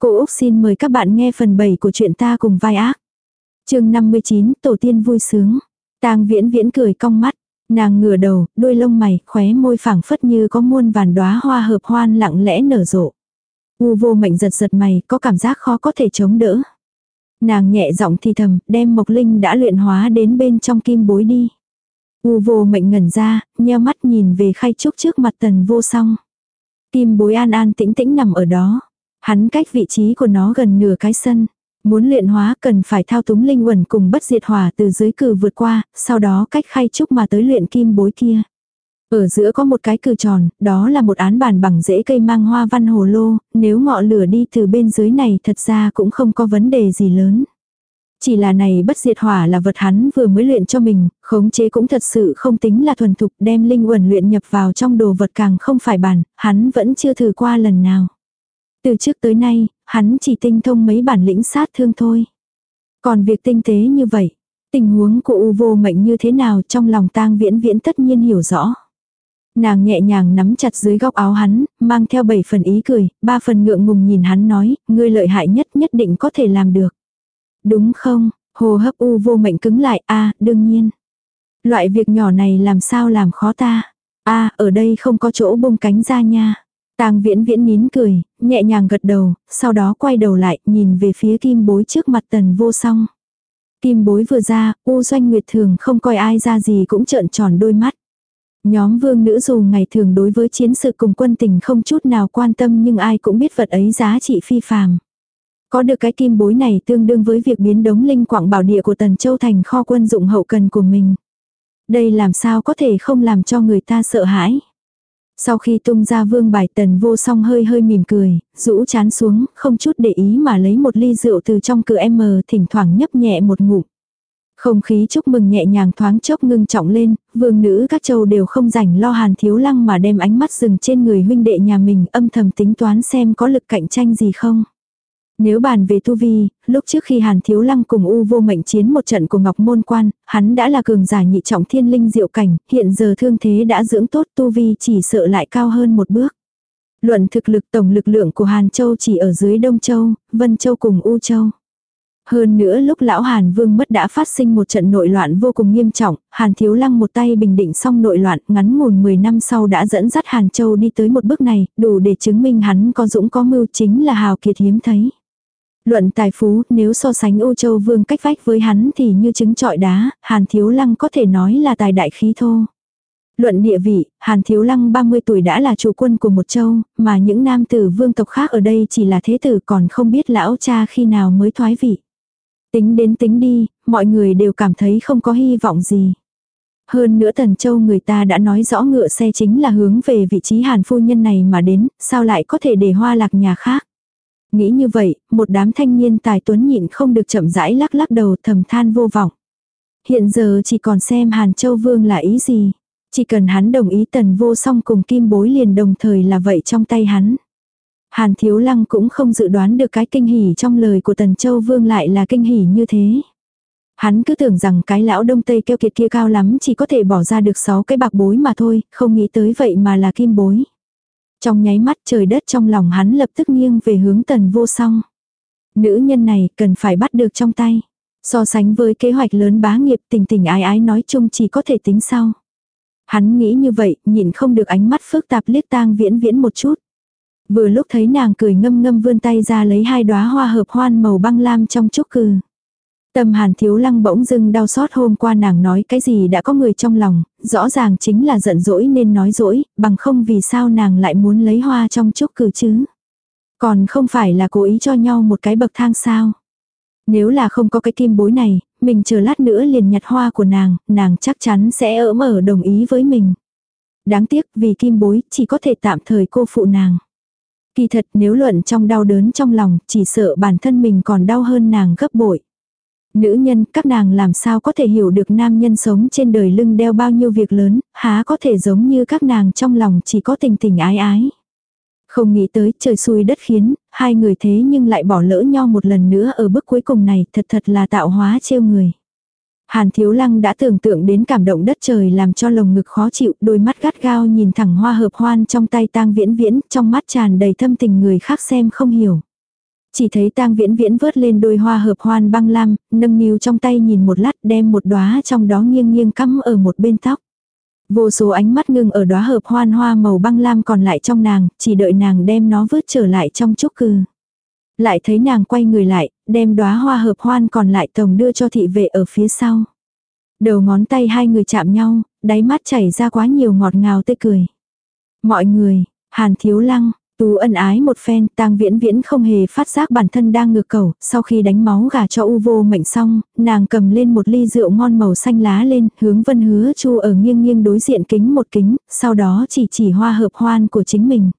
Cô Úc xin mời các bạn nghe phần 7 của chuyện ta cùng vai ác. chương 59, Tổ tiên vui sướng. tang viễn viễn cười cong mắt. Nàng ngửa đầu, đôi lông mày, khóe môi phẳng phất như có muôn vàn đóa hoa hợp hoan lặng lẽ nở rộ. U vô mệnh giật giật mày, có cảm giác khó có thể chống đỡ. Nàng nhẹ giọng thì thầm, đem mộc linh đã luyện hóa đến bên trong kim bối đi. U vô mệnh ngẩn ra, nheo mắt nhìn về khay trúc trước mặt tần vô song. Kim bối an an tĩnh tĩnh nằm ở đó. Hắn cách vị trí của nó gần nửa cái sân. Muốn luyện hóa cần phải thao túng linh quẩn cùng bất diệt hỏa từ dưới cử vượt qua, sau đó cách khay trúc mà tới luyện kim bối kia. Ở giữa có một cái cử tròn, đó là một án bàn bằng rễ cây mang hoa văn hồ lô, nếu ngọ lửa đi từ bên dưới này thật ra cũng không có vấn đề gì lớn. Chỉ là này bất diệt hỏa là vật hắn vừa mới luyện cho mình, khống chế cũng thật sự không tính là thuần thục đem linh quẩn luyện nhập vào trong đồ vật càng không phải bàn hắn vẫn chưa thử qua lần nào. Từ trước tới nay, hắn chỉ tinh thông mấy bản lĩnh sát thương thôi. Còn việc tinh tế như vậy, tình huống của U vô mệnh như thế nào trong lòng tang viễn viễn tất nhiên hiểu rõ. Nàng nhẹ nhàng nắm chặt dưới góc áo hắn, mang theo bảy phần ý cười, ba phần ngượng ngùng nhìn hắn nói, ngươi lợi hại nhất nhất định có thể làm được. Đúng không, hồ hấp u vô mệnh cứng lại, a đương nhiên. Loại việc nhỏ này làm sao làm khó ta. a ở đây không có chỗ bông cánh ra nha. Tang viễn viễn nín cười, nhẹ nhàng gật đầu, sau đó quay đầu lại, nhìn về phía kim bối trước mặt tần vô song. Kim bối vừa ra, u doanh nguyệt thường không coi ai ra gì cũng trợn tròn đôi mắt. Nhóm vương nữ dù ngày thường đối với chiến sự cùng quân tình không chút nào quan tâm nhưng ai cũng biết vật ấy giá trị phi phàm. Có được cái kim bối này tương đương với việc biến đống linh quảng bảo địa của Tần Châu thành kho quân dụng hậu cần của mình. Đây làm sao có thể không làm cho người ta sợ hãi. Sau khi tung ra vương bài tần vô song hơi hơi mỉm cười, rũ chán xuống, không chút để ý mà lấy một ly rượu từ trong cửa em mờ thỉnh thoảng nhấp nhẹ một ngụm. Không khí chúc mừng nhẹ nhàng thoáng chốc ngưng trọng lên, vương nữ các châu đều không rảnh lo hàn thiếu lăng mà đem ánh mắt dừng trên người huynh đệ nhà mình âm thầm tính toán xem có lực cạnh tranh gì không. Nếu bàn về tu vi, lúc trước khi Hàn Thiếu Lăng cùng U vô mệnh chiến một trận của Ngọc Môn Quan, hắn đã là cường giả nhị trọng thiên linh diệu cảnh, hiện giờ thương thế đã dưỡng tốt tu vi chỉ sợ lại cao hơn một bước. Luận thực lực tổng lực lượng của Hàn Châu chỉ ở dưới Đông Châu, Vân Châu cùng U Châu. Hơn nữa lúc lão Hàn Vương mất đã phát sinh một trận nội loạn vô cùng nghiêm trọng, Hàn Thiếu Lăng một tay bình định xong nội loạn ngắn ngủn 10 năm sau đã dẫn dắt Hàn Châu đi tới một bước này, đủ để chứng minh hắn có dũng có mưu chính là hào kiệt hiếm thấy. Luận tài phú, nếu so sánh Âu Châu Vương cách vách với hắn thì như trứng trọi đá, Hàn Thiếu Lăng có thể nói là tài đại khí thô. Luận địa vị, Hàn Thiếu Lăng 30 tuổi đã là chủ quân của một châu, mà những nam tử vương tộc khác ở đây chỉ là thế tử còn không biết lão cha khi nào mới thoái vị. Tính đến tính đi, mọi người đều cảm thấy không có hy vọng gì. Hơn nữa Tần Châu người ta đã nói rõ ngựa xe chính là hướng về vị trí Hàn phu nhân này mà đến, sao lại có thể để hoa lạc nhà khác. Nghĩ như vậy, một đám thanh niên tài tuấn nhịn không được chậm rãi lắc lắc đầu thầm than vô vọng. Hiện giờ chỉ còn xem Hàn Châu Vương là ý gì. Chỉ cần hắn đồng ý tần vô song cùng kim bối liền đồng thời là vậy trong tay hắn. Hàn Thiếu Lăng cũng không dự đoán được cái kinh hỉ trong lời của Tần Châu Vương lại là kinh hỉ như thế. Hắn cứ tưởng rằng cái lão đông tây keo kiệt kia cao lắm chỉ có thể bỏ ra được 6 cái bạc bối mà thôi, không nghĩ tới vậy mà là kim bối. Trong nháy mắt trời đất trong lòng hắn lập tức nghiêng về hướng tần vô song. Nữ nhân này cần phải bắt được trong tay. So sánh với kế hoạch lớn bá nghiệp tình tình ái ái nói chung chỉ có thể tính sau. Hắn nghĩ như vậy, nhìn không được ánh mắt phức tạp liếc tang viễn viễn một chút. Vừa lúc thấy nàng cười ngâm ngâm vươn tay ra lấy hai đóa hoa hợp hoan màu băng lam trong chúc cừ. Tâm hàn thiếu lăng bỗng dưng đau xót hôm qua nàng nói cái gì đã có người trong lòng, rõ ràng chính là giận dỗi nên nói dỗi, bằng không vì sao nàng lại muốn lấy hoa trong chúc cử chứ. Còn không phải là cố ý cho nhau một cái bậc thang sao. Nếu là không có cái kim bối này, mình chờ lát nữa liền nhặt hoa của nàng, nàng chắc chắn sẽ ỡm mở đồng ý với mình. Đáng tiếc vì kim bối chỉ có thể tạm thời cô phụ nàng. Kỳ thật nếu luận trong đau đớn trong lòng, chỉ sợ bản thân mình còn đau hơn nàng gấp bội. Nữ nhân, các nàng làm sao có thể hiểu được nam nhân sống trên đời lưng đeo bao nhiêu việc lớn, há có thể giống như các nàng trong lòng chỉ có tình tình ái ái. Không nghĩ tới trời xui đất khiến, hai người thế nhưng lại bỏ lỡ nhau một lần nữa ở bước cuối cùng này, thật thật là tạo hóa trêu người. Hàn Thiếu Lăng đã tưởng tượng đến cảm động đất trời làm cho lồng ngực khó chịu, đôi mắt gắt gao nhìn thẳng hoa hợp hoan trong tay tang viễn viễn, trong mắt tràn đầy thâm tình người khác xem không hiểu. Chỉ thấy tang viễn viễn vớt lên đôi hoa hợp hoan băng lam, nâng niu trong tay nhìn một lát đem một đóa trong đó nghiêng nghiêng cắm ở một bên tóc. Vô số ánh mắt ngưng ở đóa hợp hoan hoa màu băng lam còn lại trong nàng, chỉ đợi nàng đem nó vớt trở lại trong chúc cừ. Lại thấy nàng quay người lại, đem đóa hoa hợp hoan còn lại tổng đưa cho thị vệ ở phía sau. Đầu ngón tay hai người chạm nhau, đáy mắt chảy ra quá nhiều ngọt ngào tươi cười. Mọi người, Hàn Thiếu Lăng, Tú ân ái một phen, tang viễn viễn không hề phát giác bản thân đang ngược cầu, sau khi đánh máu gà cho u vô mệnh xong, nàng cầm lên một ly rượu ngon màu xanh lá lên, hướng vân hứa chu ở nghiêng nghiêng đối diện kính một kính, sau đó chỉ chỉ hoa hợp hoan của chính mình.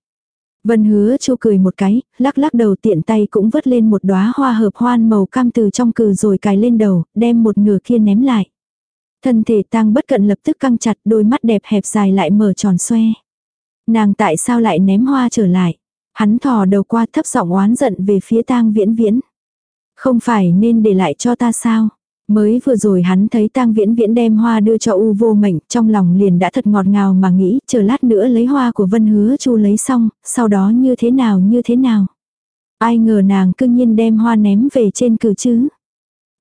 Vân hứa chu cười một cái, lắc lắc đầu tiện tay cũng vớt lên một đóa hoa hợp hoan màu cam từ trong cừ rồi cài lên đầu, đem một nửa kia ném lại. Thân thể tang bất cận lập tức căng chặt đôi mắt đẹp hẹp dài lại mở tròn xoe. Nàng tại sao lại ném hoa trở lại? Hắn thò đầu qua thấp giọng oán giận về phía tang viễn viễn. Không phải nên để lại cho ta sao? Mới vừa rồi hắn thấy tang viễn viễn đem hoa đưa cho u vô mệnh, trong lòng liền đã thật ngọt ngào mà nghĩ, chờ lát nữa lấy hoa của vân hứa chu lấy xong, sau đó như thế nào như thế nào. Ai ngờ nàng cương nhiên đem hoa ném về trên cử chứ.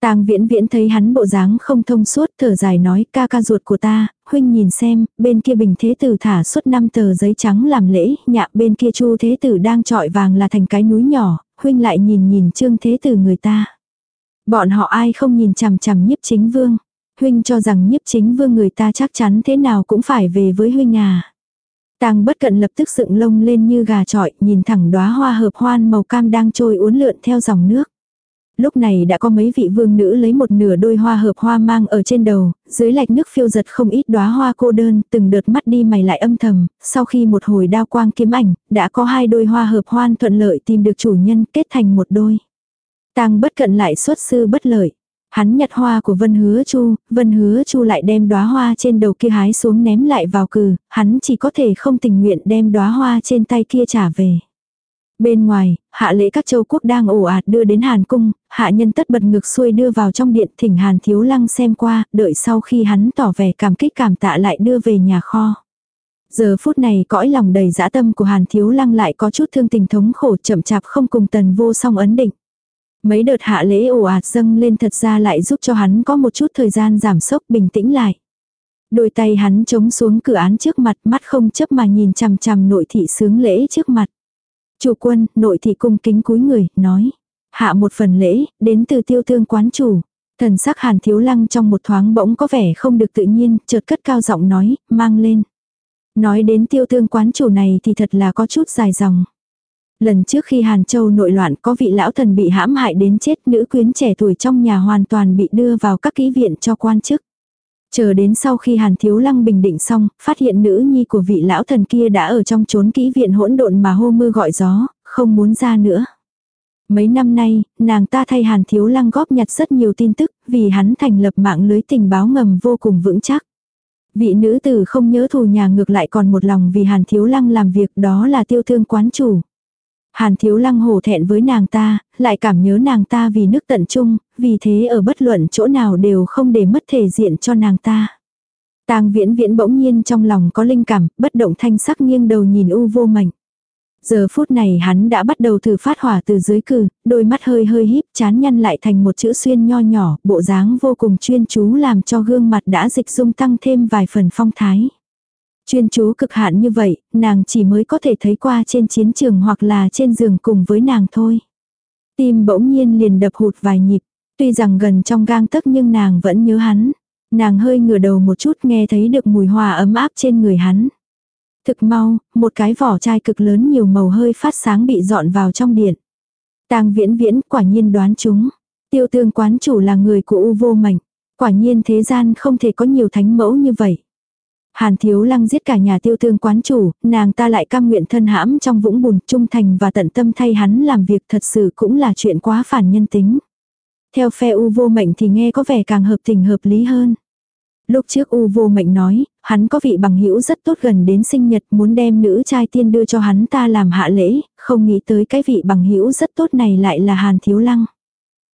Tang viễn viễn thấy hắn bộ dáng không thông suốt thở dài nói ca ca ruột của ta, huynh nhìn xem, bên kia bình thế tử thả suốt năm tờ giấy trắng làm lễ, nhạ bên kia chu thế tử đang trọi vàng là thành cái núi nhỏ, huynh lại nhìn nhìn trương thế tử người ta. Bọn họ ai không nhìn chằm chằm nhiếp chính vương. Huynh cho rằng nhiếp chính vương người ta chắc chắn thế nào cũng phải về với huynh à. Tang bất cận lập tức dựng lông lên như gà trọi, nhìn thẳng đóa hoa hợp hoan màu cam đang trôi uốn lượn theo dòng nước. Lúc này đã có mấy vị vương nữ lấy một nửa đôi hoa hợp hoa mang ở trên đầu, dưới lạch nước phiêu giật không ít đóa hoa cô đơn, từng đợt mắt đi mày lại âm thầm, sau khi một hồi đao quang kiếm ảnh, đã có hai đôi hoa hợp hoan thuận lợi tìm được chủ nhân kết thành một đôi. Tang bất cận lại xuất sư bất lợi. Hắn nhặt hoa của Vân Hứa Chu, Vân Hứa Chu lại đem đóa hoa trên đầu kia hái xuống ném lại vào cừ, hắn chỉ có thể không tình nguyện đem đóa hoa trên tay kia trả về. Bên ngoài, hạ lễ các châu quốc đang ồ ạt đưa đến Hàn Cung, hạ nhân tất bật ngược xuôi đưa vào trong điện thỉnh Hàn Thiếu Lăng xem qua, đợi sau khi hắn tỏ vẻ cảm kích cảm tạ lại đưa về nhà kho. Giờ phút này cõi lòng đầy dã tâm của Hàn Thiếu Lăng lại có chút thương tình thống khổ chậm chạp không cùng tần vô song ấn định. Mấy đợt hạ lễ ồ ạt dâng lên thật ra lại giúp cho hắn có một chút thời gian giảm sốc bình tĩnh lại. Đôi tay hắn chống xuống cửa án trước mặt mắt không chấp mà nhìn chằm chằm nội thị sướng lễ trước mặt. Chủ quân, nội thị cung kính cúi người, nói. Hạ một phần lễ, đến từ tiêu thương quán chủ. Thần sắc hàn thiếu lăng trong một thoáng bỗng có vẻ không được tự nhiên, chợt cất cao giọng nói, mang lên. Nói đến tiêu thương quán chủ này thì thật là có chút dài dòng. Lần trước khi Hàn Châu nội loạn có vị lão thần bị hãm hại đến chết nữ quyến trẻ tuổi trong nhà hoàn toàn bị đưa vào các kỹ viện cho quan chức. Chờ đến sau khi Hàn Thiếu Lăng bình định xong, phát hiện nữ nhi của vị lão thần kia đã ở trong chốn kỹ viện hỗn độn mà hô mưa gọi gió, không muốn ra nữa. Mấy năm nay, nàng ta thay Hàn Thiếu Lăng góp nhặt rất nhiều tin tức, vì hắn thành lập mạng lưới tình báo ngầm vô cùng vững chắc. Vị nữ tử không nhớ thù nhà ngược lại còn một lòng vì Hàn Thiếu Lăng làm việc đó là tiêu thương quán chủ. Hàn thiếu lăng hổ thẹn với nàng ta, lại cảm nhớ nàng ta vì nước tận trung, vì thế ở bất luận chỗ nào đều không để mất thể diện cho nàng ta. Tang viễn viễn bỗng nhiên trong lòng có linh cảm, bất động thanh sắc nghiêng đầu nhìn u vô mảnh. Giờ phút này hắn đã bắt đầu thử phát hỏa từ dưới cử, đôi mắt hơi hơi híp chán nhăn lại thành một chữ xuyên nho nhỏ, bộ dáng vô cùng chuyên chú làm cho gương mặt đã dịch dung tăng thêm vài phần phong thái. Chuyên chú cực hạn như vậy, nàng chỉ mới có thể thấy qua trên chiến trường hoặc là trên giường cùng với nàng thôi. Tim bỗng nhiên liền đập hụt vài nhịp, tuy rằng gần trong gang tấc nhưng nàng vẫn nhớ hắn. Nàng hơi ngửa đầu một chút nghe thấy được mùi hòa ấm áp trên người hắn. Thực mau, một cái vỏ chai cực lớn nhiều màu hơi phát sáng bị dọn vào trong điện. Tang viễn viễn quả nhiên đoán chúng. Tiêu tương quán chủ là người của U vô mảnh. Quả nhiên thế gian không thể có nhiều thánh mẫu như vậy. Hàn thiếu lăng giết cả nhà tiêu thương quán chủ, nàng ta lại cam nguyện thân hãm trong vũng bùn trung thành và tận tâm thay hắn làm việc thật sự cũng là chuyện quá phản nhân tính. Theo phe u vô mệnh thì nghe có vẻ càng hợp tình hợp lý hơn. Lúc trước u vô mệnh nói, hắn có vị bằng hữu rất tốt gần đến sinh nhật muốn đem nữ trai tiên đưa cho hắn ta làm hạ lễ, không nghĩ tới cái vị bằng hữu rất tốt này lại là hàn thiếu lăng.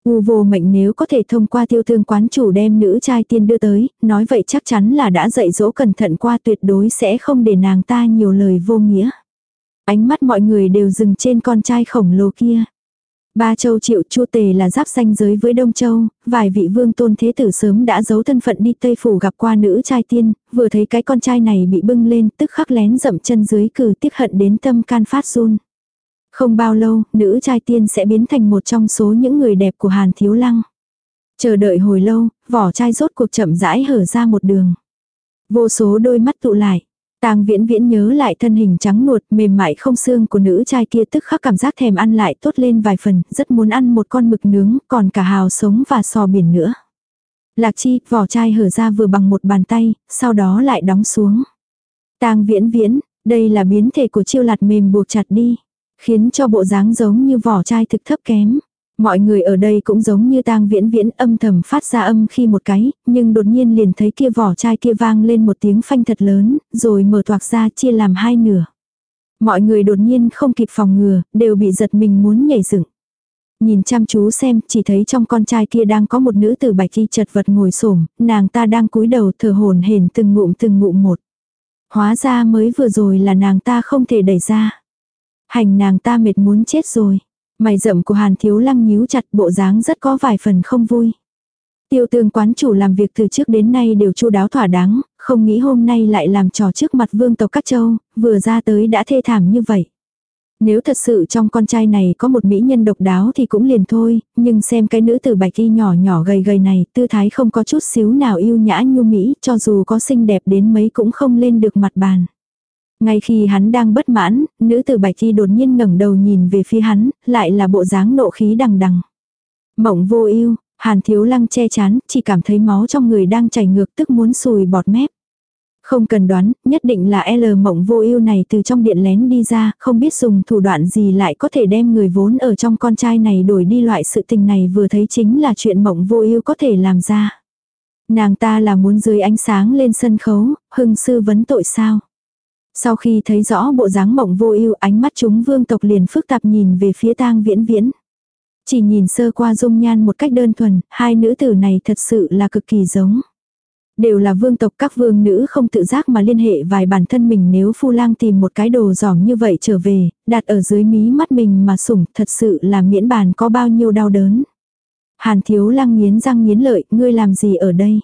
U vô mệnh nếu có thể thông qua tiêu thương quán chủ đem nữ trai tiên đưa tới, nói vậy chắc chắn là đã dạy dỗ cẩn thận qua tuyệt đối sẽ không để nàng ta nhiều lời vô nghĩa. Ánh mắt mọi người đều dừng trên con trai khổng lồ kia. Ba châu triệu chu tề là giáp danh giới với Đông Châu, vài vị vương tôn thế tử sớm đã giấu thân phận đi Tây Phủ gặp qua nữ trai tiên, vừa thấy cái con trai này bị bưng lên tức khắc lén dậm chân dưới cử tiếc hận đến tâm can phát run. Không bao lâu, nữ trai tiên sẽ biến thành một trong số những người đẹp của Hàn Thiếu Lăng. Chờ đợi hồi lâu, vỏ chai rốt cuộc chậm rãi hở ra một đường. Vô số đôi mắt tụ lại. Tang viễn viễn nhớ lại thân hình trắng nuột mềm mại không xương của nữ trai kia tức khắc cảm giác thèm ăn lại tốt lên vài phần, rất muốn ăn một con mực nướng, còn cả hào sống và sò biển nữa. Lạc chi, vỏ chai hở ra vừa bằng một bàn tay, sau đó lại đóng xuống. Tang viễn viễn, đây là biến thể của chiêu lạt mềm buộc chặt đi, khiến cho bộ dáng giống như vỏ chai thực thấp kém. Mọi người ở đây cũng giống như tang viễn viễn âm thầm phát ra âm khi một cái, nhưng đột nhiên liền thấy kia vỏ chai kia vang lên một tiếng phanh thật lớn, rồi mở toạc ra chia làm hai nửa. Mọi người đột nhiên không kịp phòng ngừa, đều bị giật mình muốn nhảy dựng. Nhìn chăm chú xem, chỉ thấy trong con trai kia đang có một nữ tử bạch y chật vật ngồi xổm nàng ta đang cúi đầu thở hồn hển từng ngụm từng ngụm một. Hóa ra mới vừa rồi là nàng ta không thể đẩy ra. Hành nàng ta mệt muốn chết rồi. Mày rậm của Hàn Thiếu Lăng nhíu chặt bộ dáng rất có vài phần không vui. Tiêu tương quán chủ làm việc từ trước đến nay đều chu đáo thỏa đáng, không nghĩ hôm nay lại làm trò trước mặt vương tộc các châu, vừa ra tới đã thê thảm như vậy. Nếu thật sự trong con trai này có một mỹ nhân độc đáo thì cũng liền thôi, nhưng xem cái nữ tử bạch y nhỏ nhỏ gầy gầy này, tư thái không có chút xíu nào yêu nhã nhu mỹ, cho dù có xinh đẹp đến mấy cũng không lên được mặt bàn. Ngay khi hắn đang bất mãn, nữ tử bạch y đột nhiên ngẩng đầu nhìn về phía hắn, lại là bộ dáng nộ khí đằng đằng. Mộng vô ưu hàn thiếu lăng che chắn, chỉ cảm thấy máu trong người đang chảy ngược tức muốn sùi bọt mép. Không cần đoán, nhất định là L mộng vô ưu này từ trong điện lén đi ra, không biết dùng thủ đoạn gì lại có thể đem người vốn ở trong con trai này đổi đi loại sự tình này vừa thấy chính là chuyện mộng vô ưu có thể làm ra. Nàng ta là muốn dưới ánh sáng lên sân khấu, hưng sư vấn tội sao. Sau khi thấy rõ bộ dáng mộng vô ưu ánh mắt chúng vương tộc liền phức tạp nhìn về phía tang viễn viễn. Chỉ nhìn sơ qua dung nhan một cách đơn thuần, hai nữ tử này thật sự là cực kỳ giống. Đều là vương tộc các vương nữ không tự giác mà liên hệ vài bản thân mình nếu phu lang tìm một cái đồ giỏm như vậy trở về, đặt ở dưới mí mắt mình mà sủng thật sự là miễn bàn có bao nhiêu đau đớn. Hàn thiếu lăng nghiến răng nghiến lợi, ngươi làm gì ở đây?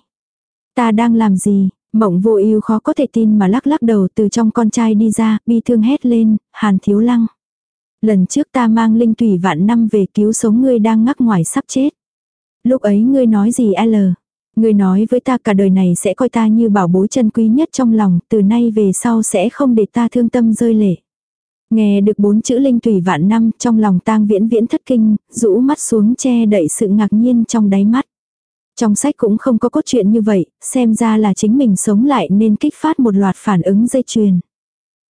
Ta đang làm gì? Mộng vô ưu khó có thể tin mà lắc lắc đầu từ trong con trai đi ra, bi thương hét lên, hàn thiếu lăng. Lần trước ta mang linh thủy vạn năm về cứu sống ngươi đang ngắc ngoài sắp chết. Lúc ấy ngươi nói gì L? Ngươi nói với ta cả đời này sẽ coi ta như bảo bối chân quý nhất trong lòng, từ nay về sau sẽ không để ta thương tâm rơi lệ. Nghe được bốn chữ linh thủy vạn năm trong lòng tang viễn viễn thất kinh, rũ mắt xuống che đậy sự ngạc nhiên trong đáy mắt. Trong sách cũng không có cốt truyện như vậy, xem ra là chính mình sống lại nên kích phát một loạt phản ứng dây chuyền.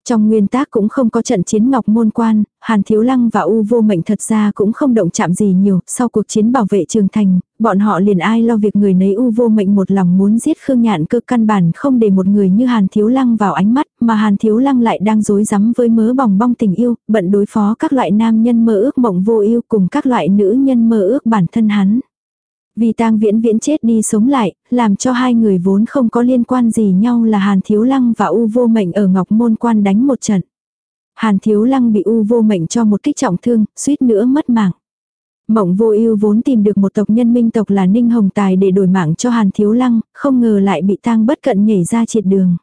Trong nguyên tác cũng không có trận chiến ngọc môn quan, Hàn Thiếu Lăng và U vô mệnh thật ra cũng không động chạm gì nhiều, sau cuộc chiến bảo vệ trường thành, bọn họ liền ai lo việc người nấy U vô mệnh một lòng muốn giết Khương Nhạn cơ căn bản không để một người như Hàn Thiếu Lăng vào ánh mắt, mà Hàn Thiếu Lăng lại đang dối rắm với mớ bòng bong tình yêu, bận đối phó các loại nam nhân mơ ước mộng vô yêu cùng các loại nữ nhân mơ ước bản thân hắn. Vì tang viễn viễn chết đi sống lại, làm cho hai người vốn không có liên quan gì nhau là Hàn Thiếu Lăng và U vô mệnh ở Ngọc Môn Quan đánh một trận. Hàn Thiếu Lăng bị U vô mệnh cho một kích trọng thương, suýt nữa mất mạng. Mộng vô ưu vốn tìm được một tộc nhân minh tộc là Ninh Hồng Tài để đổi mạng cho Hàn Thiếu Lăng, không ngờ lại bị tang bất cận nhảy ra triệt đường.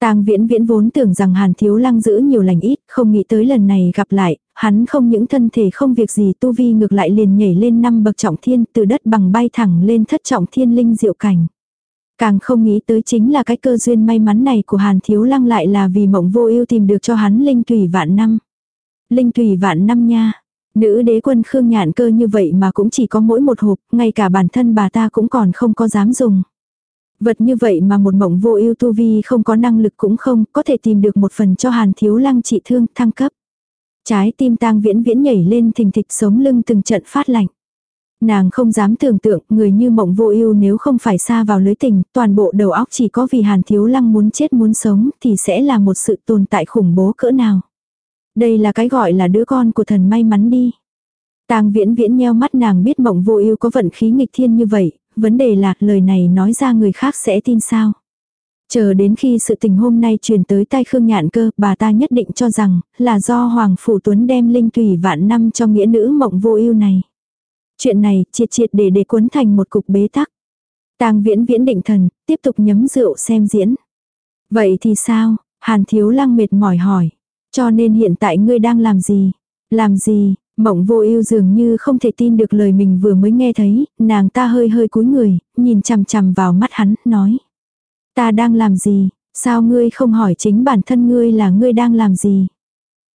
Tang Viễn Viễn vốn tưởng rằng Hàn Thiếu Lăng giữ nhiều lành ít, không nghĩ tới lần này gặp lại, hắn không những thân thể không việc gì tu vi ngược lại liền nhảy lên năm bậc trọng thiên, từ đất bằng bay thẳng lên thất trọng thiên linh diệu cảnh. Càng không nghĩ tới chính là cái cơ duyên may mắn này của Hàn Thiếu Lăng lại là vì mộng vô ưu tìm được cho hắn linh thủy vạn năm. Linh thủy vạn năm nha. Nữ đế quân Khương Nhạn cơ như vậy mà cũng chỉ có mỗi một hộp, ngay cả bản thân bà ta cũng còn không có dám dùng. Vật như vậy mà một mộng vô ưu tu vi không có năng lực cũng không, có thể tìm được một phần cho Hàn Thiếu Lăng trị thương, thăng cấp. Trái tim tang viễn viễn nhảy lên thình thịch sống lưng từng trận phát lạnh. Nàng không dám tưởng tượng người như mộng vô ưu nếu không phải xa vào lưới tình, toàn bộ đầu óc chỉ có vì Hàn Thiếu Lăng muốn chết muốn sống thì sẽ là một sự tồn tại khủng bố cỡ nào. Đây là cái gọi là đứa con của thần may mắn đi. Tang viễn viễn nheo mắt nàng biết mộng vô ưu có vận khí nghịch thiên như vậy, vấn đề là lời này nói ra người khác sẽ tin sao. Chờ đến khi sự tình hôm nay truyền tới tay Khương Nhạn cơ, bà ta nhất định cho rằng là do Hoàng Phủ Tuấn đem linh tùy vạn năm cho nghĩa nữ mộng vô ưu này. Chuyện này triệt triệt để để cuốn thành một cục bế tắc. Tang viễn viễn định thần, tiếp tục nhấm rượu xem diễn. Vậy thì sao? Hàn thiếu lăng mệt mỏi hỏi. Cho nên hiện tại ngươi đang làm gì? Làm gì? Mộng vô ưu dường như không thể tin được lời mình vừa mới nghe thấy, nàng ta hơi hơi cúi người, nhìn chằm chằm vào mắt hắn, nói. Ta đang làm gì? Sao ngươi không hỏi chính bản thân ngươi là ngươi đang làm gì?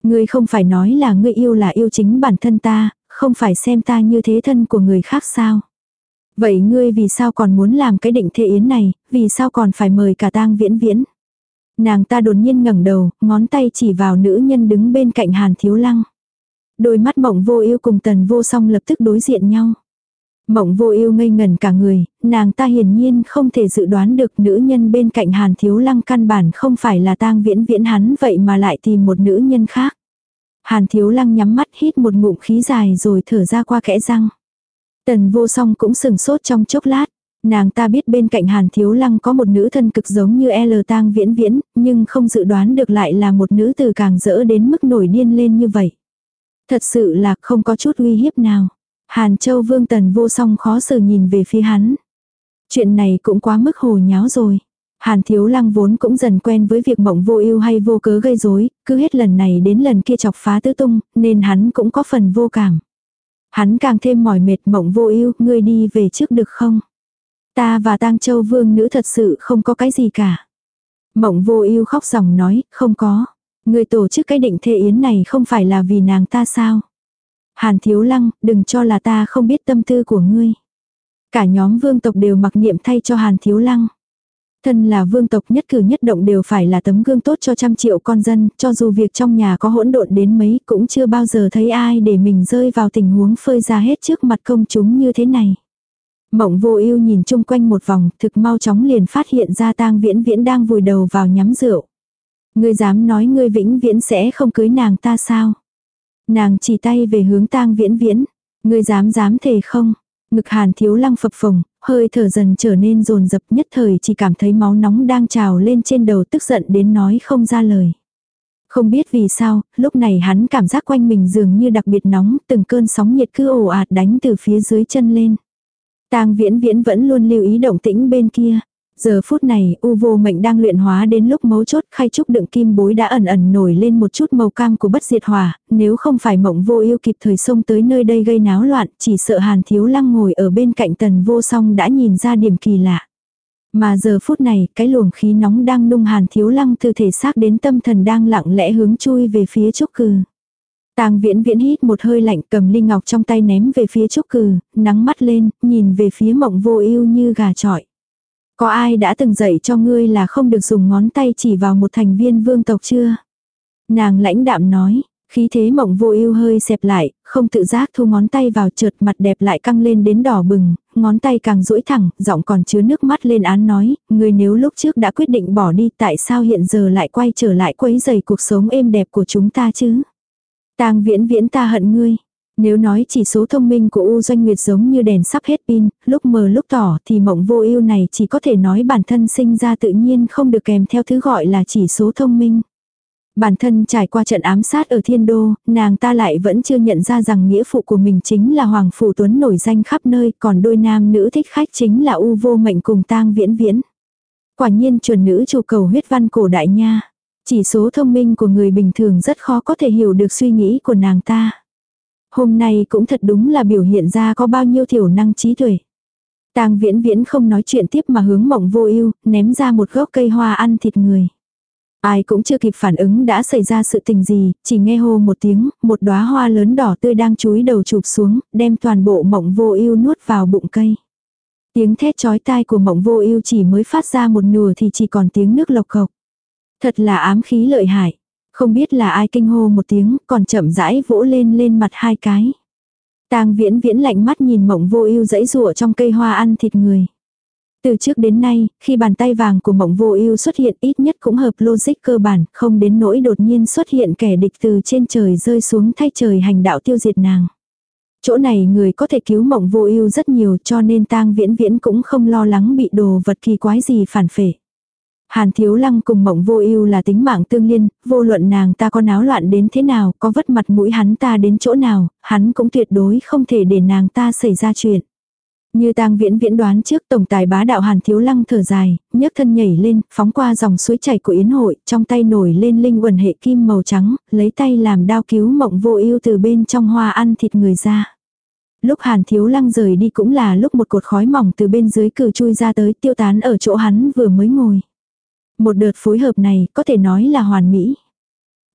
Ngươi không phải nói là ngươi yêu là yêu chính bản thân ta, không phải xem ta như thế thân của người khác sao? Vậy ngươi vì sao còn muốn làm cái định thế yến này, vì sao còn phải mời cả tang viễn viễn? Nàng ta đột nhiên ngẩng đầu, ngón tay chỉ vào nữ nhân đứng bên cạnh hàn thiếu lăng. Đôi mắt mộng vô yêu cùng tần vô song lập tức đối diện nhau. Mộng vô yêu ngây ngần cả người, nàng ta hiển nhiên không thể dự đoán được nữ nhân bên cạnh hàn thiếu lăng căn bản không phải là tang viễn viễn hắn vậy mà lại tìm một nữ nhân khác. Hàn thiếu lăng nhắm mắt hít một ngụm khí dài rồi thở ra qua kẽ răng. Tần vô song cũng sừng sốt trong chốc lát. Nàng ta biết bên cạnh hàn thiếu lăng có một nữ thân cực giống như L tang viễn viễn, nhưng không dự đoán được lại là một nữ từ càng dỡ đến mức nổi điên lên như vậy. Thật sự là không có chút uy hiếp nào. Hàn Châu Vương Tần vô song khó xử nhìn về phía hắn. Chuyện này cũng quá mức hồ nháo rồi. Hàn Thiếu Lăng vốn cũng dần quen với việc mộng vô ưu hay vô cớ gây rối, cứ hết lần này đến lần kia chọc phá tứ tung, nên hắn cũng có phần vô cảm. Hắn càng thêm mỏi mệt mộng vô ưu, ngươi đi về trước được không? Ta và Tang Châu Vương nữ thật sự không có cái gì cả. Mộng vô ưu khóc ròng nói, không có. Người tổ chức cái định thệ yến này không phải là vì nàng ta sao? Hàn thiếu lăng, đừng cho là ta không biết tâm tư của ngươi. Cả nhóm vương tộc đều mặc niệm thay cho hàn thiếu lăng. Thân là vương tộc nhất cử nhất động đều phải là tấm gương tốt cho trăm triệu con dân, cho dù việc trong nhà có hỗn độn đến mấy cũng chưa bao giờ thấy ai để mình rơi vào tình huống phơi ra hết trước mặt công chúng như thế này. Mộng vô ưu nhìn chung quanh một vòng, thực mau chóng liền phát hiện ra tang viễn viễn đang vùi đầu vào nhắm rượu. Ngươi dám nói ngươi vĩnh viễn sẽ không cưới nàng ta sao? Nàng chỉ tay về hướng tang viễn viễn. Ngươi dám dám thề không? Ngực hàn thiếu lăng phập phồng, hơi thở dần trở nên rồn rập nhất thời chỉ cảm thấy máu nóng đang trào lên trên đầu tức giận đến nói không ra lời. Không biết vì sao, lúc này hắn cảm giác quanh mình dường như đặc biệt nóng, từng cơn sóng nhiệt cứ ồ ạt đánh từ phía dưới chân lên. Tang viễn viễn vẫn luôn lưu ý động tĩnh bên kia. Giờ phút này, u vô mệnh đang luyện hóa đến lúc mấu chốt khay trúc đựng kim bối đã ẩn ẩn nổi lên một chút màu cam của bất diệt hỏa, nếu không phải mộng vô yêu kịp thời xông tới nơi đây gây náo loạn, chỉ sợ hàn thiếu lăng ngồi ở bên cạnh tần vô song đã nhìn ra điểm kỳ lạ. Mà giờ phút này, cái luồng khí nóng đang nung hàn thiếu lăng từ thể xác đến tâm thần đang lặng lẽ hướng chui về phía trúc cừ. Tang viễn viễn hít một hơi lạnh cầm ly ngọc trong tay ném về phía trúc cừ, nắng mắt lên, nhìn về phía mộng vô yêu như gà trọi. Có ai đã từng dạy cho ngươi là không được dùng ngón tay chỉ vào một thành viên vương tộc chưa? Nàng lãnh đạm nói, khí thế mộng vô ưu hơi xẹp lại, không tự giác thu ngón tay vào trượt mặt đẹp lại căng lên đến đỏ bừng, ngón tay càng duỗi thẳng, giọng còn chứa nước mắt lên án nói, ngươi nếu lúc trước đã quyết định bỏ đi tại sao hiện giờ lại quay trở lại quấy giày cuộc sống êm đẹp của chúng ta chứ? tang viễn viễn ta hận ngươi, nếu nói chỉ số thông minh của U Doanh Nguyệt giống như đèn sắp hết pin, lúc mờ lúc tỏ thì mộng vô ưu này chỉ có thể nói bản thân sinh ra tự nhiên không được kèm theo thứ gọi là chỉ số thông minh. Bản thân trải qua trận ám sát ở thiên đô, nàng ta lại vẫn chưa nhận ra rằng nghĩa phụ của mình chính là Hoàng Phủ Tuấn nổi danh khắp nơi, còn đôi nam nữ thích khách chính là U vô mệnh cùng tang viễn viễn. Quả nhiên chuẩn nữ chủ cầu huyết văn cổ đại nha. Chỉ số thông minh của người bình thường rất khó có thể hiểu được suy nghĩ của nàng ta. Hôm nay cũng thật đúng là biểu hiện ra có bao nhiêu thiểu năng trí tuệ. Tang viễn viễn không nói chuyện tiếp mà hướng mộng vô ưu ném ra một gốc cây hoa ăn thịt người. Ai cũng chưa kịp phản ứng đã xảy ra sự tình gì, chỉ nghe hô một tiếng, một đóa hoa lớn đỏ tươi đang chúi đầu chụp xuống, đem toàn bộ mộng vô ưu nuốt vào bụng cây. Tiếng thét chói tai của mộng vô ưu chỉ mới phát ra một nửa thì chỉ còn tiếng nước lộc cộc. Thật là ám khí lợi hại. Không biết là ai kinh hô một tiếng, còn chậm rãi vỗ lên lên mặt hai cái. Tang viễn viễn lạnh mắt nhìn mộng vô ưu dãy rủa trong cây hoa ăn thịt người. Từ trước đến nay, khi bàn tay vàng của mộng vô ưu xuất hiện ít nhất cũng hợp logic cơ bản, không đến nỗi đột nhiên xuất hiện kẻ địch từ trên trời rơi xuống thay trời hành đạo tiêu diệt nàng. Chỗ này người có thể cứu mộng vô ưu rất nhiều cho nên tang viễn viễn cũng không lo lắng bị đồ vật kỳ quái gì phản phệ. Hàn Thiếu Lăng cùng Mộng Vô Ưu là tính mạng tương liên, vô luận nàng ta có náo loạn đến thế nào, có vất mặt mũi hắn ta đến chỗ nào, hắn cũng tuyệt đối không thể để nàng ta xảy ra chuyện. Như tang viễn viễn đoán trước tổng tài bá đạo Hàn Thiếu Lăng thở dài, nhấc thân nhảy lên, phóng qua dòng suối chảy của yến hội, trong tay nổi lên linh quần hệ kim màu trắng, lấy tay làm đao cứu Mộng Vô Ưu từ bên trong hoa ăn thịt người ra. Lúc Hàn Thiếu Lăng rời đi cũng là lúc một cột khói mỏng từ bên dưới cử chui ra tới tiêu tán ở chỗ hắn vừa mới ngồi. Một đợt phối hợp này có thể nói là hoàn mỹ.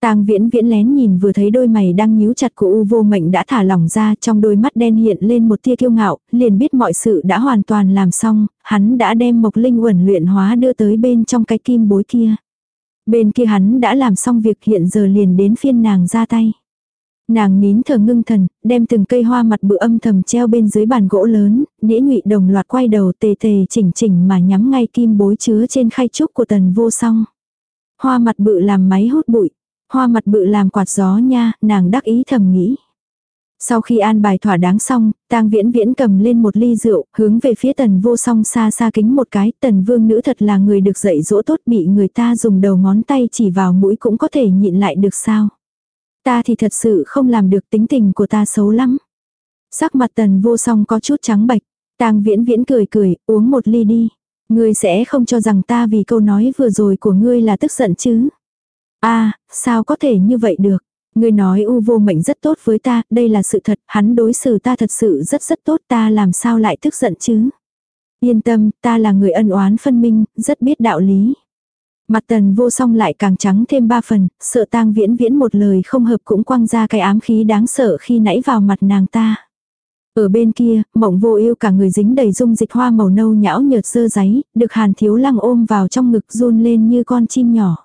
Tang viễn viễn lén nhìn vừa thấy đôi mày đang nhíu chặt của u vô mệnh đã thả lỏng ra trong đôi mắt đen hiện lên một tia kiêu ngạo, liền biết mọi sự đã hoàn toàn làm xong, hắn đã đem mộc linh uẩn luyện hóa đưa tới bên trong cái kim bối kia. Bên kia hắn đã làm xong việc hiện giờ liền đến phiên nàng ra tay. Nàng nín thở ngưng thần, đem từng cây hoa mặt bự âm thầm treo bên dưới bàn gỗ lớn, đĩa nhụy đồng loạt quay đầu tề tề chỉnh chỉnh mà nhắm ngay kim bối chứa trên khay trúc của tần vô song. Hoa mặt bự làm máy hút bụi, hoa mặt bự làm quạt gió nha, nàng đắc ý thầm nghĩ. Sau khi an bài thỏa đáng xong, tang viễn viễn cầm lên một ly rượu, hướng về phía tần vô song xa xa kính một cái, tần vương nữ thật là người được dạy dỗ tốt bị người ta dùng đầu ngón tay chỉ vào mũi cũng có thể nhịn lại được sao. Ta thì thật sự không làm được tính tình của ta xấu lắm. Sắc mặt tần vô song có chút trắng bạch. tang viễn viễn cười cười, uống một ly đi. Ngươi sẽ không cho rằng ta vì câu nói vừa rồi của ngươi là tức giận chứ. a à, sao có thể như vậy được. Ngươi nói u vô mệnh rất tốt với ta, đây là sự thật, hắn đối xử ta thật sự rất rất tốt ta làm sao lại tức giận chứ. Yên tâm, ta là người ân oán phân minh, rất biết đạo lý. Mặt tần vô song lại càng trắng thêm ba phần, sợ tang viễn viễn một lời không hợp cũng quăng ra cái ám khí đáng sợ khi nãy vào mặt nàng ta. Ở bên kia, mộng vô yêu cả người dính đầy dung dịch hoa màu nâu nhão nhợt sơ giấy, được hàn thiếu lăng ôm vào trong ngực run lên như con chim nhỏ.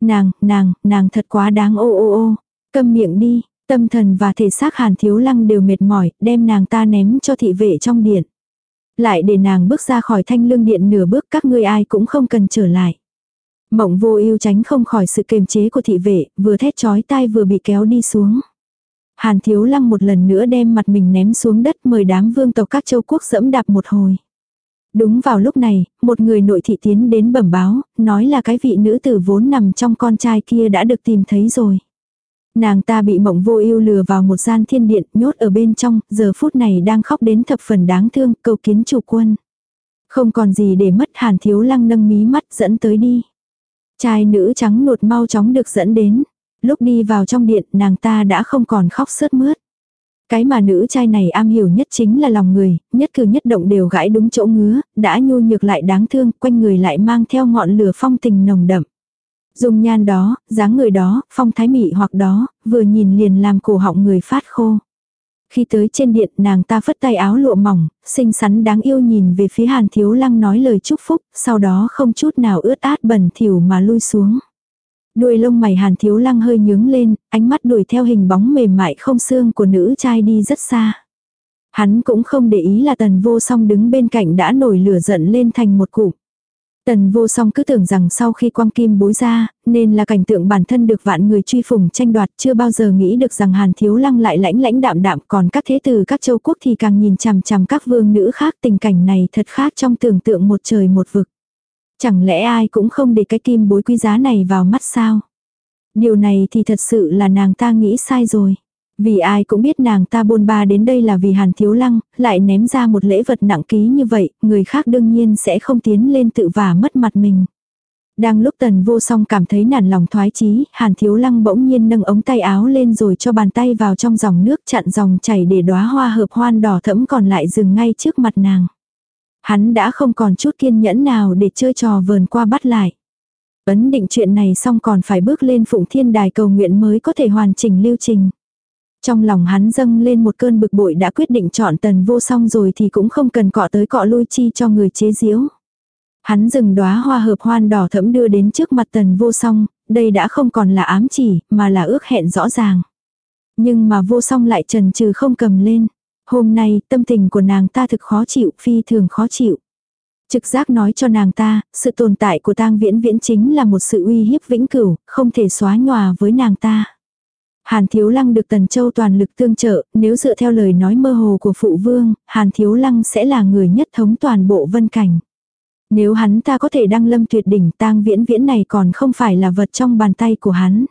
Nàng, nàng, nàng thật quá đáng ô ô ô, câm miệng đi, tâm thần và thể xác hàn thiếu lăng đều mệt mỏi, đem nàng ta ném cho thị vệ trong điện. Lại để nàng bước ra khỏi thanh lương điện nửa bước các ngươi ai cũng không cần trở lại. Mộng vô ưu tránh không khỏi sự kềm chế của thị vệ, vừa thét chói tai vừa bị kéo đi xuống. Hàn thiếu lăng một lần nữa đem mặt mình ném xuống đất mời đám vương tộc các châu quốc dẫm đạp một hồi. Đúng vào lúc này, một người nội thị tiến đến bẩm báo, nói là cái vị nữ tử vốn nằm trong con trai kia đã được tìm thấy rồi. Nàng ta bị mộng vô ưu lừa vào một gian thiên điện, nhốt ở bên trong, giờ phút này đang khóc đến thập phần đáng thương, cầu kiến chủ quân. Không còn gì để mất hàn thiếu lăng nâng mí mắt dẫn tới đi. Trai nữ trắng nuột mau chóng được dẫn đến. Lúc đi vào trong điện nàng ta đã không còn khóc sướt mướt. Cái mà nữ trai này am hiểu nhất chính là lòng người, nhất cử nhất động đều gãi đúng chỗ ngứa, đã nhu nhược lại đáng thương, quanh người lại mang theo ngọn lửa phong tình nồng đậm. Dùng nhan đó, dáng người đó, phong thái mị hoặc đó, vừa nhìn liền làm cổ họng người phát khô. Khi tới trên điện nàng ta phất tay áo lụa mỏng, xinh xắn đáng yêu nhìn về phía hàn thiếu lăng nói lời chúc phúc, sau đó không chút nào ướt át bẩn thỉu mà lui xuống. Đuôi lông mày hàn thiếu lăng hơi nhướng lên, ánh mắt đuổi theo hình bóng mềm mại không xương của nữ trai đi rất xa. Hắn cũng không để ý là tần vô song đứng bên cạnh đã nổi lửa giận lên thành một cụm. Tần vô song cứ tưởng rằng sau khi quang kim bối ra, nên là cảnh tượng bản thân được vạn người truy phủng tranh đoạt chưa bao giờ nghĩ được rằng hàn thiếu lăng lại lãnh lãnh đạm đạm còn các thế tử các châu quốc thì càng nhìn chằm chằm các vương nữ khác tình cảnh này thật khác trong tưởng tượng một trời một vực. Chẳng lẽ ai cũng không để cái kim bối quý giá này vào mắt sao? Điều này thì thật sự là nàng ta nghĩ sai rồi. Vì ai cũng biết nàng ta bôn ba đến đây là vì Hàn Thiếu Lăng, lại ném ra một lễ vật nặng ký như vậy, người khác đương nhiên sẽ không tiến lên tự vả mất mặt mình. Đang lúc tần vô song cảm thấy nản lòng thoái chí, Hàn Thiếu Lăng bỗng nhiên nâng ống tay áo lên rồi cho bàn tay vào trong dòng nước chặn dòng chảy để đóa hoa hợp hoan đỏ thẫm còn lại dừng ngay trước mặt nàng. Hắn đã không còn chút kiên nhẫn nào để chơi trò vờn qua bắt lại. Ấn định chuyện này xong còn phải bước lên phụng thiên đài cầu nguyện mới có thể hoàn chỉnh lưu trình. Trong lòng hắn dâng lên một cơn bực bội đã quyết định chọn tần vô song rồi thì cũng không cần cọ tới cọ lui chi cho người chế diễu. Hắn dừng đóa hoa hợp hoan đỏ thẫm đưa đến trước mặt tần vô song, đây đã không còn là ám chỉ, mà là ước hẹn rõ ràng. Nhưng mà vô song lại trần trừ không cầm lên. Hôm nay, tâm tình của nàng ta thực khó chịu, phi thường khó chịu. Trực giác nói cho nàng ta, sự tồn tại của tang viễn viễn chính là một sự uy hiếp vĩnh cửu, không thể xóa nhòa với nàng ta. Hàn Thiếu Lăng được Tần Châu toàn lực tương trợ, nếu dựa theo lời nói mơ hồ của phụ vương, Hàn Thiếu Lăng sẽ là người nhất thống toàn bộ vân cảnh. Nếu hắn ta có thể đăng lâm tuyệt đỉnh tang viễn viễn này còn không phải là vật trong bàn tay của hắn.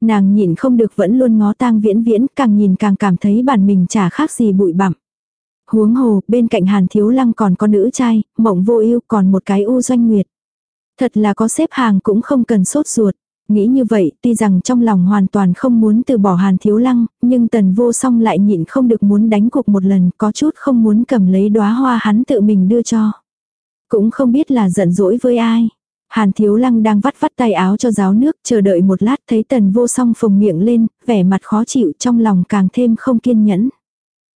Nàng nhìn không được vẫn luôn ngó tang viễn viễn càng nhìn càng cảm thấy bản mình chả khác gì bụi bặm. Huống hồ, bên cạnh Hàn Thiếu Lăng còn có nữ trai, mộng vô ưu còn một cái u doanh nguyệt. Thật là có xếp hàng cũng không cần sốt ruột. Nghĩ như vậy, tuy rằng trong lòng hoàn toàn không muốn từ bỏ Hàn Thiếu Lăng, nhưng tần vô song lại nhịn không được muốn đánh cuộc một lần, có chút không muốn cầm lấy đóa hoa hắn tự mình đưa cho. Cũng không biết là giận dỗi với ai. Hàn Thiếu Lăng đang vắt vắt tay áo cho ráo nước, chờ đợi một lát thấy tần vô song phồng miệng lên, vẻ mặt khó chịu trong lòng càng thêm không kiên nhẫn.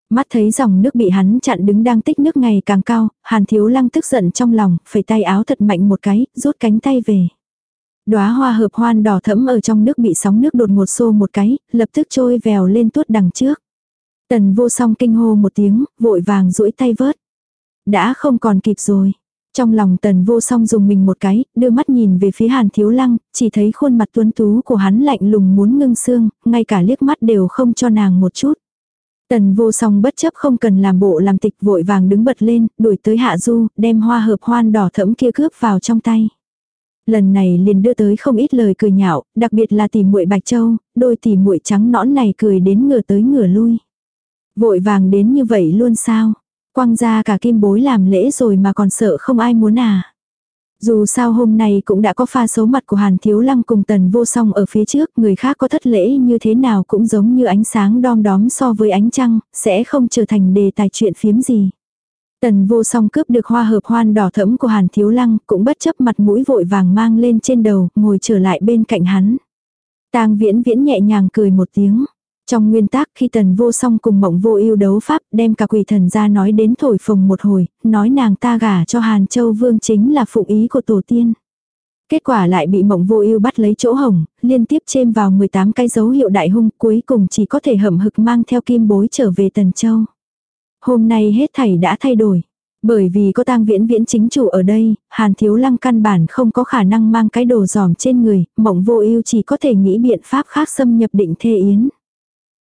Mắt thấy dòng nước bị hắn chặn đứng đang tích nước ngày càng cao, Hàn Thiếu Lăng tức giận trong lòng, phẩy tay áo thật mạnh một cái, rút cánh tay về. Đóa hoa hợp hoan đỏ thẫm ở trong nước bị sóng nước đột ngột xô một cái, lập tức trôi vèo lên tuốt đằng trước. Tần vô song kinh hô một tiếng, vội vàng duỗi tay vớt. Đã không còn kịp rồi. Trong lòng tần vô song dùng mình một cái, đưa mắt nhìn về phía hàn thiếu lăng, chỉ thấy khuôn mặt tuấn tú của hắn lạnh lùng muốn ngưng xương, ngay cả liếc mắt đều không cho nàng một chút. Tần vô song bất chấp không cần làm bộ làm tịch vội vàng đứng bật lên, đuổi tới hạ du, đem hoa hợp hoan đỏ thẫm kia cướp vào trong tay. Lần này liền đưa tới không ít lời cười nhạo, đặc biệt là tỷ muội Bạch Châu, đôi tỷ muội trắng nõn này cười đến ngửa tới ngửa lui. Vội vàng đến như vậy luôn sao? Quăng ra cả kim bối làm lễ rồi mà còn sợ không ai muốn à? Dù sao hôm nay cũng đã có pha xấu mặt của Hàn Thiếu Lăng cùng Tần Vô Song ở phía trước, người khác có thất lễ như thế nào cũng giống như ánh sáng đom đóm so với ánh trăng, sẽ không trở thành đề tài chuyện phiếm gì. Tần vô song cướp được hoa hợp hoan đỏ thẫm của Hàn Thiếu Lăng, cũng bất chấp mặt mũi vội vàng mang lên trên đầu, ngồi trở lại bên cạnh hắn. Tang viễn viễn nhẹ nhàng cười một tiếng. Trong nguyên tắc khi tần vô song cùng mộng vô yêu đấu pháp đem cả quỷ thần ra nói đến thổi phồng một hồi, nói nàng ta gả cho Hàn Châu Vương chính là phụ ý của tổ tiên. Kết quả lại bị mộng vô yêu bắt lấy chỗ hồng, liên tiếp chêm vào 18 cái dấu hiệu đại hung cuối cùng chỉ có thể hậm hực mang theo kim bối trở về Tần Châu. Hôm nay hết thảy đã thay đổi. Bởi vì có tang viễn viễn chính chủ ở đây, Hàn Thiếu Lăng căn bản không có khả năng mang cái đồ giòm trên người, mộng vô ưu chỉ có thể nghĩ biện pháp khác xâm nhập định thê yến.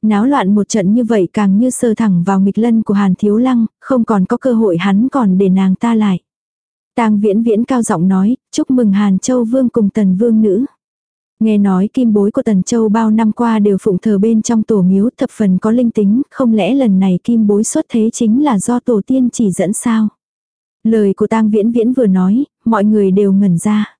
Náo loạn một trận như vậy càng như sơ thẳng vào nghịch lân của Hàn Thiếu Lăng, không còn có cơ hội hắn còn để nàng ta lại. Tang viễn viễn cao giọng nói, chúc mừng Hàn Châu Vương cùng Tần Vương Nữ. Nghe nói kim bối của Tần Châu bao năm qua đều phụng thờ bên trong tổ miếu thập phần có linh tính, không lẽ lần này kim bối xuất thế chính là do tổ tiên chỉ dẫn sao? Lời của tang viễn viễn vừa nói, mọi người đều ngẩn ra.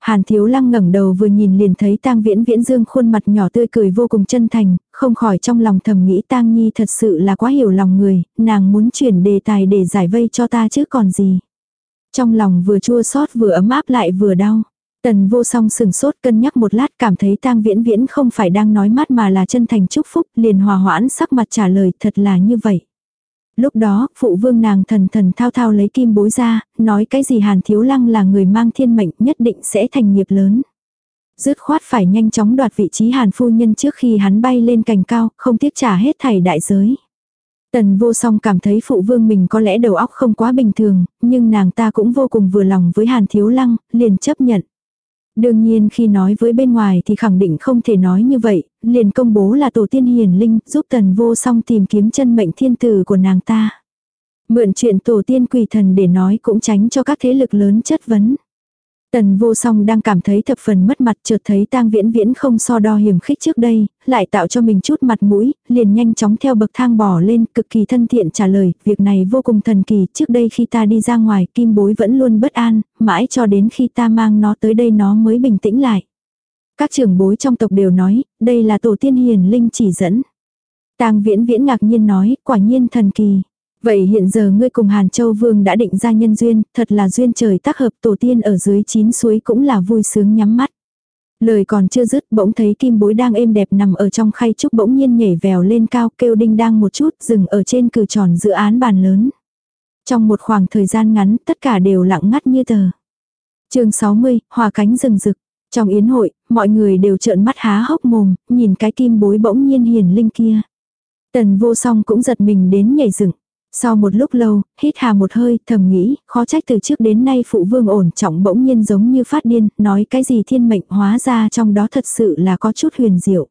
Hàn thiếu lăng ngẩng đầu vừa nhìn liền thấy tang viễn viễn dương khuôn mặt nhỏ tươi cười vô cùng chân thành, không khỏi trong lòng thầm nghĩ tang nhi thật sự là quá hiểu lòng người, nàng muốn chuyển đề tài để giải vây cho ta chứ còn gì. Trong lòng vừa chua xót vừa ấm áp lại vừa đau. Tần vô song sừng sốt cân nhắc một lát cảm thấy tang viễn viễn không phải đang nói mát mà là chân thành chúc phúc liền hòa hoãn sắc mặt trả lời thật là như vậy. Lúc đó, phụ vương nàng thần thần thao thao lấy kim bối ra, nói cái gì hàn thiếu lăng là người mang thiên mệnh nhất định sẽ thành nghiệp lớn. Dứt khoát phải nhanh chóng đoạt vị trí hàn phu nhân trước khi hắn bay lên cành cao, không tiếc trả hết thảy đại giới. Tần vô song cảm thấy phụ vương mình có lẽ đầu óc không quá bình thường, nhưng nàng ta cũng vô cùng vừa lòng với hàn thiếu lăng, liền chấp nhận. Đương nhiên khi nói với bên ngoài thì khẳng định không thể nói như vậy, liền công bố là tổ tiên hiền linh giúp tần vô song tìm kiếm chân mệnh thiên tử của nàng ta. Mượn chuyện tổ tiên quỳ thần để nói cũng tránh cho các thế lực lớn chất vấn. Tần vô song đang cảm thấy thập phần mất mặt chợt thấy tang viễn viễn không so đo hiểm khích trước đây, lại tạo cho mình chút mặt mũi, liền nhanh chóng theo bậc thang bỏ lên cực kỳ thân thiện trả lời, việc này vô cùng thần kỳ, trước đây khi ta đi ra ngoài kim bối vẫn luôn bất an, mãi cho đến khi ta mang nó tới đây nó mới bình tĩnh lại. Các trưởng bối trong tộc đều nói, đây là tổ tiên hiền linh chỉ dẫn. tang viễn viễn ngạc nhiên nói, quả nhiên thần kỳ. Vậy hiện giờ ngươi cùng Hàn Châu Vương đã định ra nhân duyên, thật là duyên trời tác hợp tổ tiên ở dưới chín suối cũng là vui sướng nhắm mắt. Lời còn chưa dứt bỗng thấy kim bối đang êm đẹp nằm ở trong khay trúc bỗng nhiên nhảy vèo lên cao kêu đinh đang một chút dừng ở trên cử tròn dự án bàn lớn. Trong một khoảng thời gian ngắn tất cả đều lặng ngắt như tờ. chương 60, hòa cánh rừng rực. Trong yến hội, mọi người đều trợn mắt há hốc mồm, nhìn cái kim bối bỗng nhiên hiền linh kia. Tần vô song cũng giật mình đến nhảy dựng. Sau một lúc lâu, hít hà một hơi, thầm nghĩ, khó trách từ trước đến nay phụ vương ổn trọng bỗng nhiên giống như phát điên, nói cái gì thiên mệnh hóa ra trong đó thật sự là có chút huyền diệu.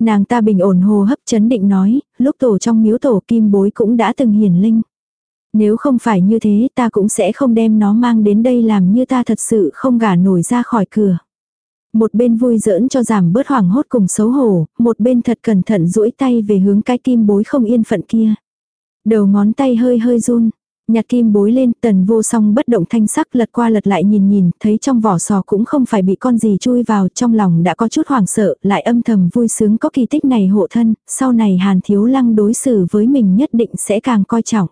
Nàng ta bình ổn hô hấp chấn định nói, lúc tổ trong miếu tổ kim bối cũng đã từng hiền linh. Nếu không phải như thế ta cũng sẽ không đem nó mang đến đây làm như ta thật sự không gả nổi ra khỏi cửa. Một bên vui giỡn cho giảm bớt hoảng hốt cùng xấu hổ, một bên thật cẩn thận duỗi tay về hướng cái kim bối không yên phận kia. Đầu ngón tay hơi hơi run, nhặt kim bối lên tần vô song bất động thanh sắc lật qua lật lại nhìn nhìn, thấy trong vỏ sò cũng không phải bị con gì chui vào trong lòng đã có chút hoảng sợ, lại âm thầm vui sướng có kỳ tích này hộ thân, sau này hàn thiếu lăng đối xử với mình nhất định sẽ càng coi trọng.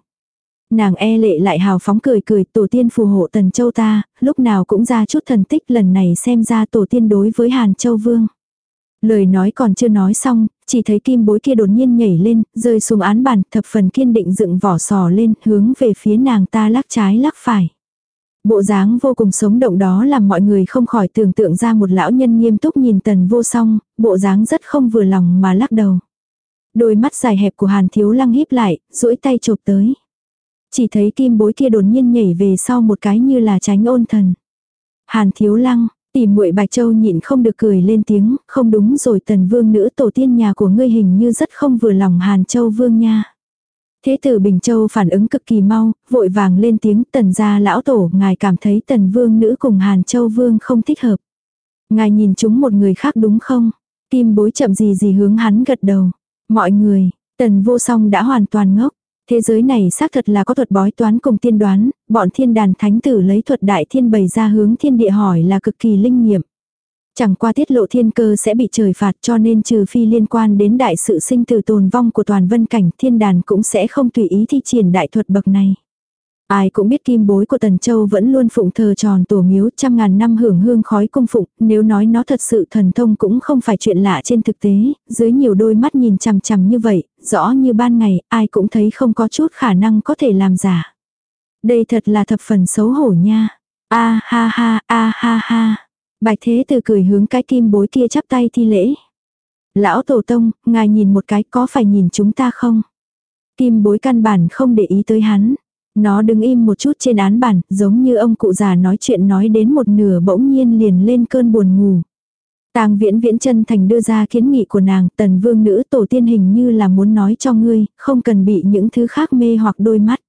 Nàng e lệ lại hào phóng cười cười tổ tiên phù hộ tần châu ta, lúc nào cũng ra chút thần tích lần này xem ra tổ tiên đối với hàn châu vương. Lời nói còn chưa nói xong, chỉ thấy kim bối kia đột nhiên nhảy lên, rơi xuống án bàn, thập phần kiên định dựng vỏ sò lên, hướng về phía nàng ta lắc trái lắc phải. Bộ dáng vô cùng sống động đó làm mọi người không khỏi tưởng tượng ra một lão nhân nghiêm túc nhìn tần vô song, bộ dáng rất không vừa lòng mà lắc đầu. Đôi mắt dài hẹp của hàn thiếu lăng híp lại, duỗi tay chụp tới. Chỉ thấy kim bối kia đột nhiên nhảy về sau một cái như là tránh ôn thần. Hàn thiếu lăng, Tỷ muội Bạch Châu nhịn không được cười lên tiếng, không đúng rồi tần vương nữ tổ tiên nhà của ngươi hình như rất không vừa lòng Hàn Châu vương nha. Thế tử Bình Châu phản ứng cực kỳ mau, vội vàng lên tiếng tần gia lão tổ, ngài cảm thấy tần vương nữ cùng Hàn Châu vương không thích hợp. Ngài nhìn chúng một người khác đúng không? Kim bối chậm gì gì hướng hắn gật đầu. Mọi người, tần vô song đã hoàn toàn ngốc. Thế giới này xác thật là có thuật bói toán cùng tiên đoán, bọn thiên đàn thánh tử lấy thuật đại thiên bày ra hướng thiên địa hỏi là cực kỳ linh nghiệm. Chẳng qua tiết lộ thiên cơ sẽ bị trời phạt cho nên trừ phi liên quan đến đại sự sinh tử tồn vong của toàn vân cảnh thiên đàn cũng sẽ không tùy ý thi triển đại thuật bậc này. Ai cũng biết kim bối của Tần Châu vẫn luôn phụng thờ tròn tổ miếu trăm ngàn năm hưởng hương khói cung phụng, nếu nói nó thật sự thần thông cũng không phải chuyện lạ trên thực tế, dưới nhiều đôi mắt nhìn chằm chằm như vậy, rõ như ban ngày, ai cũng thấy không có chút khả năng có thể làm giả. Đây thật là thập phần xấu hổ nha. A ha ha, a ha ha. Bạch Thế Từ cười hướng cái kim bối kia chắp tay thi lễ. Lão Tổ Tông, ngài nhìn một cái có phải nhìn chúng ta không? Kim bối căn bản không để ý tới hắn. Nó đứng im một chút trên án bản giống như ông cụ già nói chuyện nói đến một nửa bỗng nhiên liền lên cơn buồn ngủ. Tang viễn viễn chân thành đưa ra kiến nghị của nàng, tần vương nữ tổ tiên hình như là muốn nói cho ngươi, không cần bị những thứ khác mê hoặc đôi mắt.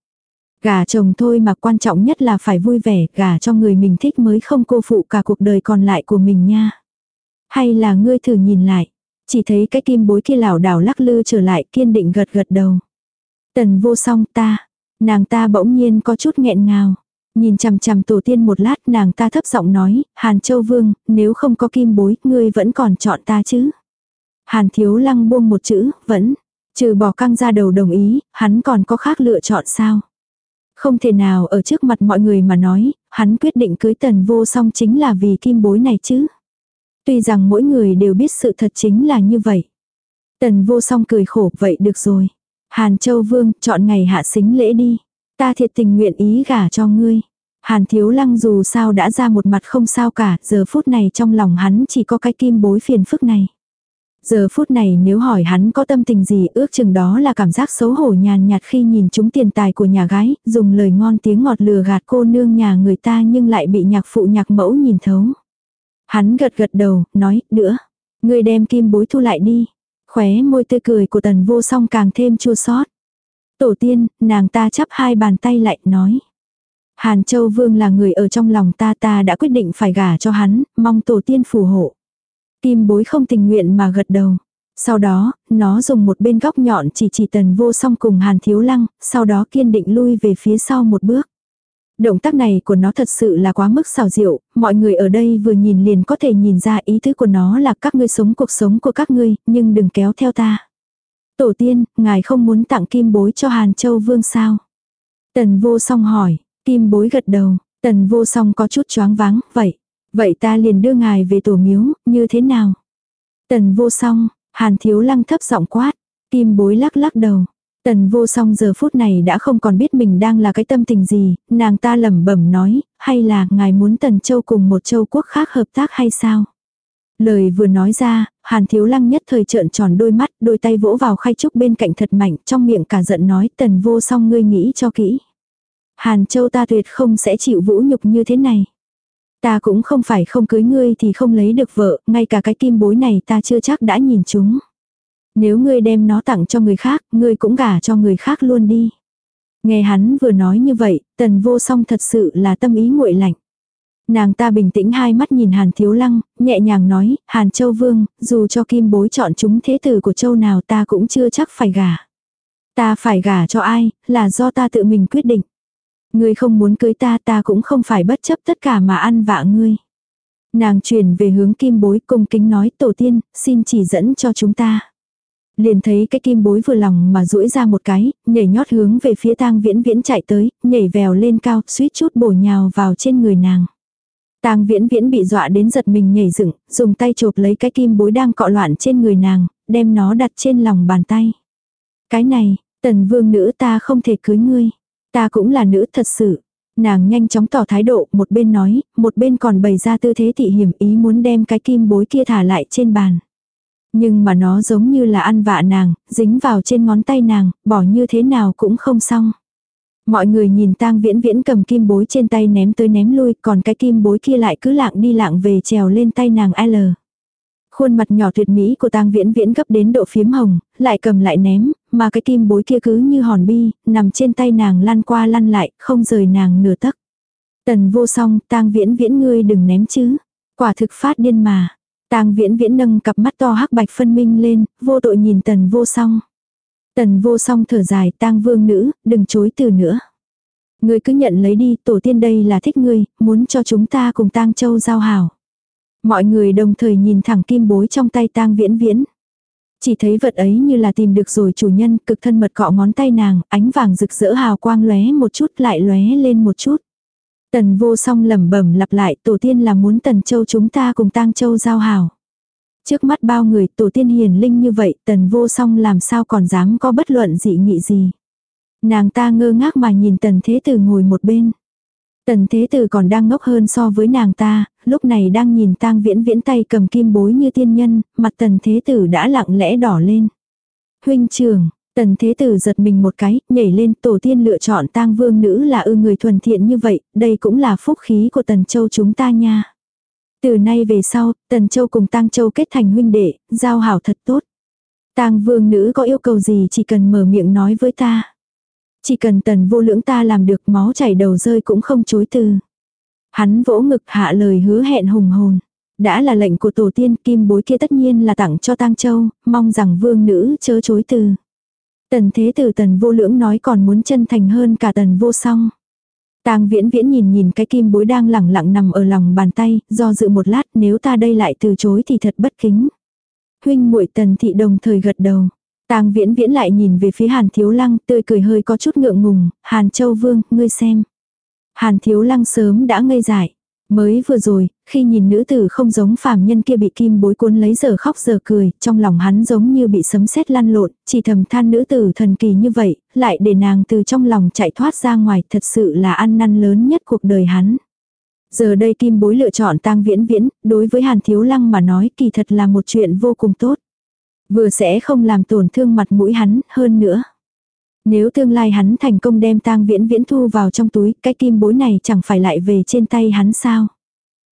Gả chồng thôi mà quan trọng nhất là phải vui vẻ, gả cho người mình thích mới không cô phụ cả cuộc đời còn lại của mình nha. Hay là ngươi thử nhìn lại, chỉ thấy cái kim bối kia lảo đảo lắc lư trở lại kiên định gật gật đầu. Tần vô song ta, Nàng ta bỗng nhiên có chút nghẹn ngào. Nhìn chằm chằm tổ tiên một lát nàng ta thấp giọng nói, Hàn Châu Vương, nếu không có kim bối, ngươi vẫn còn chọn ta chứ. Hàn Thiếu Lăng buông một chữ, vẫn. Trừ bỏ căng ra đầu đồng ý, hắn còn có khác lựa chọn sao. Không thể nào ở trước mặt mọi người mà nói, hắn quyết định cưới tần vô song chính là vì kim bối này chứ. Tuy rằng mỗi người đều biết sự thật chính là như vậy. Tần vô song cười khổ vậy được rồi. Hàn Châu Vương, chọn ngày hạ xính lễ đi. Ta thiệt tình nguyện ý gả cho ngươi. Hàn Thiếu Lăng dù sao đã ra một mặt không sao cả, giờ phút này trong lòng hắn chỉ có cái kim bối phiền phức này. Giờ phút này nếu hỏi hắn có tâm tình gì ước chừng đó là cảm giác xấu hổ nhàn nhạt khi nhìn chúng tiền tài của nhà gái, dùng lời ngon tiếng ngọt lừa gạt cô nương nhà người ta nhưng lại bị nhạc phụ nhạc mẫu nhìn thấu. Hắn gật gật đầu, nói, nữa, ngươi đem kim bối thu lại đi. Khóe môi tươi cười của tần vô song càng thêm chua xót. Tổ tiên, nàng ta chắp hai bàn tay lại, nói. Hàn Châu Vương là người ở trong lòng ta ta đã quyết định phải gả cho hắn, mong tổ tiên phù hộ. Kim bối không tình nguyện mà gật đầu. Sau đó, nó dùng một bên góc nhọn chỉ chỉ tần vô song cùng Hàn Thiếu Lăng, sau đó kiên định lui về phía sau một bước. Động tác này của nó thật sự là quá mức xào diệu, mọi người ở đây vừa nhìn liền có thể nhìn ra ý tứ của nó là các ngươi sống cuộc sống của các ngươi, nhưng đừng kéo theo ta. Tổ tiên, ngài không muốn tặng kim bối cho Hàn Châu Vương sao? Tần vô song hỏi, kim bối gật đầu, tần vô song có chút choáng váng, vậy, vậy ta liền đưa ngài về tổ miếu, như thế nào? Tần vô song, Hàn thiếu lăng thấp giọng quát, kim bối lắc lắc đầu, Tần vô song giờ phút này đã không còn biết mình đang là cái tâm tình gì, nàng ta lẩm bẩm nói, hay là ngài muốn tần châu cùng một châu quốc khác hợp tác hay sao? Lời vừa nói ra, hàn thiếu lăng nhất thời trợn tròn đôi mắt, đôi tay vỗ vào khay trúc bên cạnh thật mạnh, trong miệng cả giận nói tần vô song ngươi nghĩ cho kỹ. Hàn châu ta tuyệt không sẽ chịu vũ nhục như thế này. Ta cũng không phải không cưới ngươi thì không lấy được vợ, ngay cả cái kim bối này ta chưa chắc đã nhìn chúng. Nếu ngươi đem nó tặng cho người khác, ngươi cũng gả cho người khác luôn đi. Nghe hắn vừa nói như vậy, tần vô song thật sự là tâm ý nguội lạnh. Nàng ta bình tĩnh hai mắt nhìn Hàn Thiếu Lăng, nhẹ nhàng nói, Hàn Châu Vương, dù cho kim bối chọn chúng thế tử của châu nào ta cũng chưa chắc phải gả. Ta phải gả cho ai, là do ta tự mình quyết định. Ngươi không muốn cưới ta ta cũng không phải bất chấp tất cả mà ăn vạ ngươi. Nàng chuyển về hướng kim bối cung kính nói tổ tiên, xin chỉ dẫn cho chúng ta. Liền thấy cái kim bối vừa lòng mà duỗi ra một cái, nhảy nhót hướng về phía tang viễn viễn chạy tới, nhảy vèo lên cao, suýt chút bổ nhào vào trên người nàng. Tang viễn viễn bị dọa đến giật mình nhảy dựng, dùng tay chộp lấy cái kim bối đang cọ loạn trên người nàng, đem nó đặt trên lòng bàn tay. Cái này, tần vương nữ ta không thể cưới ngươi. Ta cũng là nữ thật sự. Nàng nhanh chóng tỏ thái độ, một bên nói, một bên còn bày ra tư thế thị hiểm ý muốn đem cái kim bối kia thả lại trên bàn. Nhưng mà nó giống như là ăn vạ nàng, dính vào trên ngón tay nàng, bỏ như thế nào cũng không xong. Mọi người nhìn tang viễn viễn cầm kim bối trên tay ném tới ném lui, còn cái kim bối kia lại cứ lạng đi lạng về trèo lên tay nàng L. Khuôn mặt nhỏ tuyệt mỹ của tang viễn viễn gấp đến độ phiếm hồng, lại cầm lại ném, mà cái kim bối kia cứ như hòn bi, nằm trên tay nàng lăn qua lăn lại, không rời nàng nửa tấc. Tần vô song, tang viễn viễn ngươi đừng ném chứ. Quả thực phát điên mà. Tang viễn viễn nâng cặp mắt to hắc bạch phân minh lên, vô tội nhìn tần vô song. Tần vô song thở dài tang vương nữ, đừng chối từ nữa. Ngươi cứ nhận lấy đi, tổ tiên đây là thích ngươi, muốn cho chúng ta cùng tang châu giao hảo. Mọi người đồng thời nhìn thẳng kim bối trong tay tang viễn viễn. Chỉ thấy vật ấy như là tìm được rồi chủ nhân, cực thân mật cọ ngón tay nàng, ánh vàng rực rỡ hào quang lóe một chút lại lóe lên một chút. Tần vô song lẩm bẩm lặp lại tổ tiên là muốn tần châu chúng ta cùng tang châu giao hảo. Trước mắt bao người tổ tiên hiền linh như vậy tần vô song làm sao còn dám có bất luận dị nghị gì. Nàng ta ngơ ngác mà nhìn tần thế tử ngồi một bên. Tần thế tử còn đang ngốc hơn so với nàng ta, lúc này đang nhìn tang viễn viễn tay cầm kim bối như tiên nhân, mặt tần thế tử đã lặng lẽ đỏ lên. Huynh trường, tần thế tử giật mình một cái, nhảy lên tổ tiên lựa chọn tang vương nữ là ư người thuần thiện như vậy, đây cũng là phúc khí của tần châu chúng ta nha. Từ nay về sau, tần châu cùng tang châu kết thành huynh đệ, giao hảo thật tốt. Tang vương nữ có yêu cầu gì chỉ cần mở miệng nói với ta. Chỉ cần tần vô lưỡng ta làm được máu chảy đầu rơi cũng không chối từ. Hắn vỗ ngực hạ lời hứa hẹn hùng hồn. Đã là lệnh của tổ tiên kim bối kia tất nhiên là tặng cho tang châu, mong rằng vương nữ chớ chối từ. Tần thế tử tần vô lưỡng nói còn muốn chân thành hơn cả tần vô song. Tang viễn viễn nhìn nhìn cái kim bối đang lẳng lặng nằm ở lòng bàn tay, do dự một lát nếu ta đây lại từ chối thì thật bất kính. Huynh muội tần thị đồng thời gật đầu. Tang viễn viễn lại nhìn về phía Hàn Thiếu Lăng, tươi cười hơi có chút ngượng ngùng, Hàn Châu Vương, ngươi xem. Hàn Thiếu Lăng sớm đã ngây dại. Mới vừa rồi, khi nhìn nữ tử không giống phàm nhân kia bị kim bối cuốn lấy giờ khóc giờ cười, trong lòng hắn giống như bị sấm sét lăn lộn, chỉ thầm than nữ tử thần kỳ như vậy, lại để nàng từ trong lòng chạy thoát ra ngoài, thật sự là ăn năn lớn nhất cuộc đời hắn. Giờ đây kim bối lựa chọn tang viễn viễn, đối với Hàn Thiếu Lăng mà nói kỳ thật là một chuyện vô cùng tốt. Vừa sẽ không làm tổn thương mặt mũi hắn, hơn nữa. Nếu tương lai hắn thành công đem tang viễn viễn thu vào trong túi, cái kim bối này chẳng phải lại về trên tay hắn sao.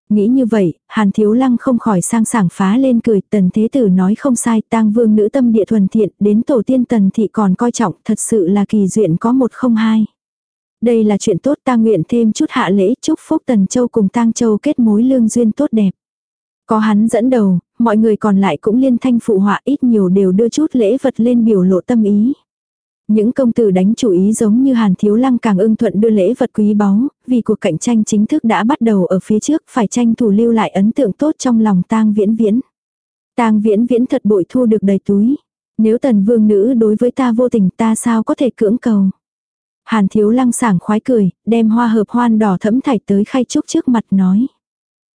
Nghĩ như vậy, Hàn Thiếu Lăng không khỏi sang sảng phá lên cười, tần thế tử nói không sai, tang vương nữ tâm địa thuần thiện, đến tổ tiên tần thị còn coi trọng, thật sự là kỳ duyện có một không hai. Đây là chuyện tốt ta nguyện thêm chút hạ lễ chúc phúc tần châu cùng tang châu kết mối lương duyên tốt đẹp. Có hắn dẫn đầu, mọi người còn lại cũng liên thanh phụ họa ít nhiều đều đưa chút lễ vật lên biểu lộ tâm ý. Những công tử đánh chủ ý giống như Hàn Thiếu Lăng càng ưng thuận đưa lễ vật quý báu, vì cuộc cạnh tranh chính thức đã bắt đầu ở phía trước phải tranh thủ lưu lại ấn tượng tốt trong lòng tang viễn viễn. tang viễn viễn thật bội thu được đầy túi. Nếu tần vương nữ đối với ta vô tình ta sao có thể cưỡng cầu. Hàn Thiếu Lăng sảng khoái cười, đem hoa hợp hoan đỏ thẫm thạch tới khay trúc trước mặt nói.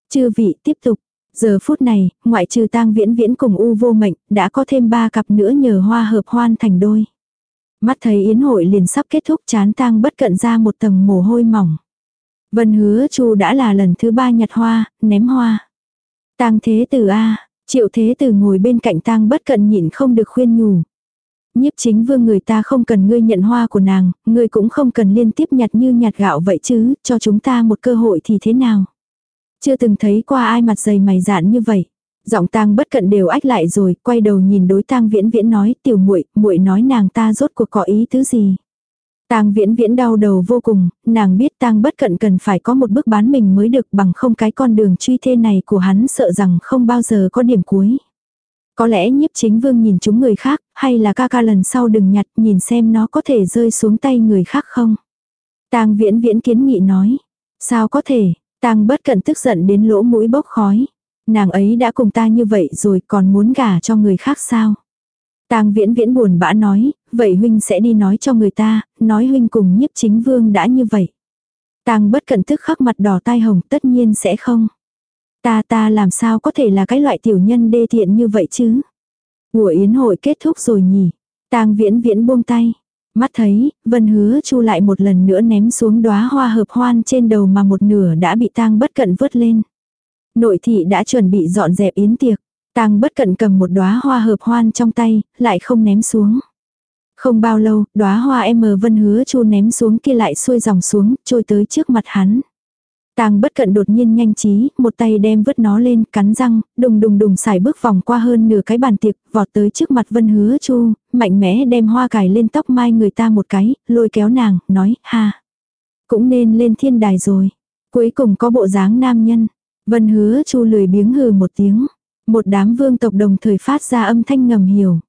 Chư vị tiếp tục, Giờ phút này, ngoại trừ tang viễn viễn cùng u vô mệnh, đã có thêm ba cặp nữa nhờ hoa hợp hoan thành đôi. Mắt thấy yến hội liền sắp kết thúc chán tang bất cận ra một tầng mồ hôi mỏng. Vân hứa chu đã là lần thứ ba nhặt hoa, ném hoa. tang thế tử A, triệu thế tử ngồi bên cạnh tang bất cận nhịn không được khuyên nhủ. Nhiếp chính vương người ta không cần ngươi nhận hoa của nàng, ngươi cũng không cần liên tiếp nhặt như nhặt gạo vậy chứ, cho chúng ta một cơ hội thì thế nào. Chưa từng thấy qua ai mặt dày mày dạn như vậy. Giọng tang bất cận đều ách lại rồi, quay đầu nhìn đối tang viễn viễn nói, tiểu muội muội nói nàng ta rốt cuộc có ý tứ gì. Tang viễn viễn đau đầu vô cùng, nàng biết tang bất cận cần phải có một bước bán mình mới được bằng không cái con đường truy thê này của hắn sợ rằng không bao giờ có điểm cuối. Có lẽ nhiếp chính vương nhìn chúng người khác, hay là ca ca lần sau đừng nhặt nhìn xem nó có thể rơi xuống tay người khác không. Tang viễn viễn kiến nghị nói. Sao có thể, tang bất cận tức giận đến lỗ mũi bốc khói. Nàng ấy đã cùng ta như vậy rồi còn muốn gả cho người khác sao. Tang viễn viễn buồn bã nói, vậy huynh sẽ đi nói cho người ta, nói huynh cùng nhiếp chính vương đã như vậy. Tang bất cận tức khắc mặt đỏ tai hồng tất nhiên sẽ không. Ta ta làm sao có thể là cái loại tiểu nhân đê tiện như vậy chứ. Của yến hội kết thúc rồi nhỉ. Tang viễn viễn buông tay. Mắt thấy, vân hứa chu lại một lần nữa ném xuống đóa hoa hợp hoan trên đầu mà một nửa đã bị tang bất cận vớt lên. Nội thị đã chuẩn bị dọn dẹp yến tiệc. Tang bất cận cầm một đóa hoa hợp hoan trong tay, lại không ném xuống. Không bao lâu, đóa hoa em vân hứa chu ném xuống kia lại xuôi dòng xuống, trôi tới trước mặt hắn. Tang bất cận đột nhiên nhanh trí, một tay đem vứt nó lên, cắn răng, đùng đùng đùng xài bước vòng qua hơn nửa cái bàn tiệc, vọt tới trước mặt vân hứa chu, mạnh mẽ đem hoa cài lên tóc mai người ta một cái, lôi kéo nàng, nói, ha. Cũng nên lên thiên đài rồi. Cuối cùng có bộ dáng nam nhân. Vân hứa chu lười biếng hừ một tiếng. Một đám vương tộc đồng thời phát ra âm thanh ngầm hiểu.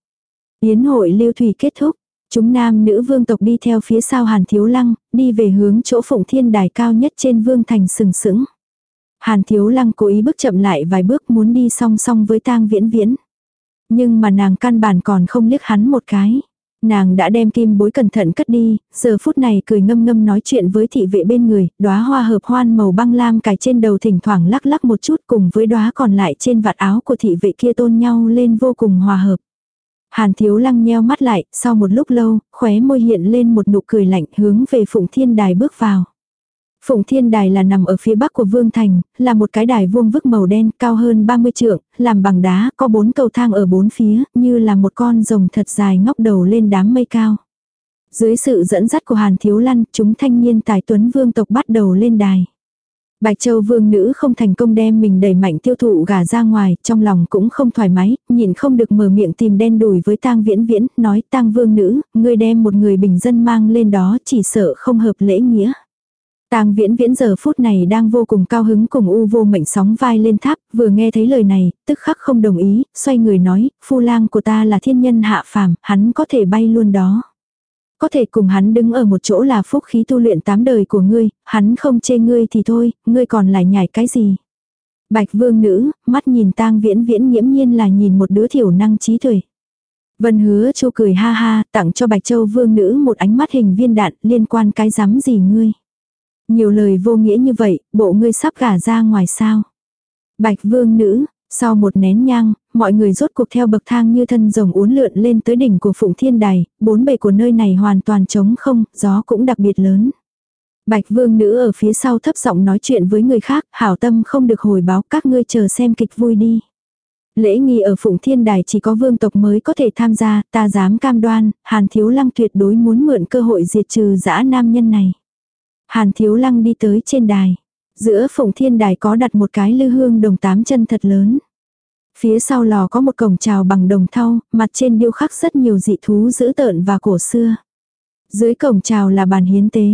Yến hội lưu thủy kết thúc. Chúng nam nữ vương tộc đi theo phía sau Hàn Thiếu Lăng, đi về hướng chỗ phụng thiên đài cao nhất trên vương thành sừng sững. Hàn Thiếu Lăng cố ý bước chậm lại vài bước muốn đi song song với tang viễn viễn. Nhưng mà nàng căn bản còn không liếc hắn một cái. Nàng đã đem kim bối cẩn thận cất đi, giờ phút này cười ngâm ngâm nói chuyện với thị vệ bên người, đóa hoa hợp hoan màu băng lam cài trên đầu thỉnh thoảng lắc lắc một chút cùng với đóa còn lại trên vạt áo của thị vệ kia tôn nhau lên vô cùng hòa hợp. Hàn thiếu lăng nheo mắt lại, sau một lúc lâu, khóe môi hiện lên một nụ cười lạnh hướng về Phụng Thiên Đài bước vào. Phụng Thiên Đài là nằm ở phía bắc của Vương Thành, là một cái đài vuông vức màu đen cao hơn 30 trượng, làm bằng đá, có bốn cầu thang ở bốn phía, như là một con rồng thật dài ngóc đầu lên đám mây cao. Dưới sự dẫn dắt của Hàn Thiếu Lăn, chúng thanh niên tài tuấn vương tộc bắt đầu lên đài. Bạch Châu vương nữ không thành công đem mình đẩy mạnh tiêu thụ gà ra ngoài, trong lòng cũng không thoải mái, nhìn không được mở miệng tìm đen đùi với tang viễn viễn, nói tang vương nữ, ngươi đem một người bình dân mang lên đó chỉ sợ không hợp lễ nghĩa. Tang viễn viễn giờ phút này đang vô cùng cao hứng cùng u vô mệnh sóng vai lên tháp, vừa nghe thấy lời này, tức khắc không đồng ý, xoay người nói, phu lang của ta là thiên nhân hạ phàm, hắn có thể bay luôn đó. Có thể cùng hắn đứng ở một chỗ là phúc khí tu luyện tám đời của ngươi, hắn không chê ngươi thì thôi, ngươi còn lại nhảy cái gì. Bạch vương nữ, mắt nhìn tang viễn viễn nghiễm nhiên là nhìn một đứa thiểu năng trí tuệ. Vân hứa chu cười ha ha, tặng cho bạch châu vương nữ một ánh mắt hình viên đạn liên quan cái rắm gì ngươi. Nhiều lời vô nghĩa như vậy, bộ ngươi sắp gả ra ngoài sao. Bạch vương nữ, sau một nén nhang, mọi người rốt cuộc theo bậc thang như thân rồng uốn lượn lên tới đỉnh của Phụng Thiên Đài, bốn bề của nơi này hoàn toàn trống không, gió cũng đặc biệt lớn. Bạch vương nữ ở phía sau thấp giọng nói chuyện với người khác, hảo tâm không được hồi báo các ngươi chờ xem kịch vui đi. Lễ nghi ở Phụng Thiên Đài chỉ có vương tộc mới có thể tham gia, ta dám cam đoan, Hàn Thiếu Lăng tuyệt đối muốn mượn cơ hội diệt trừ dã nam nhân này. Hàn Thiếu Lăng đi tới trên đài. Giữa Phụng Thiên Đài có đặt một cái lư hương đồng tám chân thật lớn. Phía sau lò có một cổng trào bằng đồng thau, mặt trên điêu khắc rất nhiều dị thú dữ tợn và cổ xưa. Dưới cổng trào là bàn hiến tế.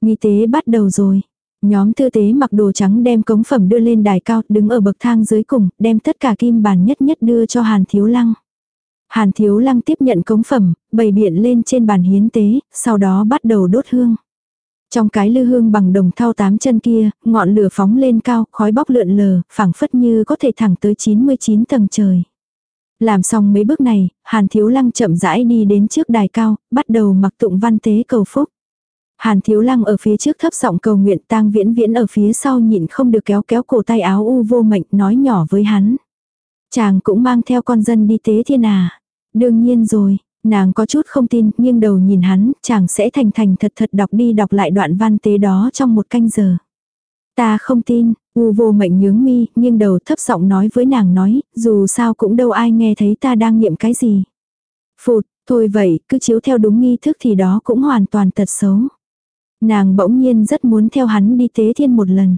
Nghi tế bắt đầu rồi. Nhóm thư tế mặc đồ trắng đem cống phẩm đưa lên đài cao, đứng ở bậc thang dưới cùng, đem tất cả kim bàn nhất nhất đưa cho Hàn Thiếu Lăng. Hàn Thiếu Lăng tiếp nhận cống phẩm, bày biện lên trên bàn hiến tế, sau đó bắt đầu đốt hương. Trong cái lư hương bằng đồng thau tám chân kia, ngọn lửa phóng lên cao, khói bóc lượn lờ, phảng phất như có thể thẳng tới 99 tầng trời. Làm xong mấy bước này, Hàn Thiếu Lăng chậm rãi đi đến trước đài cao, bắt đầu mặc tụng văn tế cầu phúc. Hàn Thiếu Lăng ở phía trước thấp giọng cầu nguyện tang viễn viễn ở phía sau nhịn không được kéo kéo cổ tay áo u vô mệnh nói nhỏ với hắn. Chàng cũng mang theo con dân đi tế thiên à. Đương nhiên rồi, Nàng có chút không tin, nghiêng đầu nhìn hắn, chàng sẽ thành thành thật thật đọc đi đọc lại đoạn văn tế đó trong một canh giờ. Ta không tin, u vô mệnh nhướng mi, nghiêng đầu thấp giọng nói với nàng nói, dù sao cũng đâu ai nghe thấy ta đang niệm cái gì. Phụt, thôi vậy, cứ chiếu theo đúng nghi thức thì đó cũng hoàn toàn tật xấu. Nàng bỗng nhiên rất muốn theo hắn đi tế thiên một lần.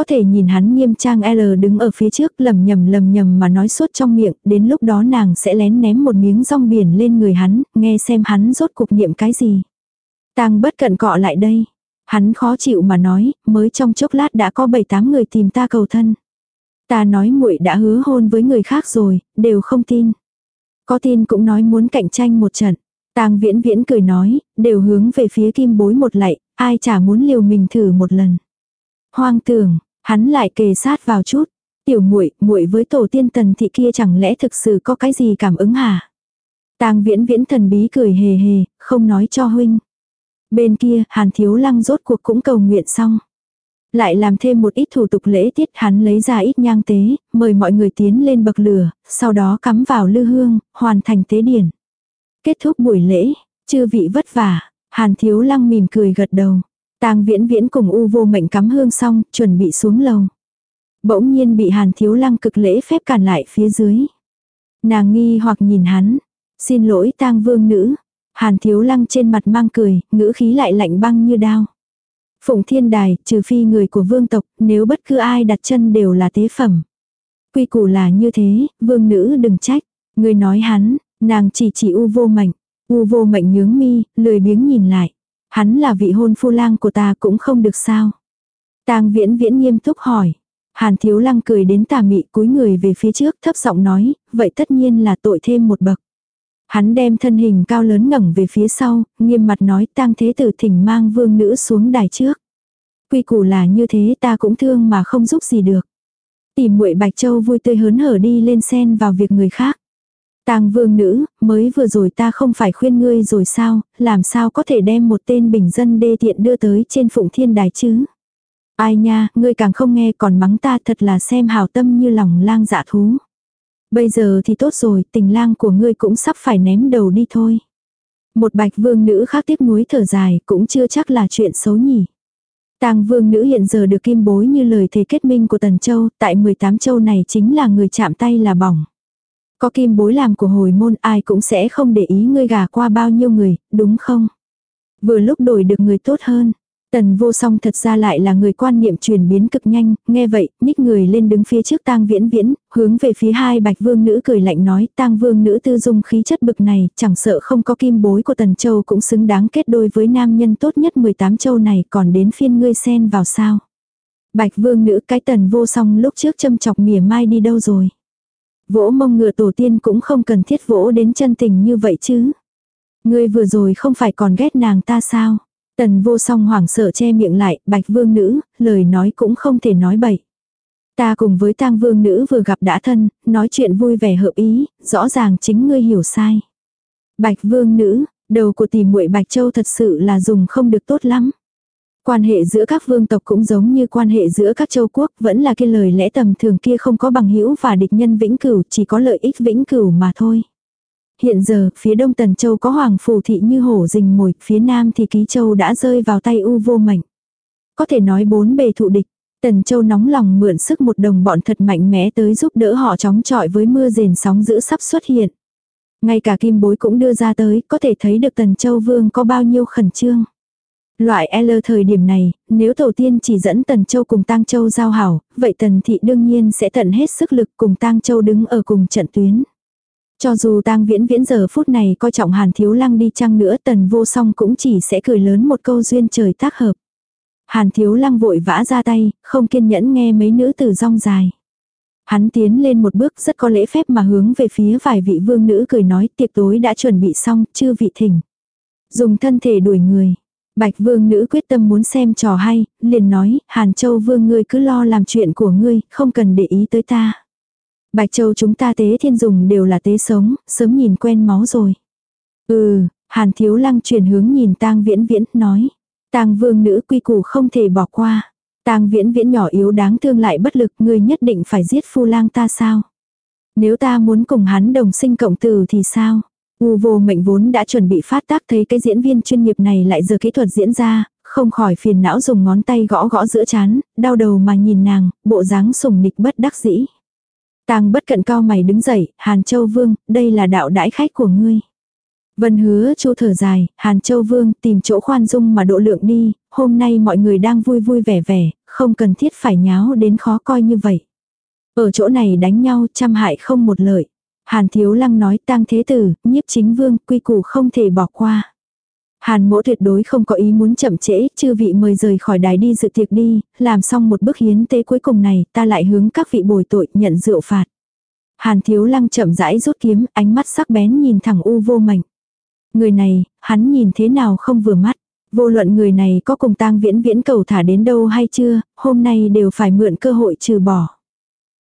Có thể nhìn hắn nghiêm trang L đứng ở phía trước lầm nhầm lầm nhầm mà nói suốt trong miệng, đến lúc đó nàng sẽ lén ném một miếng rong biển lên người hắn, nghe xem hắn rốt cuộc niệm cái gì. Tang bất cận cọ lại đây. Hắn khó chịu mà nói, mới trong chốc lát đã có bảy tám người tìm ta cầu thân. Ta nói muội đã hứa hôn với người khác rồi, đều không tin. Có tin cũng nói muốn cạnh tranh một trận. Tang viễn viễn cười nói, đều hướng về phía kim bối một lạy, ai chả muốn liều mình thử một lần. Hoang tưởng, hắn lại kề sát vào chút. Tiểu muội, muội với tổ tiên tần thị kia chẳng lẽ thực sự có cái gì cảm ứng hả? Tang viễn viễn thần bí cười hề hề, không nói cho huynh. Bên kia, hàn thiếu lăng rốt cuộc cũng cầu nguyện xong. Lại làm thêm một ít thủ tục lễ tiết hắn lấy ra ít nhang tế, mời mọi người tiến lên bậc lửa, sau đó cắm vào lư hương, hoàn thành tế điển. Kết thúc buổi lễ, chư vị vất vả, hàn thiếu lăng mỉm cười gật đầu tang viễn viễn cùng u vô mệnh cắm hương xong, chuẩn bị xuống lầu. Bỗng nhiên bị hàn thiếu lăng cực lễ phép cản lại phía dưới. Nàng nghi hoặc nhìn hắn. Xin lỗi tang vương nữ. Hàn thiếu lăng trên mặt mang cười, ngữ khí lại lạnh băng như đao. Phụng thiên đài, trừ phi người của vương tộc, nếu bất cứ ai đặt chân đều là tế phẩm. Quy củ là như thế, vương nữ đừng trách. Người nói hắn, nàng chỉ chỉ u vô mệnh. U vô mệnh nhướng mi, lười biếng nhìn lại. Hắn là vị hôn phu lang của ta cũng không được sao. tang viễn viễn nghiêm túc hỏi. Hàn thiếu lăng cười đến tà mị cúi người về phía trước thấp giọng nói, vậy tất nhiên là tội thêm một bậc. Hắn đem thân hình cao lớn ngẩng về phía sau, nghiêm mặt nói tang thế tử thỉnh mang vương nữ xuống đài trước. Quy củ là như thế ta cũng thương mà không giúp gì được. Tìm muội Bạch Châu vui tươi hớn hở đi lên sen vào việc người khác. Tang vương nữ, mới vừa rồi ta không phải khuyên ngươi rồi sao, làm sao có thể đem một tên bình dân đê tiện đưa tới trên phụng thiên đài chứ. Ai nha, ngươi càng không nghe còn mắng ta thật là xem hào tâm như lòng lang dạ thú. Bây giờ thì tốt rồi, tình lang của ngươi cũng sắp phải ném đầu đi thôi. Một bạch vương nữ khác tiếp nuối thở dài cũng chưa chắc là chuyện xấu nhỉ. Tang vương nữ hiện giờ được kim bối như lời thề kết minh của Tần Châu, tại 18 châu này chính là người chạm tay là bỏng. Có kim bối làm của hồi môn ai cũng sẽ không để ý ngươi gả qua bao nhiêu người, đúng không? Vừa lúc đổi được người tốt hơn. Tần vô song thật ra lại là người quan niệm chuyển biến cực nhanh, nghe vậy, nhích người lên đứng phía trước tang viễn viễn, hướng về phía hai bạch vương nữ cười lạnh nói tang vương nữ tư dung khí chất bực này, chẳng sợ không có kim bối của tần châu cũng xứng đáng kết đôi với nam nhân tốt nhất 18 châu này còn đến phiên ngươi xen vào sao. Bạch vương nữ cái tần vô song lúc trước châm chọc mỉa mai đi đâu rồi. Vỗ mông ngựa tổ tiên cũng không cần thiết vỗ đến chân tình như vậy chứ. Ngươi vừa rồi không phải còn ghét nàng ta sao. Tần vô song hoảng sợ che miệng lại, bạch vương nữ, lời nói cũng không thể nói bậy. Ta cùng với tang vương nữ vừa gặp đã thân, nói chuyện vui vẻ hợp ý, rõ ràng chính ngươi hiểu sai. Bạch vương nữ, đầu của tỷ muội Bạch Châu thật sự là dùng không được tốt lắm. Quan hệ giữa các vương tộc cũng giống như quan hệ giữa các châu quốc, vẫn là cái lời lẽ tầm thường kia không có bằng hữu và địch nhân vĩnh cửu, chỉ có lợi ích vĩnh cửu mà thôi. Hiện giờ, phía đông Tần Châu có Hoàng phù Thị như hổ rình mồi, phía nam thì Ký Châu đã rơi vào tay U vô mệnh. Có thể nói bốn bề thụ địch, Tần Châu nóng lòng mượn sức một đồng bọn thật mạnh mẽ tới giúp đỡ họ chống chọi với mưa rền sóng dữ sắp xuất hiện. Ngay cả kim bối cũng đưa ra tới, có thể thấy được Tần Châu Vương có bao nhiêu khẩn trương. Loại L thời điểm này, nếu tổ tiên chỉ dẫn Tần Châu cùng Tang Châu giao hảo, vậy Tần Thị đương nhiên sẽ tận hết sức lực cùng Tang Châu đứng ở cùng trận tuyến. Cho dù tang viễn viễn giờ phút này coi trọng hàn thiếu lăng đi chăng nữa tần vô song cũng chỉ sẽ cười lớn một câu duyên trời tác hợp. Hàn thiếu lăng vội vã ra tay, không kiên nhẫn nghe mấy nữ tử rong dài. Hắn tiến lên một bước rất có lễ phép mà hướng về phía vài vị vương nữ cười nói tiệc tối đã chuẩn bị xong, chưa vị thỉnh. Dùng thân thể đuổi người. Bạch vương nữ quyết tâm muốn xem trò hay, liền nói, Hàn Châu vương ngươi cứ lo làm chuyện của ngươi, không cần để ý tới ta. Bạch Châu chúng ta tế thiên dùng đều là tế sống, sớm nhìn quen máu rồi. Ừ, Hàn Thiếu Lăng chuyển hướng nhìn Tang Viễn Viễn, nói. Tang vương nữ quy củ không thể bỏ qua. Tang Viễn Viễn nhỏ yếu đáng thương lại bất lực, ngươi nhất định phải giết phu lang ta sao? Nếu ta muốn cùng hắn đồng sinh cộng tử thì sao? U vô mệnh vốn đã chuẩn bị phát tác thấy cái diễn viên chuyên nghiệp này lại giờ kỹ thuật diễn ra, không khỏi phiền não dùng ngón tay gõ gõ giữa chán, đau đầu mà nhìn nàng, bộ dáng sùng nịch bất đắc dĩ. Tàng bất cận cao mày đứng dậy, Hàn Châu Vương, đây là đạo đãi khách của ngươi. Vân hứa chu thở dài, Hàn Châu Vương tìm chỗ khoan dung mà độ lượng đi, hôm nay mọi người đang vui vui vẻ vẻ, không cần thiết phải nháo đến khó coi như vậy. Ở chỗ này đánh nhau trăm hại không một lợi. Hàn Thiếu Lăng nói tang thế tử, nhiếp chính vương, quy củ không thể bỏ qua. Hàn mỗ tuyệt đối không có ý muốn chậm trễ, chư vị mời rời khỏi đài đi dự tiệc đi, làm xong một bước hiến tế cuối cùng này, ta lại hướng các vị bồi tội, nhận rượu phạt. Hàn thiếu lăng chậm rãi rút kiếm, ánh mắt sắc bén nhìn thẳng u vô mảnh. Người này, hắn nhìn thế nào không vừa mắt. Vô luận người này có cùng tang viễn viễn cầu thả đến đâu hay chưa, hôm nay đều phải mượn cơ hội trừ bỏ.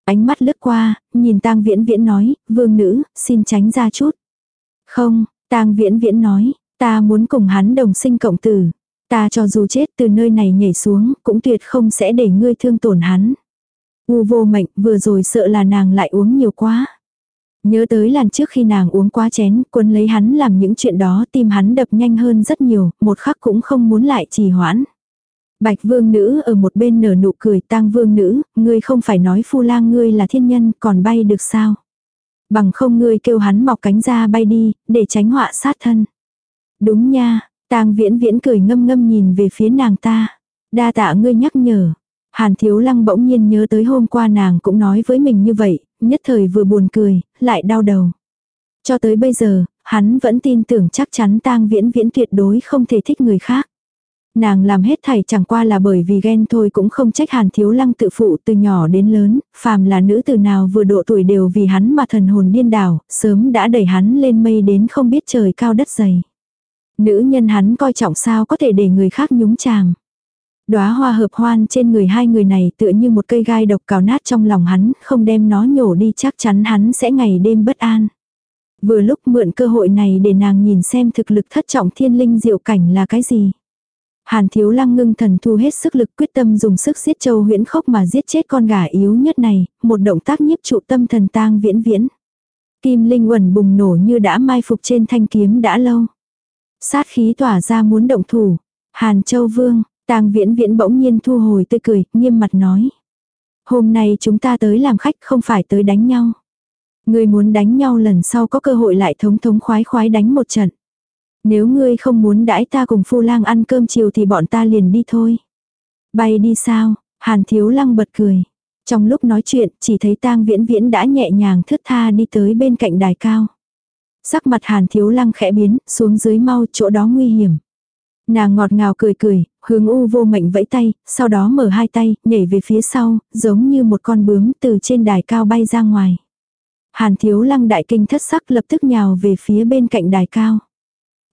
Ánh mắt lướt qua, nhìn tang viễn viễn nói, vương nữ, xin tránh ra chút. Không, tang viễn viễn nói, ta muốn cùng hắn đồng sinh cộng tử. Ta cho dù chết từ nơi này nhảy xuống, cũng tuyệt không sẽ để ngươi thương tổn hắn. U vô mệnh vừa rồi sợ là nàng lại uống nhiều quá. Nhớ tới lần trước khi nàng uống quá chén, quân lấy hắn làm những chuyện đó tim hắn đập nhanh hơn rất nhiều, một khắc cũng không muốn lại trì hoãn. Bạch vương nữ ở một bên nở nụ cười tang vương nữ, ngươi không phải nói phu lang ngươi là thiên nhân còn bay được sao. Bằng không ngươi kêu hắn mọc cánh ra bay đi, để tránh họa sát thân. Đúng nha, tang viễn viễn cười ngâm ngâm nhìn về phía nàng ta. Đa tạ ngươi nhắc nhở. Hàn thiếu lăng bỗng nhiên nhớ tới hôm qua nàng cũng nói với mình như vậy, nhất thời vừa buồn cười, lại đau đầu. Cho tới bây giờ, hắn vẫn tin tưởng chắc chắn tang viễn viễn tuyệt đối không thể thích người khác. Nàng làm hết thảy chẳng qua là bởi vì ghen thôi cũng không trách hàn thiếu lăng tự phụ từ nhỏ đến lớn, phàm là nữ từ nào vừa độ tuổi đều vì hắn mà thần hồn điên đảo, sớm đã đẩy hắn lên mây đến không biết trời cao đất dày. Nữ nhân hắn coi trọng sao có thể để người khác nhúng chàng. Đóa hoa hợp hoan trên người hai người này tựa như một cây gai độc cào nát trong lòng hắn, không đem nó nhổ đi chắc chắn hắn sẽ ngày đêm bất an. Vừa lúc mượn cơ hội này để nàng nhìn xem thực lực thất trọng thiên linh diệu cảnh là cái gì. Hàn thiếu lăng ngưng thần thu hết sức lực quyết tâm dùng sức giết châu huyễn khốc mà giết chết con gà yếu nhất này, một động tác nhiếp trụ tâm thần tang viễn viễn. Kim linh uẩn bùng nổ như đã mai phục trên thanh kiếm đã lâu. Sát khí tỏa ra muốn động thủ. Hàn châu vương, tang viễn viễn bỗng nhiên thu hồi tươi cười, nghiêm mặt nói. Hôm nay chúng ta tới làm khách không phải tới đánh nhau. Người muốn đánh nhau lần sau có cơ hội lại thống thống khoái khoái đánh một trận. Nếu ngươi không muốn đãi ta cùng phu lang ăn cơm chiều thì bọn ta liền đi thôi. Bay đi sao? Hàn thiếu lăng bật cười. Trong lúc nói chuyện, chỉ thấy tang viễn viễn đã nhẹ nhàng thướt tha đi tới bên cạnh đài cao. Sắc mặt hàn thiếu lăng khẽ biến, xuống dưới mau chỗ đó nguy hiểm. Nàng ngọt ngào cười cười, hướng u vô mệnh vẫy tay, sau đó mở hai tay, nhảy về phía sau, giống như một con bướm từ trên đài cao bay ra ngoài. Hàn thiếu lăng đại kinh thất sắc lập tức nhào về phía bên cạnh đài cao.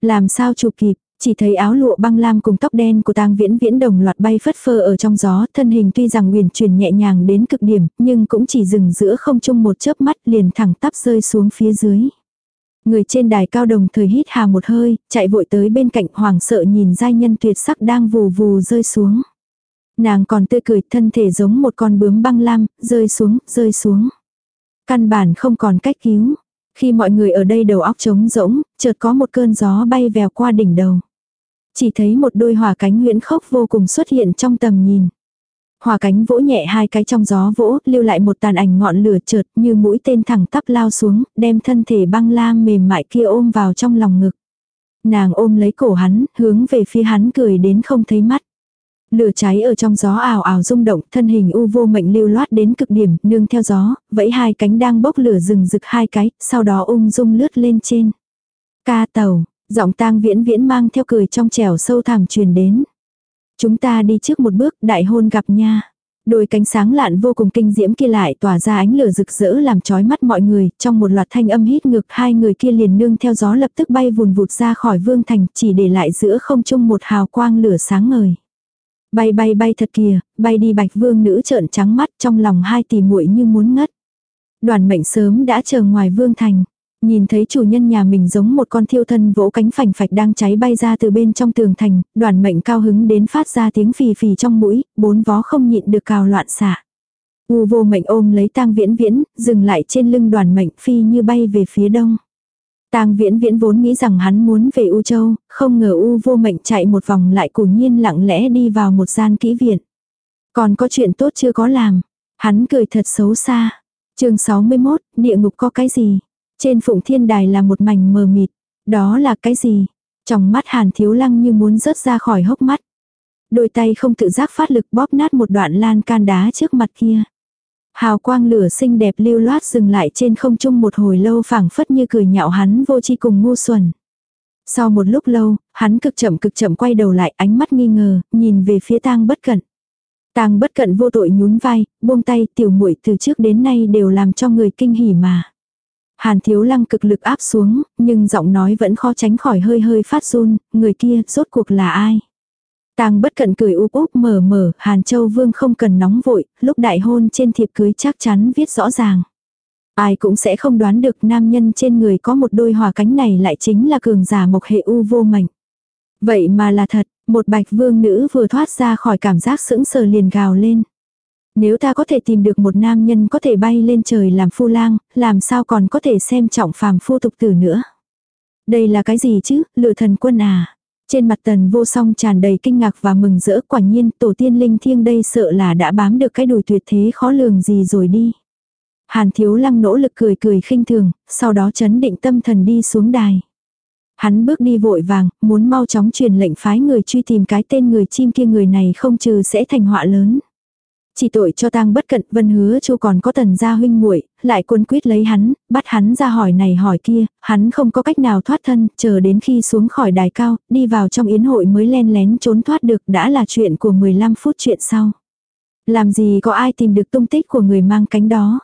Làm sao chụp kịp, chỉ thấy áo lụa băng lam cùng tóc đen của tang viễn viễn đồng loạt bay phất phơ ở trong gió, thân hình tuy rằng uyển chuyển nhẹ nhàng đến cực điểm, nhưng cũng chỉ dừng giữa không trung một chớp mắt liền thẳng tắp rơi xuống phía dưới. Người trên đài cao đồng thời hít hà một hơi, chạy vội tới bên cạnh hoàng sợ nhìn giai nhân tuyệt sắc đang vù vù rơi xuống. Nàng còn tươi cười thân thể giống một con bướm băng lam, rơi xuống, rơi xuống. Căn bản không còn cách cứu. Khi mọi người ở đây đầu óc trống rỗng, chợt có một cơn gió bay vèo qua đỉnh đầu. Chỉ thấy một đôi hỏa cánh huyễn khốc vô cùng xuất hiện trong tầm nhìn. Hỏa cánh vỗ nhẹ hai cái trong gió vỗ, lưu lại một tàn ảnh ngọn lửa chợt như mũi tên thẳng tắp lao xuống, đem thân thể băng lam mềm mại kia ôm vào trong lòng ngực. Nàng ôm lấy cổ hắn, hướng về phía hắn cười đến không thấy mắt. Lửa cháy ở trong gió ảo ảo rung động, thân hình u vô mệnh lưu loát đến cực điểm, nương theo gió, vẫy hai cánh đang bốc lửa rừng rực hai cái, sau đó ung dung lướt lên trên. Ca tàu, giọng tang viễn viễn mang theo cười trong trẻo sâu thẳm truyền đến. Chúng ta đi trước một bước, đại hôn gặp nha. Đôi cánh sáng lạn vô cùng kinh diễm kia lại tỏa ra ánh lửa rực rỡ làm chói mắt mọi người, trong một loạt thanh âm hít ngực hai người kia liền nương theo gió lập tức bay vùn vụt ra khỏi vương thành chỉ để lại giữa không trung một hào quang lửa sáng ngời. Bay bay bay thật kìa, bay đi bạch vương nữ trợn trắng mắt trong lòng hai tỷ muội như muốn ngất. Đoàn mệnh sớm đã chờ ngoài vương thành. Nhìn thấy chủ nhân nhà mình giống một con thiêu thân vỗ cánh phành phạch đang cháy bay ra từ bên trong tường thành, đoàn mệnh cao hứng đến phát ra tiếng phì phì trong mũi, bốn vó không nhịn được cào loạn xạ. U vô mệnh ôm lấy tang viễn viễn, dừng lại trên lưng đoàn mệnh phi như bay về phía đông. Tang viễn viễn vốn nghĩ rằng hắn muốn về U Châu, không ngờ U vô mệnh chạy một vòng lại củ nhiên lặng lẽ đi vào một gian kỹ viện. Còn có chuyện tốt chưa có làm. Hắn cười thật xấu xa. chương 61, địa ngục có cái gì? Trên phụng thiên đài là một mảnh mờ mịt. Đó là cái gì? Trong mắt hàn thiếu lăng như muốn rớt ra khỏi hốc mắt. Đôi tay không tự giác phát lực bóp nát một đoạn lan can đá trước mặt kia. Hào quang lửa xinh đẹp lưu loát dừng lại trên không trung một hồi lâu phảng phất như cười nhạo hắn vô chi cùng ngu xuẩn. Sau một lúc lâu, hắn cực chậm cực chậm quay đầu lại ánh mắt nghi ngờ, nhìn về phía tang bất cận. Tang bất cận vô tội nhún vai, buông tay tiểu muội từ trước đến nay đều làm cho người kinh hỉ mà. Hàn thiếu lăng cực lực áp xuống, nhưng giọng nói vẫn khó tránh khỏi hơi hơi phát run, người kia rốt cuộc là ai. Tang bất cận cười úp úp mở mở, Hàn Châu Vương không cần nóng vội, lúc đại hôn trên thiệp cưới chắc chắn viết rõ ràng. Ai cũng sẽ không đoán được nam nhân trên người có một đôi hòa cánh này lại chính là cường giả mộc hệ u vô mảnh Vậy mà là thật, một bạch vương nữ vừa thoát ra khỏi cảm giác sững sờ liền gào lên. Nếu ta có thể tìm được một nam nhân có thể bay lên trời làm phu lang, làm sao còn có thể xem trọng phàm phu tục tử nữa. Đây là cái gì chứ, lựa thần quân à. Trên mặt tần vô song tràn đầy kinh ngạc và mừng rỡ quả nhiên tổ tiên linh thiêng đây sợ là đã bám được cái đùi tuyệt thế khó lường gì rồi đi. Hàn thiếu lăng nỗ lực cười cười khinh thường, sau đó chấn định tâm thần đi xuống đài. Hắn bước đi vội vàng, muốn mau chóng truyền lệnh phái người truy tìm cái tên người chim kia người này không trừ sẽ thành họa lớn. Chỉ tội cho tang bất cận vân hứa chu còn có tần gia huynh muội lại cuốn quyết lấy hắn, bắt hắn ra hỏi này hỏi kia, hắn không có cách nào thoát thân, chờ đến khi xuống khỏi đài cao, đi vào trong yến hội mới len lén trốn thoát được đã là chuyện của 15 phút chuyện sau. Làm gì có ai tìm được tung tích của người mang cánh đó.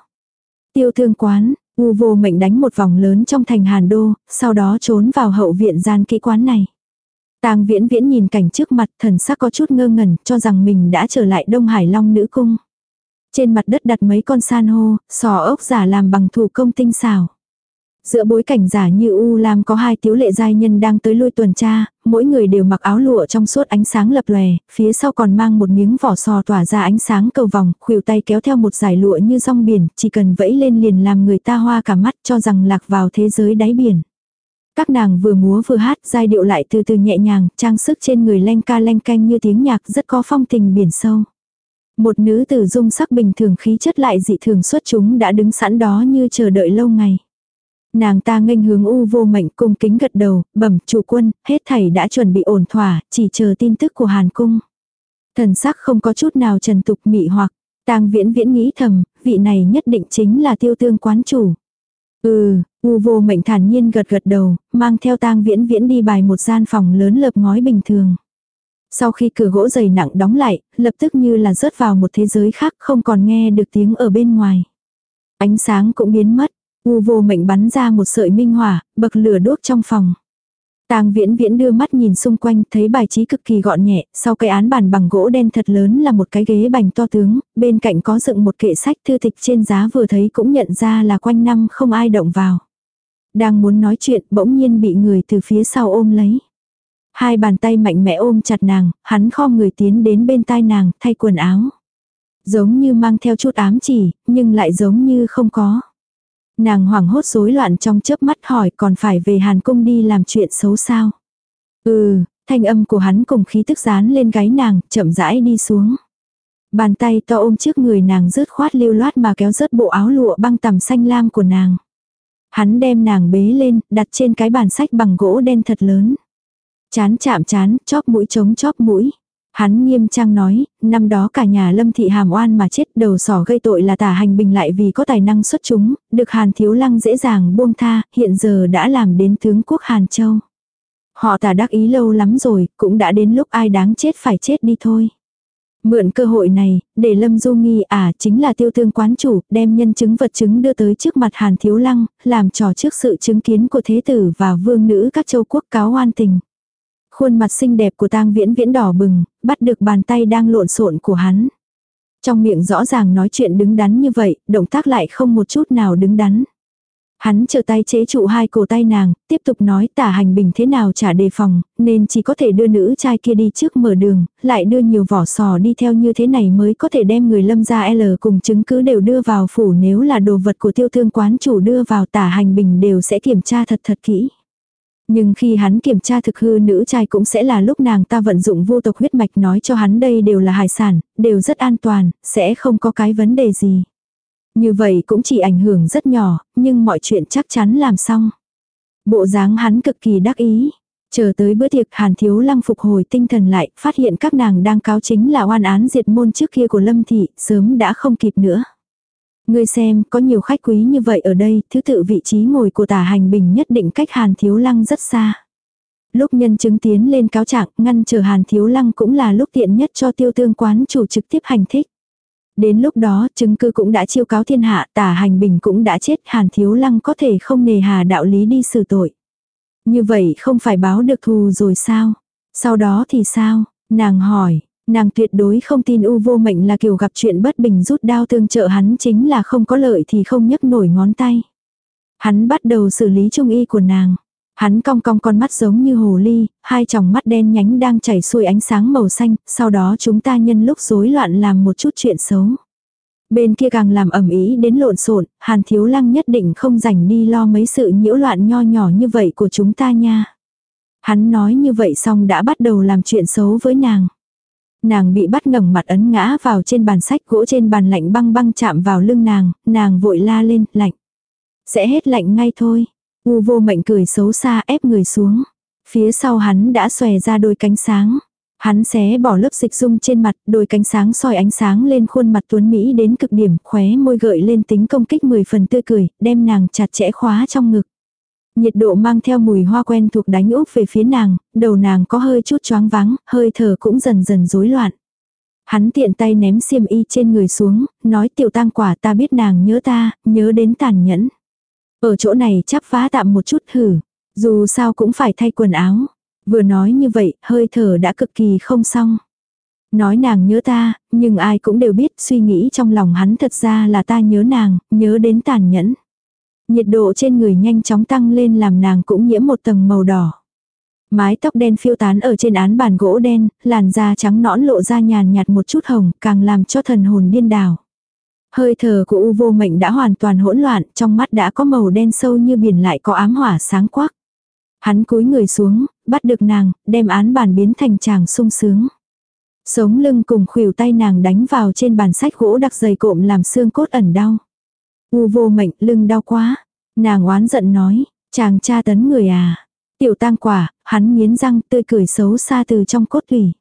Tiêu thương quán, u vô mệnh đánh một vòng lớn trong thành hàn đô, sau đó trốn vào hậu viện gian kỹ quán này. Tang viễn viễn nhìn cảnh trước mặt thần sắc có chút ngơ ngẩn cho rằng mình đã trở lại Đông Hải Long nữ cung. Trên mặt đất đặt mấy con san hô, sò ốc giả làm bằng thủ công tinh xảo. Giữa bối cảnh giả như U Lam có hai tiếu lệ giai nhân đang tới lui tuần tra, mỗi người đều mặc áo lụa trong suốt ánh sáng lập lòe, phía sau còn mang một miếng vỏ sò tỏa ra ánh sáng cầu vòng, khuỷu tay kéo theo một dải lụa như rong biển, chỉ cần vẫy lên liền làm người ta hoa cả mắt cho rằng lạc vào thế giới đáy biển. Các nàng vừa múa vừa hát, giai điệu lại từ từ nhẹ nhàng, trang sức trên người leng ca leng canh như tiếng nhạc rất có phong tình biển sâu. Một nữ tử dung sắc bình thường khí chất lại dị thường xuất chúng đã đứng sẵn đó như chờ đợi lâu ngày. Nàng ta nghênh hướng u vô mệnh cung kính gật đầu, bẩm chủ quân, hết thảy đã chuẩn bị ổn thỏa, chỉ chờ tin tức của Hàn cung. Thần sắc không có chút nào trần tục mị hoặc, tang viễn viễn nghĩ thầm, vị này nhất định chính là tiêu tương quán chủ. Ừ, u vô mệnh thản nhiên gật gật đầu, mang theo tang viễn viễn đi bài một gian phòng lớn lợp ngói bình thường. Sau khi cửa gỗ dày nặng đóng lại, lập tức như là rớt vào một thế giới khác không còn nghe được tiếng ở bên ngoài. Ánh sáng cũng biến mất, u vô mệnh bắn ra một sợi minh hỏa, bậc lửa đốt trong phòng. Tang Viễn Viễn đưa mắt nhìn xung quanh, thấy bài trí cực kỳ gọn nhẹ, sau cái án bàn bằng gỗ đen thật lớn là một cái ghế bành to tướng, bên cạnh có dựng một kệ sách thư tịch trên giá vừa thấy cũng nhận ra là quanh năm không ai động vào. Đang muốn nói chuyện, bỗng nhiên bị người từ phía sau ôm lấy. Hai bàn tay mạnh mẽ ôm chặt nàng, hắn khom người tiến đến bên tai nàng, thay quần áo. Giống như mang theo chút ám chỉ, nhưng lại giống như không có. Nàng hoảng hốt rối loạn trong chớp mắt hỏi còn phải về Hàn Cung đi làm chuyện xấu sao. Ừ, thanh âm của hắn cùng khí tức dán lên gáy nàng, chậm rãi đi xuống. Bàn tay to ôm trước người nàng rớt khoát lưu loát mà kéo rớt bộ áo lụa băng tầm xanh lam của nàng. Hắn đem nàng bế lên, đặt trên cái bàn sách bằng gỗ đen thật lớn. Chán chạm chán, chóp mũi chống chóp mũi. Hắn nghiêm trang nói, năm đó cả nhà lâm thị hàm oan mà chết đầu sỏ gây tội là tả hành bình lại vì có tài năng xuất chúng, được hàn thiếu lăng dễ dàng buông tha, hiện giờ đã làm đến tướng quốc hàn châu. Họ tả đắc ý lâu lắm rồi, cũng đã đến lúc ai đáng chết phải chết đi thôi. Mượn cơ hội này, để Lâm Du nghi à chính là tiêu tương quán chủ, đem nhân chứng vật chứng đưa tới trước mặt Hàn Thiếu Lăng, làm trò trước sự chứng kiến của thế tử và vương nữ các châu quốc cáo oan tình. Khuôn mặt xinh đẹp của tang viễn viễn đỏ bừng, bắt được bàn tay đang lộn xộn của hắn. Trong miệng rõ ràng nói chuyện đứng đắn như vậy, động tác lại không một chút nào đứng đắn. Hắn chờ tay chế trụ hai cổ tay nàng, tiếp tục nói tả hành bình thế nào trả đề phòng, nên chỉ có thể đưa nữ trai kia đi trước mở đường, lại đưa nhiều vỏ sò đi theo như thế này mới có thể đem người lâm gia L cùng chứng cứ đều đưa vào phủ nếu là đồ vật của tiêu thương quán chủ đưa vào tả hành bình đều sẽ kiểm tra thật thật kỹ. Nhưng khi hắn kiểm tra thực hư nữ trai cũng sẽ là lúc nàng ta vận dụng vô tộc huyết mạch nói cho hắn đây đều là hải sản, đều rất an toàn, sẽ không có cái vấn đề gì. Như vậy cũng chỉ ảnh hưởng rất nhỏ, nhưng mọi chuyện chắc chắn làm xong. Bộ dáng hắn cực kỳ đắc ý. Chờ tới bữa tiệc Hàn Thiếu Lăng phục hồi tinh thần lại, phát hiện các nàng đang cáo chính là oan án diệt môn trước kia của Lâm Thị, sớm đã không kịp nữa. Ngươi xem, có nhiều khách quý như vậy ở đây, thứ tự vị trí ngồi của tả hành bình nhất định cách Hàn Thiếu Lăng rất xa. Lúc nhân chứng tiến lên cáo trạng, ngăn chờ Hàn Thiếu Lăng cũng là lúc tiện nhất cho tiêu tương quán chủ trực tiếp hành thích. Đến lúc đó, chứng cứ cũng đã chiêu cáo thiên hạ, tả hành bình cũng đã chết, Hàn Thiếu Lăng có thể không nề hà đạo lý đi xử tội. Như vậy không phải báo được thù rồi sao? Sau đó thì sao? Nàng hỏi, nàng tuyệt đối không tin u vô mệnh là kiểu gặp chuyện bất bình rút đao tương trợ hắn chính là không có lợi thì không nhấc nổi ngón tay. Hắn bắt đầu xử lý trung y của nàng. Hắn cong cong con mắt giống như hồ ly, hai tròng mắt đen nhánh đang chảy xuôi ánh sáng màu xanh, sau đó chúng ta nhân lúc rối loạn làm một chút chuyện xấu. Bên kia càng làm ẩm ý đến lộn xộn, Hàn Thiếu Lăng nhất định không rảnh đi lo mấy sự nhiễu loạn nho nhỏ như vậy của chúng ta nha. Hắn nói như vậy xong đã bắt đầu làm chuyện xấu với nàng. Nàng bị bắt ngẩng mặt ấn ngã vào trên bàn sách gỗ trên bàn lạnh băng băng chạm vào lưng nàng, nàng vội la lên, lạnh. Sẽ hết lạnh ngay thôi. U vô mệnh cười xấu xa ép người xuống. Phía sau hắn đã xòe ra đôi cánh sáng. Hắn xé bỏ lớp dịch dung trên mặt, đôi cánh sáng soi ánh sáng lên khuôn mặt tuấn Mỹ đến cực điểm, khóe môi gợi lên tính công kích 10 phần tươi cười, đem nàng chặt chẽ khóa trong ngực. Nhiệt độ mang theo mùi hoa quen thuộc đánh úp về phía nàng, đầu nàng có hơi chút choáng váng, hơi thở cũng dần dần rối loạn. Hắn tiện tay ném xiêm y trên người xuống, nói tiểu tăng quả ta biết nàng nhớ ta, nhớ đến tàn nhẫn. Ở chỗ này chắp phá tạm một chút hử, dù sao cũng phải thay quần áo. Vừa nói như vậy, hơi thở đã cực kỳ không xong. Nói nàng nhớ ta, nhưng ai cũng đều biết suy nghĩ trong lòng hắn thật ra là ta nhớ nàng, nhớ đến tàn nhẫn. Nhiệt độ trên người nhanh chóng tăng lên làm nàng cũng nhiễm một tầng màu đỏ. Mái tóc đen phiêu tán ở trên án bàn gỗ đen, làn da trắng nõn lộ ra nhàn nhạt một chút hồng, càng làm cho thần hồn điên đảo. Hơi thở của u vô mệnh đã hoàn toàn hỗn loạn, trong mắt đã có màu đen sâu như biển lại có ám hỏa sáng quắc. Hắn cúi người xuống, bắt được nàng, đem án bàn biến thành chàng sung sướng. Sống lưng cùng khuỷu tay nàng đánh vào trên bàn sách gỗ đặc dày cộm làm xương cốt ẩn đau. U vô mệnh, lưng đau quá. Nàng oán giận nói, chàng tra tấn người à. Tiểu tang quả, hắn nghiến răng tươi cười xấu xa từ trong cốt thủy.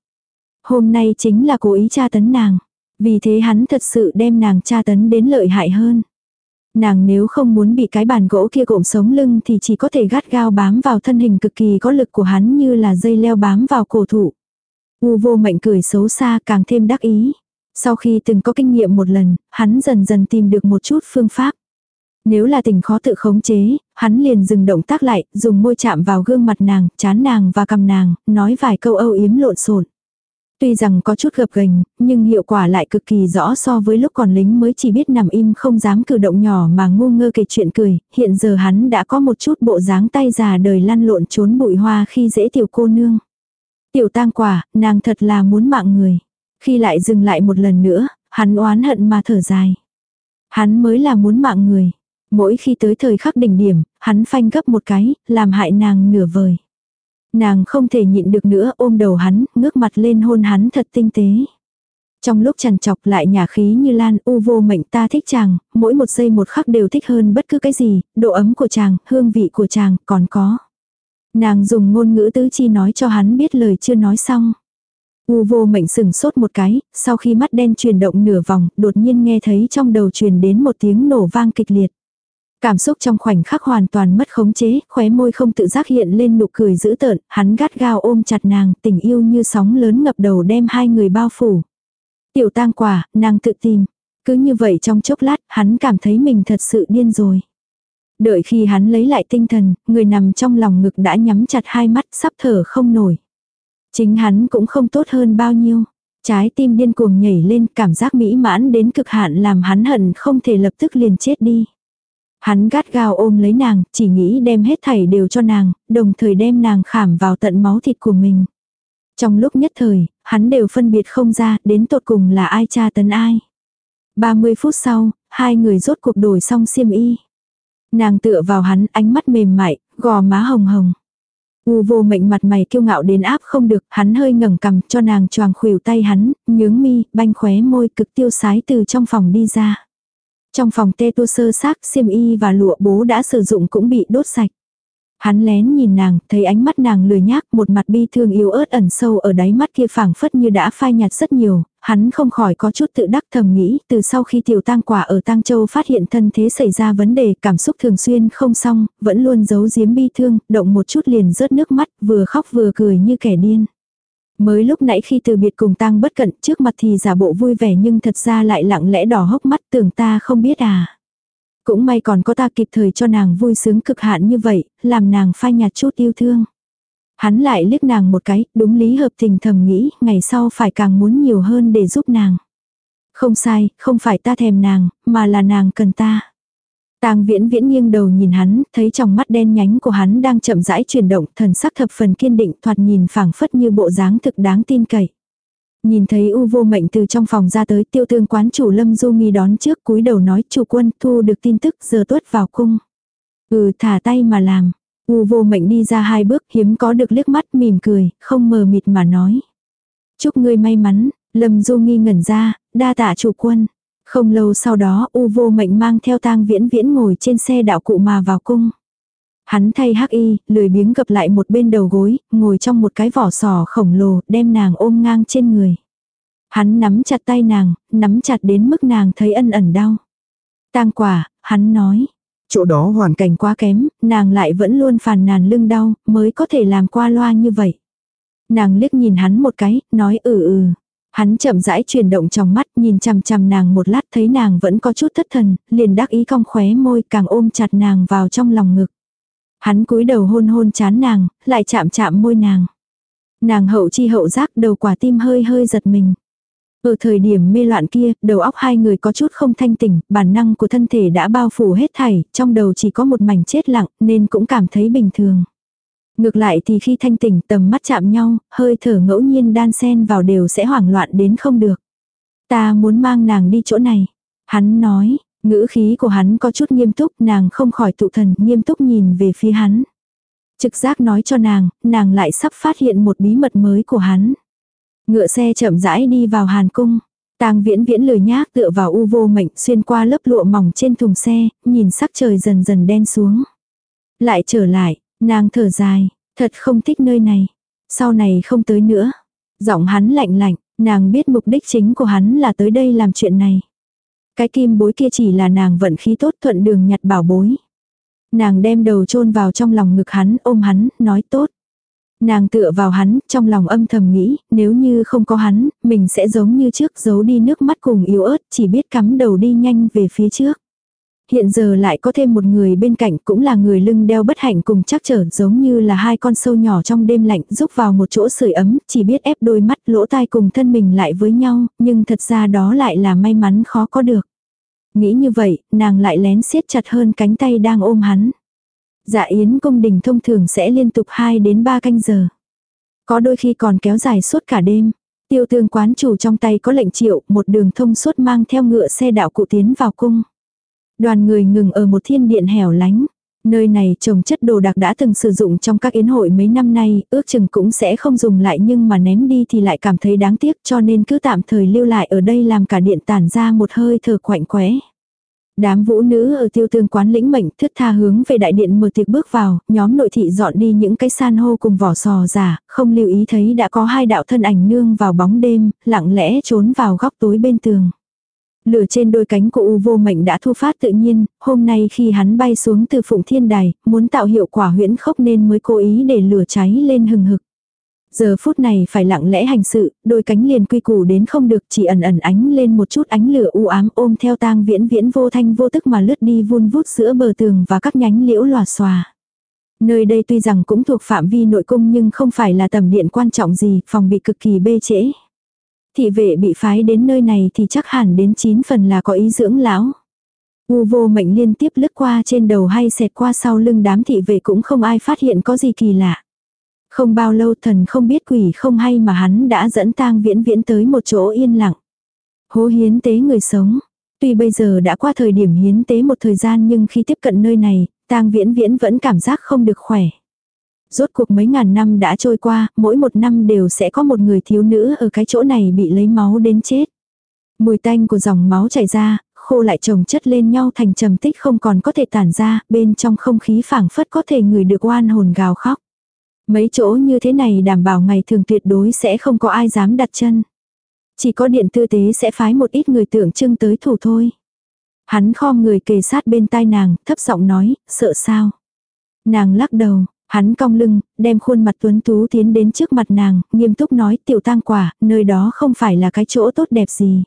Hôm nay chính là cố ý tra tấn nàng. Vì thế hắn thật sự đem nàng tra tấn đến lợi hại hơn. Nàng nếu không muốn bị cái bàn gỗ kia cộm sống lưng thì chỉ có thể gắt gao bám vào thân hình cực kỳ có lực của hắn như là dây leo bám vào cổ thụ. U vô mệnh cười xấu xa càng thêm đắc ý. Sau khi từng có kinh nghiệm một lần, hắn dần dần tìm được một chút phương pháp. Nếu là tình khó tự khống chế, hắn liền dừng động tác lại, dùng môi chạm vào gương mặt nàng, chán nàng và cầm nàng, nói vài câu âu yếm lộn xộn. Tuy rằng có chút gập gành, nhưng hiệu quả lại cực kỳ rõ so với lúc còn lính mới chỉ biết nằm im không dám cử động nhỏ mà ngu ngơ kể chuyện cười, hiện giờ hắn đã có một chút bộ dáng tay già đời lăn lộn trốn bụi hoa khi dễ tiểu cô nương. Tiểu tang quả, nàng thật là muốn mạng người. Khi lại dừng lại một lần nữa, hắn oán hận mà thở dài. Hắn mới là muốn mạng người. Mỗi khi tới thời khắc đỉnh điểm, hắn phanh gấp một cái, làm hại nàng nửa vời. Nàng không thể nhịn được nữa ôm đầu hắn, ngước mặt lên hôn hắn thật tinh tế. Trong lúc chằn chọc lại nhà khí như lan u vô mệnh ta thích chàng, mỗi một giây một khắc đều thích hơn bất cứ cái gì, độ ấm của chàng, hương vị của chàng, còn có. Nàng dùng ngôn ngữ tứ chi nói cho hắn biết lời chưa nói xong. U vô mệnh sừng sốt một cái, sau khi mắt đen chuyển động nửa vòng, đột nhiên nghe thấy trong đầu truyền đến một tiếng nổ vang kịch liệt. Cảm xúc trong khoảnh khắc hoàn toàn mất khống chế, khóe môi không tự giác hiện lên nụ cười dữ tợn, hắn gắt gao ôm chặt nàng, tình yêu như sóng lớn ngập đầu đem hai người bao phủ. Tiểu tang quả, nàng tự tìm. Cứ như vậy trong chốc lát, hắn cảm thấy mình thật sự điên rồi. Đợi khi hắn lấy lại tinh thần, người nằm trong lòng ngực đã nhắm chặt hai mắt sắp thở không nổi. Chính hắn cũng không tốt hơn bao nhiêu. Trái tim điên cuồng nhảy lên cảm giác mỹ mãn đến cực hạn làm hắn hận không thể lập tức liền chết đi. Hắn gắt gao ôm lấy nàng, chỉ nghĩ đem hết thảy đều cho nàng, đồng thời đem nàng khảm vào tận máu thịt của mình. Trong lúc nhất thời, hắn đều phân biệt không ra, đến tột cùng là ai cha tấn ai. 30 phút sau, hai người rốt cuộc đổi xong xiêm y. Nàng tựa vào hắn, ánh mắt mềm mại, gò má hồng hồng. U vô mệnh mặt mày kiêu ngạo đến áp không được, hắn hơi ngẩng cầm cho nàng choàng khuỷu tay hắn, nhướng mi, banh khóe môi cực tiêu sái từ trong phòng đi ra. Trong phòng tê tua sơ xác, xiêm y và lụa bố đã sử dụng cũng bị đốt sạch. Hắn lén nhìn nàng, thấy ánh mắt nàng lười nhác, một mặt bi thương yếu ớt ẩn sâu ở đáy mắt kia phảng phất như đã phai nhạt rất nhiều, hắn không khỏi có chút tự đắc thầm nghĩ, từ sau khi tiểu tang quả ở tang châu phát hiện thân thế xảy ra vấn đề, cảm xúc thường xuyên không xong, vẫn luôn giấu giếm bi thương, động một chút liền rớt nước mắt, vừa khóc vừa cười như kẻ điên. Mới lúc nãy khi từ biệt cùng tang bất cận, trước mặt thì giả bộ vui vẻ nhưng thật ra lại lặng lẽ đỏ hốc mắt tưởng ta không biết à. Cũng may còn có ta kịp thời cho nàng vui sướng cực hạn như vậy, làm nàng phai nhạt chút yêu thương. Hắn lại liếc nàng một cái, đúng lý hợp tình thầm nghĩ, ngày sau phải càng muốn nhiều hơn để giúp nàng. Không sai, không phải ta thèm nàng, mà là nàng cần ta. Tang viễn viễn nghiêng đầu nhìn hắn, thấy trong mắt đen nhánh của hắn đang chậm rãi chuyển động, thần sắc thập phần kiên định, thoạt nhìn phảng phất như bộ dáng thực đáng tin cậy. Nhìn thấy U vô mệnh từ trong phòng ra tới tiêu tương quán chủ Lâm Du nghi đón trước cúi đầu nói chủ quân thu được tin tức giờ tuất vào cung. Ừ thả tay mà làm. U vô mệnh đi ra hai bước hiếm có được liếc mắt mỉm cười, không mờ mịt mà nói. Chúc ngươi may mắn, Lâm Du nghi ngẩn ra, đa tạ chủ quân. Không lâu sau đó U vô mệnh mang theo tang viễn viễn ngồi trên xe đạo cụ mà vào cung. Hắn thay hắc y, lười biếng gập lại một bên đầu gối, ngồi trong một cái vỏ sò khổng lồ, đem nàng ôm ngang trên người. Hắn nắm chặt tay nàng, nắm chặt đến mức nàng thấy ân ẩn đau. Tang quả, hắn nói. Chỗ đó hoàn cảnh quá kém, nàng lại vẫn luôn phàn nàn lưng đau, mới có thể làm qua loa như vậy. Nàng liếc nhìn hắn một cái, nói ừ ừ. Hắn chậm rãi chuyển động trong mắt nhìn chằm chằm nàng một lát thấy nàng vẫn có chút thất thần, liền đắc ý cong khóe môi càng ôm chặt nàng vào trong lòng ngực. Hắn cúi đầu hôn hôn chán nàng, lại chạm chạm môi nàng. Nàng hậu chi hậu giác đầu quả tim hơi hơi giật mình. Ở thời điểm mê loạn kia, đầu óc hai người có chút không thanh tỉnh, bản năng của thân thể đã bao phủ hết thảy, trong đầu chỉ có một mảnh chết lặng, nên cũng cảm thấy bình thường. Ngược lại thì khi thanh tỉnh tầm mắt chạm nhau, hơi thở ngẫu nhiên đan sen vào đều sẽ hoảng loạn đến không được. Ta muốn mang nàng đi chỗ này. Hắn nói, ngữ khí của hắn có chút nghiêm túc, nàng không khỏi tụ thần, nghiêm túc nhìn về phía hắn. Trực giác nói cho nàng, nàng lại sắp phát hiện một bí mật mới của hắn. Ngựa xe chậm rãi đi vào hàn cung. Tang viễn viễn lười nhác tựa vào u vô mệnh xuyên qua lớp lụa mỏng trên thùng xe, nhìn sắc trời dần dần đen xuống. Lại trở lại, nàng thở dài, thật không thích nơi này. Sau này không tới nữa. Giọng hắn lạnh lạnh, nàng biết mục đích chính của hắn là tới đây làm chuyện này. Cái kim bối kia chỉ là nàng vận khí tốt thuận đường nhặt bảo bối. Nàng đem đầu chôn vào trong lòng ngực hắn, ôm hắn, nói tốt. Nàng tựa vào hắn, trong lòng âm thầm nghĩ, nếu như không có hắn, mình sẽ giống như trước giấu đi nước mắt cùng yếu ớt, chỉ biết cắm đầu đi nhanh về phía trước. Hiện giờ lại có thêm một người bên cạnh cũng là người lưng đeo bất hạnh cùng chắc trở giống như là hai con sâu nhỏ trong đêm lạnh rúc vào một chỗ sưởi ấm, chỉ biết ép đôi mắt lỗ tai cùng thân mình lại với nhau, nhưng thật ra đó lại là may mắn khó có được. Nghĩ như vậy, nàng lại lén siết chặt hơn cánh tay đang ôm hắn. Dạ yến công đình thông thường sẽ liên tục 2 đến 3 canh giờ. Có đôi khi còn kéo dài suốt cả đêm. Tiêu tương quán chủ trong tay có lệnh triệu, một đường thông suốt mang theo ngựa xe đạo cụ tiến vào cung. Đoàn người ngừng ở một thiên điện hẻo lánh. Nơi này trồng chất đồ đạc đã từng sử dụng trong các yến hội mấy năm nay, ước chừng cũng sẽ không dùng lại nhưng mà ném đi thì lại cảm thấy đáng tiếc cho nên cứ tạm thời lưu lại ở đây làm cả điện tản ra một hơi thở quạnh quẽ. Đám vũ nữ ở tiêu tương quán lĩnh mệnh thướt tha hướng về đại điện mở tiệc bước vào, nhóm nội thị dọn đi những cái san hô cùng vỏ sò giả, không lưu ý thấy đã có hai đạo thân ảnh nương vào bóng đêm, lặng lẽ trốn vào góc tối bên tường. Lửa trên đôi cánh của U vô mệnh đã thu phát tự nhiên, hôm nay khi hắn bay xuống từ phụng thiên đài, muốn tạo hiệu quả huyễn khốc nên mới cố ý để lửa cháy lên hừng hực. Giờ phút này phải lặng lẽ hành sự, đôi cánh liền quy củ đến không được chỉ ẩn ẩn ánh lên một chút ánh lửa u ám ôm theo tang viễn viễn vô thanh vô tức mà lướt đi vun vút giữa bờ tường và các nhánh liễu lòa xòa. Nơi đây tuy rằng cũng thuộc phạm vi nội cung nhưng không phải là tầm điện quan trọng gì, phòng bị cực kỳ bê trễ. Thị vệ bị phái đến nơi này thì chắc hẳn đến 9 phần là có ý dưỡng lão. U vô mệnh liên tiếp lướt qua trên đầu hay xẹt qua sau lưng đám thị vệ cũng không ai phát hiện có gì kỳ lạ. Không bao lâu thần không biết quỷ không hay mà hắn đã dẫn tang viễn viễn tới một chỗ yên lặng. Hố hiến tế người sống. Tuy bây giờ đã qua thời điểm hiến tế một thời gian nhưng khi tiếp cận nơi này, tang viễn viễn vẫn cảm giác không được khỏe. Rốt cuộc mấy ngàn năm đã trôi qua, mỗi một năm đều sẽ có một người thiếu nữ ở cái chỗ này bị lấy máu đến chết. Mùi tanh của dòng máu chảy ra, khô lại chồng chất lên nhau thành trầm tích không còn có thể tản ra, bên trong không khí phảng phất có thể người được oan hồn gào khóc. Mấy chỗ như thế này đảm bảo ngày thường tuyệt đối sẽ không có ai dám đặt chân. Chỉ có điện tư tế sẽ phái một ít người tượng trưng tới thủ thôi. Hắn khom người kề sát bên tai nàng, thấp giọng nói, sợ sao. Nàng lắc đầu, hắn cong lưng, đem khuôn mặt tuấn tú tiến đến trước mặt nàng, nghiêm túc nói tiểu tang quả, nơi đó không phải là cái chỗ tốt đẹp gì.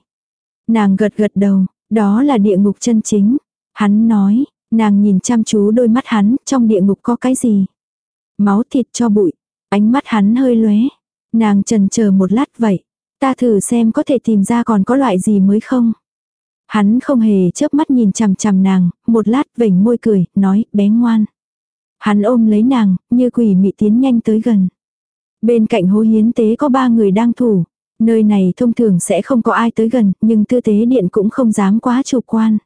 Nàng gật gật đầu, đó là địa ngục chân chính. Hắn nói, nàng nhìn chăm chú đôi mắt hắn, trong địa ngục có cái gì? Máu thịt cho bụi. Ánh mắt hắn hơi lóe. Nàng trần chờ một lát vậy. Ta thử xem có thể tìm ra còn có loại gì mới không? Hắn không hề chớp mắt nhìn chằm chằm nàng, một lát vểnh môi cười, nói, bé ngoan. Hắn ôm lấy nàng, như quỷ mị tiến nhanh tới gần. Bên cạnh hố hiến tế có ba người đang thủ. Nơi này thông thường sẽ không có ai tới gần, nhưng tư tế điện cũng không dám quá chủ quan.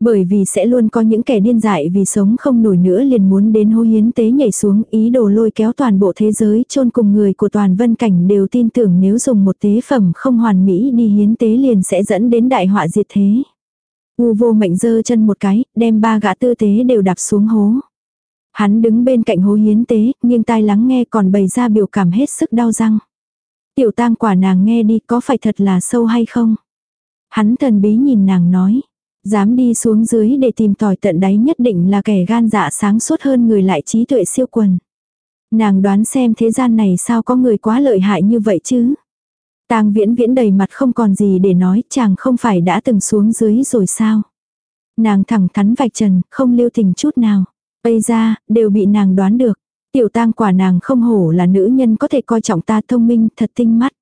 Bởi vì sẽ luôn có những kẻ điên dại vì sống không nổi nữa liền muốn đến hô hiến tế nhảy xuống ý đồ lôi kéo toàn bộ thế giới chôn cùng người của toàn vân cảnh đều tin tưởng nếu dùng một tế phẩm không hoàn mỹ đi hiến tế liền sẽ dẫn đến đại họa diệt thế. U vô mệnh giơ chân một cái, đem ba gã tư tế đều đạp xuống hố. Hắn đứng bên cạnh hố hiến tế, nghiêng tai lắng nghe còn bày ra biểu cảm hết sức đau răng. Tiểu tang quả nàng nghe đi có phải thật là sâu hay không? Hắn thần bí nhìn nàng nói. Dám đi xuống dưới để tìm tòi tận đáy nhất định là kẻ gan dạ sáng suốt hơn người lại trí tuệ siêu quần. Nàng đoán xem thế gian này sao có người quá lợi hại như vậy chứ. Tang viễn viễn đầy mặt không còn gì để nói chàng không phải đã từng xuống dưới rồi sao. Nàng thẳng thắn vạch trần, không lưu tình chút nào. Bây ra, đều bị nàng đoán được. Tiểu tang quả nàng không hổ là nữ nhân có thể coi trọng ta thông minh thật tinh mắt.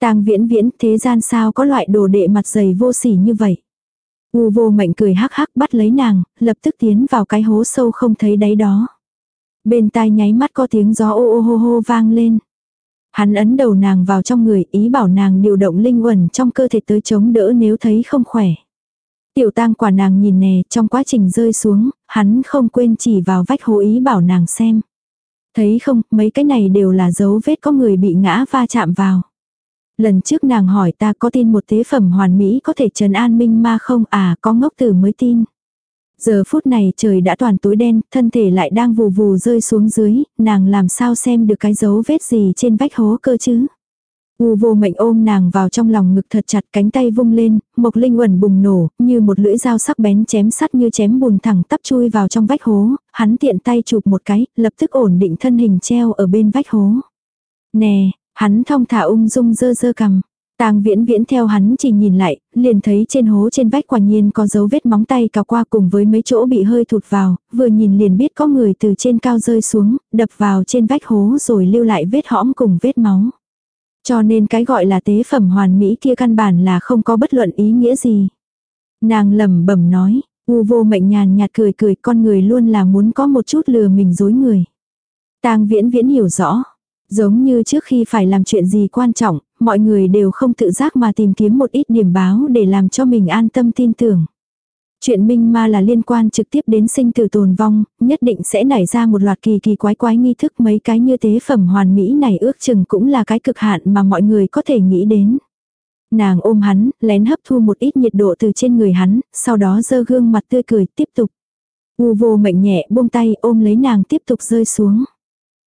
Tang viễn viễn thế gian sao có loại đồ đệ mặt dày vô sỉ như vậy. U vô mệnh cười hắc hắc bắt lấy nàng, lập tức tiến vào cái hố sâu không thấy đáy đó. Bên tai nháy mắt có tiếng gió ô ô hô hô vang lên. Hắn ấn đầu nàng vào trong người ý bảo nàng điều động linh quẩn trong cơ thể tới chống đỡ nếu thấy không khỏe. Tiểu tang quả nàng nhìn nè trong quá trình rơi xuống, hắn không quên chỉ vào vách hố ý bảo nàng xem. Thấy không, mấy cái này đều là dấu vết có người bị ngã va chạm vào. Lần trước nàng hỏi ta có tin một tế phẩm hoàn mỹ có thể trấn an minh ma không à có ngốc tử mới tin. Giờ phút này trời đã toàn tối đen, thân thể lại đang vù vù rơi xuống dưới, nàng làm sao xem được cái dấu vết gì trên vách hố cơ chứ. U vô mệnh ôm nàng vào trong lòng ngực thật chặt cánh tay vung lên, mộc linh uẩn bùng nổ, như một lưỡi dao sắc bén chém sắt như chém bùn thẳng tắp chui vào trong vách hố, hắn tiện tay chụp một cái, lập tức ổn định thân hình treo ở bên vách hố. Nè, hắn thong thả ung dung dơ dơ cầm. Tang viễn viễn theo hắn chỉ nhìn lại, liền thấy trên hố trên vách quả nhiên có dấu vết móng tay cào qua cùng với mấy chỗ bị hơi thụt vào, vừa nhìn liền biết có người từ trên cao rơi xuống, đập vào trên vách hố rồi lưu lại vết hõm cùng vết máu. Cho nên cái gọi là tế phẩm hoàn mỹ kia căn bản là không có bất luận ý nghĩa gì. Nàng lẩm bẩm nói, u vô mệnh nhàn nhạt cười cười con người luôn là muốn có một chút lừa mình dối người. Tang viễn viễn hiểu rõ. Giống như trước khi phải làm chuyện gì quan trọng, mọi người đều không tự giác mà tìm kiếm một ít điểm báo để làm cho mình an tâm tin tưởng. Chuyện minh ma là liên quan trực tiếp đến sinh tử tồn vong, nhất định sẽ nảy ra một loạt kỳ kỳ quái quái nghi thức mấy cái như tế phẩm hoàn mỹ này ước chừng cũng là cái cực hạn mà mọi người có thể nghĩ đến. Nàng ôm hắn, lén hấp thu một ít nhiệt độ từ trên người hắn, sau đó dơ gương mặt tươi cười tiếp tục. U vô mệnh nhẹ buông tay ôm lấy nàng tiếp tục rơi xuống.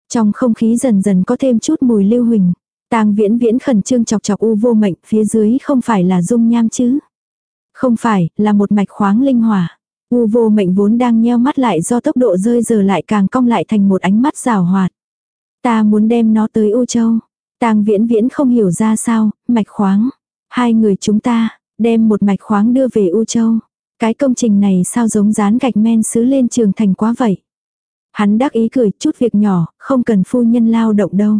Trong không khí dần dần có thêm chút mùi lưu huỳnh. Tang viễn viễn khẩn trương chọc chọc u vô mệnh phía dưới không phải là dung nham chứ. Không phải, là một mạch khoáng linh hỏa. U vô mệnh vốn đang nheo mắt lại do tốc độ rơi giờ lại càng cong lại thành một ánh mắt rào hoạt. Ta muốn đem nó tới U Châu. Tang viễn viễn không hiểu ra sao, mạch khoáng. Hai người chúng ta, đem một mạch khoáng đưa về U Châu. Cái công trình này sao giống dán gạch men xứ lên trường thành quá vậy. Hắn đắc ý cười chút việc nhỏ, không cần phu nhân lao động đâu.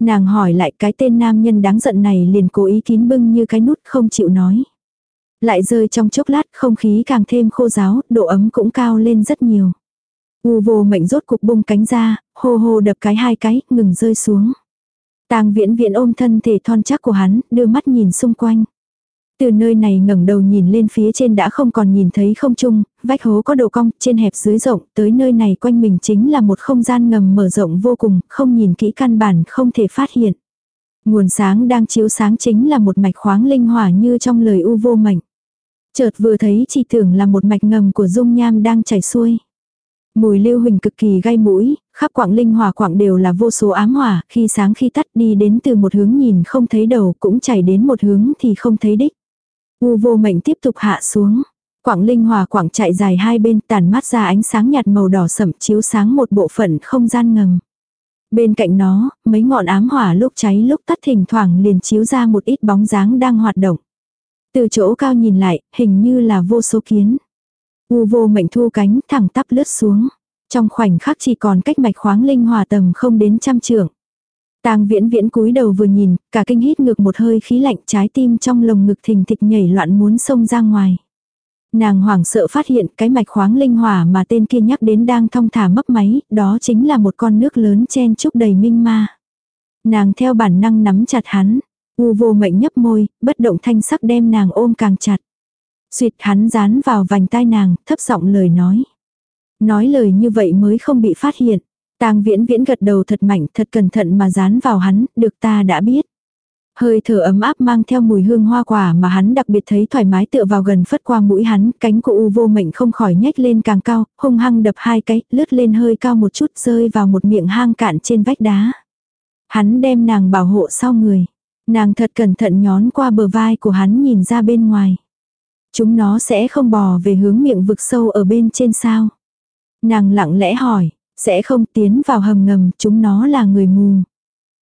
Nàng hỏi lại cái tên nam nhân đáng giận này liền cố ý kín bưng như cái nút không chịu nói. Lại rơi trong chốc lát không khí càng thêm khô ráo độ ấm cũng cao lên rất nhiều. U vô mệnh rốt cục bung cánh ra, hô hô đập cái hai cái, ngừng rơi xuống. Tang viễn viễn ôm thân thể thon chắc của hắn, đưa mắt nhìn xung quanh. Từ nơi này ngẩng đầu nhìn lên phía trên đã không còn nhìn thấy không trung, vách hố có độ cong, trên hẹp dưới rộng, tới nơi này quanh mình chính là một không gian ngầm mở rộng vô cùng, không nhìn kỹ căn bản không thể phát hiện. Nguồn sáng đang chiếu sáng chính là một mạch khoáng linh hỏa như trong lời u vô mệnh. Chợt vừa thấy chỉ tưởng là một mạch ngầm của dung nham đang chảy xuôi. Mùi lưu huỳnh cực kỳ gai mũi, khắp quảng linh hỏa quảng đều là vô số ám hỏa, khi sáng khi tắt đi đến từ một hướng nhìn không thấy đầu cũng chảy đến một hướng thì không thấy đích. U vô mệnh tiếp tục hạ xuống. Quảng linh hỏa quảng chạy dài hai bên tàn mắt ra ánh sáng nhạt màu đỏ sậm chiếu sáng một bộ phận không gian ngầm. Bên cạnh nó, mấy ngọn ám hỏa lúc cháy lúc tắt thỉnh thoảng liền chiếu ra một ít bóng dáng đang hoạt động. Từ chỗ cao nhìn lại, hình như là vô số kiến. U vô mệnh thu cánh thẳng tắp lướt xuống. Trong khoảnh khắc chỉ còn cách mạch khoáng linh hòa tầm không đến trăm trượng. Tang viễn viễn cúi đầu vừa nhìn, cả kinh hít ngược một hơi khí lạnh trái tim trong lồng ngực thình thịch nhảy loạn muốn xông ra ngoài. Nàng hoảng sợ phát hiện cái mạch khoáng linh hỏa mà tên kia nhắc đến đang thong thả mấp máy, đó chính là một con nước lớn chen chúc đầy minh ma. Nàng theo bản năng nắm chặt hắn, u vô mệnh nhấp môi, bất động thanh sắc đem nàng ôm càng chặt. Xuyệt hắn dán vào vành tai nàng, thấp giọng lời nói. Nói lời như vậy mới không bị phát hiện. Tang viễn viễn gật đầu thật mạnh thật cẩn thận mà dán vào hắn, được ta đã biết. Hơi thở ấm áp mang theo mùi hương hoa quả mà hắn đặc biệt thấy thoải mái tựa vào gần phất qua mũi hắn, cánh của u vô mệnh không khỏi nhếch lên càng cao, hung hăng đập hai cái, lướt lên hơi cao một chút rơi vào một miệng hang cạn trên vách đá. Hắn đem nàng bảo hộ sau người. Nàng thật cẩn thận nhón qua bờ vai của hắn nhìn ra bên ngoài. Chúng nó sẽ không bò về hướng miệng vực sâu ở bên trên sao. Nàng lặng lẽ hỏi, sẽ không tiến vào hầm ngầm, chúng nó là người mù.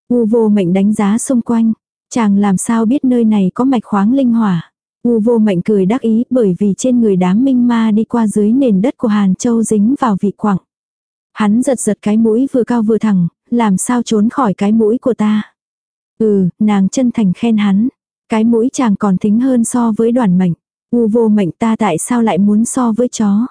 U vô mệnh đánh giá xung quanh, chàng làm sao biết nơi này có mạch khoáng linh hỏa. U vô mệnh cười đắc ý bởi vì trên người đám minh ma đi qua dưới nền đất của Hàn Châu dính vào vị quặng. Hắn giật giật cái mũi vừa cao vừa thẳng, làm sao trốn khỏi cái mũi của ta. Ừ, nàng chân thành khen hắn. Cái mũi chàng còn thính hơn so với đoàn mệnh. U vô mệnh ta tại sao lại muốn so với chó.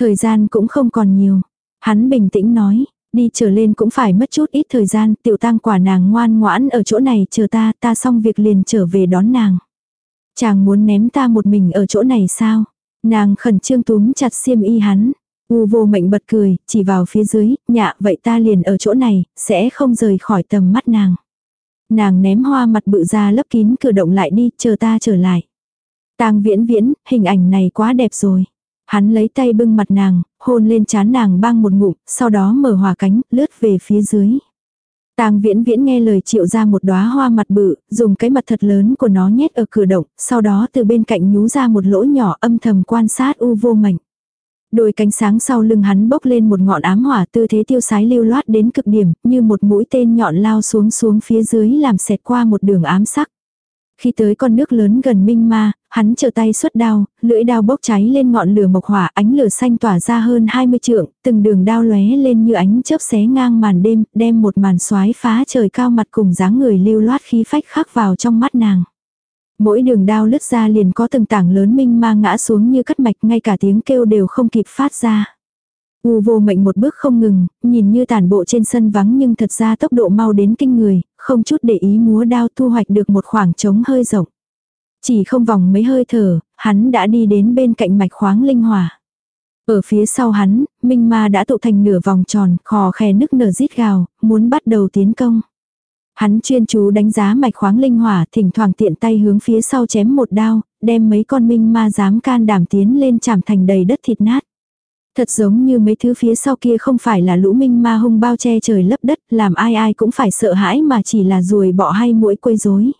Thời gian cũng không còn nhiều. Hắn bình tĩnh nói, đi trở lên cũng phải mất chút ít thời gian, tiểu tăng quả nàng ngoan ngoãn ở chỗ này chờ ta, ta xong việc liền trở về đón nàng. Chàng muốn ném ta một mình ở chỗ này sao? Nàng khẩn trương túm chặt xiêm y hắn. U vô mệnh bật cười, chỉ vào phía dưới, nhạ vậy ta liền ở chỗ này, sẽ không rời khỏi tầm mắt nàng. Nàng ném hoa mặt bự ra lấp kín cửa động lại đi, chờ ta trở lại. Tang viễn viễn, hình ảnh này quá đẹp rồi. Hắn lấy tay bưng mặt nàng, hôn lên chán nàng băng một ngụm, sau đó mở hòa cánh, lướt về phía dưới. Tang viễn viễn nghe lời triệu ra một đóa hoa mặt bự, dùng cái mặt thật lớn của nó nhét ở cửa động, sau đó từ bên cạnh nhú ra một lỗ nhỏ âm thầm quan sát u vô mảnh. Đôi cánh sáng sau lưng hắn bốc lên một ngọn ám hỏa tư thế tiêu sái lưu loát đến cực điểm, như một mũi tên nhọn lao xuống xuống phía dưới làm xẹt qua một đường ám sắc. Khi tới con nước lớn gần Minh Ma, hắn trở tay xuất đao, lưỡi đao bốc cháy lên ngọn lửa mộc hỏa, ánh lửa xanh tỏa ra hơn 20 trượng, từng đường đao lóe lên như ánh chớp xé ngang màn đêm, đem một màn xoái phá trời cao mặt cùng dáng người lưu loát khí phách khắc vào trong mắt nàng. Mỗi đường đao lướt ra liền có từng tảng lớn minh ma ngã xuống như cắt mạch ngay cả tiếng kêu đều không kịp phát ra. U vô mệnh một bước không ngừng, nhìn như tàn bộ trên sân vắng nhưng thật ra tốc độ mau đến kinh người, không chút để ý múa đao thu hoạch được một khoảng trống hơi rộng. Chỉ không vòng mấy hơi thở, hắn đã đi đến bên cạnh mạch khoáng linh hỏa. Ở phía sau hắn, minh ma đã tụ thành nửa vòng tròn, khò khè nức nở rít gào, muốn bắt đầu tiến công. Hắn chuyên chú đánh giá mạch khoáng linh hỏa, thỉnh thoảng tiện tay hướng phía sau chém một đao, đem mấy con minh ma dám can đảm tiến lên chạm thành đầy đất thịt nát. Thật giống như mấy thứ phía sau kia không phải là lũ minh ma hung bao che trời lấp đất, làm ai ai cũng phải sợ hãi mà chỉ là ruồi bọ hay mũi quấy rối.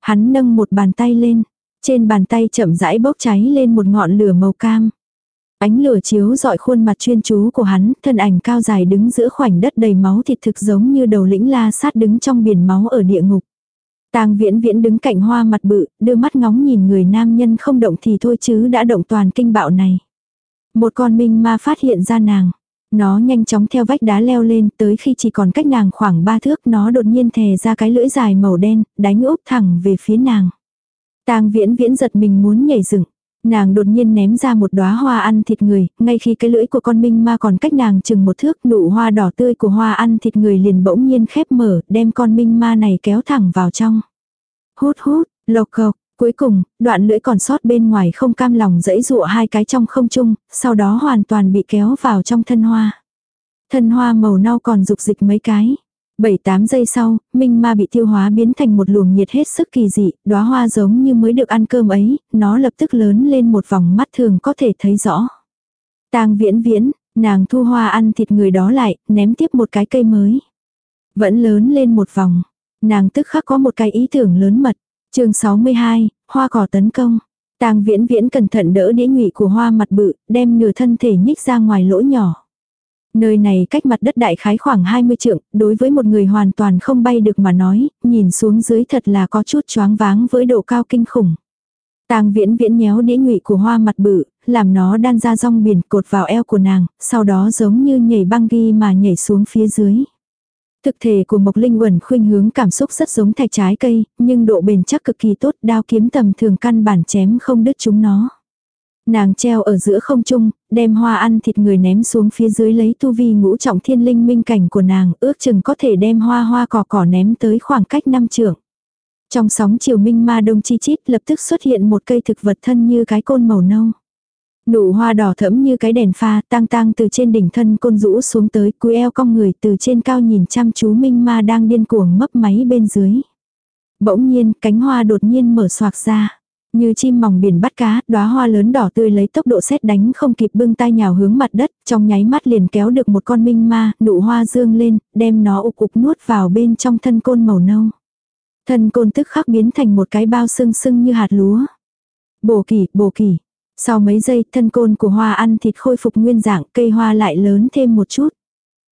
Hắn nâng một bàn tay lên, trên bàn tay chậm rãi bốc cháy lên một ngọn lửa màu cam. Ánh lửa chiếu dọi khuôn mặt chuyên chú của hắn, thân ảnh cao dài đứng giữa khoảnh đất đầy máu thịt thực giống như đầu lĩnh la sát đứng trong biển máu ở địa ngục. Tang viễn viễn đứng cạnh hoa mặt bự, đưa mắt ngóng nhìn người nam nhân không động thì thôi chứ đã động toàn kinh bạo này. Một con minh ma phát hiện ra nàng. Nó nhanh chóng theo vách đá leo lên tới khi chỉ còn cách nàng khoảng ba thước nó đột nhiên thè ra cái lưỡi dài màu đen, đánh úp thẳng về phía nàng. Tang viễn viễn giật mình muốn nhảy dựng. Nàng đột nhiên ném ra một đóa hoa ăn thịt người, ngay khi cái lưỡi của con minh ma còn cách nàng chừng một thước nụ hoa đỏ tươi của hoa ăn thịt người liền bỗng nhiên khép mở, đem con minh ma này kéo thẳng vào trong. Hút hút, lộc cộc, Cuối cùng, đoạn lưỡi còn sót bên ngoài không cam lòng dẫy dụa hai cái trong không trung, sau đó hoàn toàn bị kéo vào trong thân hoa. Thân hoa màu nâu còn dục dịch mấy cái. Bảy tám giây sau, minh ma bị tiêu hóa biến thành một luồng nhiệt hết sức kỳ dị, đóa hoa giống như mới được ăn cơm ấy, nó lập tức lớn lên một vòng mắt thường có thể thấy rõ. Tang viễn viễn, nàng thu hoa ăn thịt người đó lại, ném tiếp một cái cây mới. Vẫn lớn lên một vòng. Nàng tức khắc có một cái ý tưởng lớn mật. chương 62, hoa cỏ tấn công. Tang viễn viễn cẩn thận đỡ đĩa nhụy của hoa mặt bự, đem nửa thân thể nhích ra ngoài lỗ nhỏ. Nơi này cách mặt đất đại khái khoảng 20 trượng, đối với một người hoàn toàn không bay được mà nói, nhìn xuống dưới thật là có chút choáng váng với độ cao kinh khủng. Tang viễn viễn nhéo đĩa ngụy của hoa mặt bự, làm nó đan ra rong biển cột vào eo của nàng, sau đó giống như nhảy băng ghi mà nhảy xuống phía dưới. Thực thể của Mộc Linh Uẩn khuynh hướng cảm xúc rất giống thạch trái cây, nhưng độ bền chắc cực kỳ tốt, đao kiếm tầm thường căn bản chém không đứt chúng nó. Nàng treo ở giữa không trung, đem hoa ăn thịt người ném xuống phía dưới lấy tu vi ngũ trọng thiên linh minh cảnh của nàng, ước chừng có thể đem hoa hoa cỏ cỏ ném tới khoảng cách năm trượng. Trong sóng chiều minh ma đông chi chít lập tức xuất hiện một cây thực vật thân như cái côn màu nâu. Nụ hoa đỏ thẫm như cái đèn pha, tang tang từ trên đỉnh thân côn rũ xuống tới, cúi eo cong người từ trên cao nhìn chăm chú minh ma đang điên cuồng mấp máy bên dưới. Bỗng nhiên, cánh hoa đột nhiên mở xoạc ra. Như chim mỏng biển bắt cá, đóa hoa lớn đỏ tươi lấy tốc độ xét đánh không kịp bưng tay nhào hướng mặt đất, trong nháy mắt liền kéo được một con minh ma, nụ hoa dương lên, đem nó ục ục nuốt vào bên trong thân côn màu nâu. Thân côn tức khắc biến thành một cái bao sưng sưng như hạt lúa. Bổ kỳ, bổ kỳ. Sau mấy giây, thân côn của hoa ăn thịt khôi phục nguyên dạng, cây hoa lại lớn thêm một chút.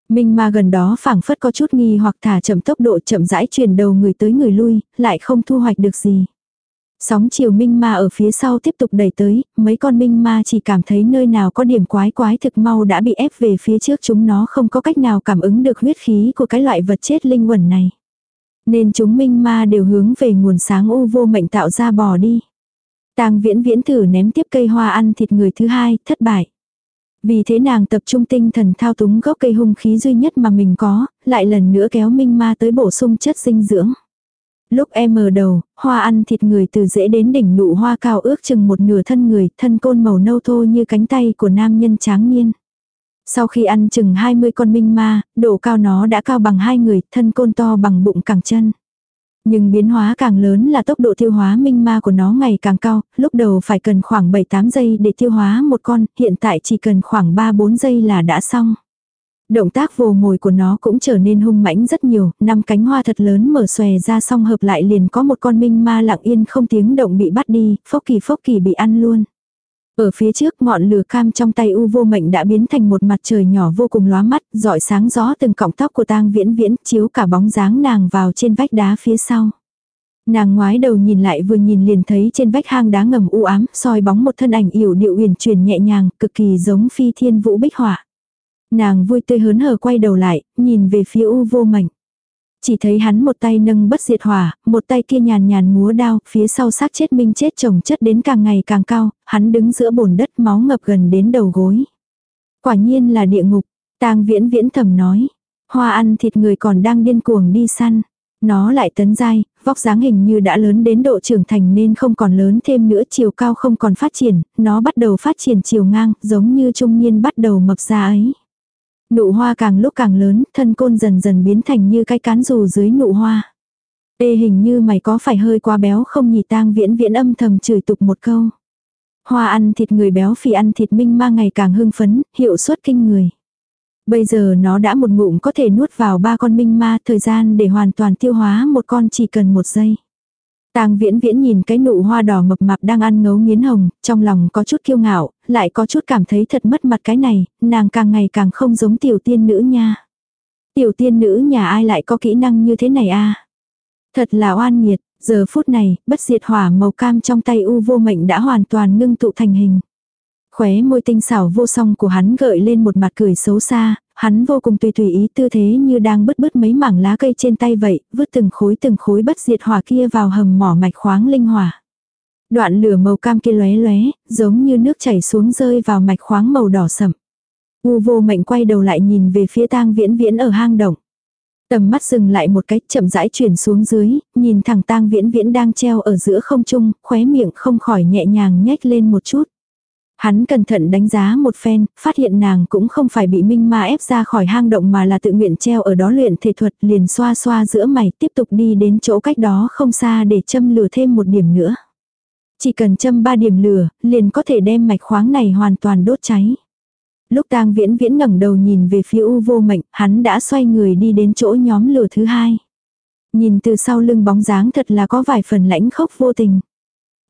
Minh ma gần đó phảng phất có chút nghi hoặc thả chậm tốc độ chậm rãi chuyển đầu người tới người lui, lại không thu hoạch được gì. Sóng chiều minh ma ở phía sau tiếp tục đẩy tới, mấy con minh ma chỉ cảm thấy nơi nào có điểm quái quái thực mau đã bị ép về phía trước chúng nó không có cách nào cảm ứng được huyết khí của cái loại vật chết linh quẩn này. Nên chúng minh ma đều hướng về nguồn sáng u vô mệnh tạo ra bò đi. Tang viễn viễn thử ném tiếp cây hoa ăn thịt người thứ hai, thất bại. Vì thế nàng tập trung tinh thần thao túng gốc cây hung khí duy nhất mà mình có, lại lần nữa kéo minh ma tới bổ sung chất dinh dưỡng. Lúc em mở đầu, hoa ăn thịt người từ dễ đến đỉnh nụ hoa cao ước chừng một nửa thân người, thân côn màu nâu thô như cánh tay của nam nhân tráng niên. Sau khi ăn chừng 20 con minh ma, độ cao nó đã cao bằng hai người, thân côn to bằng bụng cẳng chân. Nhưng biến hóa càng lớn là tốc độ tiêu hóa minh ma của nó ngày càng cao, lúc đầu phải cần khoảng 7-8 giây để tiêu hóa một con, hiện tại chỉ cần khoảng 3-4 giây là đã xong. Động tác vồ mồi của nó cũng trở nên hung mãnh rất nhiều, năm cánh hoa thật lớn mở xòe ra xong hợp lại liền có một con minh ma lặng yên không tiếng động bị bắt đi, phốc kỳ phốc kỳ bị ăn luôn. Ở phía trước ngọn lửa cam trong tay u vô mệnh đã biến thành một mặt trời nhỏ vô cùng lóa mắt, dọi sáng gió từng cọng tóc của tang viễn viễn, chiếu cả bóng dáng nàng vào trên vách đá phía sau. Nàng ngoái đầu nhìn lại vừa nhìn liền thấy trên vách hang đá ngầm u ám, soi bóng một thân ảnh yểu điệu huyền truyền nhẹ nhàng, cực kỳ giống phi thiên vũ bích họa. Nàng vui tươi hớn hở quay đầu lại, nhìn về phía u vô mảnh Chỉ thấy hắn một tay nâng bất diệt hỏa, một tay kia nhàn nhàn múa đao, phía sau xác chết minh chết chồng chất đến càng ngày càng cao, hắn đứng giữa bồn đất máu ngập gần đến đầu gối. Quả nhiên là địa ngục, tang viễn viễn thầm nói. Hoa ăn thịt người còn đang điên cuồng đi săn. Nó lại tấn dai, vóc dáng hình như đã lớn đến độ trưởng thành nên không còn lớn thêm nữa chiều cao không còn phát triển, nó bắt đầu phát triển chiều ngang, giống như trung niên bắt đầu mập ra ấy. Nụ hoa càng lúc càng lớn, thân côn dần dần biến thành như cái cán dù dưới nụ hoa. Ê hình như mày có phải hơi quá béo không nhỉ tang viễn viễn âm thầm chửi tục một câu. Hoa ăn thịt người béo phì ăn thịt minh ma ngày càng hưng phấn, hiệu suất kinh người. Bây giờ nó đã một ngụm có thể nuốt vào ba con minh ma, thời gian để hoàn toàn tiêu hóa một con chỉ cần một giây. Tang viễn viễn nhìn cái nụ hoa đỏ mập mạp đang ăn ngấu nghiến hồng, trong lòng có chút kiêu ngạo, lại có chút cảm thấy thật mất mặt cái này, nàng càng ngày càng không giống tiểu tiên nữ nha. Tiểu tiên nữ nhà ai lại có kỹ năng như thế này a Thật là oan nghiệt, giờ phút này, bất diệt hỏa màu cam trong tay u vô mệnh đã hoàn toàn ngưng tụ thành hình. Khóe môi tinh xảo vô song của hắn gợi lên một mặt cười xấu xa, hắn vô cùng tùy tùy ý tư thế như đang bứt bứt mấy mảng lá cây trên tay vậy, vứt từng khối từng khối bất diệt hỏa kia vào hầm mỏ mạch khoáng linh hỏa. Đoạn lửa màu cam kia lóe lóe, giống như nước chảy xuống rơi vào mạch khoáng màu đỏ sậm. U vô mệnh quay đầu lại nhìn về phía tang viễn viễn ở hang động. Tầm mắt dừng lại một cách chậm rãi chuyển xuống dưới, nhìn thẳng tang viễn viễn đang treo ở giữa không trung, khóe miệng không khỏi nhẹ nhàng nhếch lên một chút. Hắn cẩn thận đánh giá một phen, phát hiện nàng cũng không phải bị minh ma ép ra khỏi hang động mà là tự nguyện treo ở đó luyện thể thuật liền xoa xoa giữa mày tiếp tục đi đến chỗ cách đó không xa để châm lửa thêm một điểm nữa. Chỉ cần châm ba điểm lửa, liền có thể đem mạch khoáng này hoàn toàn đốt cháy. Lúc tang viễn viễn ngẩng đầu nhìn về phía u vô mệnh, hắn đã xoay người đi đến chỗ nhóm lửa thứ hai. Nhìn từ sau lưng bóng dáng thật là có vài phần lãnh khốc vô tình.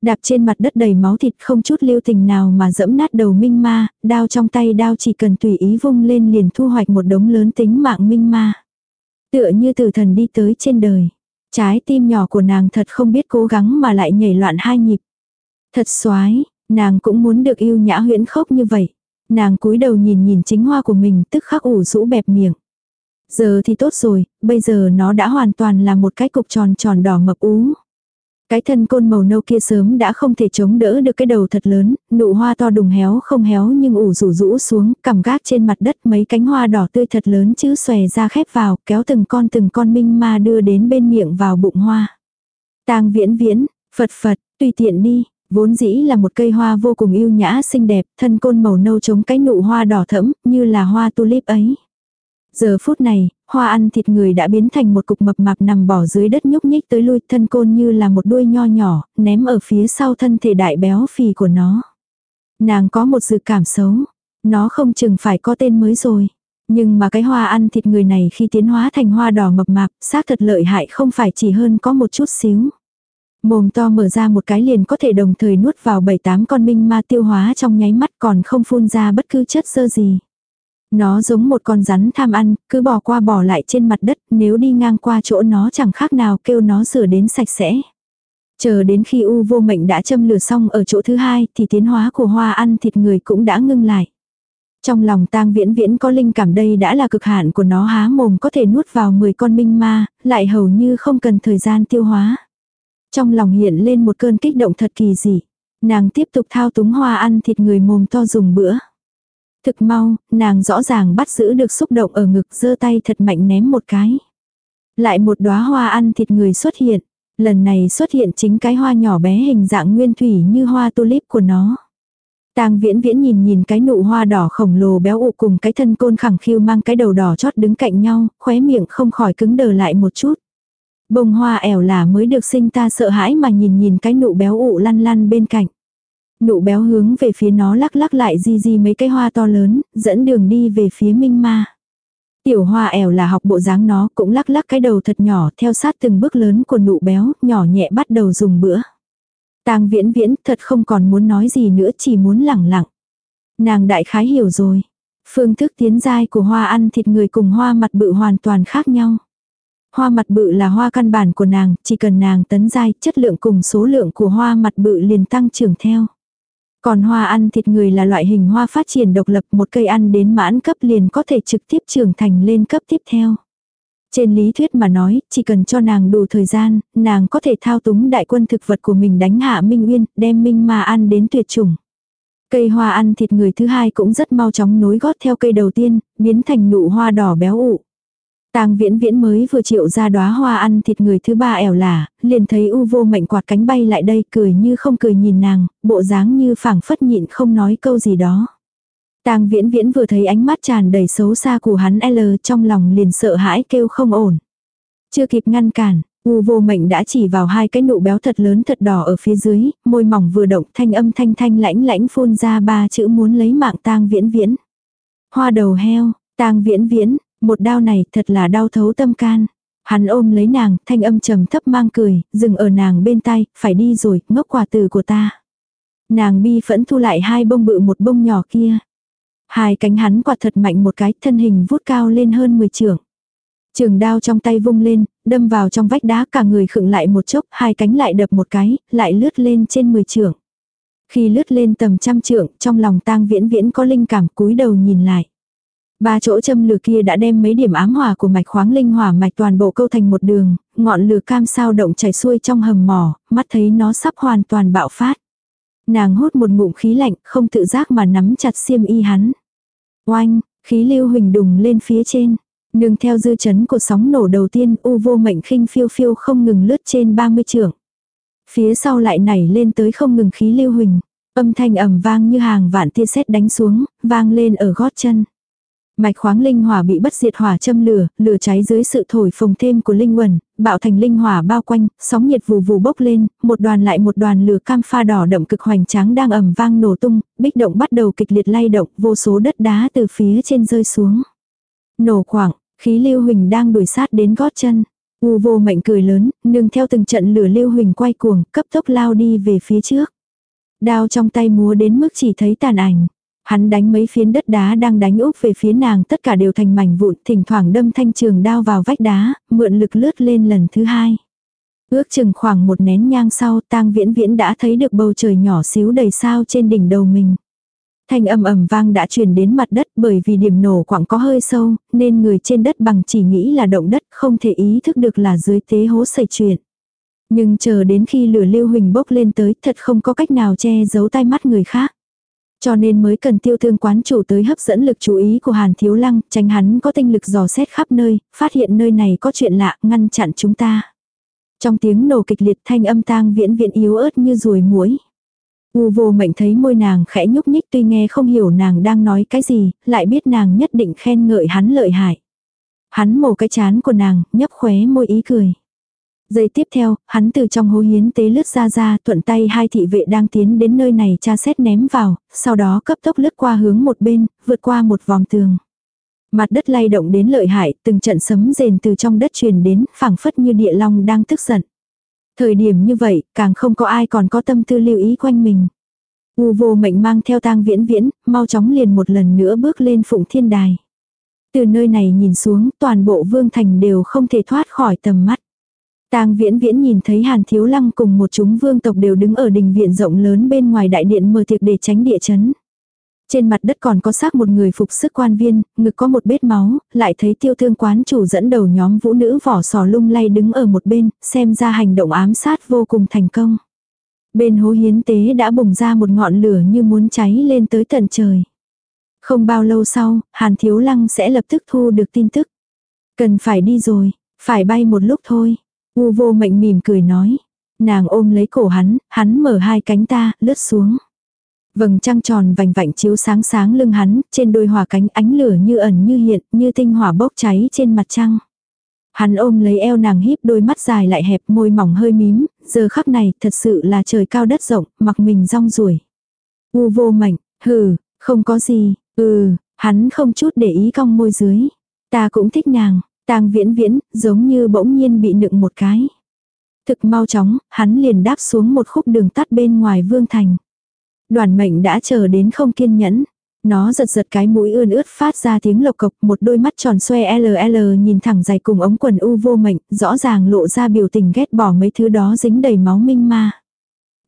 Đạp trên mặt đất đầy máu thịt không chút lưu tình nào mà dẫm nát đầu minh ma, đao trong tay đao chỉ cần tùy ý vung lên liền thu hoạch một đống lớn tính mạng minh ma. Tựa như từ thần đi tới trên đời. Trái tim nhỏ của nàng thật không biết cố gắng mà lại nhảy loạn hai nhịp. Thật xoái, nàng cũng muốn được yêu nhã huyễn khốc như vậy. Nàng cúi đầu nhìn nhìn chính hoa của mình tức khắc ủ rũ bẹp miệng. Giờ thì tốt rồi, bây giờ nó đã hoàn toàn là một cái cục tròn tròn đỏ mập ú. Cái thân côn màu nâu kia sớm đã không thể chống đỡ được cái đầu thật lớn, nụ hoa to đùng héo không héo nhưng ủ rủ rũ xuống, cằm gác trên mặt đất mấy cánh hoa đỏ tươi thật lớn chứ xòe ra khép vào, kéo từng con từng con minh ma đưa đến bên miệng vào bụng hoa. tang viễn viễn, phật phật, tùy tiện đi, vốn dĩ là một cây hoa vô cùng yêu nhã xinh đẹp, thân côn màu nâu chống cái nụ hoa đỏ thẫm, như là hoa tulip ấy. Giờ phút này, hoa ăn thịt người đã biến thành một cục mập mạp nằm bỏ dưới đất nhúc nhích tới lui thân côn như là một đuôi nho nhỏ, ném ở phía sau thân thể đại béo phì của nó. Nàng có một dự cảm xấu, nó không chừng phải có tên mới rồi. Nhưng mà cái hoa ăn thịt người này khi tiến hóa thành hoa đỏ mập mạp, xác thật lợi hại không phải chỉ hơn có một chút xíu. Mồm to mở ra một cái liền có thể đồng thời nuốt vào bảy tám con minh ma tiêu hóa trong nháy mắt còn không phun ra bất cứ chất sơ gì. Nó giống một con rắn tham ăn, cứ bỏ qua bỏ lại trên mặt đất, nếu đi ngang qua chỗ nó chẳng khác nào kêu nó rửa đến sạch sẽ. Chờ đến khi u vô mệnh đã châm lửa xong ở chỗ thứ hai thì tiến hóa của hoa ăn thịt người cũng đã ngưng lại. Trong lòng tang viễn viễn có linh cảm đây đã là cực hạn của nó há mồm có thể nuốt vào 10 con minh ma, lại hầu như không cần thời gian tiêu hóa. Trong lòng hiện lên một cơn kích động thật kỳ dị. Nàng tiếp tục thao túng hoa ăn thịt người mồm to dùng bữa. Thực mau, nàng rõ ràng bắt giữ được xúc động ở ngực giơ tay thật mạnh ném một cái. Lại một đóa hoa ăn thịt người xuất hiện. Lần này xuất hiện chính cái hoa nhỏ bé hình dạng nguyên thủy như hoa tulip của nó. Tang viễn viễn nhìn nhìn cái nụ hoa đỏ khổng lồ béo ụ cùng cái thân côn khẳng khiu mang cái đầu đỏ chót đứng cạnh nhau, khóe miệng không khỏi cứng đờ lại một chút. Bông hoa ẻo là mới được sinh ta sợ hãi mà nhìn nhìn cái nụ béo ụ lăn lăn bên cạnh. Nụ béo hướng về phía nó lắc lắc lại di di mấy cây hoa to lớn, dẫn đường đi về phía minh ma. Tiểu hoa ẻo là học bộ dáng nó cũng lắc lắc cái đầu thật nhỏ theo sát từng bước lớn của nụ béo, nhỏ nhẹ bắt đầu dùng bữa. tang viễn viễn thật không còn muốn nói gì nữa chỉ muốn lẳng lặng. Nàng đại khái hiểu rồi. Phương thức tiến giai của hoa ăn thịt người cùng hoa mặt bự hoàn toàn khác nhau. Hoa mặt bự là hoa căn bản của nàng, chỉ cần nàng tấn giai, chất lượng cùng số lượng của hoa mặt bự liền tăng trưởng theo. Còn hoa ăn thịt người là loại hình hoa phát triển độc lập một cây ăn đến mãn cấp liền có thể trực tiếp trưởng thành lên cấp tiếp theo. Trên lý thuyết mà nói, chỉ cần cho nàng đủ thời gian, nàng có thể thao túng đại quân thực vật của mình đánh hạ Minh Uyên, đem Minh ma ăn đến tuyệt chủng. Cây hoa ăn thịt người thứ hai cũng rất mau chóng nối gót theo cây đầu tiên, biến thành nụ hoa đỏ béo ụ. Tang viễn viễn mới vừa chịu ra đóa hoa ăn thịt người thứ ba ẻo lả, liền thấy u vô mệnh quạt cánh bay lại đây cười như không cười nhìn nàng, bộ dáng như phảng phất nhịn không nói câu gì đó. Tang viễn viễn vừa thấy ánh mắt tràn đầy xấu xa của hắn L trong lòng liền sợ hãi kêu không ổn. Chưa kịp ngăn cản, u vô mệnh đã chỉ vào hai cái nụ béo thật lớn thật đỏ ở phía dưới, môi mỏng vừa động thanh âm thanh thanh lãnh lãnh phun ra ba chữ muốn lấy mạng tang viễn viễn. Hoa đầu heo, tang viễn viễn, một đau này thật là đau thấu tâm can. Hắn ôm lấy nàng, thanh âm trầm thấp mang cười, dừng ở nàng bên tay, phải đi rồi, ngốc quả từ của ta. Nàng bi phẫn thu lại hai bông bự một bông nhỏ kia. Hai cánh hắn quạt thật mạnh một cái, thân hình vút cao lên hơn 10 trượng. Trường đao trong tay vung lên, đâm vào trong vách đá cả người khựng lại một chốc, hai cánh lại đập một cái, lại lướt lên trên 10 trượng. Khi lướt lên tầm trăm trượng, trong lòng tang viễn viễn có linh cảm cúi đầu nhìn lại. Ba chỗ châm lửa kia đã đem mấy điểm ám hỏa của mạch khoáng linh hỏa mạch toàn bộ câu thành một đường, ngọn lửa cam sao động chảy xuôi trong hầm mỏ, mắt thấy nó sắp hoàn toàn bạo phát. Nàng hút một ngụm khí lạnh, không tự giác mà nắm chặt xiêm y hắn. Oanh, khí lưu huỳnh đùng lên phía trên. Nương theo dư chấn của sóng nổ đầu tiên, u vô mệnh khinh phiêu phiêu không ngừng lướt trên 30 trượng. Phía sau lại nảy lên tới không ngừng khí lưu huỳnh. Âm thanh ầm vang như hàng vạn tia sét đánh xuống, vang lên ở gót chân. Mạch khoáng linh hỏa bị bất diệt hỏa châm lửa, lửa cháy dưới sự thổi phồng thêm của linh quần, bạo thành linh hỏa bao quanh, sóng nhiệt vù vù bốc lên, một đoàn lại một đoàn lửa cam pha đỏ đậm cực hoành tráng đang ầm vang nổ tung, bích động bắt đầu kịch liệt lay động, vô số đất đá từ phía trên rơi xuống. Nổ khoảng, khí lưu huỳnh đang đuổi sát đến gót chân. U vô mệnh cười lớn, nương theo từng trận lửa lưu huỳnh quay cuồng, cấp tốc lao đi về phía trước. Đao trong tay múa đến mức chỉ thấy tàn ảnh. Hắn đánh mấy phiến đất đá đang đánh úp về phía nàng tất cả đều thành mảnh vụn, thỉnh thoảng đâm thanh trường đao vào vách đá, mượn lực lướt lên lần thứ hai. Ước chừng khoảng một nén nhang sau tang viễn viễn đã thấy được bầu trời nhỏ xíu đầy sao trên đỉnh đầu mình. Thanh âm ầm vang đã truyền đến mặt đất bởi vì điểm nổ quảng có hơi sâu, nên người trên đất bằng chỉ nghĩ là động đất không thể ý thức được là dưới tế hố xảy chuyện. Nhưng chờ đến khi lửa lưu huỳnh bốc lên tới thật không có cách nào che giấu tai mắt người khác. Cho nên mới cần tiêu thương quán chủ tới hấp dẫn lực chú ý của Hàn Thiếu Lăng, tránh hắn có tinh lực dò xét khắp nơi, phát hiện nơi này có chuyện lạ, ngăn chặn chúng ta. Trong tiếng nổ kịch liệt thanh âm tang viễn viễn yếu ớt như ruồi muối. U vô mệnh thấy môi nàng khẽ nhúc nhích tuy nghe không hiểu nàng đang nói cái gì, lại biết nàng nhất định khen ngợi hắn lợi hại. Hắn mổ cái chán của nàng, nhấp khóe môi ý cười. Giây tiếp theo, hắn từ trong hố hiến tế lướt ra ra, thuận tay hai thị vệ đang tiến đến nơi này tra xét ném vào, sau đó cấp tốc lướt qua hướng một bên, vượt qua một vòng tường. Mặt đất lay động đến lợi hại, từng trận sấm rền từ trong đất truyền đến, phảng phất như địa long đang tức giận. Thời điểm như vậy, càng không có ai còn có tâm tư lưu ý quanh mình. U vô mệnh mang theo tang viễn viễn, mau chóng liền một lần nữa bước lên phụng thiên đài. Từ nơi này nhìn xuống, toàn bộ vương thành đều không thể thoát khỏi tầm mắt. Tang viễn viễn nhìn thấy Hàn Thiếu Lăng cùng một chúng vương tộc đều đứng ở đình viện rộng lớn bên ngoài đại điện mở tiệc để tránh địa chấn. Trên mặt đất còn có xác một người phục sức quan viên, ngực có một bết máu, lại thấy tiêu thương quán chủ dẫn đầu nhóm vũ nữ vỏ sò lung lay đứng ở một bên, xem ra hành động ám sát vô cùng thành công. Bên hố hiến tế đã bùng ra một ngọn lửa như muốn cháy lên tới tận trời. Không bao lâu sau, Hàn Thiếu Lăng sẽ lập tức thu được tin tức. Cần phải đi rồi, phải bay một lúc thôi. U vô mệnh mỉm cười nói. Nàng ôm lấy cổ hắn, hắn mở hai cánh ta, lướt xuống. Vầng trăng tròn vành vạnh chiếu sáng sáng lưng hắn, trên đôi hỏa cánh ánh lửa như ẩn như hiện, như tinh hỏa bốc cháy trên mặt trăng. Hắn ôm lấy eo nàng híp đôi mắt dài lại hẹp môi mỏng hơi mím, giờ khắc này thật sự là trời cao đất rộng, mặc mình rong ruổi. U vô mệnh, hừ, không có gì, ừ, hắn không chút để ý cong môi dưới. Ta cũng thích nàng, tang viễn viễn, giống như bỗng nhiên bị nựng một cái. Thực mau chóng, hắn liền đáp xuống một khúc đường tắt bên ngoài vương thành. Đoàn mệnh đã chờ đến không kiên nhẫn. Nó giật giật cái mũi ươn ướt phát ra tiếng lộc cộc, một đôi mắt tròn xoe LL nhìn thẳng dài cùng ống quần u vô mệnh, rõ ràng lộ ra biểu tình ghét bỏ mấy thứ đó dính đầy máu minh ma.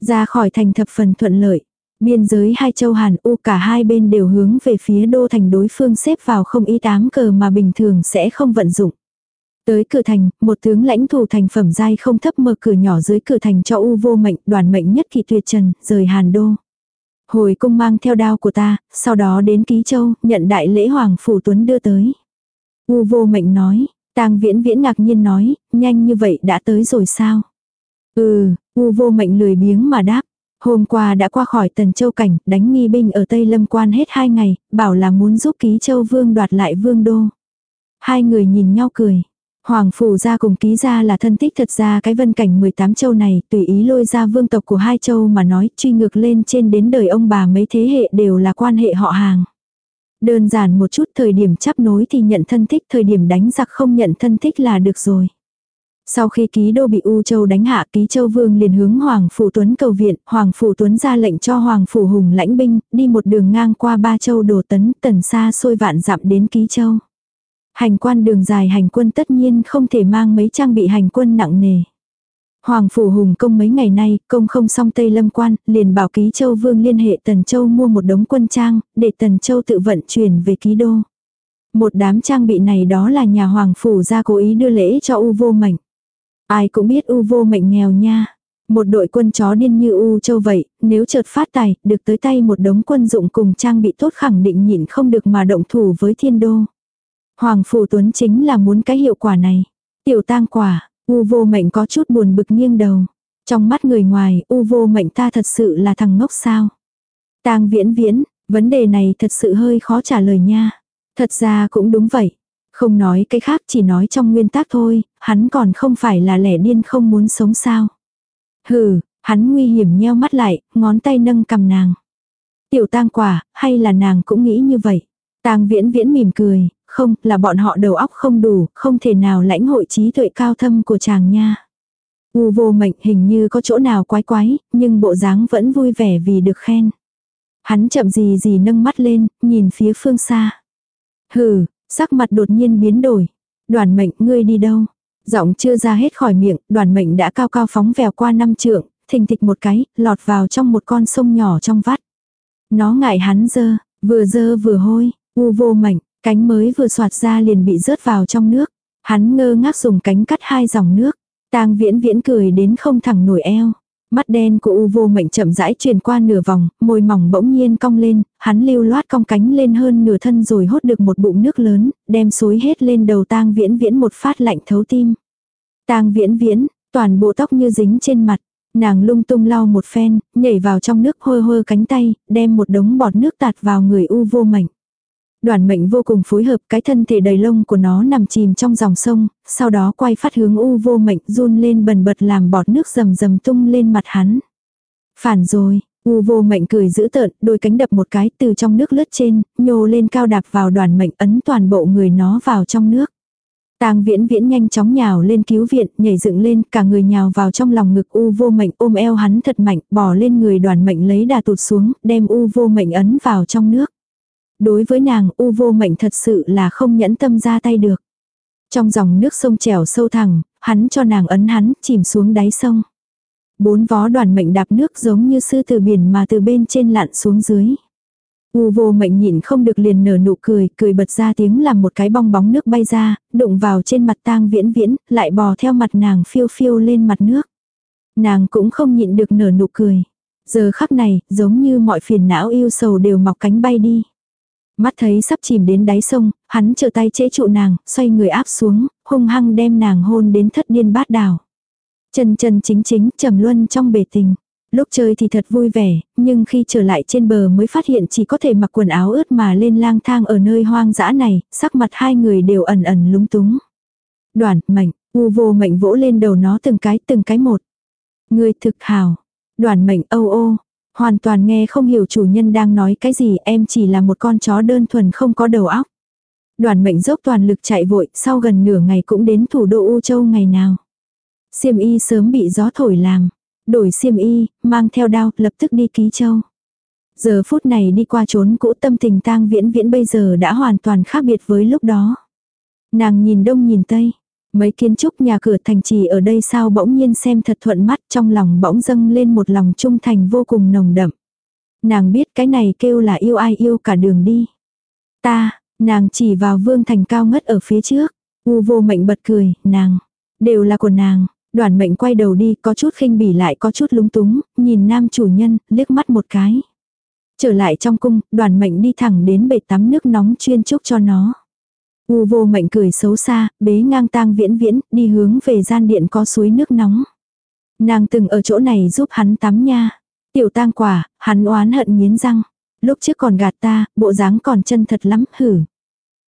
Ra khỏi thành thập phần thuận lợi. Biên giới hai châu Hàn U cả hai bên đều hướng về phía đô thành đối phương xếp vào không ý tám cờ mà bình thường sẽ không vận dụng. Tới cửa thành, một tướng lãnh thủ thành phẩm giai không thấp mở cửa nhỏ dưới cửa thành cho U vô mệnh, đoàn mệnh nhất kỳ tuyệt trần, rời Hàn đô. Hồi cung mang theo đao của ta, sau đó đến Ký Châu, nhận đại lễ Hoàng Phủ Tuấn đưa tới. U vô mệnh nói, tang viễn viễn ngạc nhiên nói, nhanh như vậy đã tới rồi sao? Ừ, U vô mệnh lười biếng mà đáp. Hôm qua đã qua khỏi Tần Châu Cảnh, đánh nghi binh ở Tây Lâm Quan hết hai ngày, bảo là muốn giúp Ký Châu Vương đoạt lại Vương Đô. Hai người nhìn nhau cười. Hoàng phủ gia cùng ký gia là thân tích thật ra cái vân cảnh 18 châu này tùy ý lôi ra vương tộc của hai châu mà nói truy ngược lên trên đến đời ông bà mấy thế hệ đều là quan hệ họ hàng. Đơn giản một chút thời điểm chấp nối thì nhận thân thích thời điểm đánh giặc không nhận thân thích là được rồi. Sau khi ký đô bị U Châu đánh hạ ký Châu Vương liền hướng Hoàng Phủ Tuấn cầu viện, Hoàng Phủ Tuấn ra lệnh cho Hoàng Phủ Hùng lãnh binh, đi một đường ngang qua ba châu đồ tấn, tần xa xôi vạn dặm đến ký Châu. Hành quan đường dài hành quân tất nhiên không thể mang mấy trang bị hành quân nặng nề. Hoàng Phủ Hùng công mấy ngày nay, công không xong Tây Lâm Quan, liền bảo ký Châu Vương liên hệ Tần Châu mua một đống quân trang, để Tần Châu tự vận chuyển về ký đô. Một đám trang bị này đó là nhà Hoàng Phủ ra cố ý đưa lễ cho U vô mệnh. Ai cũng biết U vô mệnh nghèo nha. Một đội quân chó điên như U châu vậy, nếu chợt phát tài, được tới tay một đống quân dụng cùng trang bị tốt khẳng định nhịn không được mà động thủ với thiên đô. Hoàng Phủ Tuấn chính là muốn cái hiệu quả này. Tiểu tang quả, U vô mệnh có chút buồn bực nghiêng đầu. Trong mắt người ngoài, U vô mệnh ta thật sự là thằng ngốc sao. Tang viễn viễn, vấn đề này thật sự hơi khó trả lời nha. Thật ra cũng đúng vậy. Không nói cái khác chỉ nói trong nguyên tắc thôi, hắn còn không phải là lẻ điên không muốn sống sao. Hừ, hắn nguy hiểm nheo mắt lại, ngón tay nâng cầm nàng. Tiểu tang quả, hay là nàng cũng nghĩ như vậy. Tang viễn viễn mỉm cười, không, là bọn họ đầu óc không đủ, không thể nào lãnh hội trí tuệ cao thâm của chàng nha. U vô mệnh hình như có chỗ nào quái quái, nhưng bộ dáng vẫn vui vẻ vì được khen. Hắn chậm gì gì nâng mắt lên, nhìn phía phương xa. Hừ, sắc mặt đột nhiên biến đổi. Đoàn mệnh ngươi đi đâu? Giọng chưa ra hết khỏi miệng, đoàn mệnh đã cao cao phóng vèo qua năm trượng, thình thịch một cái, lọt vào trong một con sông nhỏ trong vắt. Nó ngại hắn dơ, vừa dơ vừa hôi, u vô mảnh, cánh mới vừa soạt ra liền bị rớt vào trong nước. Hắn ngơ ngác dùng cánh cắt hai dòng nước. Tang viễn viễn cười đến không thẳng nổi eo. Mắt đen của U vô mệnh chậm rãi truyền qua nửa vòng, môi mỏng bỗng nhiên cong lên, hắn lưu loát cong cánh lên hơn nửa thân rồi hốt được một bụng nước lớn, đem xối hết lên đầu tang viễn viễn một phát lạnh thấu tim. Tang viễn viễn, toàn bộ tóc như dính trên mặt, nàng lung tung lau một phen, nhảy vào trong nước hôi hôi cánh tay, đem một đống bọt nước tạt vào người U vô mệnh. Đoàn mệnh vô cùng phối hợp cái thân thể đầy lông của nó nằm chìm trong dòng sông, sau đó quay phát hướng u vô mệnh run lên bần bật làm bọt nước rầm rầm tung lên mặt hắn. Phản rồi, u vô mệnh cười dữ tợn, đôi cánh đập một cái từ trong nước lướt trên, nhô lên cao đạp vào đoàn mệnh ấn toàn bộ người nó vào trong nước. Tang viễn viễn nhanh chóng nhào lên cứu viện, nhảy dựng lên, cả người nhào vào trong lòng ngực u vô mệnh ôm eo hắn thật mạnh, bỏ lên người đoàn mệnh lấy đà tụt xuống, đem u vô mệnh ấn vào trong nước. Đối với nàng u vô mệnh thật sự là không nhẫn tâm ra tay được. Trong dòng nước sông trèo sâu thẳng, hắn cho nàng ấn hắn chìm xuống đáy sông. Bốn vó đoàn mệnh đạp nước giống như sư từ biển mà từ bên trên lặn xuống dưới. U vô mệnh nhịn không được liền nở nụ cười, cười bật ra tiếng làm một cái bong bóng nước bay ra, đụng vào trên mặt tang viễn viễn, lại bò theo mặt nàng phiêu phiêu lên mặt nước. Nàng cũng không nhịn được nở nụ cười. Giờ khắc này, giống như mọi phiền não yêu sầu đều mọc cánh bay đi. Mắt thấy sắp chìm đến đáy sông, hắn trở tay chế trụ nàng, xoay người áp xuống, hung hăng đem nàng hôn đến thất điên bát đảo. Chân chân chính chính trầm luân trong bể tình. Lúc chơi thì thật vui vẻ, nhưng khi trở lại trên bờ mới phát hiện chỉ có thể mặc quần áo ướt mà lên lang thang ở nơi hoang dã này, sắc mặt hai người đều ẩn ẩn lúng túng. Đoàn, mệnh, u vô mệnh vỗ lên đầu nó từng cái từng cái một. Người thực hào. Đoàn mệnh âu ô, Hoàn toàn nghe không hiểu chủ nhân đang nói cái gì em chỉ là một con chó đơn thuần không có đầu óc. Đoàn mệnh dốc toàn lực chạy vội, sau gần nửa ngày cũng đến thủ đô U Châu ngày nào. Siêm y sớm bị gió thổi làm. Đổi siêm y, mang theo đao, lập tức đi ký châu. Giờ phút này đi qua trốn cũ tâm tình tang viễn viễn bây giờ đã hoàn toàn khác biệt với lúc đó. Nàng nhìn đông nhìn tây. Mấy kiến trúc nhà cửa thành trì ở đây sao bỗng nhiên xem thật thuận mắt trong lòng bỗng dâng lên một lòng trung thành vô cùng nồng đậm. Nàng biết cái này kêu là yêu ai yêu cả đường đi. Ta, nàng chỉ vào vương thành cao ngất ở phía trước. U vô mệnh bật cười, nàng, đều là của nàng. Đoàn mệnh quay đầu đi có chút khinh bỉ lại có chút lúng túng, nhìn nam chủ nhân, liếc mắt một cái. Trở lại trong cung, đoàn mệnh đi thẳng đến bể tắm nước nóng chuyên chúc cho nó. U vô mệnh cười xấu xa, bế ngang tang viễn viễn, đi hướng về gian điện có suối nước nóng. Nàng từng ở chỗ này giúp hắn tắm nha. Tiểu tang quả, hắn oán hận nghiến răng. Lúc trước còn gạt ta, bộ dáng còn chân thật lắm, hử.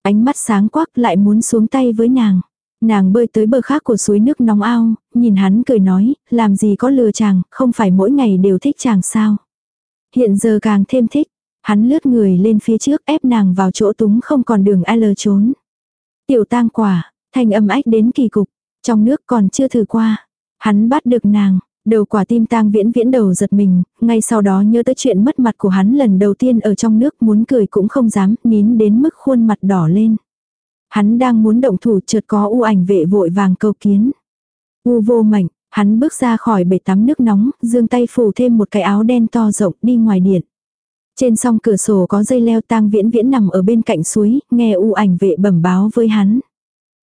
Ánh mắt sáng quắc lại muốn xuống tay với nàng. Nàng bơi tới bờ khác của suối nước nóng ao, nhìn hắn cười nói, làm gì có lừa chàng, không phải mỗi ngày đều thích chàng sao. Hiện giờ càng thêm thích, hắn lướt người lên phía trước ép nàng vào chỗ túng không còn đường ai lờ trốn. Tiểu tang quả, thanh âm ách đến kỳ cục, trong nước còn chưa thử qua. Hắn bắt được nàng, đầu quả tim tang viễn viễn đầu giật mình, ngay sau đó nhớ tới chuyện mất mặt của hắn lần đầu tiên ở trong nước muốn cười cũng không dám, nín đến mức khuôn mặt đỏ lên. Hắn đang muốn động thủ chợt có u ảnh vệ vội vàng câu kiến. U vô mảnh, hắn bước ra khỏi bể tắm nước nóng, dương tay phủ thêm một cái áo đen to rộng đi ngoài điện. Trên song cửa sổ có dây leo tang viễn viễn nằm ở bên cạnh suối, nghe u ảnh vệ bẩm báo với hắn.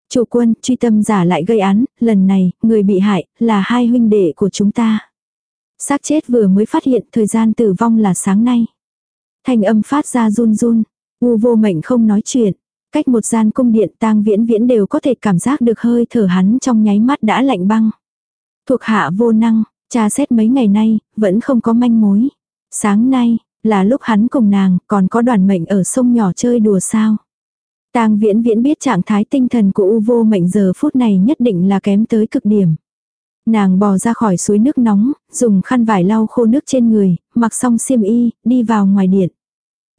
Chủ quân, truy tâm giả lại gây án, lần này, người bị hại, là hai huynh đệ của chúng ta. xác chết vừa mới phát hiện thời gian tử vong là sáng nay. Thành âm phát ra run run, u vô mệnh không nói chuyện. Cách một gian cung điện tang viễn viễn đều có thể cảm giác được hơi thở hắn trong nháy mắt đã lạnh băng. Thuộc hạ vô năng, tra xét mấy ngày nay, vẫn không có manh mối. Sáng nay, là lúc hắn cùng nàng, còn có đoàn mệnh ở sông nhỏ chơi đùa sao. Tang viễn viễn biết trạng thái tinh thần của u vô mệnh giờ phút này nhất định là kém tới cực điểm. Nàng bò ra khỏi suối nước nóng, dùng khăn vải lau khô nước trên người, mặc xong xiêm y, đi vào ngoài điện.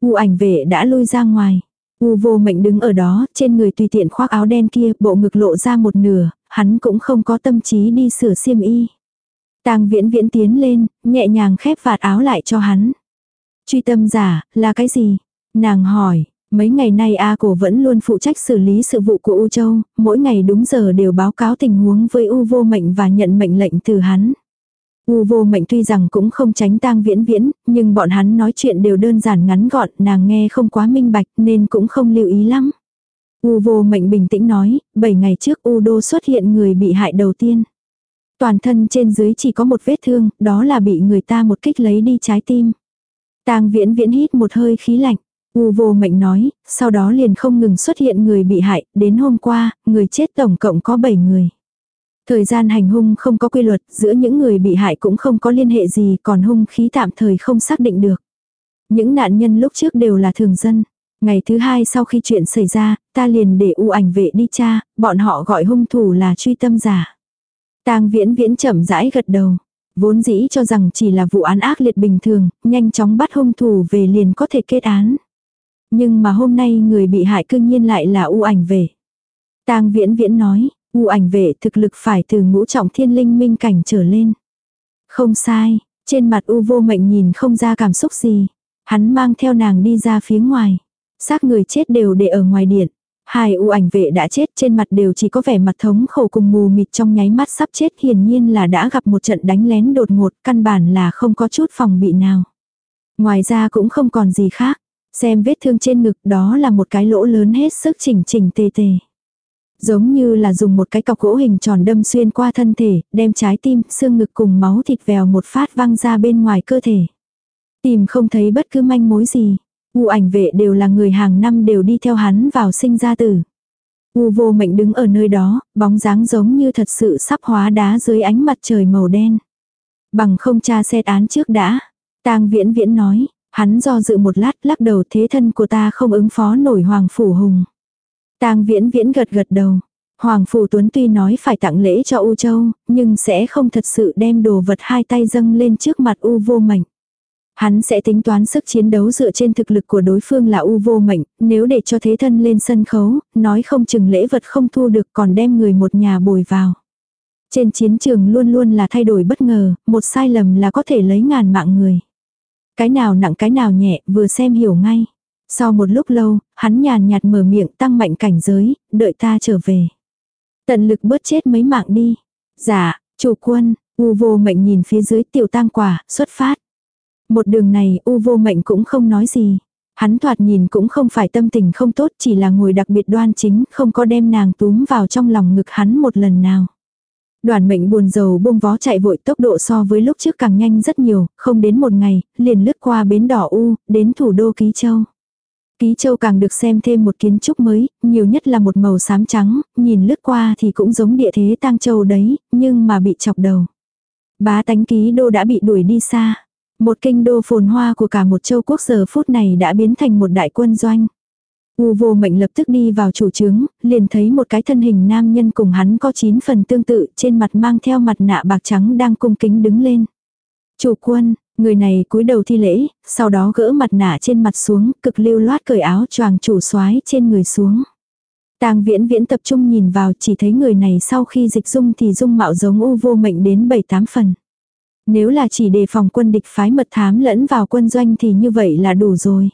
U ảnh vệ đã lui ra ngoài. U vô mệnh đứng ở đó, trên người tùy tiện khoác áo đen kia, bộ ngực lộ ra một nửa, hắn cũng không có tâm trí đi sửa xiêm y. Tang viễn viễn tiến lên, nhẹ nhàng khép vạt áo lại cho hắn. Truy tâm giả, là cái gì? Nàng hỏi, mấy ngày nay A cổ vẫn luôn phụ trách xử lý sự vụ của U Châu, mỗi ngày đúng giờ đều báo cáo tình huống với U vô mệnh và nhận mệnh lệnh từ hắn. U vô mệnh tuy rằng cũng không tránh tang viễn viễn, nhưng bọn hắn nói chuyện đều đơn giản ngắn gọn, nàng nghe không quá minh bạch nên cũng không lưu ý lắm. U vô mệnh bình tĩnh nói, 7 ngày trước U đô xuất hiện người bị hại đầu tiên. Toàn thân trên dưới chỉ có một vết thương, đó là bị người ta một kích lấy đi trái tim. Tang viễn viễn hít một hơi khí lạnh. U vô mệnh nói, sau đó liền không ngừng xuất hiện người bị hại, đến hôm qua, người chết tổng cộng có 7 người. Thời gian hành hung không có quy luật, giữa những người bị hại cũng không có liên hệ gì, còn hung khí tạm thời không xác định được. Những nạn nhân lúc trước đều là thường dân. Ngày thứ hai sau khi chuyện xảy ra, ta liền để u ảnh vệ đi cha, bọn họ gọi hung thủ là truy tâm giả. Tang viễn viễn chậm rãi gật đầu. Vốn dĩ cho rằng chỉ là vụ án ác liệt bình thường, nhanh chóng bắt hung thủ về liền có thể kết án. Nhưng mà hôm nay người bị hại cương nhiên lại là u ảnh vệ. Tang viễn viễn nói, U ảnh vệ thực lực phải từ ngũ trọng thiên linh minh cảnh trở lên. Không sai, trên mặt U vô mệnh nhìn không ra cảm xúc gì. Hắn mang theo nàng đi ra phía ngoài. Xác người chết đều để ở ngoài điện. Hai u ảnh vệ đã chết trên mặt đều chỉ có vẻ mặt thống khổ cùng mù mịt trong nháy mắt sắp chết hiển nhiên là đã gặp một trận đánh lén đột ngột căn bản là không có chút phòng bị nào. Ngoài ra cũng không còn gì khác. Xem vết thương trên ngực đó là một cái lỗ lớn hết sức chỉnh chỉnh tề tề. Giống như là dùng một cái cọc gỗ hình tròn đâm xuyên qua thân thể, đem trái tim, xương ngực cùng máu thịt vèo một phát văng ra bên ngoài cơ thể. Tìm không thấy bất cứ manh mối gì. U ảnh vệ đều là người hàng năm đều đi theo hắn vào sinh ra tử. U vô mệnh đứng ở nơi đó, bóng dáng giống như thật sự sắp hóa đá dưới ánh mặt trời màu đen. Bằng không tra xét án trước đã. tang viễn viễn nói, hắn do dự một lát lắc đầu thế thân của ta không ứng phó nổi hoàng phủ hùng. Tang viễn viễn gật gật đầu. Hoàng Phủ Tuấn tuy nói phải tặng lễ cho U Châu, nhưng sẽ không thật sự đem đồ vật hai tay dâng lên trước mặt U vô mệnh. Hắn sẽ tính toán sức chiến đấu dựa trên thực lực của đối phương là U vô mệnh, nếu để cho thế thân lên sân khấu, nói không chừng lễ vật không thu được còn đem người một nhà bồi vào. Trên chiến trường luôn luôn là thay đổi bất ngờ, một sai lầm là có thể lấy ngàn mạng người. Cái nào nặng cái nào nhẹ, vừa xem hiểu ngay. Sau một lúc lâu, hắn nhàn nhạt mở miệng tăng mạnh cảnh giới, đợi ta trở về. Tận lực bớt chết mấy mạng đi. Dạ, chủ quân, u vô mệnh nhìn phía dưới tiểu tang quả, xuất phát. Một đường này u vô mệnh cũng không nói gì. Hắn thoạt nhìn cũng không phải tâm tình không tốt chỉ là ngồi đặc biệt đoan chính, không có đem nàng túm vào trong lòng ngực hắn một lần nào. Đoàn mệnh buồn rầu buông vó chạy vội tốc độ so với lúc trước càng nhanh rất nhiều, không đến một ngày, liền lướt qua bến đỏ U, đến thủ đô Ký Châu. Ký châu càng được xem thêm một kiến trúc mới, nhiều nhất là một màu xám trắng, nhìn lướt qua thì cũng giống địa thế tang châu đấy, nhưng mà bị chọc đầu. Bá tánh ký đô đã bị đuổi đi xa. Một kinh đô phồn hoa của cả một châu quốc giờ phút này đã biến thành một đại quân doanh. U vô mệnh lập tức đi vào chủ trướng, liền thấy một cái thân hình nam nhân cùng hắn có chín phần tương tự trên mặt mang theo mặt nạ bạc trắng đang cung kính đứng lên. Chủ quân, Người này cúi đầu thi lễ, sau đó gỡ mặt nạ trên mặt xuống, cực lưu loát cởi áo choàng chủ soái trên người xuống. Tang viễn viễn tập trung nhìn vào chỉ thấy người này sau khi dịch dung thì dung mạo giống u vô mệnh đến 7-8 phần. Nếu là chỉ đề phòng quân địch phái mật thám lẫn vào quân doanh thì như vậy là đủ rồi.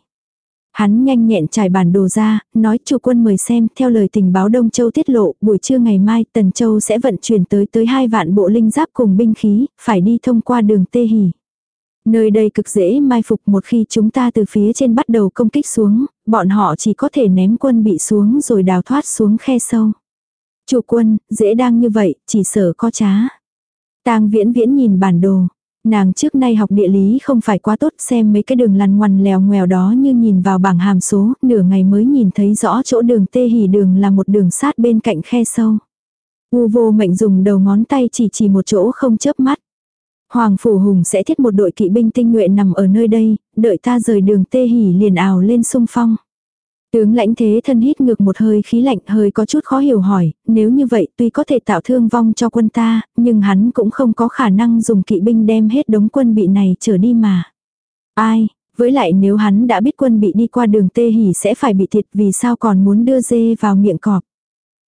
Hắn nhanh nhẹn trải bản đồ ra, nói chủ quân mời xem, theo lời tình báo Đông Châu tiết lộ, buổi trưa ngày mai Tần Châu sẽ vận chuyển tới tới hai vạn bộ linh giáp cùng binh khí, phải đi thông qua đường Tê Hỷ. Nơi đây cực dễ mai phục một khi chúng ta từ phía trên bắt đầu công kích xuống, bọn họ chỉ có thể ném quân bị xuống rồi đào thoát xuống khe sâu. Chủ quân, dễ đang như vậy, chỉ sợ có trá tang viễn viễn nhìn bản đồ. Nàng trước nay học địa lý không phải quá tốt xem mấy cái đường lằn ngoằn lèo ngoèo đó như nhìn vào bảng hàm số, nửa ngày mới nhìn thấy rõ chỗ đường tê hỉ đường là một đường sát bên cạnh khe sâu. U vô mệnh dùng đầu ngón tay chỉ chỉ một chỗ không chớp mắt. Hoàng Phủ Hùng sẽ thiết một đội kỵ binh tinh nhuệ nằm ở nơi đây, đợi ta rời đường tê hỉ liền ảo lên sung phong. Tướng lãnh thế thân hít ngược một hơi khí lạnh hơi có chút khó hiểu hỏi, nếu như vậy tuy có thể tạo thương vong cho quân ta, nhưng hắn cũng không có khả năng dùng kỵ binh đem hết đống quân bị này trở đi mà. Ai, với lại nếu hắn đã biết quân bị đi qua đường tê hỉ sẽ phải bị thiệt vì sao còn muốn đưa dê vào miệng cọp.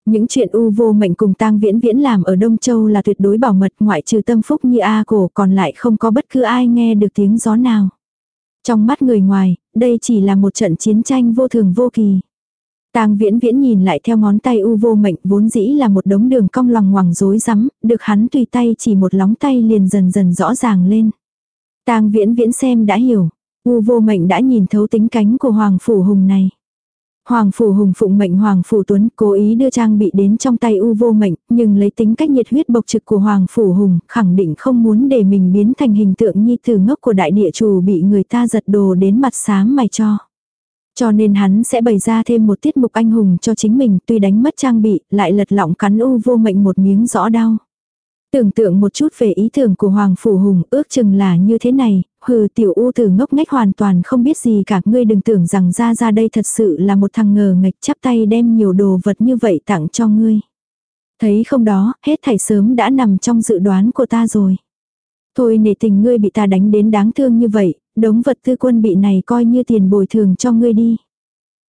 Những chuyện u vô mệnh cùng tang viễn viễn làm ở Đông Châu là tuyệt đối bảo mật ngoại trừ tâm phúc như A cổ còn lại không có bất cứ ai nghe được tiếng gió nào. Trong mắt người ngoài, đây chỉ là một trận chiến tranh vô thường vô kỳ. Tang viễn viễn nhìn lại theo ngón tay u vô mệnh vốn dĩ là một đống đường cong loằng ngoằng rối rắm, được hắn tùy tay chỉ một lóng tay liền dần dần rõ ràng lên. Tang viễn viễn xem đã hiểu, u vô mệnh đã nhìn thấu tính cánh của Hoàng Phủ Hùng này. Hoàng Phủ Hùng phụng mệnh Hoàng Phủ Tuấn cố ý đưa trang bị đến trong tay U vô mệnh, nhưng lấy tính cách nhiệt huyết bộc trực của Hoàng Phủ Hùng, khẳng định không muốn để mình biến thành hình tượng nhi tử ngốc của đại địa chủ bị người ta giật đồ đến mặt sáng mày cho. Cho nên hắn sẽ bày ra thêm một tiết mục anh hùng cho chính mình tuy đánh mất trang bị, lại lật lọng cắn U vô mệnh một miếng rõ đau. Tưởng tượng một chút về ý tưởng của Hoàng Phủ Hùng ước chừng là như thế này, hừ tiểu u tử ngốc nghếch hoàn toàn không biết gì cả ngươi đừng tưởng rằng ra ra đây thật sự là một thằng ngờ ngạch chắp tay đem nhiều đồ vật như vậy tặng cho ngươi. Thấy không đó, hết thảy sớm đã nằm trong dự đoán của ta rồi. Thôi nể tình ngươi bị ta đánh đến đáng thương như vậy, đống vật tư quân bị này coi như tiền bồi thường cho ngươi đi.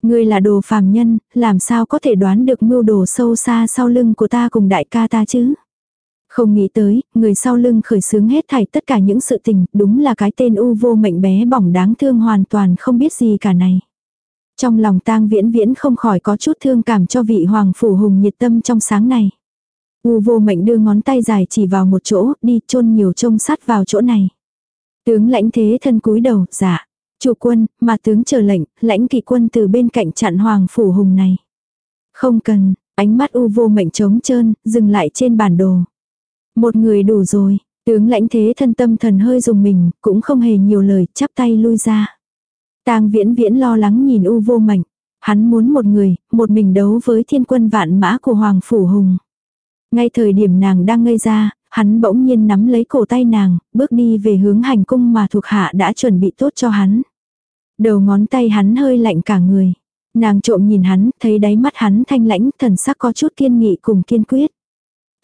Ngươi là đồ phàm nhân, làm sao có thể đoán được mưu đồ sâu xa sau lưng của ta cùng đại ca ta chứ? Không nghĩ tới, người sau lưng khởi xướng hết thảy tất cả những sự tình, đúng là cái tên u vô mệnh bé bỏng đáng thương hoàn toàn không biết gì cả này. Trong lòng tang viễn viễn không khỏi có chút thương cảm cho vị hoàng phủ hùng nhiệt tâm trong sáng này. U vô mệnh đưa ngón tay dài chỉ vào một chỗ, đi chôn nhiều trông sát vào chỗ này. Tướng lãnh thế thân cúi đầu, dạ. Chủ quân, mà tướng chờ lệnh, lãnh kỵ quân từ bên cạnh chặn hoàng phủ hùng này. Không cần, ánh mắt u vô mệnh trống trơn, dừng lại trên bản đồ. Một người đủ rồi, tướng lãnh thế thân tâm thần hơi dùng mình, cũng không hề nhiều lời, chắp tay lui ra. tang viễn viễn lo lắng nhìn u vô mạnh, Hắn muốn một người, một mình đấu với thiên quân vạn mã của Hoàng Phủ Hùng. Ngay thời điểm nàng đang ngây ra, hắn bỗng nhiên nắm lấy cổ tay nàng, bước đi về hướng hành cung mà thuộc hạ đã chuẩn bị tốt cho hắn. Đầu ngón tay hắn hơi lạnh cả người. Nàng trộm nhìn hắn, thấy đáy mắt hắn thanh lãnh, thần sắc có chút kiên nghị cùng kiên quyết.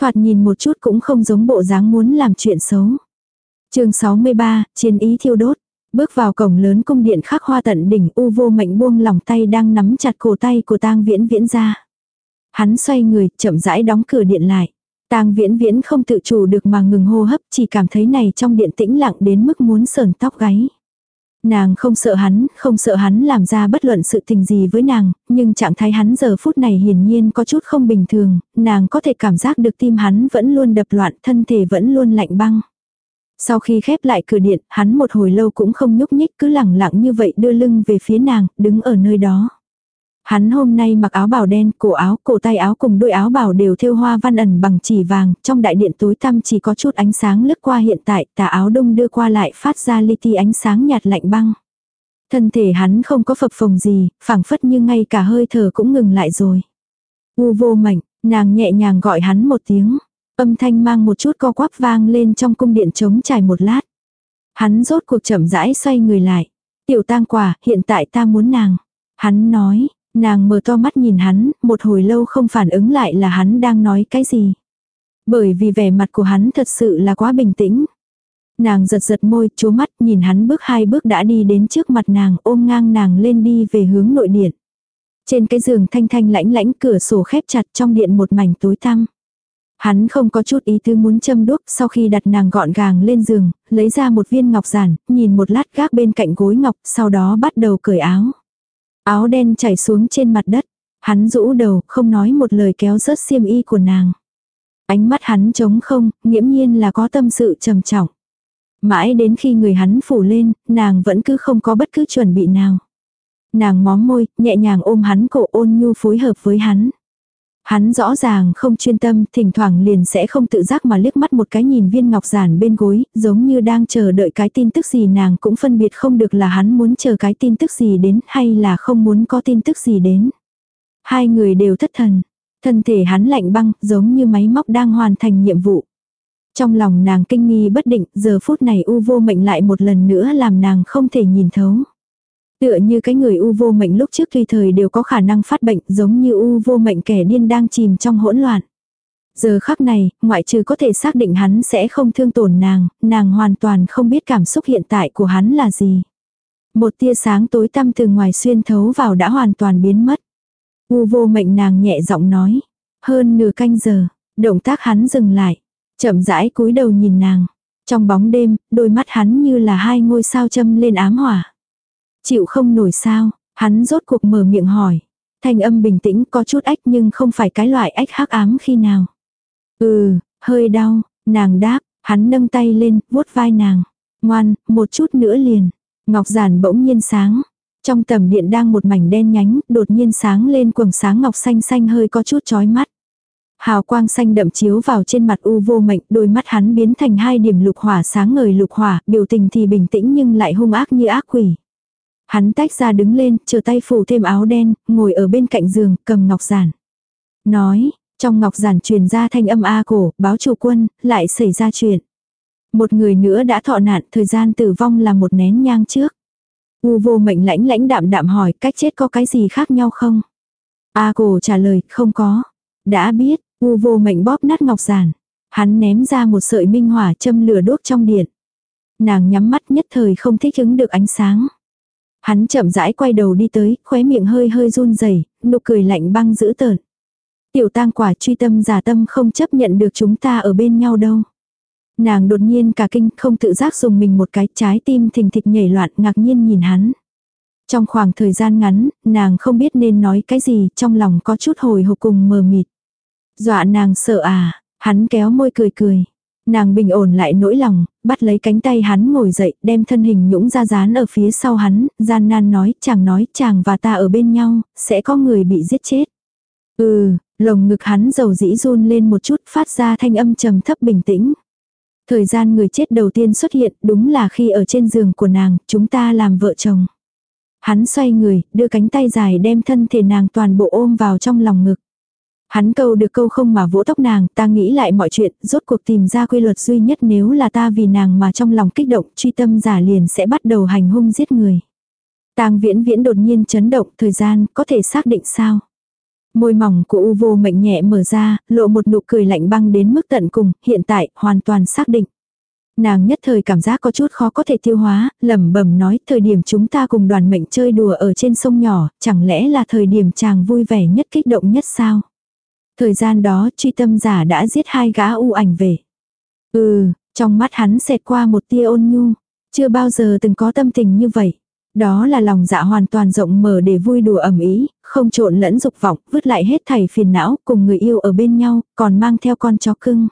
Thoạt nhìn một chút cũng không giống bộ dáng muốn làm chuyện xấu. chương 63, chiến ý thiêu đốt. Bước vào cổng lớn cung điện khắc hoa tận đỉnh u vô mệnh buông lòng tay đang nắm chặt cổ tay của tang viễn viễn ra. Hắn xoay người, chậm rãi đóng cửa điện lại. Tang viễn viễn không tự chủ được mà ngừng hô hấp chỉ cảm thấy này trong điện tĩnh lặng đến mức muốn sờn tóc gáy. Nàng không sợ hắn, không sợ hắn làm ra bất luận sự tình gì với nàng, nhưng trạng thái hắn giờ phút này hiển nhiên có chút không bình thường, nàng có thể cảm giác được tim hắn vẫn luôn đập loạn, thân thể vẫn luôn lạnh băng. Sau khi khép lại cửa điện, hắn một hồi lâu cũng không nhúc nhích cứ lẳng lặng như vậy đưa lưng về phía nàng, đứng ở nơi đó. Hắn hôm nay mặc áo bào đen, cổ áo, cổ tay áo cùng đôi áo bào đều thêu hoa văn ẩn bằng chỉ vàng, trong đại điện tối tăm chỉ có chút ánh sáng lướt qua hiện tại, tà áo đông đưa qua lại phát ra li ti ánh sáng nhạt lạnh băng. Thân thể hắn không có phập phồng gì, phảng phất như ngay cả hơi thở cũng ngừng lại rồi. U vô mảnh, nàng nhẹ nhàng gọi hắn một tiếng. Âm thanh mang một chút co quắp vang lên trong cung điện trống trải một lát. Hắn rốt cuộc chậm rãi xoay người lại. Tiểu tang quả, hiện tại ta muốn nàng. Hắn nói, Nàng mở to mắt nhìn hắn, một hồi lâu không phản ứng lại là hắn đang nói cái gì. Bởi vì vẻ mặt của hắn thật sự là quá bình tĩnh. Nàng giật giật môi, chố mắt, nhìn hắn bước hai bước đã đi đến trước mặt nàng, ôm ngang nàng lên đi về hướng nội điện. Trên cái giường thanh thanh lãnh lãnh cửa sổ khép chặt trong điện một mảnh tối tăm. Hắn không có chút ý tư muốn châm đuốc sau khi đặt nàng gọn gàng lên giường, lấy ra một viên ngọc giản, nhìn một lát gác bên cạnh gối ngọc, sau đó bắt đầu cởi áo. Áo đen chảy xuống trên mặt đất. Hắn rũ đầu, không nói một lời kéo rớt xiêm y của nàng. Ánh mắt hắn trống không, nghiễm nhiên là có tâm sự trầm trọng. Mãi đến khi người hắn phủ lên, nàng vẫn cứ không có bất cứ chuẩn bị nào. Nàng móm môi, nhẹ nhàng ôm hắn cổ ôn nhu phối hợp với hắn. Hắn rõ ràng không chuyên tâm, thỉnh thoảng liền sẽ không tự giác mà liếc mắt một cái nhìn viên ngọc giản bên gối, giống như đang chờ đợi cái tin tức gì nàng cũng phân biệt không được là hắn muốn chờ cái tin tức gì đến hay là không muốn có tin tức gì đến. Hai người đều thất thần, thân thể hắn lạnh băng giống như máy móc đang hoàn thành nhiệm vụ. Trong lòng nàng kinh nghi bất định, giờ phút này u vô mệnh lại một lần nữa làm nàng không thể nhìn thấu. Tựa như cái người u vô mệnh lúc trước tùy thời đều có khả năng phát bệnh giống như u vô mệnh kẻ điên đang chìm trong hỗn loạn. Giờ khắc này, ngoại trừ có thể xác định hắn sẽ không thương tổn nàng, nàng hoàn toàn không biết cảm xúc hiện tại của hắn là gì. Một tia sáng tối tăm từ ngoài xuyên thấu vào đã hoàn toàn biến mất. U vô mệnh nàng nhẹ giọng nói. Hơn nửa canh giờ, động tác hắn dừng lại. Chậm rãi cúi đầu nhìn nàng. Trong bóng đêm, đôi mắt hắn như là hai ngôi sao châm lên ám hỏa. Chịu không nổi sao, hắn rốt cuộc mở miệng hỏi. Thanh âm bình tĩnh có chút ách nhưng không phải cái loại ách hắc ám khi nào. Ừ, hơi đau, nàng đáp, hắn nâng tay lên, vuốt vai nàng. Ngoan, một chút nữa liền. Ngọc giản bỗng nhiên sáng. Trong tầm điện đang một mảnh đen nhánh, đột nhiên sáng lên quầng sáng ngọc xanh xanh hơi có chút chói mắt. Hào quang xanh đậm chiếu vào trên mặt u vô mệnh, đôi mắt hắn biến thành hai điểm lục hỏa sáng ngời lục hỏa, biểu tình thì bình tĩnh nhưng lại hung ác như ác quỷ. Hắn tách ra đứng lên, chờ tay phủ thêm áo đen, ngồi ở bên cạnh giường, cầm ngọc giản. Nói, trong ngọc giản truyền ra thanh âm A cổ, báo chủ quân, lại xảy ra chuyện. Một người nữa đã thọ nạn, thời gian tử vong là một nén nhang trước. U vô mệnh lãnh lãnh đạm đạm hỏi cách chết có cái gì khác nhau không? A cổ trả lời, không có. Đã biết, u vô mệnh bóp nát ngọc giản. Hắn ném ra một sợi minh hỏa châm lửa đốt trong điện. Nàng nhắm mắt nhất thời không thích ứng được ánh sáng. Hắn chậm rãi quay đầu đi tới, khóe miệng hơi hơi run rẩy, nụ cười lạnh băng dữ tợn. Tiểu tang quả truy tâm giả tâm không chấp nhận được chúng ta ở bên nhau đâu. Nàng đột nhiên cả kinh không tự giác dùng mình một cái trái tim thình thịch nhảy loạn ngạc nhiên nhìn hắn. Trong khoảng thời gian ngắn, nàng không biết nên nói cái gì, trong lòng có chút hồi hộp cùng mờ mịt. Dọa nàng sợ à, hắn kéo môi cười cười. Nàng bình ổn lại nỗi lòng, bắt lấy cánh tay hắn ngồi dậy, đem thân hình nhũng ra dán ở phía sau hắn, gian nan nói, chàng nói, chàng và ta ở bên nhau, sẽ có người bị giết chết. Ừ, lồng ngực hắn dầu dĩ run lên một chút, phát ra thanh âm trầm thấp bình tĩnh. Thời gian người chết đầu tiên xuất hiện đúng là khi ở trên giường của nàng, chúng ta làm vợ chồng. Hắn xoay người, đưa cánh tay dài đem thân thể nàng toàn bộ ôm vào trong lòng ngực. Hắn câu được câu không mà vỗ tóc nàng, ta nghĩ lại mọi chuyện, rốt cuộc tìm ra quy luật duy nhất nếu là ta vì nàng mà trong lòng kích động, truy tâm giả liền sẽ bắt đầu hành hung giết người. Tang viễn viễn đột nhiên chấn động, thời gian, có thể xác định sao? Môi mỏng của U vô mệnh nhẹ mở ra, lộ một nụ cười lạnh băng đến mức tận cùng, hiện tại, hoàn toàn xác định. Nàng nhất thời cảm giác có chút khó có thể tiêu hóa, lẩm bẩm nói thời điểm chúng ta cùng đoàn mệnh chơi đùa ở trên sông nhỏ, chẳng lẽ là thời điểm chàng vui vẻ nhất kích động nhất sao? Thời gian đó truy tâm giả đã giết hai gã u ảnh về. Ừ, trong mắt hắn xẹt qua một tia ôn nhu. Chưa bao giờ từng có tâm tình như vậy. Đó là lòng dạ hoàn toàn rộng mở để vui đùa ẩm ý, không trộn lẫn dục vọng, vứt lại hết thảy phiền não, cùng người yêu ở bên nhau, còn mang theo con chó cưng.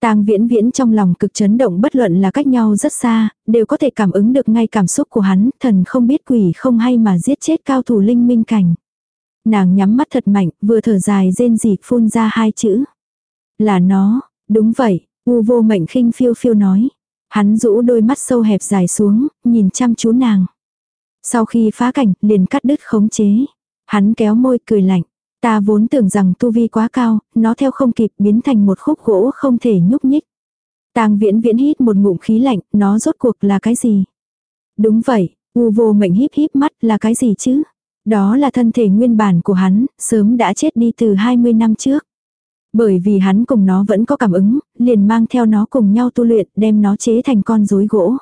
Tang viễn viễn trong lòng cực chấn động bất luận là cách nhau rất xa, đều có thể cảm ứng được ngay cảm xúc của hắn, thần không biết quỷ không hay mà giết chết cao thủ linh minh cảnh. Nàng nhắm mắt thật mạnh, vừa thở dài rên rỉ phun ra hai chữ. Là nó, đúng vậy, u vô mệnh khinh phiêu phiêu nói. Hắn rũ đôi mắt sâu hẹp dài xuống, nhìn chăm chú nàng. Sau khi phá cảnh, liền cắt đứt khống chế. Hắn kéo môi cười lạnh. Ta vốn tưởng rằng tu vi quá cao, nó theo không kịp biến thành một khúc gỗ không thể nhúc nhích. Tang viễn viễn hít một ngụm khí lạnh, nó rốt cuộc là cái gì? Đúng vậy, u vô mệnh híp híp mắt là cái gì chứ? Đó là thân thể nguyên bản của hắn, sớm đã chết đi từ 20 năm trước. Bởi vì hắn cùng nó vẫn có cảm ứng, liền mang theo nó cùng nhau tu luyện, đem nó chế thành con rối gỗ.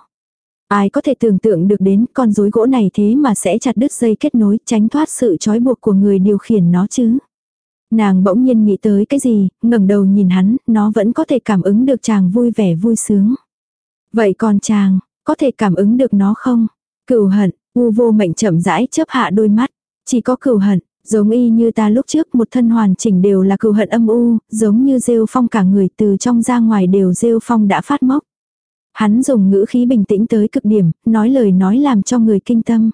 Ai có thể tưởng tượng được đến con rối gỗ này thế mà sẽ chặt đứt dây kết nối, tránh thoát sự trói buộc của người điều khiển nó chứ. Nàng bỗng nhiên nghĩ tới cái gì, ngẩng đầu nhìn hắn, nó vẫn có thể cảm ứng được chàng vui vẻ vui sướng. Vậy còn chàng, có thể cảm ứng được nó không? Cửu hận, u vô mệnh chậm rãi chớp hạ đôi mắt. Chỉ có cừu hận, giống y như ta lúc trước một thân hoàn chỉnh đều là cừu hận âm u, giống như rêu phong cả người từ trong ra ngoài đều rêu phong đã phát mốc. Hắn dùng ngữ khí bình tĩnh tới cực điểm, nói lời nói làm cho người kinh tâm.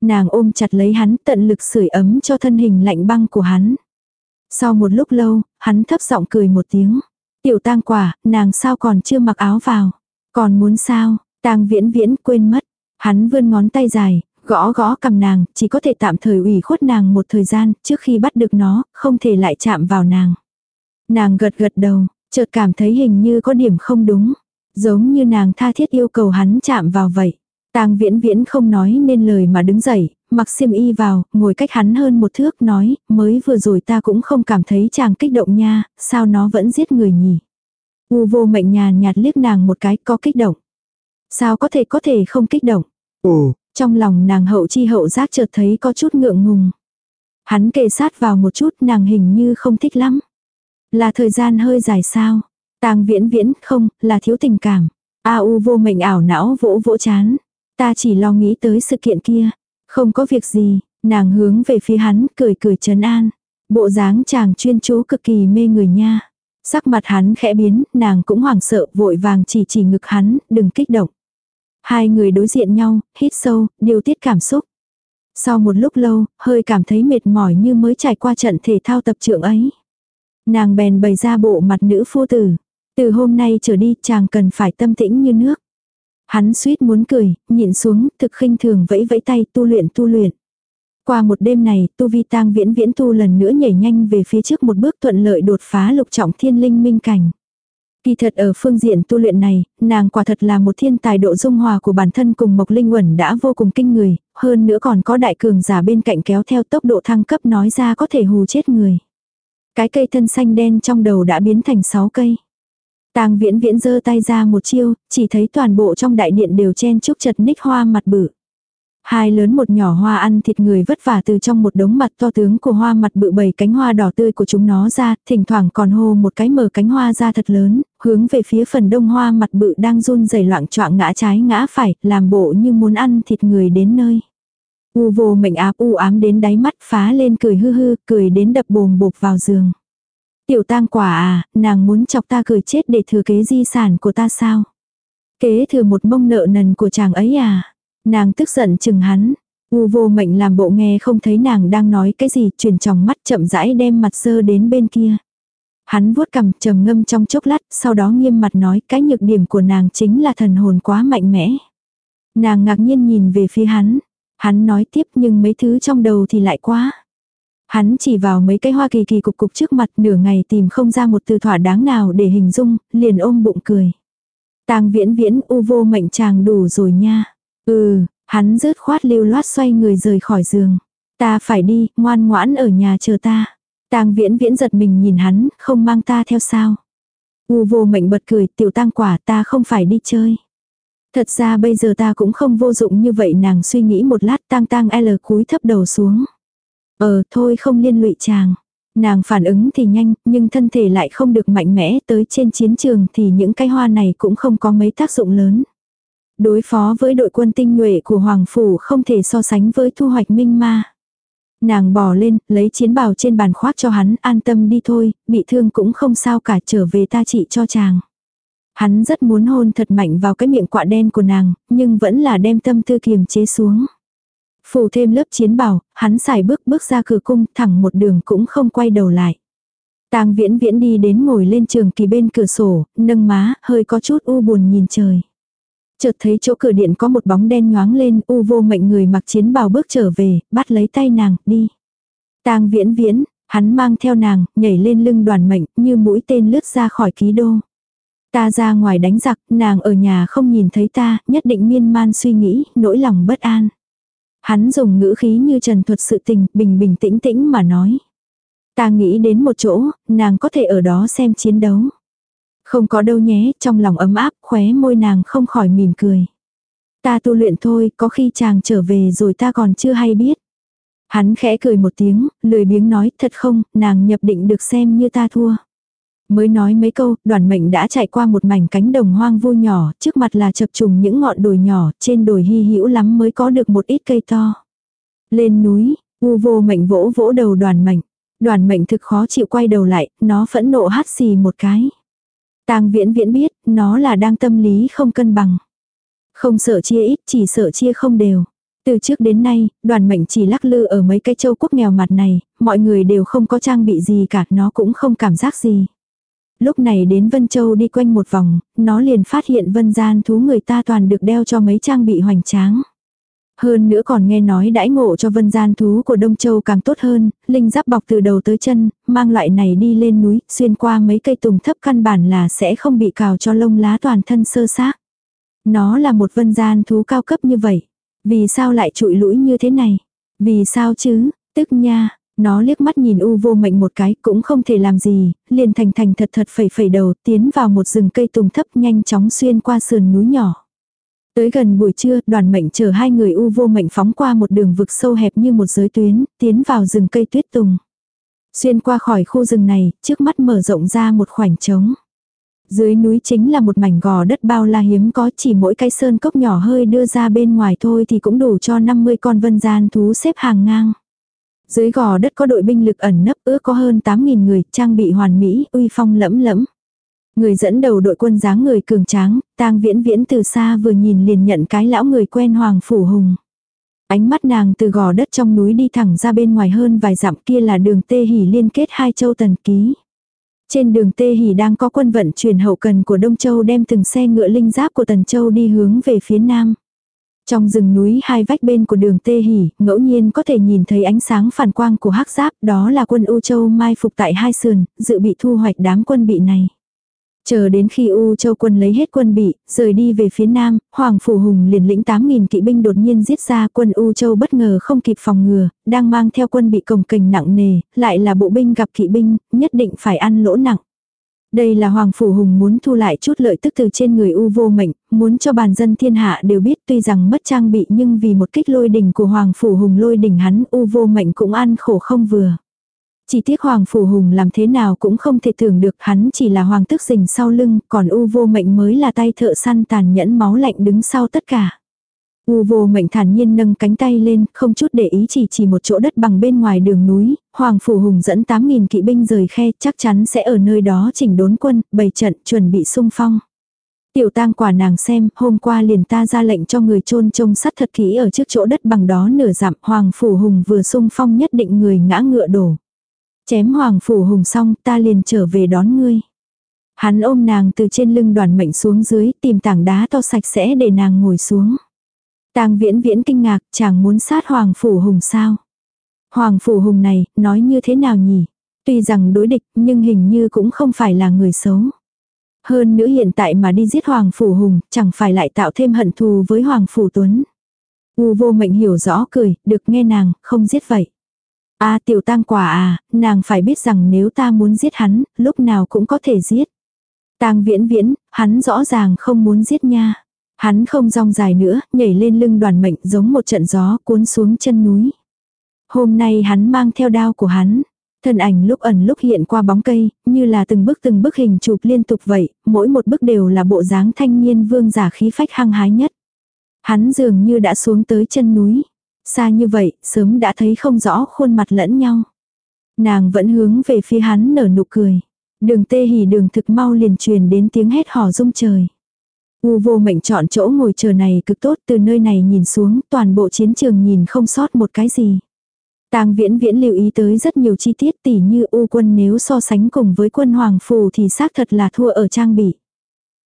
Nàng ôm chặt lấy hắn tận lực sưởi ấm cho thân hình lạnh băng của hắn. Sau một lúc lâu, hắn thấp giọng cười một tiếng. Tiểu tang quả, nàng sao còn chưa mặc áo vào. Còn muốn sao, tang viễn viễn quên mất. Hắn vươn ngón tay dài, gõ gõ cầm nàng, chỉ có thể tạm thời ủy khuất nàng một thời gian, trước khi bắt được nó, không thể lại chạm vào nàng. Nàng gật gật đầu, Chợt cảm thấy hình như có điểm không đúng. Giống như nàng tha thiết yêu cầu hắn chạm vào vậy. Tang viễn viễn không nói nên lời mà đứng dậy, mặc xiêm y vào, ngồi cách hắn hơn một thước nói, mới vừa rồi ta cũng không cảm thấy chàng kích động nha, sao nó vẫn giết người nhỉ. U vô mệnh nhàn nhạt liếc nàng một cái có kích động. Sao có thể có thể không kích động. Ồ, Trong lòng nàng hậu chi hậu giác chợt thấy có chút ngượng ngùng. Hắn kề sát vào một chút nàng hình như không thích lắm. Là thời gian hơi dài sao. Tang viễn viễn không, là thiếu tình cảm. A u vô mệnh ảo não vỗ vỗ chán. Ta chỉ lo nghĩ tới sự kiện kia. Không có việc gì, nàng hướng về phía hắn cười cười trấn an. Bộ dáng chàng chuyên chú cực kỳ mê người nha. Sắc mặt hắn khẽ biến, nàng cũng hoảng sợ vội vàng chỉ chỉ ngực hắn, đừng kích động. Hai người đối diện nhau, hít sâu, điều tiết cảm xúc. Sau một lúc lâu, hơi cảm thấy mệt mỏi như mới trải qua trận thể thao tập trưởng ấy. Nàng bèn bày ra bộ mặt nữ phu tử. Từ hôm nay trở đi chàng cần phải tâm tĩnh như nước. Hắn suýt muốn cười, nhịn xuống, thực khinh thường vẫy vẫy tay tu luyện tu luyện. Qua một đêm này, tu vi tang viễn viễn tu lần nữa nhảy nhanh về phía trước một bước thuận lợi đột phá lục trọng thiên linh minh cảnh. Kỳ thật ở phương diện tu luyện này, nàng quả thật là một thiên tài độ dung hòa của bản thân cùng Mộc Linh Uẩn đã vô cùng kinh người, hơn nữa còn có đại cường giả bên cạnh kéo theo tốc độ thăng cấp nói ra có thể hù chết người. Cái cây thân xanh đen trong đầu đã biến thành 6 cây. Tang viễn viễn giơ tay ra một chiêu, chỉ thấy toàn bộ trong đại điện đều chen chúc chật ních hoa mặt bự. Hai lớn một nhỏ hoa ăn thịt người vất vả từ trong một đống mặt to tướng của hoa mặt bự bầy cánh hoa đỏ tươi của chúng nó ra, thỉnh thoảng còn hô một cái mở cánh hoa ra thật lớn, hướng về phía phần đông hoa mặt bự đang run rẩy loạn choạng ngã trái ngã phải, làm bộ như muốn ăn thịt người đến nơi. U vô mệnh áp u ám đến đáy mắt phá lên cười hư hư, cười đến đập bồm bộp vào giường. Tiểu tang quả à, nàng muốn chọc ta cười chết để thừa kế di sản của ta sao? Kế thừa một mông nợ nần của chàng ấy à? Nàng tức giận chừng hắn. U vô mệnh làm bộ nghe không thấy nàng đang nói cái gì, chuyển tròng mắt chậm rãi đem mặt sơ đến bên kia. Hắn vuốt cằm trầm ngâm trong chốc lát, sau đó nghiêm mặt nói cái nhược điểm của nàng chính là thần hồn quá mạnh mẽ. Nàng ngạc nhiên nhìn về phía hắn. Hắn nói tiếp nhưng mấy thứ trong đầu thì lại quá. Hắn chỉ vào mấy cái hoa kỳ kỳ cục cục trước mặt nửa ngày tìm không ra một từ thỏa đáng nào để hình dung, liền ôm bụng cười. tang viễn viễn u vô mệnh chàng đủ rồi nha. Ừ, hắn rớt khoát lưu loát xoay người rời khỏi giường. Ta phải đi, ngoan ngoãn ở nhà chờ ta. tang viễn viễn giật mình nhìn hắn, không mang ta theo sao. U vô mệnh bật cười, tiểu tang quả ta không phải đi chơi. Thật ra bây giờ ta cũng không vô dụng như vậy nàng suy nghĩ một lát tang tang L cúi thấp đầu xuống. Ờ thôi không liên lụy chàng. Nàng phản ứng thì nhanh, nhưng thân thể lại không được mạnh mẽ tới trên chiến trường thì những cái hoa này cũng không có mấy tác dụng lớn. Đối phó với đội quân tinh nhuệ của Hoàng Phủ không thể so sánh với thu hoạch minh ma. Nàng bò lên, lấy chiến bào trên bàn khoác cho hắn, an tâm đi thôi, bị thương cũng không sao cả trở về ta trị cho chàng. Hắn rất muốn hôn thật mạnh vào cái miệng quạ đen của nàng, nhưng vẫn là đem tâm tư kiềm chế xuống. Phủ thêm lớp chiến bào, hắn xài bước bước ra cửa cung, thẳng một đường cũng không quay đầu lại. Tang viễn viễn đi đến ngồi lên trường kỳ bên cửa sổ, nâng má, hơi có chút u buồn nhìn trời. Chợt thấy chỗ cửa điện có một bóng đen nhoáng lên, u vô mệnh người mặc chiến bào bước trở về, bắt lấy tay nàng, đi. Tang viễn viễn, hắn mang theo nàng, nhảy lên lưng đoàn mệnh, như mũi tên lướt ra khỏi ký đô. Ta ra ngoài đánh giặc, nàng ở nhà không nhìn thấy ta, nhất định miên man suy nghĩ, nỗi lòng bất an. Hắn dùng ngữ khí như trần thuật sự tình, bình bình tĩnh tĩnh mà nói. Ta nghĩ đến một chỗ, nàng có thể ở đó xem chiến đấu. Không có đâu nhé, trong lòng ấm áp, khóe môi nàng không khỏi mỉm cười. Ta tu luyện thôi, có khi chàng trở về rồi ta còn chưa hay biết. Hắn khẽ cười một tiếng, lười biếng nói, thật không, nàng nhập định được xem như ta thua. Mới nói mấy câu, đoàn mệnh đã chạy qua một mảnh cánh đồng hoang vu nhỏ, trước mặt là chập trùng những ngọn đồi nhỏ, trên đồi hy hữu lắm mới có được một ít cây to. Lên núi, u vô mệnh vỗ vỗ đầu đoàn mệnh. Đoàn mệnh thực khó chịu quay đầu lại, nó phẫn nộ hát xì một cái. Tang viễn viễn biết, nó là đang tâm lý không cân bằng. Không sợ chia ít, chỉ sợ chia không đều. Từ trước đến nay, đoàn mệnh chỉ lắc lư ở mấy cái châu quốc nghèo mặt này, mọi người đều không có trang bị gì cả, nó cũng không cảm giác gì. Lúc này đến Vân Châu đi quanh một vòng, nó liền phát hiện vân gian thú người ta toàn được đeo cho mấy trang bị hoành tráng. Hơn nữa còn nghe nói đãi ngộ cho vân gian thú của Đông Châu càng tốt hơn, linh giáp bọc từ đầu tới chân, mang loại này đi lên núi, xuyên qua mấy cây tùng thấp căn bản là sẽ không bị cào cho lông lá toàn thân sơ xác. Nó là một vân gian thú cao cấp như vậy. Vì sao lại trụi lũi như thế này? Vì sao chứ? Tức nha, nó liếc mắt nhìn u vô mệnh một cái cũng không thể làm gì, liền thành thành thật thật phẩy phẩy đầu tiến vào một rừng cây tùng thấp nhanh chóng xuyên qua sườn núi nhỏ. Tới gần buổi trưa, đoàn mệnh chờ hai người u vô mệnh phóng qua một đường vực sâu hẹp như một giới tuyến, tiến vào rừng cây tuyết tùng. Xuyên qua khỏi khu rừng này, trước mắt mở rộng ra một khoảnh trống. Dưới núi chính là một mảnh gò đất bao la hiếm có chỉ mỗi cái sơn cốc nhỏ hơi đưa ra bên ngoài thôi thì cũng đủ cho 50 con vân gian thú xếp hàng ngang. Dưới gò đất có đội binh lực ẩn nấp ước có hơn 8.000 người, trang bị hoàn mỹ, uy phong lẫm lẫm. Người dẫn đầu đội quân dáng người cường tráng, tang viễn viễn từ xa vừa nhìn liền nhận cái lão người quen Hoàng Phủ Hùng. Ánh mắt nàng từ gò đất trong núi đi thẳng ra bên ngoài hơn vài dặm kia là đường tê hỉ liên kết hai châu tần ký. Trên đường tê hỉ đang có quân vận chuyển hậu cần của Đông Châu đem từng xe ngựa linh giáp của Tần Châu đi hướng về phía nam. Trong rừng núi hai vách bên của đường Tê Hỉ, ngẫu nhiên có thể nhìn thấy ánh sáng phản quang của hắc giáp, đó là quân U Châu mai phục tại hai sườn, dự bị thu hoạch đám quân bị này. Chờ đến khi U Châu quân lấy hết quân bị, rời đi về phía nam, Hoàng Phủ Hùng liền lĩnh 8.000 kỵ binh đột nhiên giết ra quân U Châu bất ngờ không kịp phòng ngừa, đang mang theo quân bị cồng kềnh nặng nề, lại là bộ binh gặp kỵ binh, nhất định phải ăn lỗ nặng. Đây là Hoàng Phủ Hùng muốn thu lại chút lợi tức từ trên người U vô mệnh, muốn cho bàn dân thiên hạ đều biết tuy rằng mất trang bị nhưng vì một kích lôi đỉnh của Hoàng Phủ Hùng lôi đỉnh hắn U vô mệnh cũng ăn khổ không vừa. Chỉ tiếc Hoàng Phủ Hùng làm thế nào cũng không thể tưởng được hắn chỉ là Hoàng tức rình sau lưng, còn U vô mệnh mới là tay thợ săn tàn nhẫn máu lạnh đứng sau tất cả. U vô mệnh thản nhiên nâng cánh tay lên, không chút để ý chỉ chỉ một chỗ đất bằng bên ngoài đường núi, Hoàng Phủ Hùng dẫn 8.000 kỵ binh rời khe, chắc chắn sẽ ở nơi đó chỉnh đốn quân, bày trận, chuẩn bị sung phong. Tiểu tang quả nàng xem, hôm qua liền ta ra lệnh cho người chôn trông sắt thật kỹ ở trước chỗ đất bằng đó nửa dặm, Hoàng Phủ Hùng vừa sung phong nhất định người ngã ngựa đổ. Chém Hoàng Phủ Hùng xong, ta liền trở về đón ngươi. Hắn ôm nàng từ trên lưng đoàn mệnh xuống dưới, tìm tảng đá to sạch sẽ để nàng ngồi xuống. Tang viễn viễn kinh ngạc, chàng muốn sát Hoàng Phủ Hùng sao? Hoàng Phủ Hùng này, nói như thế nào nhỉ? Tuy rằng đối địch, nhưng hình như cũng không phải là người xấu. Hơn nữa hiện tại mà đi giết Hoàng Phủ Hùng, chẳng phải lại tạo thêm hận thù với Hoàng Phủ Tuấn. U vô mệnh hiểu rõ cười, được nghe nàng, không giết vậy a tiểu tang quả à, nàng phải biết rằng nếu ta muốn giết hắn, lúc nào cũng có thể giết. tang viễn viễn, hắn rõ ràng không muốn giết nha. Hắn không rong dài nữa, nhảy lên lưng đoàn mệnh giống một trận gió cuốn xuống chân núi. Hôm nay hắn mang theo đao của hắn. Thân ảnh lúc ẩn lúc hiện qua bóng cây, như là từng bức từng bức hình chụp liên tục vậy, mỗi một bức đều là bộ dáng thanh niên vương giả khí phách hăng hái nhất. Hắn dường như đã xuống tới chân núi. Xa như vậy, sớm đã thấy không rõ khuôn mặt lẫn nhau. Nàng vẫn hướng về phía hắn nở nụ cười. Đường tê hỉ đường thực mau liền truyền đến tiếng hét hò rung trời. U vô mệnh chọn chỗ ngồi chờ này cực tốt từ nơi này nhìn xuống toàn bộ chiến trường nhìn không sót một cái gì. Tang viễn viễn lưu ý tới rất nhiều chi tiết tỉ như U quân nếu so sánh cùng với quân Hoàng Phù thì xác thật là thua ở trang bị.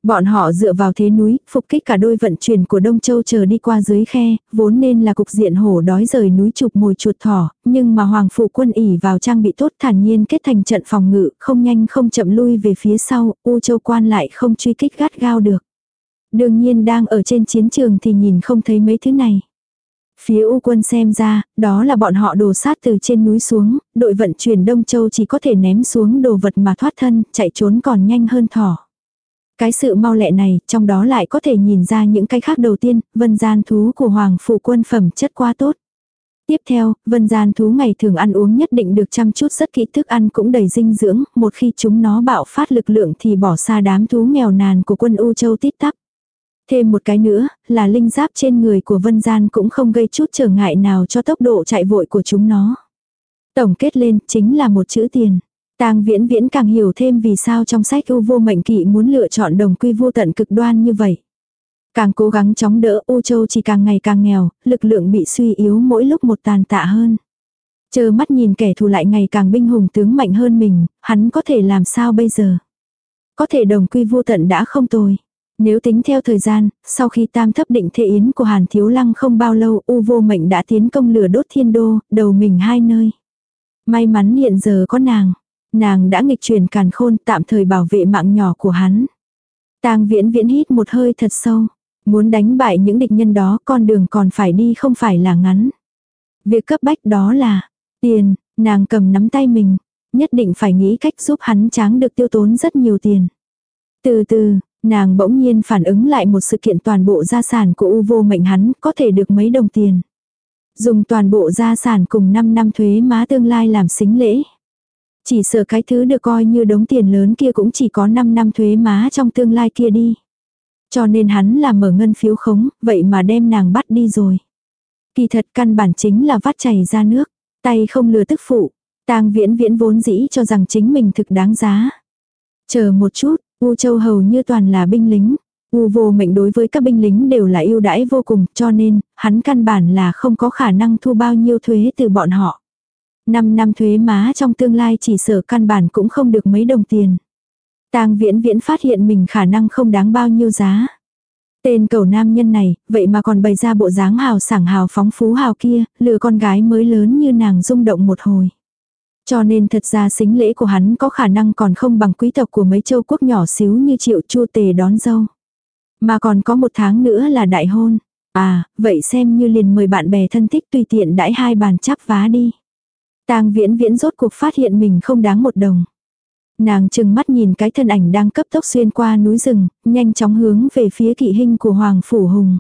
Bọn họ dựa vào thế núi, phục kích cả đôi vận chuyển của Đông Châu chờ đi qua dưới khe, vốn nên là cục diện hổ đói rời núi chụp mồi chuột thỏ, nhưng mà Hoàng Phụ quân ỉ vào trang bị tốt thản nhiên kết thành trận phòng ngự, không nhanh không chậm lui về phía sau, U Châu quan lại không truy kích gắt gao được. Đương nhiên đang ở trên chiến trường thì nhìn không thấy mấy thứ này. Phía U quân xem ra, đó là bọn họ đổ sát từ trên núi xuống, đội vận chuyển Đông Châu chỉ có thể ném xuống đồ vật mà thoát thân, chạy trốn còn nhanh hơn thỏ. Cái sự mau lẹ này, trong đó lại có thể nhìn ra những cái khác đầu tiên, vân gian thú của Hoàng Phủ quân phẩm chất quá tốt. Tiếp theo, vân gian thú ngày thường ăn uống nhất định được chăm chút rất kỹ thức ăn cũng đầy dinh dưỡng, một khi chúng nó bạo phát lực lượng thì bỏ xa đám thú nghèo nàn của quân U Châu tít tắp. Thêm một cái nữa, là linh giáp trên người của Vân Gian cũng không gây chút trở ngại nào cho tốc độ chạy vội của chúng nó. Tổng kết lên chính là một chữ tiền. Tang viễn viễn càng hiểu thêm vì sao trong sách U vô mệnh kỵ muốn lựa chọn đồng quy vô tận cực đoan như vậy. Càng cố gắng chống đỡ U Châu chỉ càng ngày càng nghèo, lực lượng bị suy yếu mỗi lúc một tàn tạ hơn. Chờ mắt nhìn kẻ thù lại ngày càng binh hùng tướng mạnh hơn mình, hắn có thể làm sao bây giờ? Có thể đồng quy vô tận đã không tồi. Nếu tính theo thời gian, sau khi tam thấp định thệ yến của Hàn Thiếu Lăng không bao lâu U vô mệnh đã tiến công lửa đốt thiên đô, đầu mình hai nơi. May mắn hiện giờ có nàng. Nàng đã nghịch chuyển càn khôn tạm thời bảo vệ mạng nhỏ của hắn. tang viễn viễn hít một hơi thật sâu. Muốn đánh bại những địch nhân đó con đường còn phải đi không phải là ngắn. Việc cấp bách đó là tiền, nàng cầm nắm tay mình. Nhất định phải nghĩ cách giúp hắn tráng được tiêu tốn rất nhiều tiền. Từ từ, nàng bỗng nhiên phản ứng lại một sự kiện toàn bộ gia sản của U vô mệnh hắn có thể được mấy đồng tiền. Dùng toàn bộ gia sản cùng 5 năm thuế má tương lai làm xính lễ. Chỉ sợ cái thứ được coi như đống tiền lớn kia cũng chỉ có 5 năm thuế má trong tương lai kia đi. Cho nên hắn là mở ngân phiếu khống, vậy mà đem nàng bắt đi rồi. Kỳ thật căn bản chính là vắt chảy ra nước, tay không lừa tức phụ. Tang viễn viễn vốn dĩ cho rằng chính mình thực đáng giá. Chờ một chút, U Châu hầu như toàn là binh lính. U vô mệnh đối với các binh lính đều là ưu đãi vô cùng cho nên hắn căn bản là không có khả năng thu bao nhiêu thuế từ bọn họ. 5 năm thuế má trong tương lai chỉ sở căn bản cũng không được mấy đồng tiền. Tang viễn viễn phát hiện mình khả năng không đáng bao nhiêu giá. Tên cầu nam nhân này, vậy mà còn bày ra bộ dáng hào sảng hào phóng phú hào kia, lừa con gái mới lớn như nàng rung động một hồi. Cho nên thật ra xính lễ của hắn có khả năng còn không bằng quý tộc của mấy châu quốc nhỏ xíu như triệu chua tề đón dâu. Mà còn có một tháng nữa là đại hôn. À, vậy xem như liền mời bạn bè thân thích tùy tiện đãi hai bàn chắp vá đi. Tang viễn viễn rốt cuộc phát hiện mình không đáng một đồng. Nàng chừng mắt nhìn cái thân ảnh đang cấp tốc xuyên qua núi rừng, nhanh chóng hướng về phía kỵ hình của Hoàng Phủ Hùng.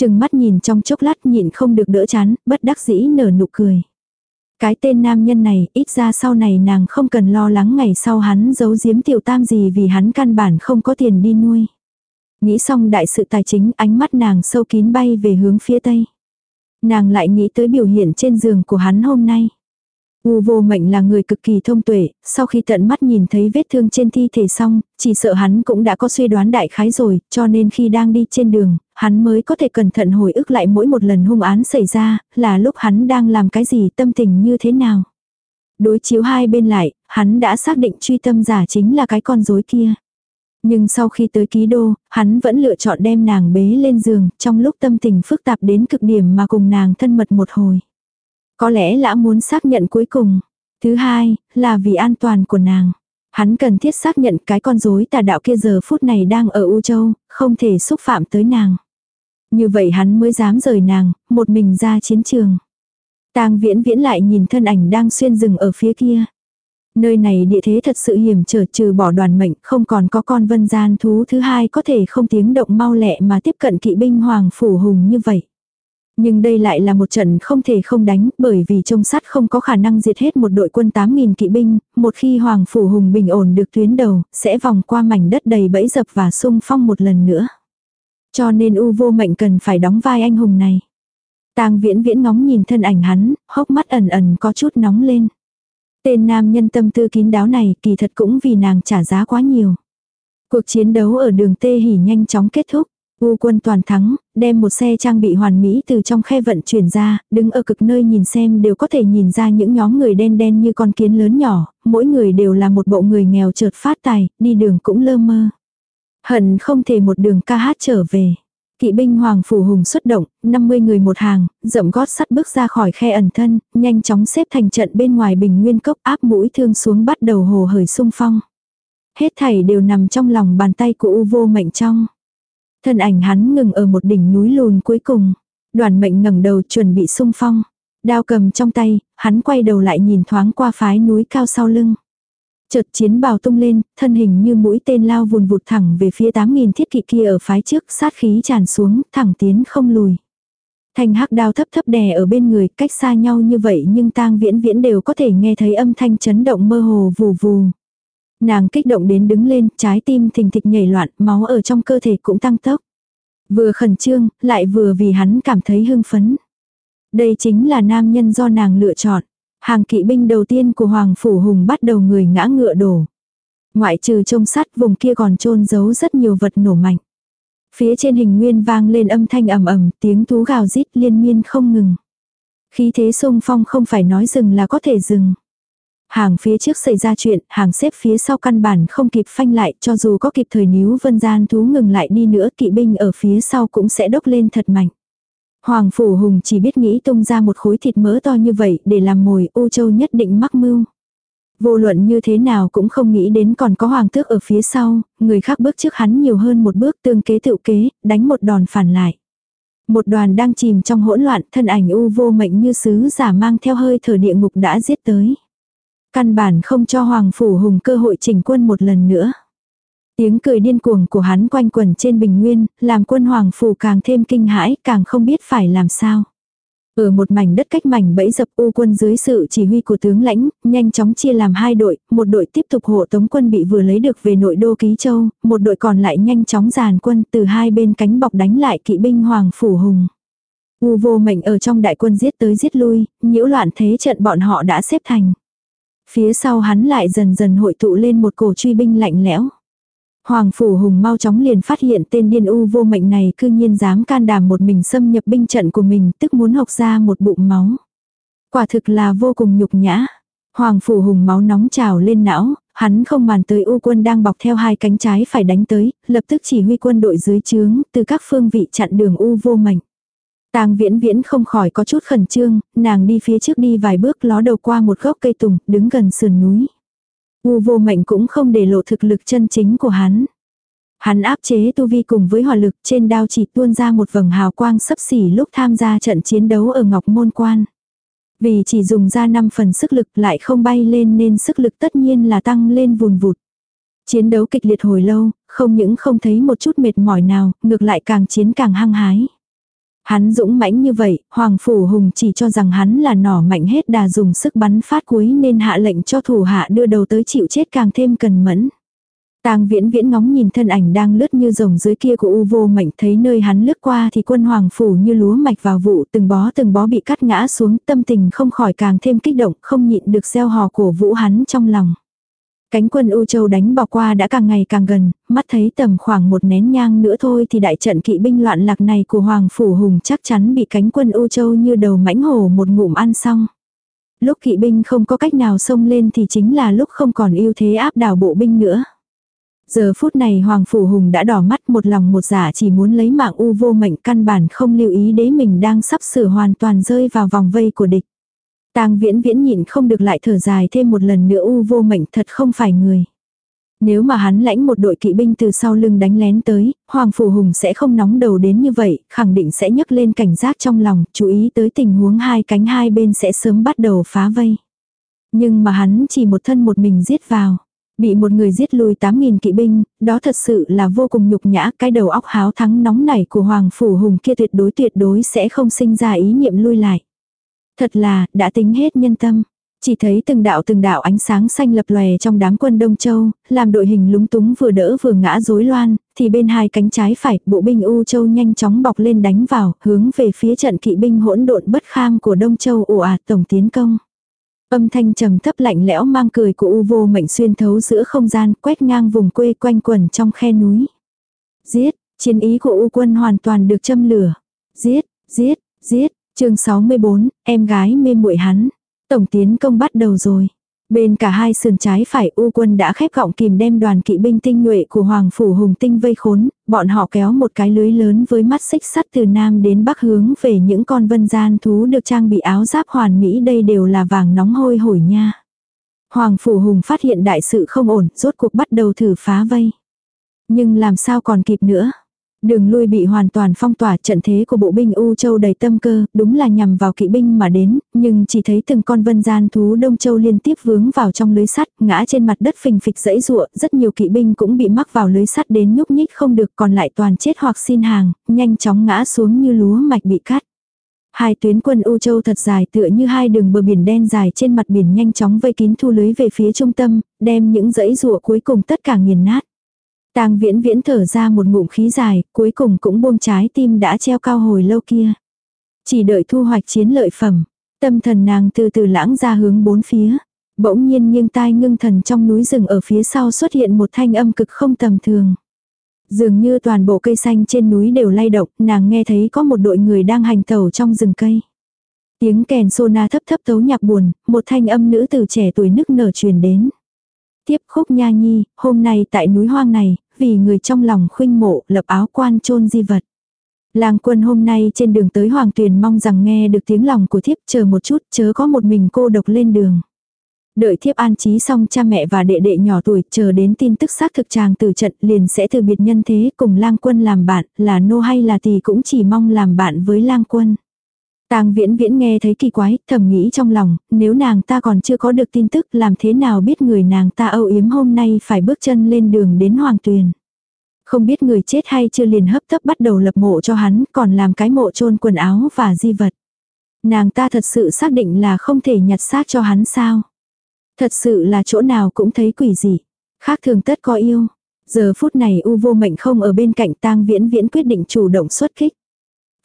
Chừng mắt nhìn trong chốc lát nhịn không được đỡ chán, bất đắc dĩ nở nụ cười. Cái tên nam nhân này, ít ra sau này nàng không cần lo lắng ngày sau hắn giấu giếm tiểu tam gì vì hắn căn bản không có tiền đi nuôi. Nghĩ xong đại sự tài chính ánh mắt nàng sâu kín bay về hướng phía tây. Nàng lại nghĩ tới biểu hiện trên giường của hắn hôm nay. U vô mệnh là người cực kỳ thông tuệ, sau khi tận mắt nhìn thấy vết thương trên thi thể xong, chỉ sợ hắn cũng đã có suy đoán đại khái rồi, cho nên khi đang đi trên đường, hắn mới có thể cẩn thận hồi ức lại mỗi một lần hung án xảy ra, là lúc hắn đang làm cái gì tâm tình như thế nào. Đối chiếu hai bên lại, hắn đã xác định truy tâm giả chính là cái con rối kia. Nhưng sau khi tới ký đô, hắn vẫn lựa chọn đem nàng bế lên giường, trong lúc tâm tình phức tạp đến cực điểm mà cùng nàng thân mật một hồi. Có lẽ lã muốn xác nhận cuối cùng. Thứ hai, là vì an toàn của nàng. Hắn cần thiết xác nhận cái con rối tà đạo kia giờ phút này đang ở U Châu, không thể xúc phạm tới nàng. Như vậy hắn mới dám rời nàng, một mình ra chiến trường. Tang viễn viễn lại nhìn thân ảnh đang xuyên rừng ở phía kia. Nơi này địa thế thật sự hiểm trở trừ bỏ đoàn mệnh, không còn có con vân gian thú thứ hai có thể không tiếng động mau lẹ mà tiếp cận kỵ binh hoàng phủ hùng như vậy. Nhưng đây lại là một trận không thể không đánh, bởi vì trông sắt không có khả năng diệt hết một đội quân 8.000 kỵ binh, một khi Hoàng Phủ Hùng bình ổn được tuyến đầu, sẽ vòng qua mảnh đất đầy bẫy dập và sung phong một lần nữa. Cho nên U vô mệnh cần phải đóng vai anh hùng này. Tang viễn viễn ngóng nhìn thân ảnh hắn, hốc mắt ẩn ẩn có chút nóng lên. Tên nam nhân tâm tư kín đáo này kỳ thật cũng vì nàng trả giá quá nhiều. Cuộc chiến đấu ở đường Tê Hỉ nhanh chóng kết thúc. U quân toàn thắng, đem một xe trang bị hoàn mỹ từ trong khe vận chuyển ra, đứng ở cực nơi nhìn xem đều có thể nhìn ra những nhóm người đen đen như con kiến lớn nhỏ, mỗi người đều là một bộ người nghèo chợt phát tài, đi đường cũng lơ mơ. Hận không thể một đường ca hát trở về. Kỵ binh Hoàng Phủ Hùng xuất động, 50 người một hàng, rậm gót sắt bước ra khỏi khe ẩn thân, nhanh chóng xếp thành trận bên ngoài bình nguyên cốc áp mũi thương xuống bắt đầu hồ hởi sung phong. Hết thảy đều nằm trong lòng bàn tay của U vô mệnh trong. Thân ảnh hắn ngừng ở một đỉnh núi lùn cuối cùng. Đoàn mệnh ngẩng đầu chuẩn bị sung phong. Đao cầm trong tay, hắn quay đầu lại nhìn thoáng qua phái núi cao sau lưng. Chợt chiến bào tung lên, thân hình như mũi tên lao vùn vụt thẳng về phía 8.000 thiết kỵ kia ở phái trước, sát khí tràn xuống, thẳng tiến không lùi. Thanh hắc đao thấp thấp đè ở bên người, cách xa nhau như vậy nhưng tang viễn viễn đều có thể nghe thấy âm thanh chấn động mơ hồ vù vù. Nàng kích động đến đứng lên, trái tim thình thịch nhảy loạn, máu ở trong cơ thể cũng tăng tốc. Vừa khẩn trương, lại vừa vì hắn cảm thấy hưng phấn. Đây chính là nam nhân do nàng lựa chọn. Hàng kỵ binh đầu tiên của Hoàng Phủ Hùng bắt đầu người ngã ngựa đổ. Ngoại trừ trông sắt vùng kia còn trôn giấu rất nhiều vật nổ mạnh. Phía trên hình nguyên vang lên âm thanh ầm ầm, tiếng thú gào rít liên miên không ngừng. Khí thế sung phong không phải nói dừng là có thể dừng. Hàng phía trước xảy ra chuyện, hàng xếp phía sau căn bản không kịp phanh lại, cho dù có kịp thời níu vân gian thú ngừng lại đi nữa, kỵ binh ở phía sau cũng sẽ đốc lên thật mạnh. Hoàng Phủ Hùng chỉ biết nghĩ tung ra một khối thịt mỡ to như vậy để làm mồi, ô Châu nhất định mắc mưu. Vô luận như thế nào cũng không nghĩ đến còn có hoàng tước ở phía sau, người khác bước trước hắn nhiều hơn một bước tương kế tự kế, đánh một đòn phản lại. Một đoàn đang chìm trong hỗn loạn, thân ảnh u vô mệnh như sứ giả mang theo hơi thở địa ngục đã giết tới. Căn bản không cho Hoàng Phủ Hùng cơ hội chỉnh quân một lần nữa. Tiếng cười điên cuồng của hắn quanh quẩn trên bình nguyên, làm quân Hoàng Phủ càng thêm kinh hãi, càng không biết phải làm sao. Ở một mảnh đất cách mảnh bẫy dập u quân dưới sự chỉ huy của tướng lãnh, nhanh chóng chia làm hai đội, một đội tiếp tục hộ tống quân bị vừa lấy được về nội đô Ký Châu, một đội còn lại nhanh chóng dàn quân từ hai bên cánh bọc đánh lại kỵ binh Hoàng Phủ Hùng. U vô mệnh ở trong đại quân giết tới giết lui, nhiễu loạn thế trận bọn họ đã xếp thành. Phía sau hắn lại dần dần hội tụ lên một cổ truy binh lạnh lẽo. Hoàng Phủ Hùng mau chóng liền phát hiện tên điên u vô mệnh này cư nhiên dám can đảm một mình xâm nhập binh trận của mình tức muốn học ra một bụng máu. Quả thực là vô cùng nhục nhã. Hoàng Phủ Hùng máu nóng trào lên não, hắn không màn tới u quân đang bọc theo hai cánh trái phải đánh tới, lập tức chỉ huy quân đội dưới trướng từ các phương vị chặn đường u vô mệnh. Tang viễn viễn không khỏi có chút khẩn trương, nàng đi phía trước đi vài bước ló đầu qua một gốc cây tùng, đứng gần sườn núi. U vô mệnh cũng không để lộ thực lực chân chính của hắn. Hắn áp chế tu vi cùng với hỏa lực trên đao chỉ tuôn ra một vầng hào quang sấp xỉ lúc tham gia trận chiến đấu ở Ngọc Môn Quan. Vì chỉ dùng ra 5 phần sức lực lại không bay lên nên sức lực tất nhiên là tăng lên vùn vụt. Chiến đấu kịch liệt hồi lâu, không những không thấy một chút mệt mỏi nào, ngược lại càng chiến càng hăng hái. Hắn dũng mãnh như vậy, Hoàng Phủ Hùng chỉ cho rằng hắn là nỏ mạnh hết đà dùng sức bắn phát cuối nên hạ lệnh cho thủ hạ đưa đầu tới chịu chết càng thêm cần mẫn. Tang viễn viễn ngóng nhìn thân ảnh đang lướt như rồng dưới kia của u vô Mạnh, thấy nơi hắn lướt qua thì quân hoàng phủ như lúa mạch vào vụ từng bó từng bó bị cắt ngã xuống tâm tình không khỏi càng thêm kích động không nhịn được gieo hò cổ vũ hắn trong lòng. Cánh quân U Châu đánh bỏ qua đã càng ngày càng gần, mắt thấy tầm khoảng một nén nhang nữa thôi thì đại trận kỵ binh loạn lạc này của Hoàng Phủ Hùng chắc chắn bị cánh quân U Châu như đầu mãnh hổ một ngụm ăn xong. Lúc kỵ binh không có cách nào xông lên thì chính là lúc không còn ưu thế áp đảo bộ binh nữa. Giờ phút này Hoàng Phủ Hùng đã đỏ mắt một lòng một giả dạ chỉ muốn lấy mạng u vô mệnh căn bản không lưu ý đế mình đang sắp sửa hoàn toàn rơi vào vòng vây của địch. Tang viễn viễn nhịn không được lại thở dài thêm một lần nữa u vô mệnh thật không phải người. Nếu mà hắn lãnh một đội kỵ binh từ sau lưng đánh lén tới, Hoàng Phủ Hùng sẽ không nóng đầu đến như vậy, khẳng định sẽ nhấc lên cảnh giác trong lòng, chú ý tới tình huống hai cánh hai bên sẽ sớm bắt đầu phá vây. Nhưng mà hắn chỉ một thân một mình giết vào. Bị một người giết lùi 8.000 kỵ binh, đó thật sự là vô cùng nhục nhã, cái đầu óc háo thắng nóng nảy của Hoàng Phủ Hùng kia tuyệt đối tuyệt đối sẽ không sinh ra ý niệm lui lại. Thật là, đã tính hết nhân tâm. Chỉ thấy từng đạo từng đạo ánh sáng xanh lập lòe trong đám quân Đông Châu, làm đội hình lúng túng vừa đỡ vừa ngã rối loan, thì bên hai cánh trái phải, bộ binh U Châu nhanh chóng bọc lên đánh vào, hướng về phía trận kỵ binh hỗn độn bất kham của Đông Châu ồ ạt tổng tiến công. Âm thanh trầm thấp lạnh lẽo mang cười của U vô mệnh xuyên thấu giữa không gian, quét ngang vùng quê quanh quẩn trong khe núi. Giết, chiến ý của U quân hoàn toàn được châm lửa. Giết, giết, giết, chương 64, em gái mê muội hắn. Tổng tiến công bắt đầu rồi. Bên cả hai sườn trái phải U quân đã khép gọng kìm đem đoàn kỵ binh tinh nhuệ của Hoàng Phủ Hùng Tinh vây khốn, bọn họ kéo một cái lưới lớn với mắt xích sắt từ nam đến bắc hướng về những con vân gian thú được trang bị áo giáp hoàn mỹ đây đều là vàng nóng hôi hổi nha. Hoàng Phủ Hùng phát hiện đại sự không ổn, rốt cuộc bắt đầu thử phá vây. Nhưng làm sao còn kịp nữa. Đường lui bị hoàn toàn phong tỏa trận thế của bộ binh U Châu đầy tâm cơ, đúng là nhằm vào kỵ binh mà đến, nhưng chỉ thấy từng con vân gian thú Đông Châu liên tiếp vướng vào trong lưới sắt, ngã trên mặt đất phình phịch dẫy ruộng, rất nhiều kỵ binh cũng bị mắc vào lưới sắt đến nhúc nhích không được còn lại toàn chết hoặc xin hàng, nhanh chóng ngã xuống như lúa mạch bị cắt. Hai tuyến quân U Châu thật dài tựa như hai đường bờ biển đen dài trên mặt biển nhanh chóng vây kín thu lưới về phía trung tâm, đem những dãy ruộng cuối cùng tất cả nghiền nát. Tang viễn viễn thở ra một ngụm khí dài, cuối cùng cũng buông trái tim đã treo cao hồi lâu kia. Chỉ đợi thu hoạch chiến lợi phẩm. Tâm thần nàng từ từ lãng ra hướng bốn phía. Bỗng nhiên nghiêng tai ngưng thần trong núi rừng ở phía sau xuất hiện một thanh âm cực không tầm thường. Dường như toàn bộ cây xanh trên núi đều lay động, nàng nghe thấy có một đội người đang hành tẩu trong rừng cây. Tiếng kèn sô-na thấp thấp tấu nhạc buồn, một thanh âm nữ từ trẻ tuổi nức nở truyền đến. Tiếp khúc nha nhi, hôm nay tại núi hoang này, vì người trong lòng khuynh mộ, lập áo quan chôn di vật. Lang quân hôm nay trên đường tới Hoàng Tuyền mong rằng nghe được tiếng lòng của thiếp, chờ một chút, chớ có một mình cô độc lên đường. Đợi thiếp an trí xong cha mẹ và đệ đệ nhỏ tuổi, chờ đến tin tức xác thực chàng từ trận, liền sẽ từ biệt nhân thế, cùng lang quân làm bạn, là nô hay là tỷ cũng chỉ mong làm bạn với lang quân. Tang viễn viễn nghe thấy kỳ quái, thầm nghĩ trong lòng, nếu nàng ta còn chưa có được tin tức làm thế nào biết người nàng ta âu yếm hôm nay phải bước chân lên đường đến hoàng tuyền. Không biết người chết hay chưa liền hấp tấp bắt đầu lập mộ cho hắn, còn làm cái mộ chôn quần áo và di vật. Nàng ta thật sự xác định là không thể nhặt xác cho hắn sao. Thật sự là chỗ nào cũng thấy quỷ gì Khác thường tất có yêu. Giờ phút này u vô mệnh không ở bên cạnh tang viễn viễn quyết định chủ động xuất kích.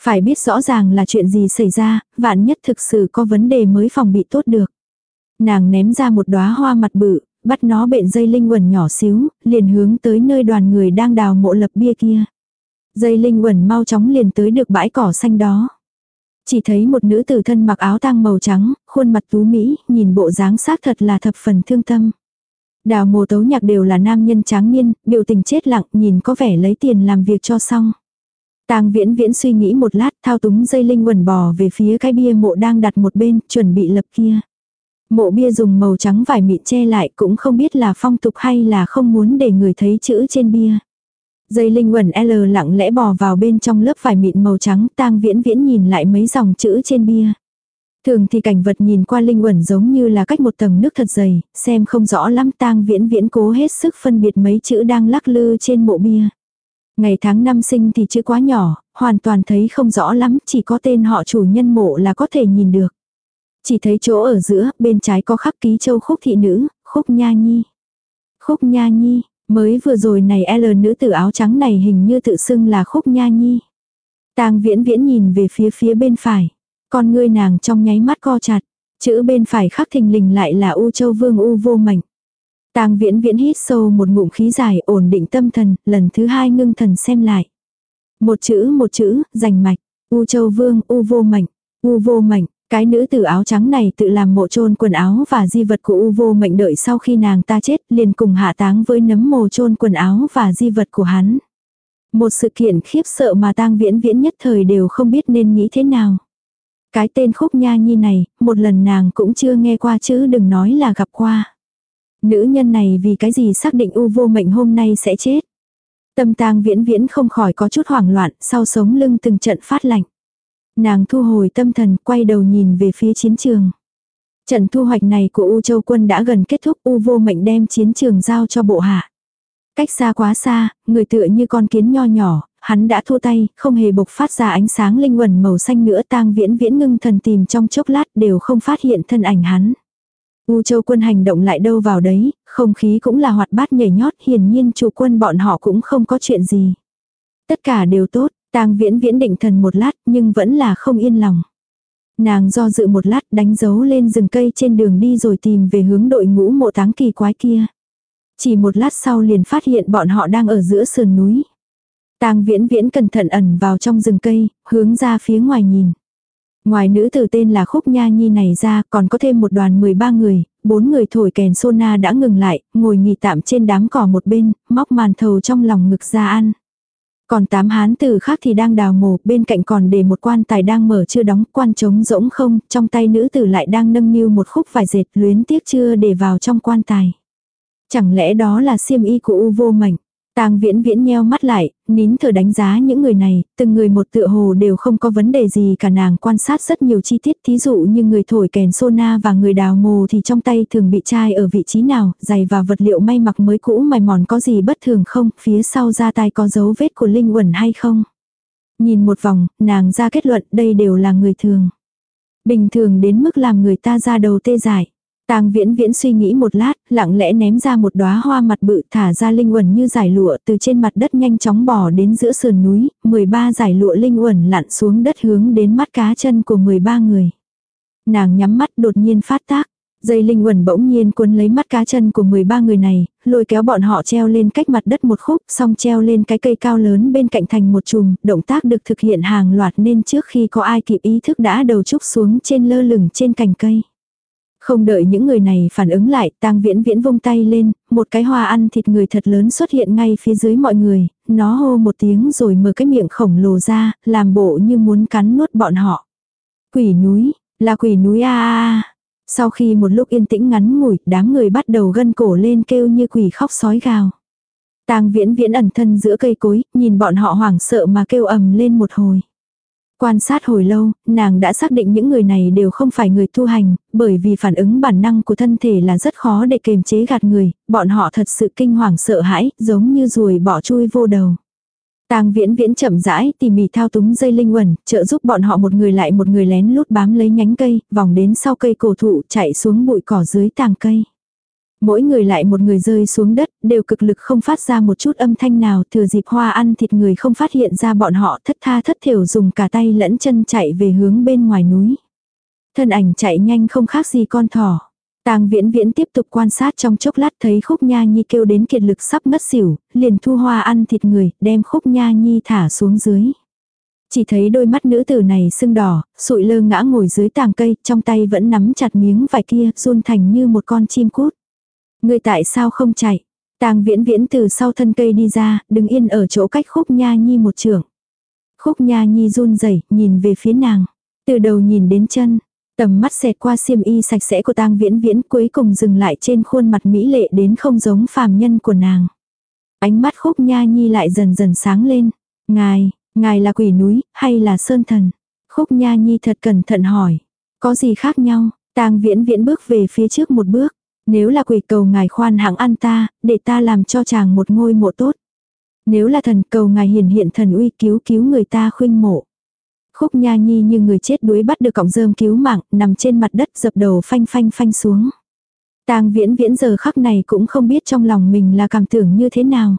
Phải biết rõ ràng là chuyện gì xảy ra, vạn nhất thực sự có vấn đề mới phòng bị tốt được. Nàng ném ra một đóa hoa mặt bự, bắt nó bện dây linh quẩn nhỏ xíu, liền hướng tới nơi đoàn người đang đào mộ lập bia kia. Dây linh quẩn mau chóng liền tới được bãi cỏ xanh đó. Chỉ thấy một nữ tử thân mặc áo tang màu trắng, khuôn mặt tú mỹ, nhìn bộ dáng xác thật là thập phần thương tâm. Đào mộ tấu nhạc đều là nam nhân tráng niên, biểu tình chết lặng, nhìn có vẻ lấy tiền làm việc cho xong. Tang viễn viễn suy nghĩ một lát, thao túng dây linh quần bò về phía cái bia mộ đang đặt một bên, chuẩn bị lập kia. Mộ bia dùng màu trắng vải mịn che lại cũng không biết là phong tục hay là không muốn để người thấy chữ trên bia. Dây linh quần L lặng lẽ bò vào bên trong lớp vải mịn màu trắng tang viễn viễn nhìn lại mấy dòng chữ trên bia. Thường thì cảnh vật nhìn qua linh quẩn giống như là cách một tầng nước thật dày, xem không rõ lắm tang viễn viễn cố hết sức phân biệt mấy chữ đang lắc lư trên mộ bia. Ngày tháng năm sinh thì chưa quá nhỏ, hoàn toàn thấy không rõ lắm, chỉ có tên họ chủ nhân mộ là có thể nhìn được. Chỉ thấy chỗ ở giữa, bên trái có khắc ký châu khúc thị nữ, khúc nha nhi. Khúc nha nhi, mới vừa rồi này L nữ tử áo trắng này hình như tự xưng là khúc nha nhi. tang viễn viễn nhìn về phía phía bên phải. Con ngươi nàng trong nháy mắt co chặt. Chữ bên phải khắc thình lình lại là U Châu Vương U vô mảnh. Tang viễn viễn hít sâu một ngụm khí dài ổn định tâm thần, lần thứ hai ngưng thần xem lại. Một chữ một chữ, rành mạch. U Châu Vương, U vô mảnh. U vô mảnh, cái nữ tử áo trắng này tự làm mộ chôn quần áo và di vật của U vô mệnh đợi sau khi nàng ta chết liền cùng hạ táng với nấm mồ chôn quần áo và di vật của hắn. Một sự kiện khiếp sợ mà tang viễn viễn nhất thời đều không biết nên nghĩ thế nào. Cái tên khúc nha nhi này, một lần nàng cũng chưa nghe qua chứ đừng nói là gặp qua. Nữ nhân này vì cái gì xác định u vô mệnh hôm nay sẽ chết. Tâm tang viễn viễn không khỏi có chút hoảng loạn, sau sống lưng từng trận phát lạnh. Nàng thu hồi tâm thần, quay đầu nhìn về phía chiến trường. Trận thu hoạch này của U Châu quân đã gần kết thúc U vô mệnh đem chiến trường giao cho bộ hạ. Cách xa quá xa, người tựa như con kiến nho nhỏ, hắn đã thua tay, không hề bộc phát ra ánh sáng linh quẩn màu xanh nữa tang viễn viễn ngưng thần tìm trong chốc lát đều không phát hiện thân ảnh hắn. U châu quân hành động lại đâu vào đấy, không khí cũng là hoạt bát nhảy nhót hiển nhiên chủ quân bọn họ cũng không có chuyện gì. Tất cả đều tốt, tang viễn viễn định thần một lát nhưng vẫn là không yên lòng. Nàng do dự một lát đánh dấu lên rừng cây trên đường đi rồi tìm về hướng đội ngũ mộ táng kỳ quái kia. Chỉ một lát sau liền phát hiện bọn họ đang ở giữa sườn núi. Tang viễn viễn cẩn thận ẩn vào trong rừng cây, hướng ra phía ngoài nhìn. Ngoài nữ tử tên là Khúc Nha Nhi này ra còn có thêm một đoàn 13 người, bốn người thổi kèn sona đã ngừng lại, ngồi nghỉ tạm trên đám cỏ một bên, móc màn thầu trong lòng ngực ra ăn. Còn tám hán tử khác thì đang đào mồ, bên cạnh còn để một quan tài đang mở chưa đóng, quan trống rỗng không, trong tay nữ tử lại đang nâng niu một khúc vải dệt luyến tiếc chưa để vào trong quan tài. Chẳng lẽ đó là xiêm y của U vô mảnh? Tang viễn viễn nheo mắt lại, nín thở đánh giá những người này, từng người một tựa hồ đều không có vấn đề gì cả nàng quan sát rất nhiều chi tiết thí dụ như người thổi kèn sona và người đào mồ thì trong tay thường bị chai ở vị trí nào, giày và vật liệu may mặc mới cũ mài mòn có gì bất thường không, phía sau da tai có dấu vết của linh quẩn hay không. Nhìn một vòng, nàng ra kết luận đây đều là người thường. Bình thường đến mức làm người ta ra đầu tê dại. Tang Viễn Viễn suy nghĩ một lát, lặng lẽ ném ra một đóa hoa mặt bự, thả ra linh uẩn như giải lụa, từ trên mặt đất nhanh chóng bò đến giữa sườn núi, 13 giải lụa linh uẩn lặn xuống đất hướng đến mắt cá chân của 13 người. Nàng nhắm mắt đột nhiên phát tác, Dây linh quần bỗng nhiên cuốn lấy mắt cá chân của 13 người này, lôi kéo bọn họ treo lên cách mặt đất một khúc, xong treo lên cái cây cao lớn bên cạnh thành một chùm, động tác được thực hiện hàng loạt nên trước khi có ai kịp ý thức đã đầu trúc xuống trên lơ lửng trên cành cây. Không đợi những người này phản ứng lại, tang viễn viễn vung tay lên, một cái hoa ăn thịt người thật lớn xuất hiện ngay phía dưới mọi người, nó hô một tiếng rồi mở cái miệng khổng lồ ra, làm bộ như muốn cắn nuốt bọn họ. Quỷ núi, là quỷ núi a a a. Sau khi một lúc yên tĩnh ngắn ngủi, đám người bắt đầu gân cổ lên kêu như quỷ khóc sói gào. Tang viễn viễn ẩn thân giữa cây cối, nhìn bọn họ hoảng sợ mà kêu ầm lên một hồi. Quan sát hồi lâu, nàng đã xác định những người này đều không phải người tu hành, bởi vì phản ứng bản năng của thân thể là rất khó để kềm chế gạt người, bọn họ thật sự kinh hoàng sợ hãi, giống như ruồi bỏ chui vô đầu. Tang Viễn Viễn chậm rãi tỉ mỉ thao túng dây linh quẩn, trợ giúp bọn họ một người lại một người lén lút bám lấy nhánh cây, vòng đến sau cây cổ thụ, chạy xuống bụi cỏ dưới tàng cây. Mỗi người lại một người rơi xuống đất, đều cực lực không phát ra một chút âm thanh nào, thừa dịp hoa ăn thịt người không phát hiện ra bọn họ thất tha thất thiểu dùng cả tay lẫn chân chạy về hướng bên ngoài núi. Thân ảnh chạy nhanh không khác gì con thỏ. Tang viễn viễn tiếp tục quan sát trong chốc lát thấy khúc nha nhi kêu đến kiệt lực sắp ngất xỉu, liền thu hoa ăn thịt người, đem khúc nha nhi thả xuống dưới. Chỉ thấy đôi mắt nữ tử này sưng đỏ, sụi lơ ngã ngồi dưới tàng cây, trong tay vẫn nắm chặt miếng vải kia, run thành như một con chim cút. Người tại sao không chạy? Tang viễn viễn từ sau thân cây đi ra, đứng yên ở chỗ cách khúc nha nhi một trường. Khúc nha nhi run rẩy nhìn về phía nàng. Từ đầu nhìn đến chân, Tầm mắt xẹt qua xiêm y sạch sẽ của tang viễn viễn cuối cùng dừng lại trên khuôn mặt mỹ lệ đến không giống phàm nhân của nàng. Ánh mắt khúc nha nhi lại dần dần sáng lên. Ngài, ngài là quỷ núi, hay là sơn thần? Khúc nha nhi thật cẩn thận hỏi. Có gì khác nhau? tang viễn viễn bước về phía trước một bước. Nếu là quỷ cầu ngài khoan hãng ăn ta, để ta làm cho chàng một ngôi mộ tốt. Nếu là thần cầu ngài hiển hiện thần uy cứu cứu người ta khuynh mộ. Khúc Nha Nhi như người chết đuối bắt được cọng rơm cứu mạng, nằm trên mặt đất dập đầu phanh phanh phanh xuống. Tang viễn viễn giờ khắc này cũng không biết trong lòng mình là cảm tưởng như thế nào.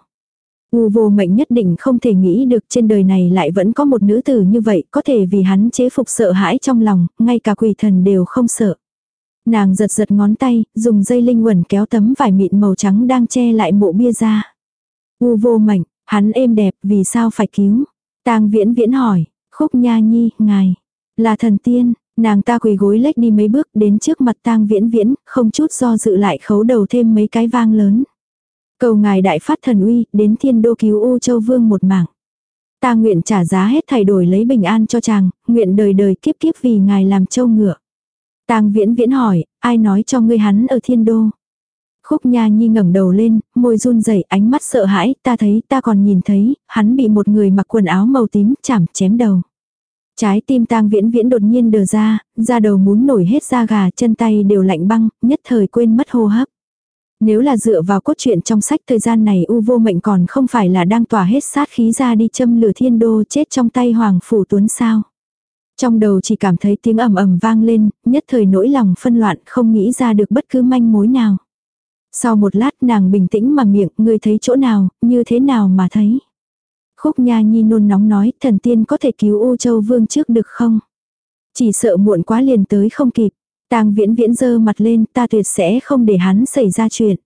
U vô mệnh nhất định không thể nghĩ được trên đời này lại vẫn có một nữ tử như vậy, có thể vì hắn chế phục sợ hãi trong lòng, ngay cả quỷ thần đều không sợ. Nàng giật giật ngón tay, dùng dây linh quẩn kéo tấm vải mịn màu trắng đang che lại mộ bia ra. U vô mảnh hắn êm đẹp, vì sao phải cứu? Tang viễn viễn hỏi, Khúc Nha Nhi, ngài, là thần tiên, nàng ta quỳ gối lách đi mấy bước đến trước mặt tang viễn viễn, không chút do dự lại khấu đầu thêm mấy cái vang lớn. Cầu ngài đại phát thần uy, đến thiên đô cứu U Châu Vương một mạng. Ta nguyện trả giá hết thay đổi lấy bình an cho chàng, nguyện đời đời kiếp kiếp vì ngài làm châu ngựa. Tang viễn viễn hỏi, ai nói cho ngươi hắn ở thiên đô? Khúc Nha Nhi ngẩng đầu lên, môi run rẩy, ánh mắt sợ hãi, ta thấy, ta còn nhìn thấy, hắn bị một người mặc quần áo màu tím chảm chém đầu. Trái tim tang viễn viễn đột nhiên đờ ra, da đầu muốn nổi hết da gà, chân tay đều lạnh băng, nhất thời quên mất hô hấp. Nếu là dựa vào cốt truyện trong sách thời gian này u vô mệnh còn không phải là đang tỏa hết sát khí ra đi châm lửa thiên đô chết trong tay hoàng phủ tuấn sao. Trong đầu chỉ cảm thấy tiếng ầm ầm vang lên, nhất thời nỗi lòng phân loạn không nghĩ ra được bất cứ manh mối nào. Sau một lát nàng bình tĩnh mà miệng, ngươi thấy chỗ nào, như thế nào mà thấy. Khúc Nha Nhi nôn nóng nói, thần tiên có thể cứu U Châu Vương trước được không? Chỉ sợ muộn quá liền tới không kịp. Tang viễn viễn dơ mặt lên, ta tuyệt sẽ không để hắn xảy ra chuyện.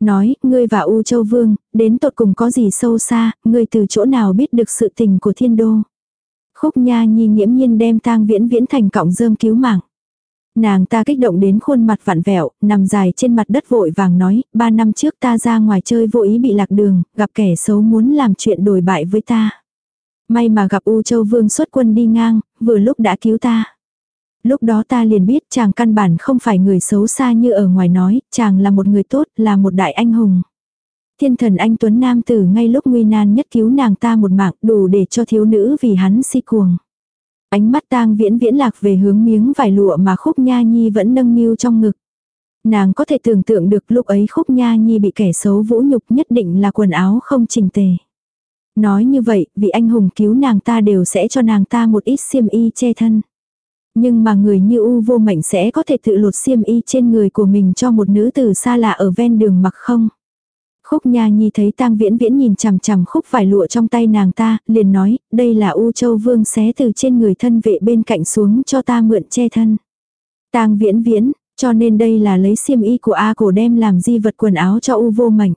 Nói, ngươi và U Châu Vương, đến tột cùng có gì sâu xa, ngươi từ chỗ nào biết được sự tình của thiên đô. Khúc Nha Nhi nghiễm nhiên đem tang viễn viễn thành cọng rơm cứu mạng. Nàng ta kích động đến khuôn mặt vặn vẹo, nằm dài trên mặt đất vội vàng nói, ba năm trước ta ra ngoài chơi vô ý bị lạc đường, gặp kẻ xấu muốn làm chuyện đổi bại với ta. May mà gặp U Châu Vương xuất quân đi ngang, vừa lúc đã cứu ta. Lúc đó ta liền biết chàng căn bản không phải người xấu xa như ở ngoài nói, chàng là một người tốt, là một đại anh hùng. Thiên thần anh Tuấn Nam tử ngay lúc nguy nan nhất cứu nàng ta một mạng đủ để cho thiếu nữ vì hắn si cuồng. Ánh mắt tang viễn viễn lạc về hướng miếng vải lụa mà khúc nha nhi vẫn nâng niu trong ngực. Nàng có thể tưởng tượng được lúc ấy khúc nha nhi bị kẻ xấu vũ nhục nhất định là quần áo không chỉnh tề. Nói như vậy, vì anh hùng cứu nàng ta đều sẽ cho nàng ta một ít xiêm y che thân. Nhưng mà người như u vô mệnh sẽ có thể tự lột xiêm y trên người của mình cho một nữ tử xa lạ ở ven đường mặc không? Khúc Nha Nhi thấy Tang Viễn Viễn nhìn chằm chằm khúc vải lụa trong tay nàng ta, liền nói, đây là U Châu Vương xé từ trên người thân vệ bên cạnh xuống cho ta mượn che thân. Tang Viễn Viễn, Cho nên đây là lấy xiêm y của A cổ đem làm di vật quần áo cho U vô mệnh.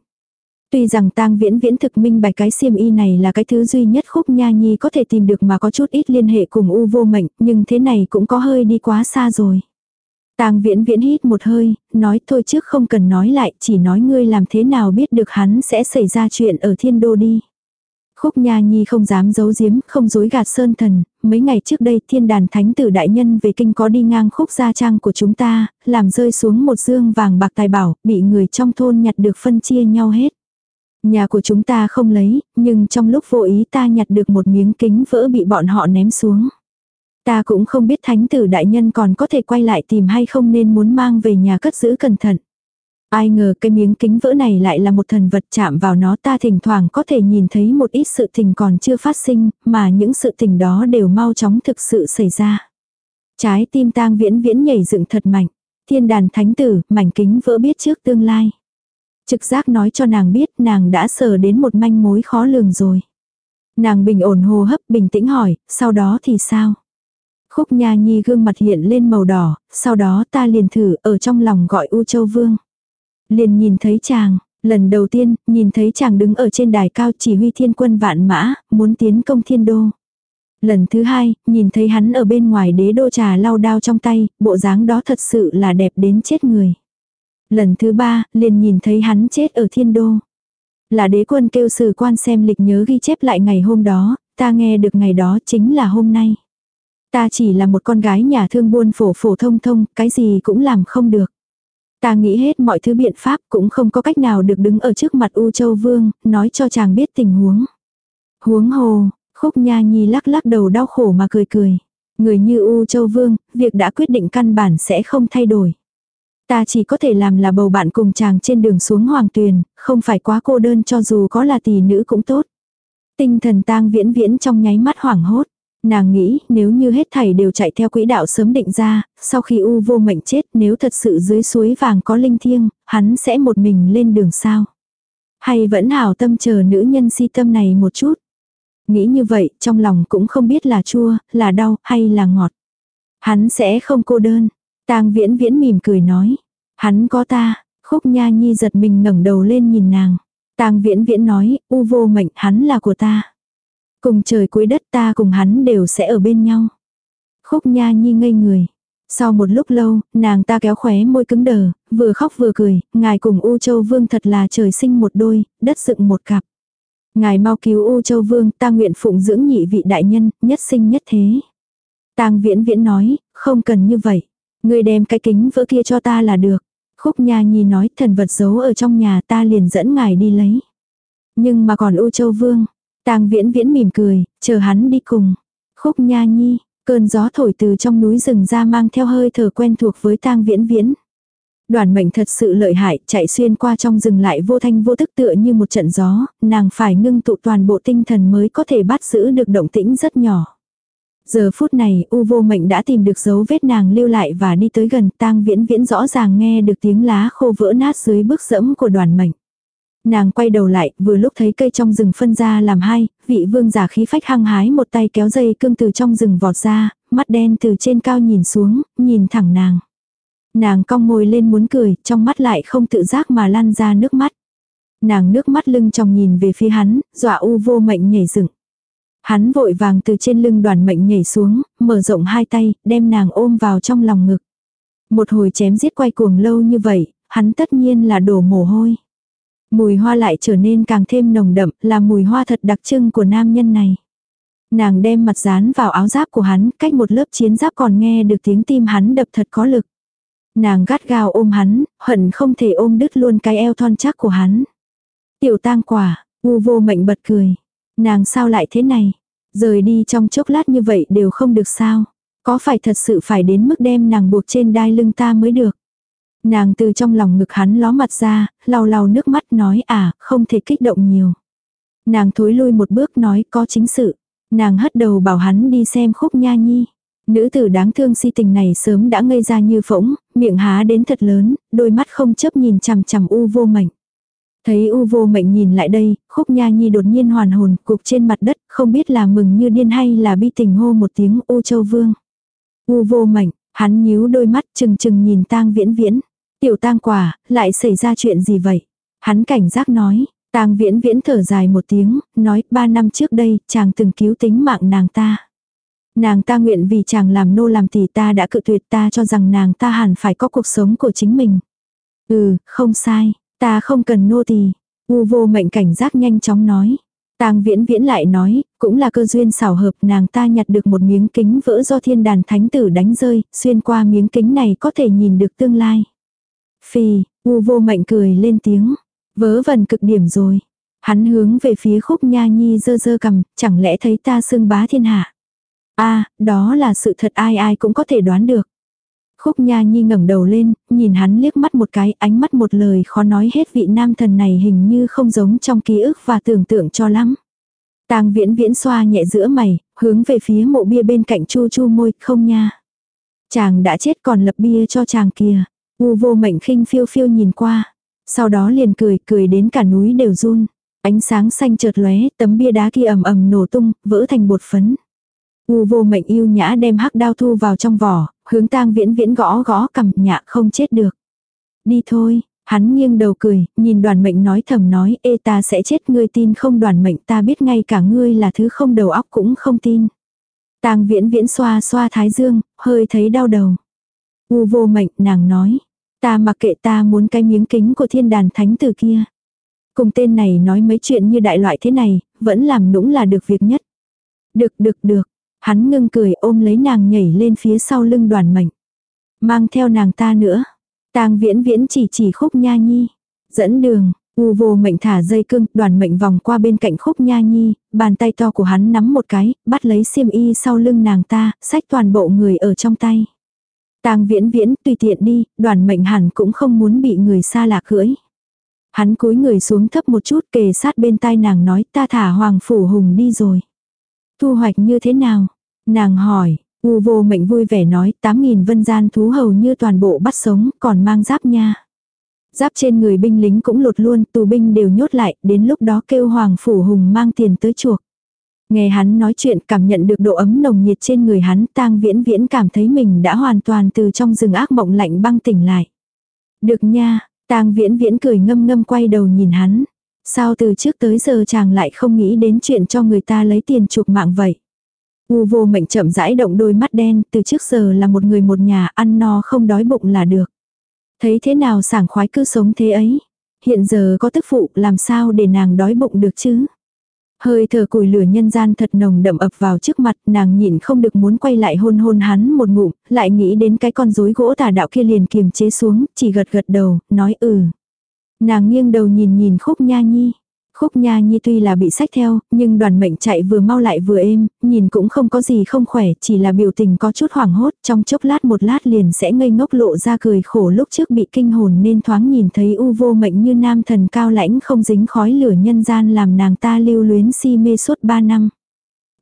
Tuy rằng tang viễn viễn thực minh bạch cái xiêm y này là cái thứ duy nhất khúc nha nhi có thể tìm được mà có chút ít liên hệ cùng U vô mệnh, nhưng thế này cũng có hơi đi quá xa rồi. Tang viễn viễn hít một hơi, nói thôi trước không cần nói lại, chỉ nói ngươi làm thế nào biết được hắn sẽ xảy ra chuyện ở thiên đô đi. Khúc Nha Nhi không dám giấu giếm, không dối gạt Sơn Thần, mấy ngày trước đây thiên đàn thánh tử đại nhân về kinh có đi ngang khúc gia trang của chúng ta, làm rơi xuống một dương vàng bạc tài bảo, bị người trong thôn nhặt được phân chia nhau hết. Nhà của chúng ta không lấy, nhưng trong lúc vô ý ta nhặt được một miếng kính vỡ bị bọn họ ném xuống. Ta cũng không biết thánh tử đại nhân còn có thể quay lại tìm hay không nên muốn mang về nhà cất giữ cẩn thận. Ai ngờ cái miếng kính vỡ này lại là một thần vật chạm vào nó ta thỉnh thoảng có thể nhìn thấy một ít sự tình còn chưa phát sinh, mà những sự tình đó đều mau chóng thực sự xảy ra. Trái tim tang viễn viễn nhảy dựng thật mạnh. Thiên đàn thánh tử, mảnh kính vỡ biết trước tương lai. Trực giác nói cho nàng biết nàng đã sờ đến một manh mối khó lường rồi. Nàng bình ổn hô hấp bình tĩnh hỏi, sau đó thì sao? Khúc Nha Nhi gương mặt hiện lên màu đỏ, sau đó ta liền thử ở trong lòng gọi U Châu Vương. Liền nhìn thấy chàng, lần đầu tiên, nhìn thấy chàng đứng ở trên đài cao chỉ huy thiên quân vạn mã, muốn tiến công thiên đô. Lần thứ hai, nhìn thấy hắn ở bên ngoài đế đô trà lau đao trong tay, bộ dáng đó thật sự là đẹp đến chết người. Lần thứ ba, liền nhìn thấy hắn chết ở thiên đô. Là đế quân kêu sử quan xem lịch nhớ ghi chép lại ngày hôm đó, ta nghe được ngày đó chính là hôm nay. Ta chỉ là một con gái nhà thương buôn phổ phổ thông thông, cái gì cũng làm không được. Ta nghĩ hết mọi thứ biện pháp cũng không có cách nào được đứng ở trước mặt U Châu Vương, nói cho chàng biết tình huống. Huống hồ, khúc nha nhi lắc lắc đầu đau khổ mà cười cười. Người như U Châu Vương, việc đã quyết định căn bản sẽ không thay đổi. Ta chỉ có thể làm là bầu bạn cùng chàng trên đường xuống hoàng tuyền, không phải quá cô đơn cho dù có là tỷ nữ cũng tốt. Tinh thần tang viễn viễn trong nháy mắt hoảng hốt. Nàng nghĩ nếu như hết thảy đều chạy theo quỹ đạo sớm định ra, sau khi u vô mệnh chết nếu thật sự dưới suối vàng có linh thiêng, hắn sẽ một mình lên đường sao. Hay vẫn hảo tâm chờ nữ nhân si tâm này một chút. Nghĩ như vậy trong lòng cũng không biết là chua, là đau hay là ngọt. Hắn sẽ không cô đơn. tang viễn viễn mỉm cười nói. Hắn có ta, khúc nha nhi giật mình ngẩng đầu lên nhìn nàng. tang viễn viễn nói, u vô mệnh hắn là của ta. Cùng trời cuối đất ta cùng hắn đều sẽ ở bên nhau. Khúc nha nhi ngây người. Sau một lúc lâu, nàng ta kéo khóe môi cứng đờ, vừa khóc vừa cười, ngài cùng U Châu Vương thật là trời sinh một đôi, đất dựng một cặp. Ngài mau cứu U Châu Vương, ta nguyện phụng dưỡng nhị vị đại nhân, nhất sinh nhất thế. Tang viễn viễn nói, không cần như vậy. Ngươi đem cái kính vỡ kia cho ta là được. Khúc nha nhi nói thần vật giấu ở trong nhà ta liền dẫn ngài đi lấy. Nhưng mà còn U Châu Vương, Tang viễn viễn mỉm cười, chờ hắn đi cùng. Khúc nha nhi, cơn gió thổi từ trong núi rừng ra mang theo hơi thở quen thuộc với tang viễn viễn. Đoàn mệnh thật sự lợi hại, chạy xuyên qua trong rừng lại vô thanh vô tức tựa như một trận gió, nàng phải ngưng tụ toàn bộ tinh thần mới có thể bắt giữ được động tĩnh rất nhỏ. Giờ phút này, U vô mệnh đã tìm được dấu vết nàng lưu lại và đi tới gần tang viễn viễn rõ ràng nghe được tiếng lá khô vỡ nát dưới bước dẫm của đoàn mệnh. Nàng quay đầu lại, vừa lúc thấy cây trong rừng phân ra làm hai, vị vương giả khí phách hăng hái một tay kéo dây cương từ trong rừng vọt ra, mắt đen từ trên cao nhìn xuống, nhìn thẳng nàng. Nàng cong môi lên muốn cười, trong mắt lại không tự giác mà lan ra nước mắt. Nàng nước mắt lưng trong nhìn về phía hắn, dọa u vô mệnh nhảy dựng. Hắn vội vàng từ trên lưng đoàn mệnh nhảy xuống, mở rộng hai tay, đem nàng ôm vào trong lòng ngực. Một hồi chém giết quay cuồng lâu như vậy, hắn tất nhiên là đổ mồ hôi. Mùi hoa lại trở nên càng thêm nồng đậm, là mùi hoa thật đặc trưng của nam nhân này. Nàng đem mặt dán vào áo giáp của hắn, cách một lớp chiến giáp còn nghe được tiếng tim hắn đập thật có lực. Nàng gắt gao ôm hắn, hận không thể ôm đứt luôn cái eo thon chắc của hắn. Tiểu tang quả, u vô mệnh bật cười. Nàng sao lại thế này? Rời đi trong chốc lát như vậy đều không được sao? Có phải thật sự phải đến mức đem nàng buộc trên đai lưng ta mới được? Nàng từ trong lòng ngực hắn ló mặt ra, lau lau nước mắt nói à, không thể kích động nhiều. Nàng thối lui một bước nói có chính sự. Nàng hất đầu bảo hắn đi xem khúc nha nhi. Nữ tử đáng thương si tình này sớm đã ngây ra như phỗng, miệng há đến thật lớn, đôi mắt không chấp nhìn chằm chằm u vô mệnh. Thấy u vô mệnh nhìn lại đây, khúc nha nhi đột nhiên hoàn hồn, cục trên mặt đất, không biết là mừng như điên hay là bi tình hô một tiếng u châu vương. U vô mệnh, Hắn nhíu đôi mắt chừng chừng nhìn tang viễn viễn. Tiểu tang quả, lại xảy ra chuyện gì vậy? Hắn cảnh giác nói, tang viễn viễn thở dài một tiếng, nói ba năm trước đây chàng từng cứu tính mạng nàng ta. Nàng ta nguyện vì chàng làm nô làm tỷ ta đã cự tuyệt ta cho rằng nàng ta hẳn phải có cuộc sống của chính mình. Ừ, không sai, ta không cần nô tỳ. U vô mệnh cảnh giác nhanh chóng nói. Tang viễn viễn lại nói, cũng là cơ duyên xảo hợp nàng ta nhặt được một miếng kính vỡ do thiên đàn thánh tử đánh rơi, xuyên qua miếng kính này có thể nhìn được tương lai. Phi, u vô mệnh cười lên tiếng, vớ vẩn cực điểm rồi. Hắn hướng về phía khúc nha nhi dơ dơ cầm, chẳng lẽ thấy ta xưng bá thiên hạ. a đó là sự thật ai ai cũng có thể đoán được. Khúc Nha Nhi ngẩng đầu lên, nhìn hắn liếc mắt một cái, ánh mắt một lời khó nói hết vị nam thần này hình như không giống trong ký ức và tưởng tượng cho lắm. Tang Viễn Viễn xoa nhẹ giữa mày, hướng về phía mộ bia bên cạnh chu chu môi, không nha. Chàng đã chết còn lập bia cho chàng kia. U vô mệnh khinh phiêu phiêu nhìn qua. Sau đó liền cười, cười đến cả núi đều run. Ánh sáng xanh chợt lóe, tấm bia đá kia ầm ầm nổ tung, vỡ thành bột phấn. U vô mệnh yêu nhã đem hắc đao thu vào trong vỏ, hướng tang viễn viễn gõ gõ cầm nhạ không chết được. Đi thôi, hắn nghiêng đầu cười, nhìn đoàn mệnh nói thầm nói ê ta sẽ chết ngươi tin không đoàn mệnh ta biết ngay cả ngươi là thứ không đầu óc cũng không tin. tang viễn viễn xoa xoa thái dương, hơi thấy đau đầu. U vô mệnh nàng nói, ta mặc kệ ta muốn cái miếng kính của thiên đàn thánh từ kia. Cùng tên này nói mấy chuyện như đại loại thế này, vẫn làm nũng là được việc nhất. Được được được, Hắn ngưng cười ôm lấy nàng nhảy lên phía sau lưng đoàn mệnh. Mang theo nàng ta nữa. tang viễn viễn chỉ chỉ khúc nha nhi. Dẫn đường, U vô mệnh thả dây cương đoàn mệnh vòng qua bên cạnh khúc nha nhi, bàn tay to của hắn nắm một cái, bắt lấy xiêm y sau lưng nàng ta, sách toàn bộ người ở trong tay tang viễn viễn, tùy tiện đi, đoàn mệnh hẳn cũng không muốn bị người xa lạ cưỡi. Hắn cúi người xuống thấp một chút kề sát bên tai nàng nói ta thả hoàng phủ hùng đi rồi. Thu hoạch như thế nào? Nàng hỏi, U vô mệnh vui vẻ nói 8.000 vân gian thú hầu như toàn bộ bắt sống còn mang giáp nha. Giáp trên người binh lính cũng lột luôn, tù binh đều nhốt lại, đến lúc đó kêu Hoàng Phủ Hùng mang tiền tới chuộc. Nghe hắn nói chuyện cảm nhận được độ ấm nồng nhiệt trên người hắn, tang viễn viễn cảm thấy mình đã hoàn toàn từ trong rừng ác mộng lạnh băng tỉnh lại. Được nha, tang viễn viễn cười ngâm ngâm quay đầu nhìn hắn. Sao từ trước tới giờ chàng lại không nghĩ đến chuyện cho người ta lấy tiền chuộc mạng vậy? U vô mệnh chậm rãi động đôi mắt đen, từ trước giờ là một người một nhà ăn no không đói bụng là được. Thấy thế nào sảng khoái cứ sống thế ấy. Hiện giờ có tức phụ làm sao để nàng đói bụng được chứ? Hơi thở củi lửa nhân gian thật nồng đậm ập vào trước mặt, nàng nhịn không được muốn quay lại hôn hôn hắn một ngụm, lại nghĩ đến cái con rối gỗ tà đạo kia liền kiềm chế xuống, chỉ gật gật đầu, nói ừ. Nàng nghiêng đầu nhìn nhìn khúc nha nhi. Khúc Nha Nhi tuy là bị sách theo, nhưng đoàn mệnh chạy vừa mau lại vừa êm, nhìn cũng không có gì không khỏe, chỉ là biểu tình có chút hoảng hốt, trong chốc lát một lát liền sẽ ngây ngốc lộ ra cười khổ lúc trước bị kinh hồn nên thoáng nhìn thấy u vô mệnh như nam thần cao lãnh không dính khói lửa nhân gian làm nàng ta lưu luyến si mê suốt ba năm.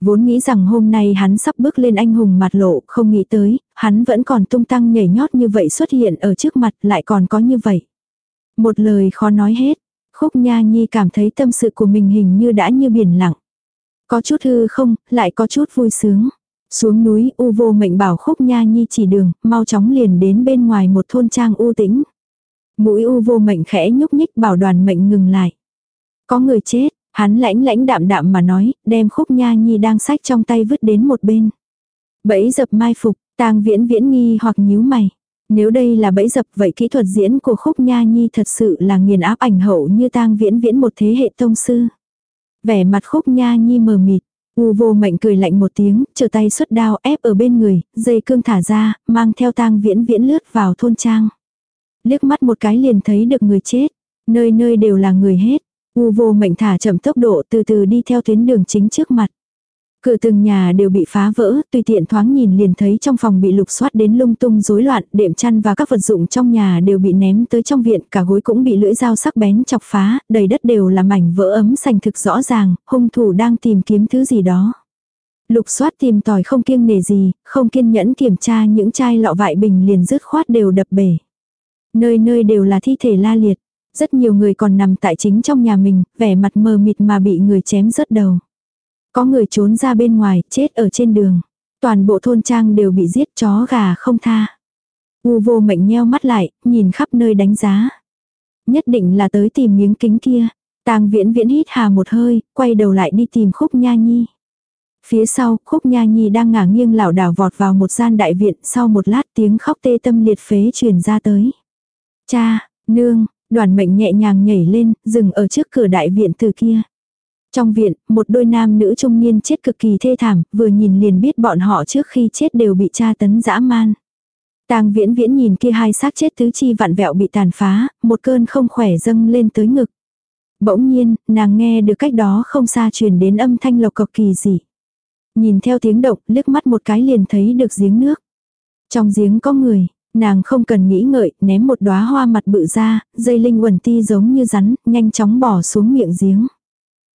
Vốn nghĩ rằng hôm nay hắn sắp bước lên anh hùng mặt lộ, không nghĩ tới, hắn vẫn còn tung tăng nhảy nhót như vậy xuất hiện ở trước mặt lại còn có như vậy. Một lời khó nói hết, Khúc Nha Nhi cảm thấy tâm sự của mình hình như đã như biển lặng. Có chút hư không, lại có chút vui sướng. Xuống núi U vô mệnh bảo Khúc Nha Nhi chỉ đường, mau chóng liền đến bên ngoài một thôn trang u tĩnh. Mũi U vô mệnh khẽ nhúc nhích bảo đoàn mệnh ngừng lại. Có người chết, hắn lãnh lãnh đạm đạm mà nói, đem Khúc Nha Nhi đang sách trong tay vứt đến một bên. Bẫy dập mai phục, tang viễn viễn nghi hoặc nhíu mày. Nếu đây là bẫy dập vậy kỹ thuật diễn của Khúc Nha Nhi thật sự là nghiền áp ảnh hậu như tang viễn viễn một thế hệ tông sư. Vẻ mặt Khúc Nha Nhi mờ mịt, U vô mệnh cười lạnh một tiếng, trở tay xuất đao ép ở bên người, dây cương thả ra, mang theo tang viễn viễn lướt vào thôn trang. Liếc mắt một cái liền thấy được người chết, nơi nơi đều là người hết. U vô mệnh thả chậm tốc độ từ từ đi theo tuyến đường chính trước mặt. Cửa từng nhà đều bị phá vỡ, tùy tiện thoáng nhìn liền thấy trong phòng bị lục soát đến lung tung rối loạn, đệm chăn và các vật dụng trong nhà đều bị ném tới trong viện, cả gối cũng bị lưỡi dao sắc bén chọc phá, đầy đất đều là mảnh vỡ ấm sành thực rõ ràng, hung thủ đang tìm kiếm thứ gì đó. Lục soát tìm tòi không kiêng nề gì, không kiên nhẫn kiểm tra những chai lọ vại bình liền dứt khoát đều đập bể. Nơi nơi đều là thi thể la liệt, rất nhiều người còn nằm tại chính trong nhà mình, vẻ mặt mờ mịt mà bị người chém rớt đầu. Có người trốn ra bên ngoài, chết ở trên đường. Toàn bộ thôn trang đều bị giết chó gà không tha. U vô mệnh nheo mắt lại, nhìn khắp nơi đánh giá. Nhất định là tới tìm miếng kính kia. Tang viễn viễn hít hà một hơi, quay đầu lại đi tìm khúc nha nhi. Phía sau, khúc nha nhi đang ngả nghiêng lảo đảo vọt vào một gian đại viện, sau một lát tiếng khóc tê tâm liệt phế truyền ra tới. Cha, nương, đoàn mệnh nhẹ nhàng nhảy lên, dừng ở trước cửa đại viện từ kia. Trong viện, một đôi nam nữ trung niên chết cực kỳ thê thảm, vừa nhìn liền biết bọn họ trước khi chết đều bị tra tấn dã man. Tang viễn viễn nhìn kia hai xác chết tứ chi vạn vẹo bị tàn phá, một cơn không khỏe dâng lên tới ngực. Bỗng nhiên, nàng nghe được cách đó không xa truyền đến âm thanh lộc cộc kỳ dị. Nhìn theo tiếng động, liếc mắt một cái liền thấy được giếng nước. Trong giếng có người, nàng không cần nghĩ ngợi, ném một đóa hoa mặt bự ra, dây linh quần ti giống như rắn, nhanh chóng bỏ xuống miệng giếng.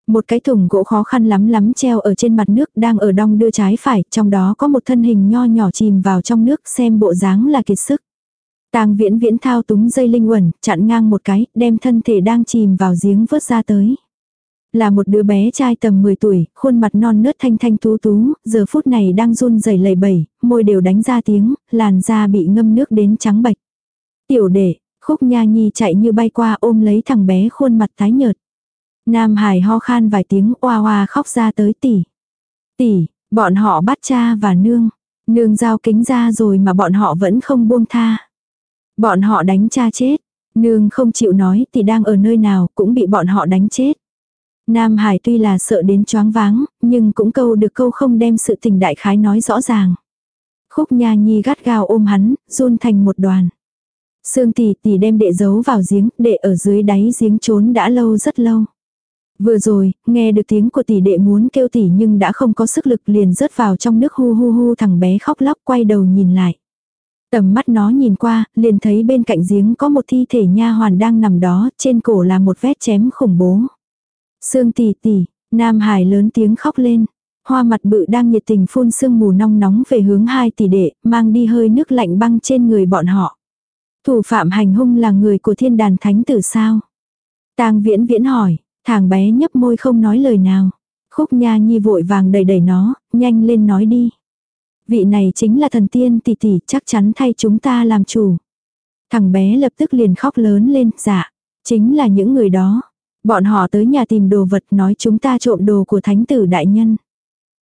Một cái thùng gỗ khó khăn lắm lắm treo ở trên mặt nước đang ở đong đưa trái phải, trong đó có một thân hình nho nhỏ chìm vào trong nước xem bộ dáng là kiệt sức. Tang viễn viễn thao túng dây linh quẩn, chặn ngang một cái, đem thân thể đang chìm vào giếng vớt ra tới. Là một đứa bé trai tầm 10 tuổi, khuôn mặt non nớt thanh thanh tú tú, giờ phút này đang run rẩy lầy bẩy, môi đều đánh ra tiếng, làn da bị ngâm nước đến trắng bạch. Tiểu đệ, khúc nha nhi chạy như bay qua ôm lấy thằng bé khuôn mặt tái nhợt. Nam Hải ho khan vài tiếng oa oa khóc ra tới tỷ. Tỷ, bọn họ bắt cha và nương. Nương giao kính ra rồi mà bọn họ vẫn không buông tha. Bọn họ đánh cha chết. Nương không chịu nói thì đang ở nơi nào cũng bị bọn họ đánh chết. Nam Hải tuy là sợ đến choáng váng, nhưng cũng câu được câu không đem sự tình đại khái nói rõ ràng. Khúc Nha Nhi gắt gao ôm hắn, run thành một đoàn. Sương tỷ tỷ đem đệ giấu vào giếng, đệ ở dưới đáy giếng trốn đã lâu rất lâu. Vừa rồi, nghe được tiếng của tỷ đệ muốn kêu tỷ nhưng đã không có sức lực liền rớt vào trong nước hu hu hu thằng bé khóc lóc quay đầu nhìn lại. Tầm mắt nó nhìn qua, liền thấy bên cạnh giếng có một thi thể nha hoàn đang nằm đó, trên cổ là một vết chém khủng bố. Sương tỷ tỷ, Nam Hải lớn tiếng khóc lên. Hoa mặt bự đang nhiệt tình phun sương mù nong nóng về hướng hai tỷ đệ, mang đi hơi nước lạnh băng trên người bọn họ. Thủ phạm hành hung là người của thiên đàn thánh tử sao? Tang viễn viễn hỏi, thằng bé nhấp môi không nói lời nào. Khúc nha nhi vội vàng đẩy đẩy nó, nhanh lên nói đi. Vị này chính là thần tiên tỷ tỷ chắc chắn thay chúng ta làm chủ. Thằng bé lập tức liền khóc lớn lên, dạ, chính là những người đó. Bọn họ tới nhà tìm đồ vật nói chúng ta trộm đồ của thánh tử đại nhân.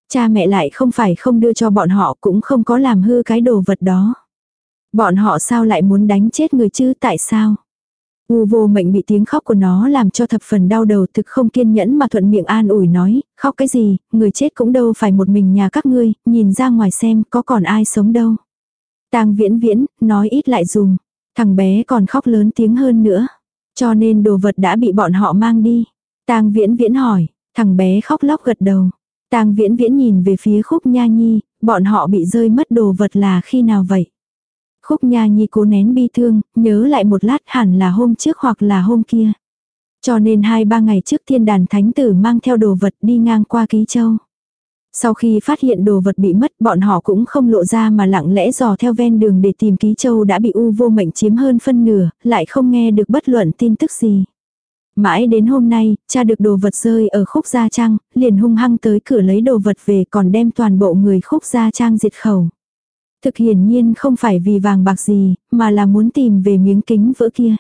Cha mẹ lại không phải không đưa cho bọn họ cũng không có làm hư cái đồ vật đó. Bọn họ sao lại muốn đánh chết người chứ tại sao? U vô mệnh bị tiếng khóc của nó làm cho thập phần đau đầu thực không kiên nhẫn mà thuận miệng an ủi nói, khóc cái gì, người chết cũng đâu phải một mình nhà các ngươi, nhìn ra ngoài xem có còn ai sống đâu. tang viễn viễn, nói ít lại dùm, thằng bé còn khóc lớn tiếng hơn nữa. Cho nên đồ vật đã bị bọn họ mang đi. tang viễn viễn hỏi, thằng bé khóc lóc gật đầu. tang viễn viễn nhìn về phía khúc nha nhi, bọn họ bị rơi mất đồ vật là khi nào vậy? Khúc nha nhi cố nén bi thương, nhớ lại một lát hẳn là hôm trước hoặc là hôm kia. Cho nên hai ba ngày trước thiên đàn thánh tử mang theo đồ vật đi ngang qua ký châu. Sau khi phát hiện đồ vật bị mất bọn họ cũng không lộ ra mà lặng lẽ dò theo ven đường để tìm ký châu đã bị u vô mệnh chiếm hơn phân nửa, lại không nghe được bất luận tin tức gì. Mãi đến hôm nay, cha được đồ vật rơi ở khúc gia trang, liền hung hăng tới cửa lấy đồ vật về còn đem toàn bộ người khúc gia trang diệt khẩu. Thực hiển nhiên không phải vì vàng bạc gì, mà là muốn tìm về miếng kính vỡ kia.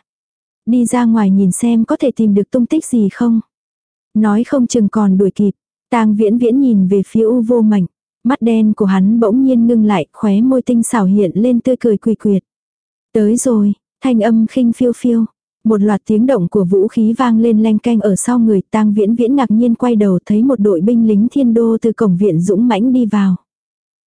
Đi ra ngoài nhìn xem có thể tìm được tung tích gì không. Nói không chừng còn đuổi kịp. Tang viễn viễn nhìn về phía u vô mảnh. Mắt đen của hắn bỗng nhiên ngưng lại, khóe môi tinh xảo hiện lên tươi cười quỳ quyệt. Tới rồi, thanh âm khinh phiêu phiêu. Một loạt tiếng động của vũ khí vang lên leng canh ở sau người tang viễn viễn ngạc nhiên quay đầu thấy một đội binh lính thiên đô từ cổng viện dũng mãnh đi vào.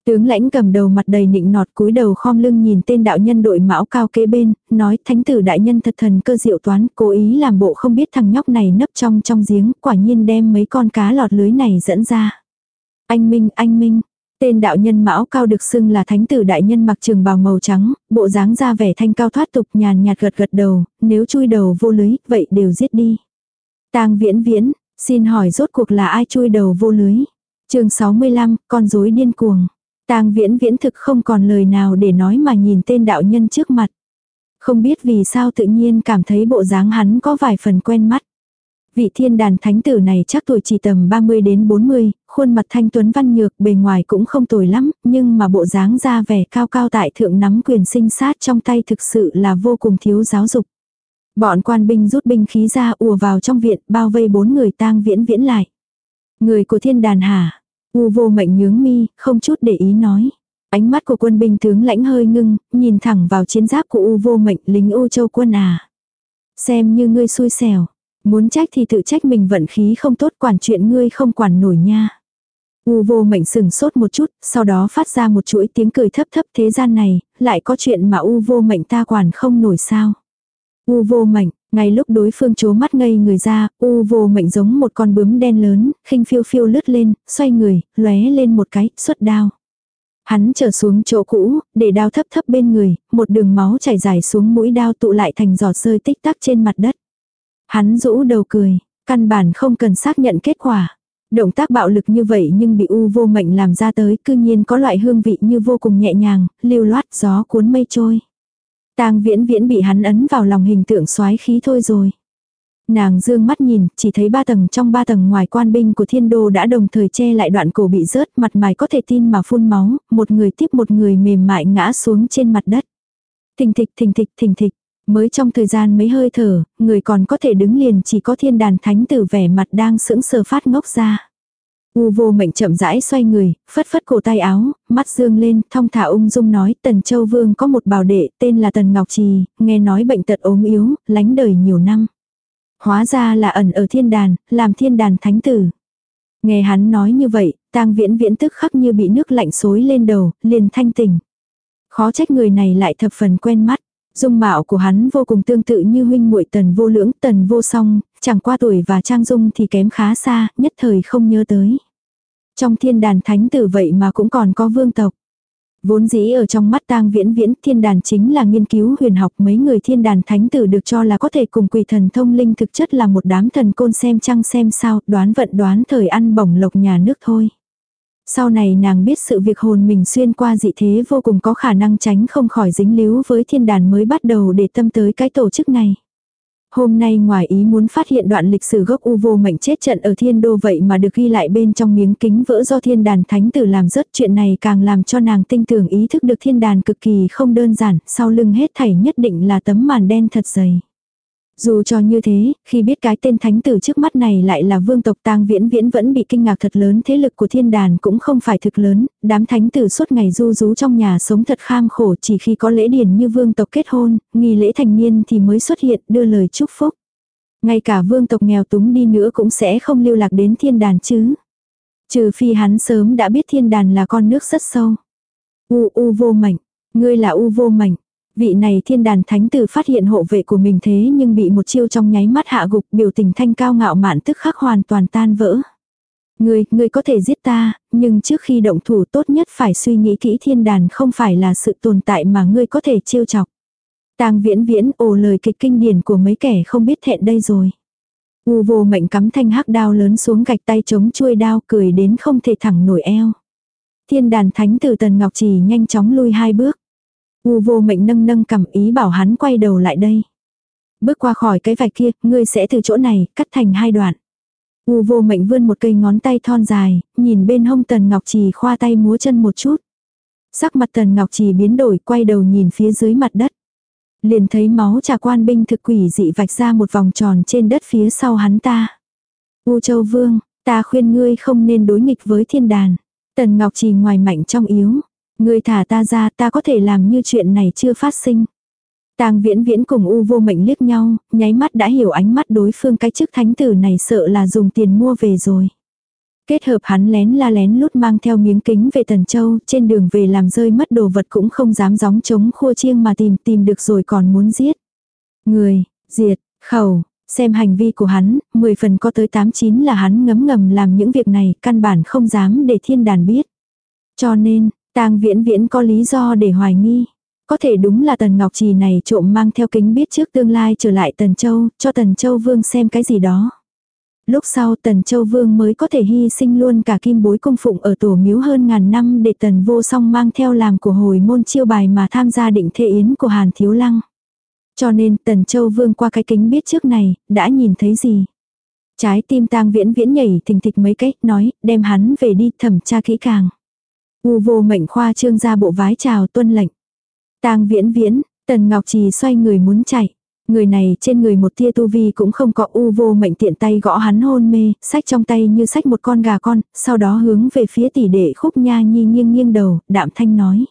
Tướng lãnh cầm đầu mặt đầy nịnh nọt cúi đầu khom lưng nhìn tên đạo nhân đội mão cao kế bên, nói thánh tử đại nhân thật thần cơ diệu toán, cố ý làm bộ không biết thằng nhóc này nấp trong trong giếng, quả nhiên đem mấy con cá lọt lưới này dẫn ra. Anh Minh, anh Minh, Tên đạo nhân mão cao được xưng là thánh tử đại nhân mặc trường bào màu trắng, bộ dáng ra vẻ thanh cao thoát tục nhàn nhạt gật gật đầu, nếu chui đầu vô lưới, vậy đều giết đi. tang viễn viễn, xin hỏi rốt cuộc là ai chui đầu vô lưới. chương 65, con rối điên cuồng. Tang viễn viễn thực không còn lời nào để nói mà nhìn tên đạo nhân trước mặt. Không biết vì sao tự nhiên cảm thấy bộ dáng hắn có vài phần quen mắt. Vị thiên đàn thánh tử này chắc tuổi chỉ tầm 30 đến 40, khuôn mặt thanh tuấn văn nhược bề ngoài cũng không tồi lắm, nhưng mà bộ dáng ra vẻ cao cao tại thượng nắm quyền sinh sát trong tay thực sự là vô cùng thiếu giáo dục. Bọn quan binh rút binh khí ra ùa vào trong viện bao vây bốn người tang viễn viễn lại. Người của thiên đàn hả? U vô mệnh nhướng mi, không chút để ý nói. Ánh mắt của quân binh tướng lãnh hơi ngưng, nhìn thẳng vào chiến giáp của U vô mệnh lính U châu quân à. Xem như ngươi xui xẻo. Muốn trách thì tự trách mình vận khí không tốt quản chuyện ngươi không quản nổi nha. U vô mệnh sừng sốt một chút, sau đó phát ra một chuỗi tiếng cười thấp thấp thế gian này, lại có chuyện mà u vô mệnh ta quản không nổi sao. U vô mệnh, ngay lúc đối phương chố mắt ngây người ra, u vô mệnh giống một con bướm đen lớn, khinh phiêu phiêu lướt lên, xoay người, lóe lên một cái, xuất đao. Hắn trở xuống chỗ cũ, để đao thấp thấp bên người, một đường máu chảy dài xuống mũi đao tụ lại thành giọt rơi tích tắc trên mặt đất. Hắn rũ đầu cười, căn bản không cần xác nhận kết quả. Động tác bạo lực như vậy nhưng bị u vô mệnh làm ra tới cư nhiên có loại hương vị như vô cùng nhẹ nhàng, lưu loát gió cuốn mây trôi. Tang viễn viễn bị hắn ấn vào lòng hình tượng soái khí thôi rồi. Nàng dương mắt nhìn, chỉ thấy ba tầng trong ba tầng ngoài quan binh của thiên đô đã đồng thời che lại đoạn cổ bị rớt, mặt mày có thể tin mà phun máu, một người tiếp một người mềm mại ngã xuống trên mặt đất. Thình thịch thình thịch thình thịch, mới trong thời gian mấy hơi thở, người còn có thể đứng liền chỉ có thiên đàn thánh tử vẻ mặt đang sững sờ phát ngốc ra. U vô mệnh chậm rãi xoay người, phất phất cổ tay áo, mắt dương lên, thong thả ung dung nói Tần Châu Vương có một bảo đệ tên là Tần Ngọc Trì, nghe nói bệnh tật ốm yếu, lánh đời nhiều năm. Hóa ra là ẩn ở thiên đàn, làm thiên đàn thánh tử. Nghe hắn nói như vậy, tang viễn viễn tức khắc như bị nước lạnh xối lên đầu, liền thanh tỉnh. Khó trách người này lại thập phần quen mắt. Dung mạo của hắn vô cùng tương tự như huynh muội tần vô lưỡng, tần vô song, chẳng qua tuổi và trang dung thì kém khá xa, nhất thời không nhớ tới. Trong thiên đàn thánh tử vậy mà cũng còn có vương tộc. Vốn dĩ ở trong mắt tang viễn viễn thiên đàn chính là nghiên cứu huyền học mấy người thiên đàn thánh tử được cho là có thể cùng quỷ thần thông linh thực chất là một đám thần côn xem trăng xem sao đoán vận đoán thời ăn bổng lộc nhà nước thôi. Sau này nàng biết sự việc hồn mình xuyên qua dị thế vô cùng có khả năng tránh không khỏi dính líu với thiên đàn mới bắt đầu để tâm tới cái tổ chức này. Hôm nay ngoài ý muốn phát hiện đoạn lịch sử gốc u vô mệnh chết trận ở thiên đô vậy mà được ghi lại bên trong miếng kính vỡ do thiên đàn thánh tử làm rớt chuyện này càng làm cho nàng tinh tưởng ý thức được thiên đàn cực kỳ không đơn giản, sau lưng hết thảy nhất định là tấm màn đen thật dày. Dù cho như thế, khi biết cái tên thánh tử trước mắt này lại là vương tộc tang viễn viễn vẫn bị kinh ngạc thật lớn thế lực của thiên đàn cũng không phải thực lớn, đám thánh tử suốt ngày du rú trong nhà sống thật kham khổ chỉ khi có lễ điển như vương tộc kết hôn, nghi lễ thành niên thì mới xuất hiện đưa lời chúc phúc. Ngay cả vương tộc nghèo túng đi nữa cũng sẽ không lưu lạc đến thiên đàn chứ. Trừ phi hắn sớm đã biết thiên đàn là con nước rất sâu. U u vô mảnh, ngươi là u vô mảnh, Vị này thiên đàn thánh tử phát hiện hộ vệ của mình thế nhưng bị một chiêu trong nháy mắt hạ gục biểu tình thanh cao ngạo mạn tức khắc hoàn toàn tan vỡ. Ngươi, ngươi có thể giết ta, nhưng trước khi động thủ tốt nhất phải suy nghĩ kỹ thiên đàn không phải là sự tồn tại mà ngươi có thể chiêu chọc. Tang viễn viễn ồ lời kịch kinh điển của mấy kẻ không biết thẹn đây rồi. U vô mệnh cắm thanh hắc đao lớn xuống gạch tay chống chuôi đao cười đến không thể thẳng nổi eo. Thiên đàn thánh tử tần ngọc trì nhanh chóng lui hai bước. U vô mệnh nâng nâng cầm ý bảo hắn quay đầu lại đây. Bước qua khỏi cái vạch kia, ngươi sẽ từ chỗ này, cắt thành hai đoạn. U vô mệnh vươn một cây ngón tay thon dài, nhìn bên hông tần ngọc trì khoa tay múa chân một chút. Sắc mặt tần ngọc trì biến đổi, quay đầu nhìn phía dưới mặt đất. Liền thấy máu trà quan binh thực quỷ dị vạch ra một vòng tròn trên đất phía sau hắn ta. U châu vương, ta khuyên ngươi không nên đối nghịch với thiên đàn. Tần ngọc trì ngoài mạnh trong yếu. Ngươi thả ta ra ta có thể làm như chuyện này chưa phát sinh. Tang viễn viễn cùng u vô mệnh liếc nhau, nháy mắt đã hiểu ánh mắt đối phương cái chức thánh tử này sợ là dùng tiền mua về rồi. Kết hợp hắn lén la lén lút mang theo miếng kính về Tần Châu, trên đường về làm rơi mất đồ vật cũng không dám gióng chống khua chiêng mà tìm tìm được rồi còn muốn giết. Người, diệt, khẩu, xem hành vi của hắn, 10 phần có tới 89 là hắn ngấm ngầm làm những việc này, căn bản không dám để thiên đàn biết. Cho nên, Tang viễn viễn có lý do để hoài nghi. Có thể đúng là Tần Ngọc Trì này trộm mang theo kính biết trước tương lai trở lại Tần Châu, cho Tần Châu Vương xem cái gì đó. Lúc sau Tần Châu Vương mới có thể hy sinh luôn cả kim bối cung phụng ở tổ miếu hơn ngàn năm để Tần Vô Song mang theo làm của hồi môn chiêu bài mà tham gia định thệ yến của Hàn Thiếu Lăng. Cho nên Tần Châu Vương qua cái kính biết trước này, đã nhìn thấy gì. Trái tim tang viễn viễn nhảy thình thịch mấy cách, nói, đem hắn về đi thẩm tra kỹ càng. U vô mệnh khoa trương ra bộ vái chào tuân lệnh. tang viễn viễn, tần ngọc trì xoay người muốn chạy. Người này trên người một tia tu vi cũng không có u vô mệnh tiện tay gõ hắn hôn mê, sách trong tay như sách một con gà con, sau đó hướng về phía tỷ đệ khúc nha nhi nghiêng nghiêng đầu, đạm thanh nói.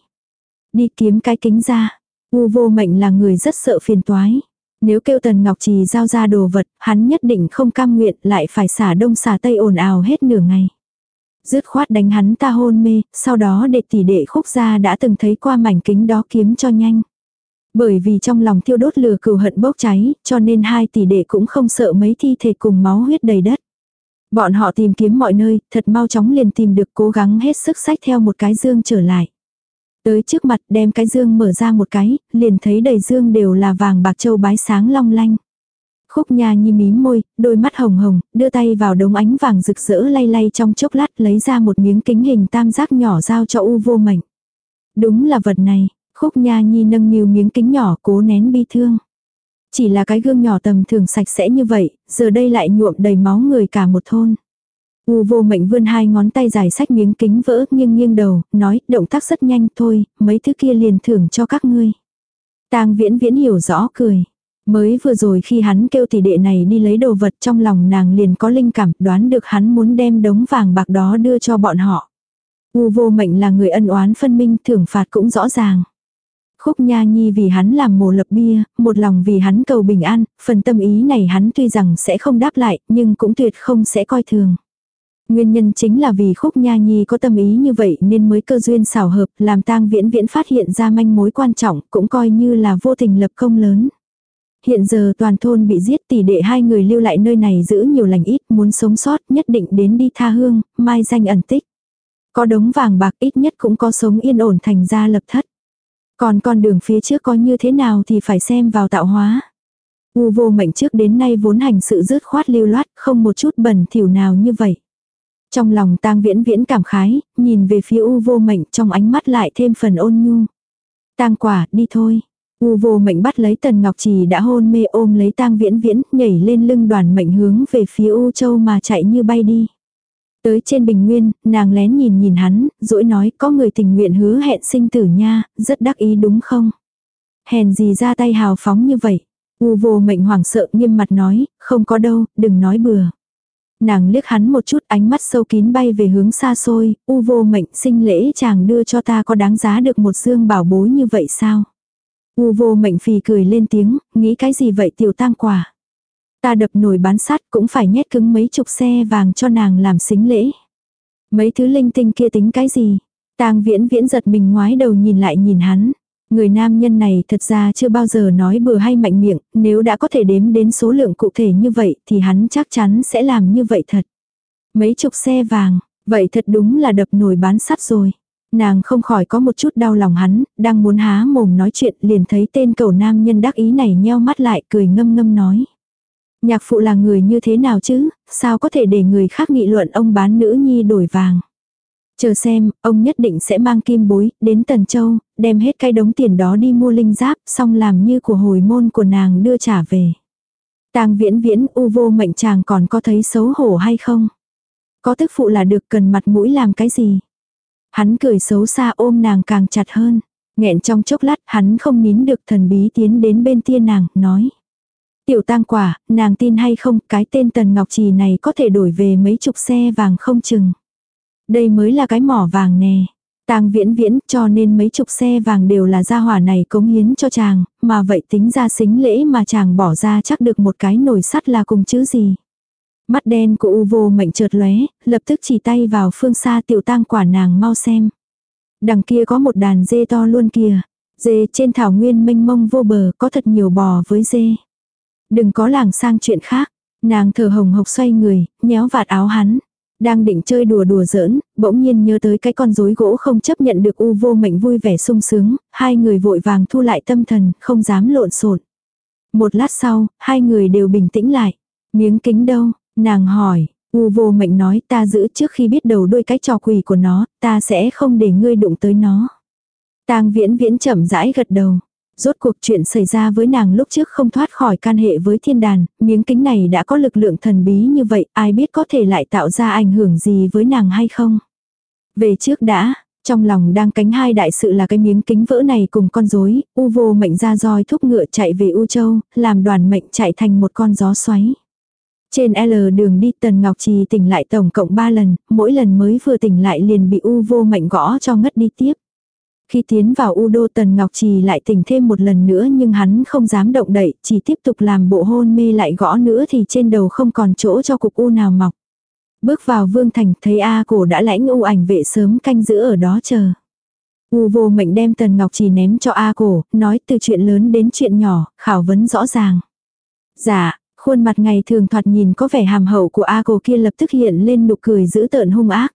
Đi kiếm cái kính ra. U vô mệnh là người rất sợ phiền toái. Nếu kêu Tần Ngọc Trì giao ra đồ vật, hắn nhất định không cam nguyện lại phải xả đông xả tây ồn ào hết nửa ngày. Dứt khoát đánh hắn ta hôn mê, sau đó để tỷ đệ khúc gia đã từng thấy qua mảnh kính đó kiếm cho nhanh. Bởi vì trong lòng thiêu đốt lửa cừu hận bốc cháy, cho nên hai tỷ đệ cũng không sợ mấy thi thể cùng máu huyết đầy đất. Bọn họ tìm kiếm mọi nơi, thật mau chóng liền tìm được cố gắng hết sức sách theo một cái dương trở lại. Tới trước mặt đem cái dương mở ra một cái, liền thấy đầy dương đều là vàng bạc châu bái sáng long lanh. Khúc Nha nhi mím môi, đôi mắt hồng hồng, đưa tay vào đống ánh vàng rực rỡ lay lay trong chốc lát lấy ra một miếng kính hình tam giác nhỏ giao cho u vô mệnh. Đúng là vật này, khúc nha nhi nâng niu miếng kính nhỏ cố nén bi thương. Chỉ là cái gương nhỏ tầm thường sạch sẽ như vậy, giờ đây lại nhuộm đầy máu người cả một thôn. U vô mệnh vươn hai ngón tay dài sách miếng kính vỡ nghiêng nghiêng đầu, nói, động tác rất nhanh thôi, mấy thứ kia liền thưởng cho các ngươi. tang viễn viễn hiểu rõ cười. Mới vừa rồi khi hắn kêu tỷ đệ này đi lấy đồ vật trong lòng nàng liền có linh cảm đoán được hắn muốn đem đống vàng bạc đó đưa cho bọn họ. U vô mệnh là người ân oán phân minh thưởng phạt cũng rõ ràng. Khúc Nha Nhi vì hắn làm mồ lập bia, một lòng vì hắn cầu bình an, phần tâm ý này hắn tuy rằng sẽ không đáp lại, nhưng cũng tuyệt không sẽ coi thường. Nguyên nhân chính là vì khúc nha nhi có tâm ý như vậy nên mới cơ duyên xảo hợp làm tang viễn viễn phát hiện ra manh mối quan trọng cũng coi như là vô tình lập công lớn. Hiện giờ toàn thôn bị giết tỷ đệ hai người lưu lại nơi này giữ nhiều lành ít muốn sống sót nhất định đến đi tha hương, mai danh ẩn tích. Có đống vàng bạc ít nhất cũng có sống yên ổn thành ra lập thất. Còn con đường phía trước có như thế nào thì phải xem vào tạo hóa. U vô mệnh trước đến nay vốn hành sự rứt khoát lưu loát, không một chút bẩn thỉu nào như vậy. Trong lòng tang viễn viễn cảm khái, nhìn về phía u vô mệnh trong ánh mắt lại thêm phần ôn nhu. tang quả, đi thôi. U vô mệnh bắt lấy tần ngọc trì đã hôn mê ôm lấy tang viễn viễn, nhảy lên lưng đoàn mệnh hướng về phía u châu mà chạy như bay đi. Tới trên bình nguyên, nàng lén nhìn nhìn hắn, dỗi nói có người tình nguyện hứa hẹn sinh tử nha, rất đắc ý đúng không? Hèn gì ra tay hào phóng như vậy? U vô mệnh hoảng sợ nghiêm mặt nói, không có đâu, đừng nói bừa. Nàng liếc hắn một chút ánh mắt sâu kín bay về hướng xa xôi, u vô mệnh sinh lễ chàng đưa cho ta có đáng giá được một dương bảo bối như vậy sao? U vô mệnh phì cười lên tiếng, nghĩ cái gì vậy tiểu tang quả? Ta đập nổi bán sắt cũng phải nhét cứng mấy chục xe vàng cho nàng làm xính lễ. Mấy thứ linh tinh kia tính cái gì? Tang viễn viễn giật mình ngoái đầu nhìn lại nhìn hắn. Người nam nhân này thật ra chưa bao giờ nói bừa hay mạnh miệng, nếu đã có thể đếm đến số lượng cụ thể như vậy thì hắn chắc chắn sẽ làm như vậy thật. Mấy chục xe vàng, vậy thật đúng là đập nổi bán sắt rồi. Nàng không khỏi có một chút đau lòng hắn, đang muốn há mồm nói chuyện liền thấy tên cầu nam nhân đắc ý này nheo mắt lại cười ngâm ngâm nói. Nhạc phụ là người như thế nào chứ, sao có thể để người khác nghị luận ông bán nữ nhi đổi vàng. Chờ xem, ông nhất định sẽ mang kim bối, đến Tần Châu, đem hết cái đống tiền đó đi mua linh giáp, xong làm như của hồi môn của nàng đưa trả về. tang viễn viễn u vô mệnh chàng còn có thấy xấu hổ hay không? Có tức phụ là được cần mặt mũi làm cái gì? Hắn cười xấu xa ôm nàng càng chặt hơn. nghẹn trong chốc lát hắn không nín được thần bí tiến đến bên tia nàng, nói. Tiểu tang quả, nàng tin hay không, cái tên Tần Ngọc Trì này có thể đổi về mấy chục xe vàng không chừng. Đây mới là cái mỏ vàng nè. Tang viễn viễn cho nên mấy chục xe vàng đều là gia hỏa này cống hiến cho chàng, mà vậy tính ra xính lễ mà chàng bỏ ra chắc được một cái nồi sắt là cùng chữ gì. Mắt đen của U vô mệnh chợt lóe, lập tức chỉ tay vào phương xa tiểu tang quả nàng mau xem. Đằng kia có một đàn dê to luôn kìa. Dê trên thảo nguyên mênh mông vô bờ có thật nhiều bò với dê. Đừng có làng sang chuyện khác. Nàng thở hồng hộc xoay người, nhéo vạt áo hắn. Đang định chơi đùa đùa giỡn, bỗng nhiên nhớ tới cái con rối gỗ không chấp nhận được u vô mệnh vui vẻ sung sướng, hai người vội vàng thu lại tâm thần, không dám lộn xộn. Một lát sau, hai người đều bình tĩnh lại. Miếng kính đâu? Nàng hỏi, u vô mệnh nói ta giữ trước khi biết đầu đuôi cái trò quỷ của nó, ta sẽ không để ngươi đụng tới nó. Tang viễn viễn chậm rãi gật đầu. Rốt cuộc chuyện xảy ra với nàng lúc trước không thoát khỏi can hệ với thiên đàn, miếng kính này đã có lực lượng thần bí như vậy, ai biết có thể lại tạo ra ảnh hưởng gì với nàng hay không. Về trước đã, trong lòng đang cánh hai đại sự là cái miếng kính vỡ này cùng con rối, U vô mệnh ra roi thúc ngựa chạy về U Châu, làm đoàn mệnh chạy thành một con gió xoáy. Trên L đường đi Tần Ngọc Trì tỉnh lại tổng cộng 3 lần, mỗi lần mới vừa tỉnh lại liền bị U vô mệnh gõ cho ngất đi tiếp. Khi tiến vào U đô Tần Ngọc Trì lại tỉnh thêm một lần nữa nhưng hắn không dám động đậy, chỉ tiếp tục làm bộ hôn mê lại gõ nữa thì trên đầu không còn chỗ cho cục U nào mọc. Bước vào vương thành thấy A cổ đã lãnh U ảnh vệ sớm canh giữ ở đó chờ. U vô mệnh đem Tần Ngọc Trì ném cho A cổ, nói từ chuyện lớn đến chuyện nhỏ, khảo vấn rõ ràng. Dạ, khuôn mặt ngày thường thoạt nhìn có vẻ hàm hậu của A cô kia lập tức hiện lên nụ cười dữ tợn hung ác.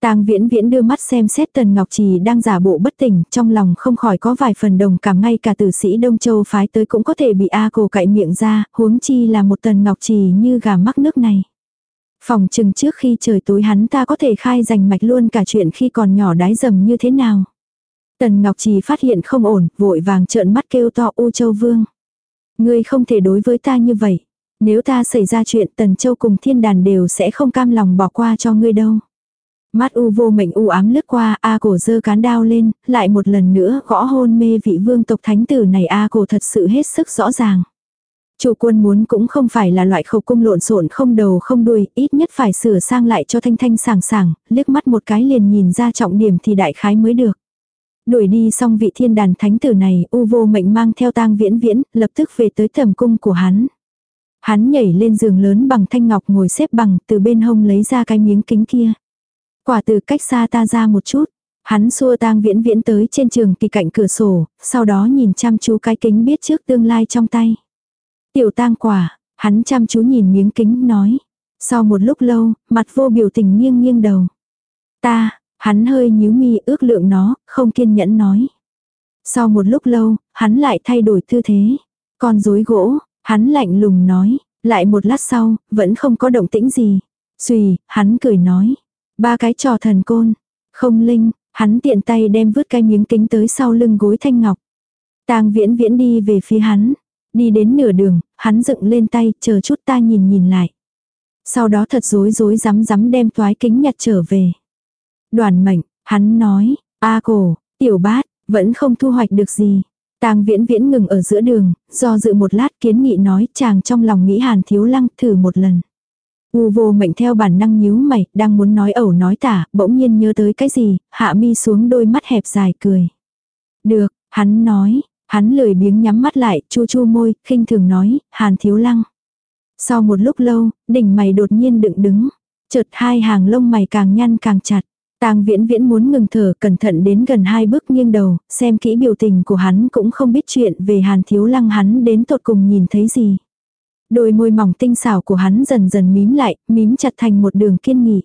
Tang Viễn Viễn đưa mắt xem xét Tần Ngọc Trì đang giả bộ bất tỉnh, trong lòng không khỏi có vài phần đồng cảm ngay cả tử sĩ Đông Châu phái tới cũng có thể bị A cô cạy miệng ra, huống chi là một Tần Ngọc Trì như gà mắc nước này. Phòng chừng trước khi trời tối hắn ta có thể khai rành mạch luôn cả chuyện khi còn nhỏ đái dầm như thế nào. Tần Ngọc Trì phát hiện không ổn, vội vàng trợn mắt kêu to U Châu Vương. Ngươi không thể đối với ta như vậy. Nếu ta xảy ra chuyện Tần Châu cùng thiên đàn đều sẽ không cam lòng bỏ qua cho ngươi đâu. Mắt u vô mệnh u ám lướt qua, A cổ dơ cán đao lên, lại một lần nữa gõ hôn mê vị vương tộc thánh tử này A cổ thật sự hết sức rõ ràng. Chủ quân muốn cũng không phải là loại khẩu cung lộn xộn không đầu không đuôi, ít nhất phải sửa sang lại cho thanh thanh sàng sàng, liếc mắt một cái liền nhìn ra trọng điểm thì đại khái mới được. Đuổi đi xong vị thiên đàn thánh tử này, u vô mệnh mang theo tang viễn viễn, lập tức về tới tầm cung của hắn. Hắn nhảy lên giường lớn bằng thanh ngọc ngồi xếp bằng, từ bên hông lấy ra cái miếng kính kia. Quả từ cách xa ta ra một chút. Hắn xua tang viễn viễn tới trên trường kỳ cạnh cửa sổ, sau đó nhìn chăm chú cái kính biết trước tương lai trong tay. Tiểu tang quả, hắn chăm chú nhìn miếng kính nói. Sau một lúc lâu, mặt vô biểu tình nghiêng nghiêng đầu. Ta, hắn hơi nhíu mi ước lượng nó, không kiên nhẫn nói. Sau một lúc lâu, hắn lại thay đổi tư thế. Con rối gỗ, hắn lạnh lùng nói. Lại một lát sau, vẫn không có động tĩnh gì. Xùy, hắn cười nói. Ba cái trò thần côn. Không linh, hắn tiện tay đem vứt cái miếng kính tới sau lưng gối thanh ngọc. Tang viễn viễn đi về phía hắn. Đi đến nửa đường, hắn dựng lên tay, chờ chút ta nhìn nhìn lại. Sau đó thật rối rối rắm rắm đem toái kính nhặt trở về. Đoàn mệnh, hắn nói, a cổ, tiểu bát, vẫn không thu hoạch được gì. Tang viễn viễn ngừng ở giữa đường, do dự một lát kiến nghị nói chàng trong lòng nghĩ hàn thiếu lăng thử một lần. U vô mệnh theo bản năng nhíu mày, đang muốn nói ẩu nói tả, bỗng nhiên nhớ tới cái gì, hạ mi xuống đôi mắt hẹp dài cười. Được, hắn nói, hắn lười biếng nhắm mắt lại, chu chu môi, khinh thường nói, hàn thiếu lăng. Sau một lúc lâu, đỉnh mày đột nhiên đựng đứng. Chợt hai hàng lông mày càng nhăn càng chặt. Tang viễn viễn muốn ngừng thở cẩn thận đến gần hai bước nghiêng đầu, xem kỹ biểu tình của hắn cũng không biết chuyện về hàn thiếu lăng hắn đến tột cùng nhìn thấy gì. Đôi môi mỏng tinh xảo của hắn dần dần mím lại, mím chặt thành một đường kiên nghị.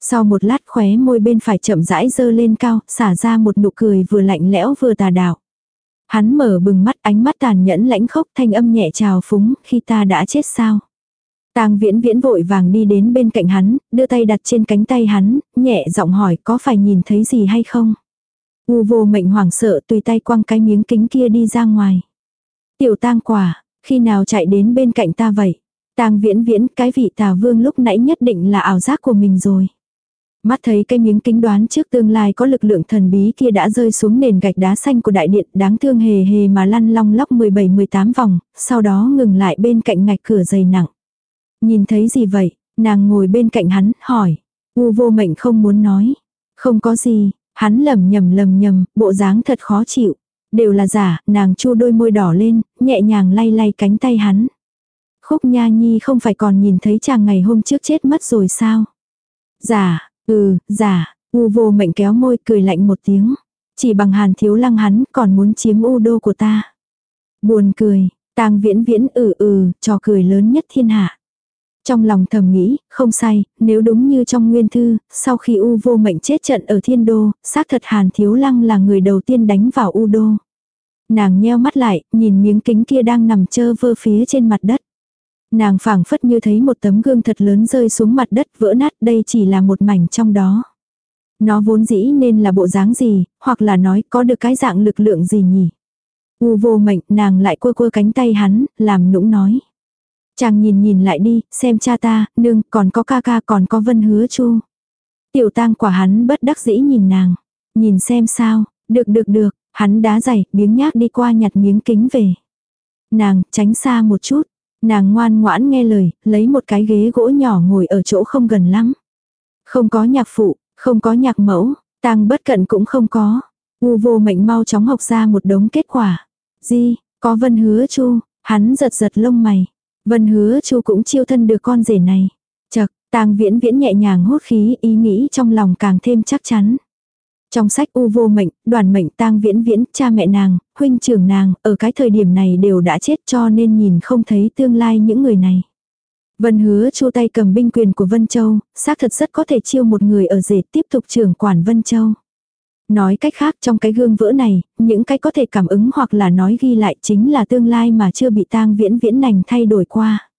Sau một lát khóe môi bên phải chậm rãi dơ lên cao, xả ra một nụ cười vừa lạnh lẽo vừa tà đạo. Hắn mở bừng mắt ánh mắt tàn nhẫn lãnh khốc thanh âm nhẹ trào phúng khi ta đã chết sao. Tang viễn viễn vội vàng đi đến bên cạnh hắn, đưa tay đặt trên cánh tay hắn, nhẹ giọng hỏi có phải nhìn thấy gì hay không. U vô mệnh hoảng sợ tùy tay quăng cái miếng kính kia đi ra ngoài. Tiểu tang quả, khi nào chạy đến bên cạnh ta vậy? Tang viễn viễn, cái vị tà vương lúc nãy nhất định là ảo giác của mình rồi. Mắt thấy cái miếng kính đoán trước tương lai có lực lượng thần bí kia đã rơi xuống nền gạch đá xanh của đại điện đáng thương hề hề mà lăn long lóc 17-18 vòng, sau đó ngừng lại bên cạnh ngạch cửa dày nặng. Nhìn thấy gì vậy? Nàng ngồi bên cạnh hắn, hỏi. U vô mệnh không muốn nói. Không có gì, hắn lầm nhầm lầm nhầm, bộ dáng thật khó chịu. Đều là giả, nàng chu đôi môi đỏ lên, nhẹ nhàng lay lay cánh tay hắn. Khúc Nha Nhi không phải còn nhìn thấy chàng ngày hôm trước chết mất rồi sao? Giả, ừ, giả, u vô mệnh kéo môi cười lạnh một tiếng. Chỉ bằng hàn thiếu lăng hắn còn muốn chiếm u đô của ta. Buồn cười, tang viễn viễn ừ ừ, trò cười lớn nhất thiên hạ. Trong lòng thầm nghĩ, không sai, nếu đúng như trong nguyên thư, sau khi U vô mệnh chết trận ở thiên đô, xác thật Hàn Thiếu Lăng là người đầu tiên đánh vào U đô. Nàng nheo mắt lại, nhìn miếng kính kia đang nằm chơ vơ phía trên mặt đất. Nàng phảng phất như thấy một tấm gương thật lớn rơi xuống mặt đất vỡ nát đây chỉ là một mảnh trong đó. Nó vốn dĩ nên là bộ dáng gì, hoặc là nói có được cái dạng lực lượng gì nhỉ? U vô mệnh, nàng lại quơ quơ cánh tay hắn, làm nũng nói. Chàng nhìn nhìn lại đi, xem cha ta, nương, còn có ca ca, còn có vân hứa chu. Tiểu tang quả hắn bất đắc dĩ nhìn nàng. Nhìn xem sao, được được được, hắn đá giày, biếng nhác đi qua nhặt miếng kính về. Nàng, tránh xa một chút. Nàng ngoan ngoãn nghe lời, lấy một cái ghế gỗ nhỏ ngồi ở chỗ không gần lắm. Không có nhạc phụ, không có nhạc mẫu, tang bất cận cũng không có. U vô mệnh mau chóng học ra một đống kết quả. Di, có vân hứa chu, hắn giật giật lông mày. Vân hứa chu cũng chiêu thân được con rể này. Chật, tang viễn viễn nhẹ nhàng hốt khí ý nghĩ trong lòng càng thêm chắc chắn. Trong sách U vô mệnh, đoàn mệnh tang viễn viễn, cha mẹ nàng, huynh trưởng nàng, ở cái thời điểm này đều đã chết cho nên nhìn không thấy tương lai những người này. Vân hứa chu tay cầm binh quyền của Vân Châu, xác thật rất có thể chiêu một người ở rể tiếp tục trưởng quản Vân Châu. Nói cách khác trong cái gương vỡ này, những cái có thể cảm ứng hoặc là nói ghi lại chính là tương lai mà chưa bị tang viễn viễn nành thay đổi qua.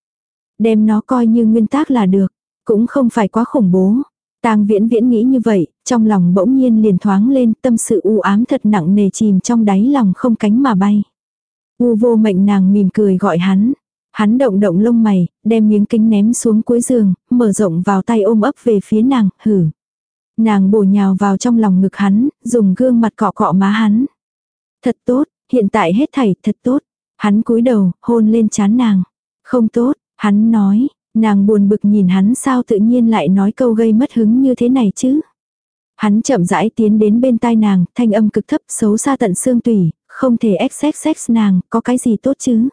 Đem nó coi như nguyên tắc là được, cũng không phải quá khủng bố. Tang viễn viễn nghĩ như vậy, trong lòng bỗng nhiên liền thoáng lên tâm sự u ám thật nặng nề chìm trong đáy lòng không cánh mà bay. U vô mệnh nàng mỉm cười gọi hắn. Hắn động động lông mày, đem miếng kính ném xuống cuối giường, mở rộng vào tay ôm ấp về phía nàng, hử. Nàng bổ nhào vào trong lòng ngực hắn, dùng gương mặt cọ cọ má hắn. Thật tốt, hiện tại hết thảy thật tốt. Hắn cúi đầu, hôn lên chán nàng. Không tốt, hắn nói, nàng buồn bực nhìn hắn sao tự nhiên lại nói câu gây mất hứng như thế này chứ. Hắn chậm rãi tiến đến bên tai nàng, thanh âm cực thấp xấu xa tận xương tủy, không thể xxx nàng, có cái gì tốt chứ.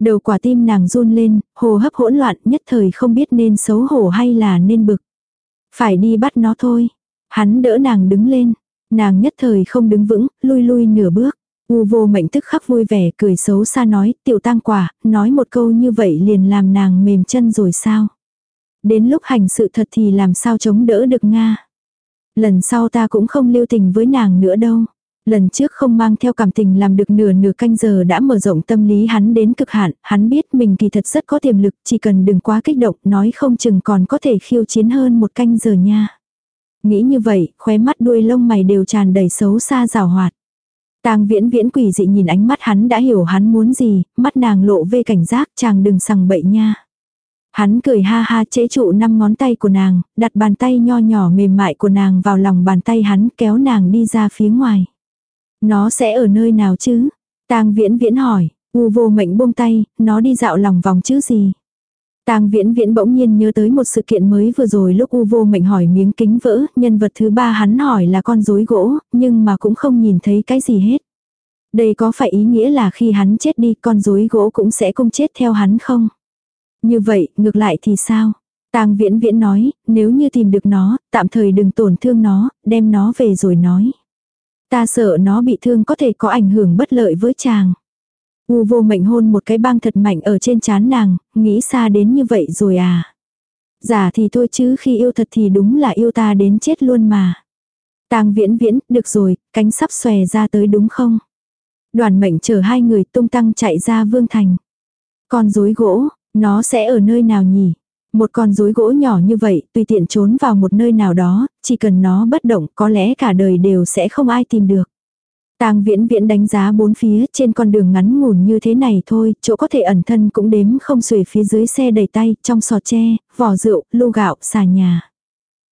Đầu quả tim nàng run lên, hồ hấp hỗn loạn nhất thời không biết nên xấu hổ hay là nên bực. Phải đi bắt nó thôi. Hắn đỡ nàng đứng lên. Nàng nhất thời không đứng vững, lui lui nửa bước. U vô mệnh tức khắc vui vẻ cười xấu xa nói, tiểu tang quả, nói một câu như vậy liền làm nàng mềm chân rồi sao. Đến lúc hành sự thật thì làm sao chống đỡ được Nga. Lần sau ta cũng không lưu tình với nàng nữa đâu. Lần trước không mang theo cảm tình làm được nửa nửa canh giờ đã mở rộng tâm lý hắn đến cực hạn, hắn biết mình kỳ thật rất có tiềm lực, chỉ cần đừng quá kích động, nói không chừng còn có thể khiêu chiến hơn một canh giờ nha. Nghĩ như vậy, khóe mắt đuôi lông mày đều tràn đầy xấu xa rào hoạt. Tang viễn viễn quỷ dị nhìn ánh mắt hắn đã hiểu hắn muốn gì, mắt nàng lộ vê cảnh giác chàng đừng sằng bậy nha. Hắn cười ha ha chế trụ năm ngón tay của nàng, đặt bàn tay nho nhỏ mềm mại của nàng vào lòng bàn tay hắn kéo nàng đi ra phía ngoài. Nó sẽ ở nơi nào chứ? Tang viễn viễn hỏi, u vô mệnh buông tay, nó đi dạo lòng vòng chứ gì? Tang Viễn Viễn bỗng nhiên nhớ tới một sự kiện mới vừa rồi lúc U Vô Mệnh hỏi miếng kính vỡ, nhân vật thứ ba hắn hỏi là con rối gỗ, nhưng mà cũng không nhìn thấy cái gì hết. Đây có phải ý nghĩa là khi hắn chết đi con rối gỗ cũng sẽ cùng chết theo hắn không? Như vậy, ngược lại thì sao? Tang Viễn Viễn nói, nếu như tìm được nó, tạm thời đừng tổn thương nó, đem nó về rồi nói. Ta sợ nó bị thương có thể có ảnh hưởng bất lợi với chàng. U vô mệnh hôn một cái băng thật mạnh ở trên chán nàng, nghĩ xa đến như vậy rồi à. Giả thì thôi chứ khi yêu thật thì đúng là yêu ta đến chết luôn mà. Tang viễn viễn, được rồi, cánh sắp xòe ra tới đúng không? Đoàn mệnh chở hai người tung tăng chạy ra vương thành. Con rối gỗ, nó sẽ ở nơi nào nhỉ? Một con rối gỗ nhỏ như vậy, tùy tiện trốn vào một nơi nào đó, chỉ cần nó bất động có lẽ cả đời đều sẽ không ai tìm được. Tang viễn viễn đánh giá bốn phía trên con đường ngắn ngủn như thế này thôi, chỗ có thể ẩn thân cũng đếm không xuể phía dưới xe đầy tay, trong sọt tre, vỏ rượu, lu gạo, xà nhà.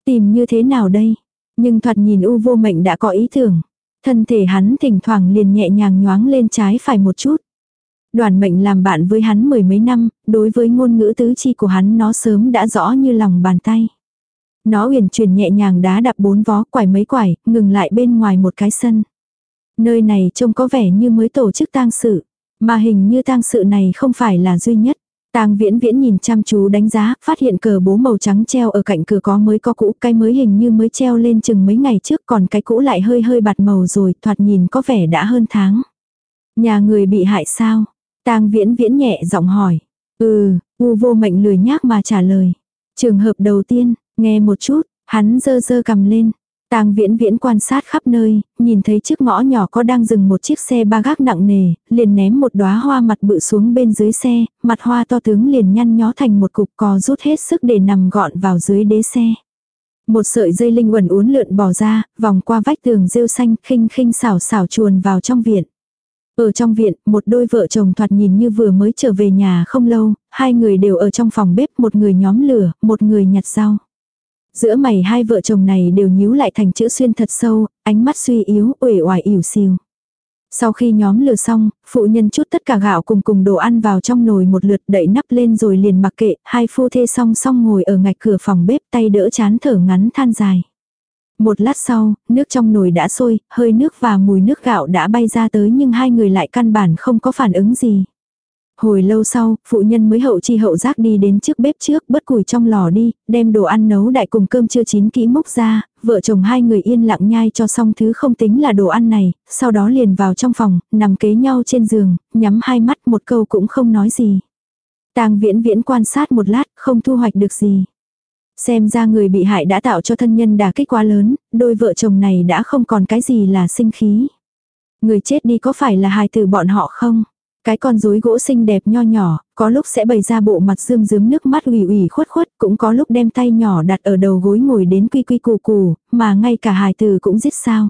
Tìm như thế nào đây? Nhưng thoạt nhìn u vô mệnh đã có ý tưởng. Thân thể hắn thỉnh thoảng liền nhẹ nhàng nhoáng lên trái phải một chút. Đoàn mệnh làm bạn với hắn mười mấy năm, đối với ngôn ngữ tứ chi của hắn nó sớm đã rõ như lòng bàn tay. Nó huyền chuyển nhẹ nhàng đá đạp bốn vó quải mấy quải, ngừng lại bên ngoài một cái sân. Nơi này trông có vẻ như mới tổ chức tang sự, mà hình như tang sự này không phải là duy nhất. Tang Viễn Viễn nhìn chăm chú đánh giá, phát hiện cờ bố màu trắng treo ở cạnh cửa có mới có cũ, cái mới hình như mới treo lên chừng mấy ngày trước, còn cái cũ lại hơi hơi bạt màu rồi, thoạt nhìn có vẻ đã hơn tháng. Nhà người bị hại sao? Tang Viễn Viễn nhẹ giọng hỏi. Ừ, U vô mệnh lười nhác mà trả lời. Trường hợp đầu tiên, nghe một chút, hắn dơ dơ cầm lên, Tang viễn viễn quan sát khắp nơi, nhìn thấy chiếc ngõ nhỏ có đang dừng một chiếc xe ba gác nặng nề, liền ném một đóa hoa mặt bự xuống bên dưới xe, mặt hoa to tướng liền nhăn nhó thành một cục cò rút hết sức để nằm gọn vào dưới đế xe. Một sợi dây linh quẩn uốn lượn bò ra, vòng qua vách tường rêu xanh khinh khinh xảo xảo chuồn vào trong viện. Ở trong viện, một đôi vợ chồng thoạt nhìn như vừa mới trở về nhà không lâu, hai người đều ở trong phòng bếp, một người nhóm lửa, một người nhặt rau. Giữa mày hai vợ chồng này đều nhíu lại thành chữ xuyên thật sâu, ánh mắt suy yếu, uể oải ỉu xìu. Sau khi nhóm lửa xong, phụ nhân chút tất cả gạo cùng cùng đồ ăn vào trong nồi một lượt đậy nắp lên rồi liền mặc kệ, hai phu thê song song ngồi ở ngạch cửa phòng bếp tay đỡ chán thở ngắn than dài. Một lát sau, nước trong nồi đã sôi, hơi nước và mùi nước gạo đã bay ra tới nhưng hai người lại căn bản không có phản ứng gì. Hồi lâu sau, phụ nhân mới hậu chi hậu giác đi đến trước bếp trước bớt củi trong lò đi, đem đồ ăn nấu đại cùng cơm chưa chín kỹ múc ra, vợ chồng hai người yên lặng nhai cho xong thứ không tính là đồ ăn này, sau đó liền vào trong phòng, nằm kế nhau trên giường, nhắm hai mắt một câu cũng không nói gì. Tang viễn viễn quan sát một lát, không thu hoạch được gì. Xem ra người bị hại đã tạo cho thân nhân đả kích quá lớn, đôi vợ chồng này đã không còn cái gì là sinh khí. Người chết đi có phải là hài tử bọn họ không? Cái con rối gỗ xinh đẹp nho nhỏ, có lúc sẽ bày ra bộ mặt rơm rớm nước mắt ủy ủy khuất khuất, cũng có lúc đem tay nhỏ đặt ở đầu gối ngồi đến quy quy cù cù, mà ngay cả hài tử cũng giết sao.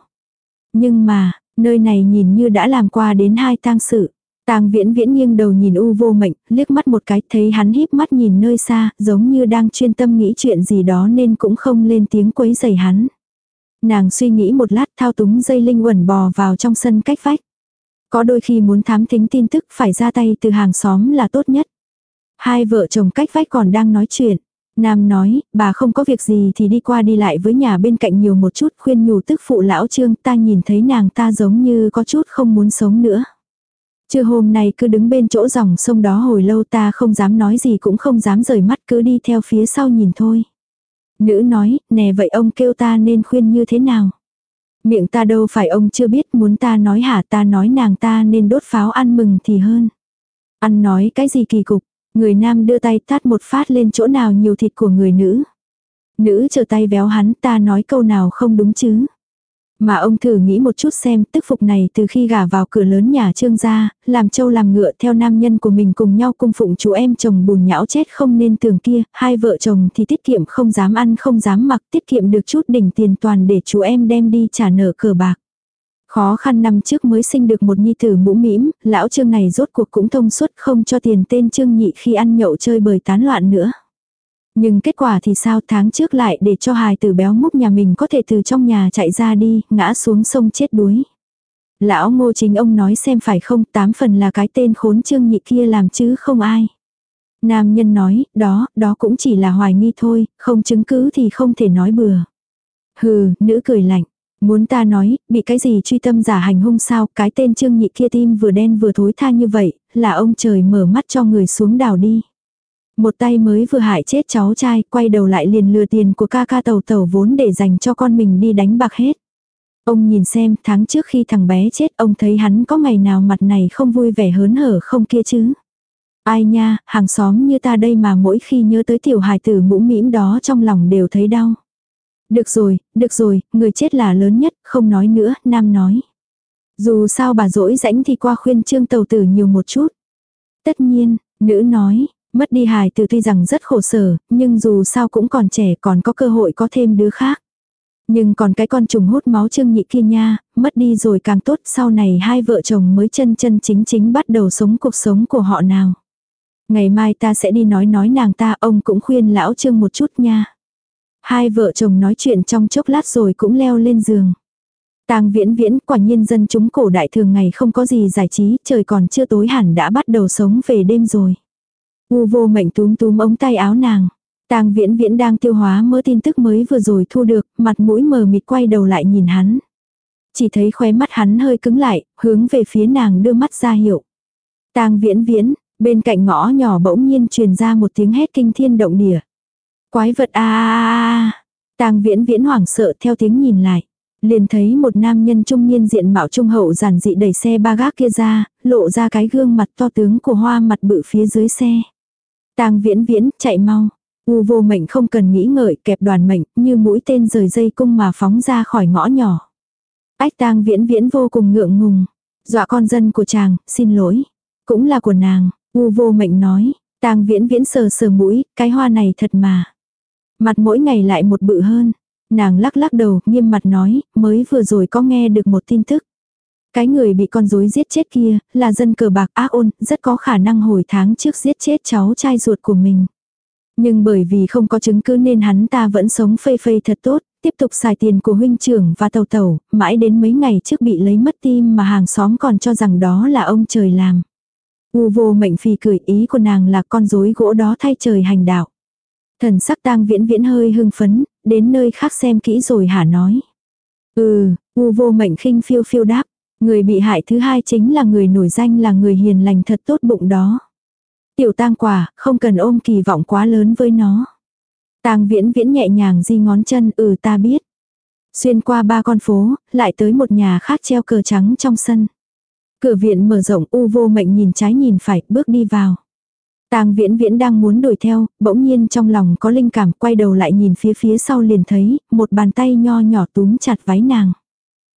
Nhưng mà, nơi này nhìn như đã làm qua đến hai tang sự. Tang viễn viễn nghiêng đầu nhìn u vô mệnh, liếc mắt một cái thấy hắn híp mắt nhìn nơi xa, giống như đang chuyên tâm nghĩ chuyện gì đó nên cũng không lên tiếng quấy rầy hắn. Nàng suy nghĩ một lát thao túng dây linh quẩn bò vào trong sân cách vách. Có đôi khi muốn thám thính tin tức phải ra tay từ hàng xóm là tốt nhất. Hai vợ chồng cách vách còn đang nói chuyện. Nam nói, bà không có việc gì thì đi qua đi lại với nhà bên cạnh nhiều một chút khuyên nhủ tức phụ lão trương ta nhìn thấy nàng ta giống như có chút không muốn sống nữa. Chưa hôm nay cứ đứng bên chỗ dòng sông đó hồi lâu ta không dám nói gì cũng không dám rời mắt cứ đi theo phía sau nhìn thôi. Nữ nói, nè vậy ông kêu ta nên khuyên như thế nào? Miệng ta đâu phải ông chưa biết muốn ta nói hả ta nói nàng ta nên đốt pháo ăn mừng thì hơn. Ăn nói cái gì kỳ cục, người nam đưa tay tát một phát lên chỗ nào nhiều thịt của người nữ. Nữ chờ tay véo hắn ta nói câu nào không đúng chứ. Mà ông thử nghĩ một chút xem tức phục này từ khi gả vào cửa lớn nhà trương gia, làm châu làm ngựa theo nam nhân của mình cùng nhau cung phụng chú em chồng bùn nhão chết không nên tường kia, hai vợ chồng thì tiết kiệm không dám ăn không dám mặc tiết kiệm được chút đỉnh tiền toàn để chú em đem đi trả nợ cờ bạc. Khó khăn năm trước mới sinh được một nhi tử mũ mĩm, lão trương này rốt cuộc cũng thông suốt không cho tiền tên trương nhị khi ăn nhậu chơi bời tán loạn nữa. Nhưng kết quả thì sao tháng trước lại để cho hài tử béo múc nhà mình có thể từ trong nhà chạy ra đi, ngã xuống sông chết đuối. Lão ngô chính ông nói xem phải không, tám phần là cái tên khốn trương nhị kia làm chứ không ai. Nam nhân nói, đó, đó cũng chỉ là hoài nghi thôi, không chứng cứ thì không thể nói bừa. Hừ, nữ cười lạnh. Muốn ta nói, bị cái gì truy tâm giả hành hung sao, cái tên trương nhị kia tim vừa đen vừa thối tha như vậy, là ông trời mở mắt cho người xuống đào đi. Một tay mới vừa hại chết cháu trai, quay đầu lại liền lừa tiền của ca ca tàu tàu vốn để dành cho con mình đi đánh bạc hết. Ông nhìn xem, tháng trước khi thằng bé chết, ông thấy hắn có ngày nào mặt này không vui vẻ hớn hở không kia chứ. Ai nha, hàng xóm như ta đây mà mỗi khi nhớ tới tiểu hài tử mũ mĩm đó trong lòng đều thấy đau. Được rồi, được rồi, người chết là lớn nhất, không nói nữa, nam nói. Dù sao bà dỗi rãnh thì qua khuyên trương tàu tử nhiều một chút. Tất nhiên, nữ nói, Mất đi hài từ tuy rằng rất khổ sở, nhưng dù sao cũng còn trẻ còn có cơ hội có thêm đứa khác. Nhưng còn cái con trùng hút máu trương nhị kia nha, mất đi rồi càng tốt sau này hai vợ chồng mới chân chân chính chính bắt đầu sống cuộc sống của họ nào. Ngày mai ta sẽ đi nói nói nàng ta ông cũng khuyên lão trương một chút nha. Hai vợ chồng nói chuyện trong chốc lát rồi cũng leo lên giường. Tang viễn viễn quả nhiên dân chúng cổ đại thường ngày không có gì giải trí, trời còn chưa tối hẳn đã bắt đầu sống về đêm rồi. U vô mệnh túm túm ống tay áo nàng. Tang viễn viễn đang tiêu hóa mớ tin tức mới vừa rồi thu được, mặt mũi mờ mịt quay đầu lại nhìn hắn. Chỉ thấy khóe mắt hắn hơi cứng lại, hướng về phía nàng đưa mắt ra hiệu. Tang viễn viễn, bên cạnh ngõ nhỏ bỗng nhiên truyền ra một tiếng hét kinh thiên động địa. Quái vật a a a. Tang viễn viễn hoảng sợ theo tiếng nhìn lại. Liền thấy một nam nhân trung niên diện mạo trung hậu giản dị đẩy xe ba gác kia ra, lộ ra cái gương mặt to tướng của hoa mặt bự phía dưới xe. Tang viễn viễn, chạy mau. U vô mệnh không cần nghĩ ngợi kẹp đoàn mệnh như mũi tên rời dây cung mà phóng ra khỏi ngõ nhỏ. Ách tang viễn viễn vô cùng ngượng ngùng. Dọa con dân của chàng, xin lỗi. Cũng là của nàng, u vô mệnh nói. Tang viễn viễn sờ sờ mũi, cái hoa này thật mà. Mặt mỗi ngày lại một bự hơn. Nàng lắc lắc đầu, nghiêm mặt nói, mới vừa rồi có nghe được một tin tức. Cái người bị con rối giết chết kia, là dân cờ bạc ác ôn, rất có khả năng hồi tháng trước giết chết cháu trai ruột của mình. Nhưng bởi vì không có chứng cứ nên hắn ta vẫn sống phây phây thật tốt, tiếp tục xài tiền của huynh trưởng và tàu tàu, mãi đến mấy ngày trước bị lấy mất tim mà hàng xóm còn cho rằng đó là ông trời làm. U vô mệnh phi cười ý của nàng là con rối gỗ đó thay trời hành đạo. Thần sắc tang viễn viễn hơi hưng phấn, đến nơi khác xem kỹ rồi hả nói. Ừ, u vô mệnh khinh phiêu phiêu đáp, người bị hại thứ hai chính là người nổi danh là người hiền lành thật tốt bụng đó. Tiểu tang quả, không cần ôm kỳ vọng quá lớn với nó. Tang viễn viễn nhẹ nhàng di ngón chân, ừ ta biết. Xuyên qua ba con phố, lại tới một nhà khác treo cờ trắng trong sân. Cửa viện mở rộng u vô mệnh nhìn trái nhìn phải, bước đi vào. Tang viễn viễn đang muốn đuổi theo, bỗng nhiên trong lòng có linh cảm quay đầu lại nhìn phía phía sau liền thấy, một bàn tay nho nhỏ túm chặt váy nàng.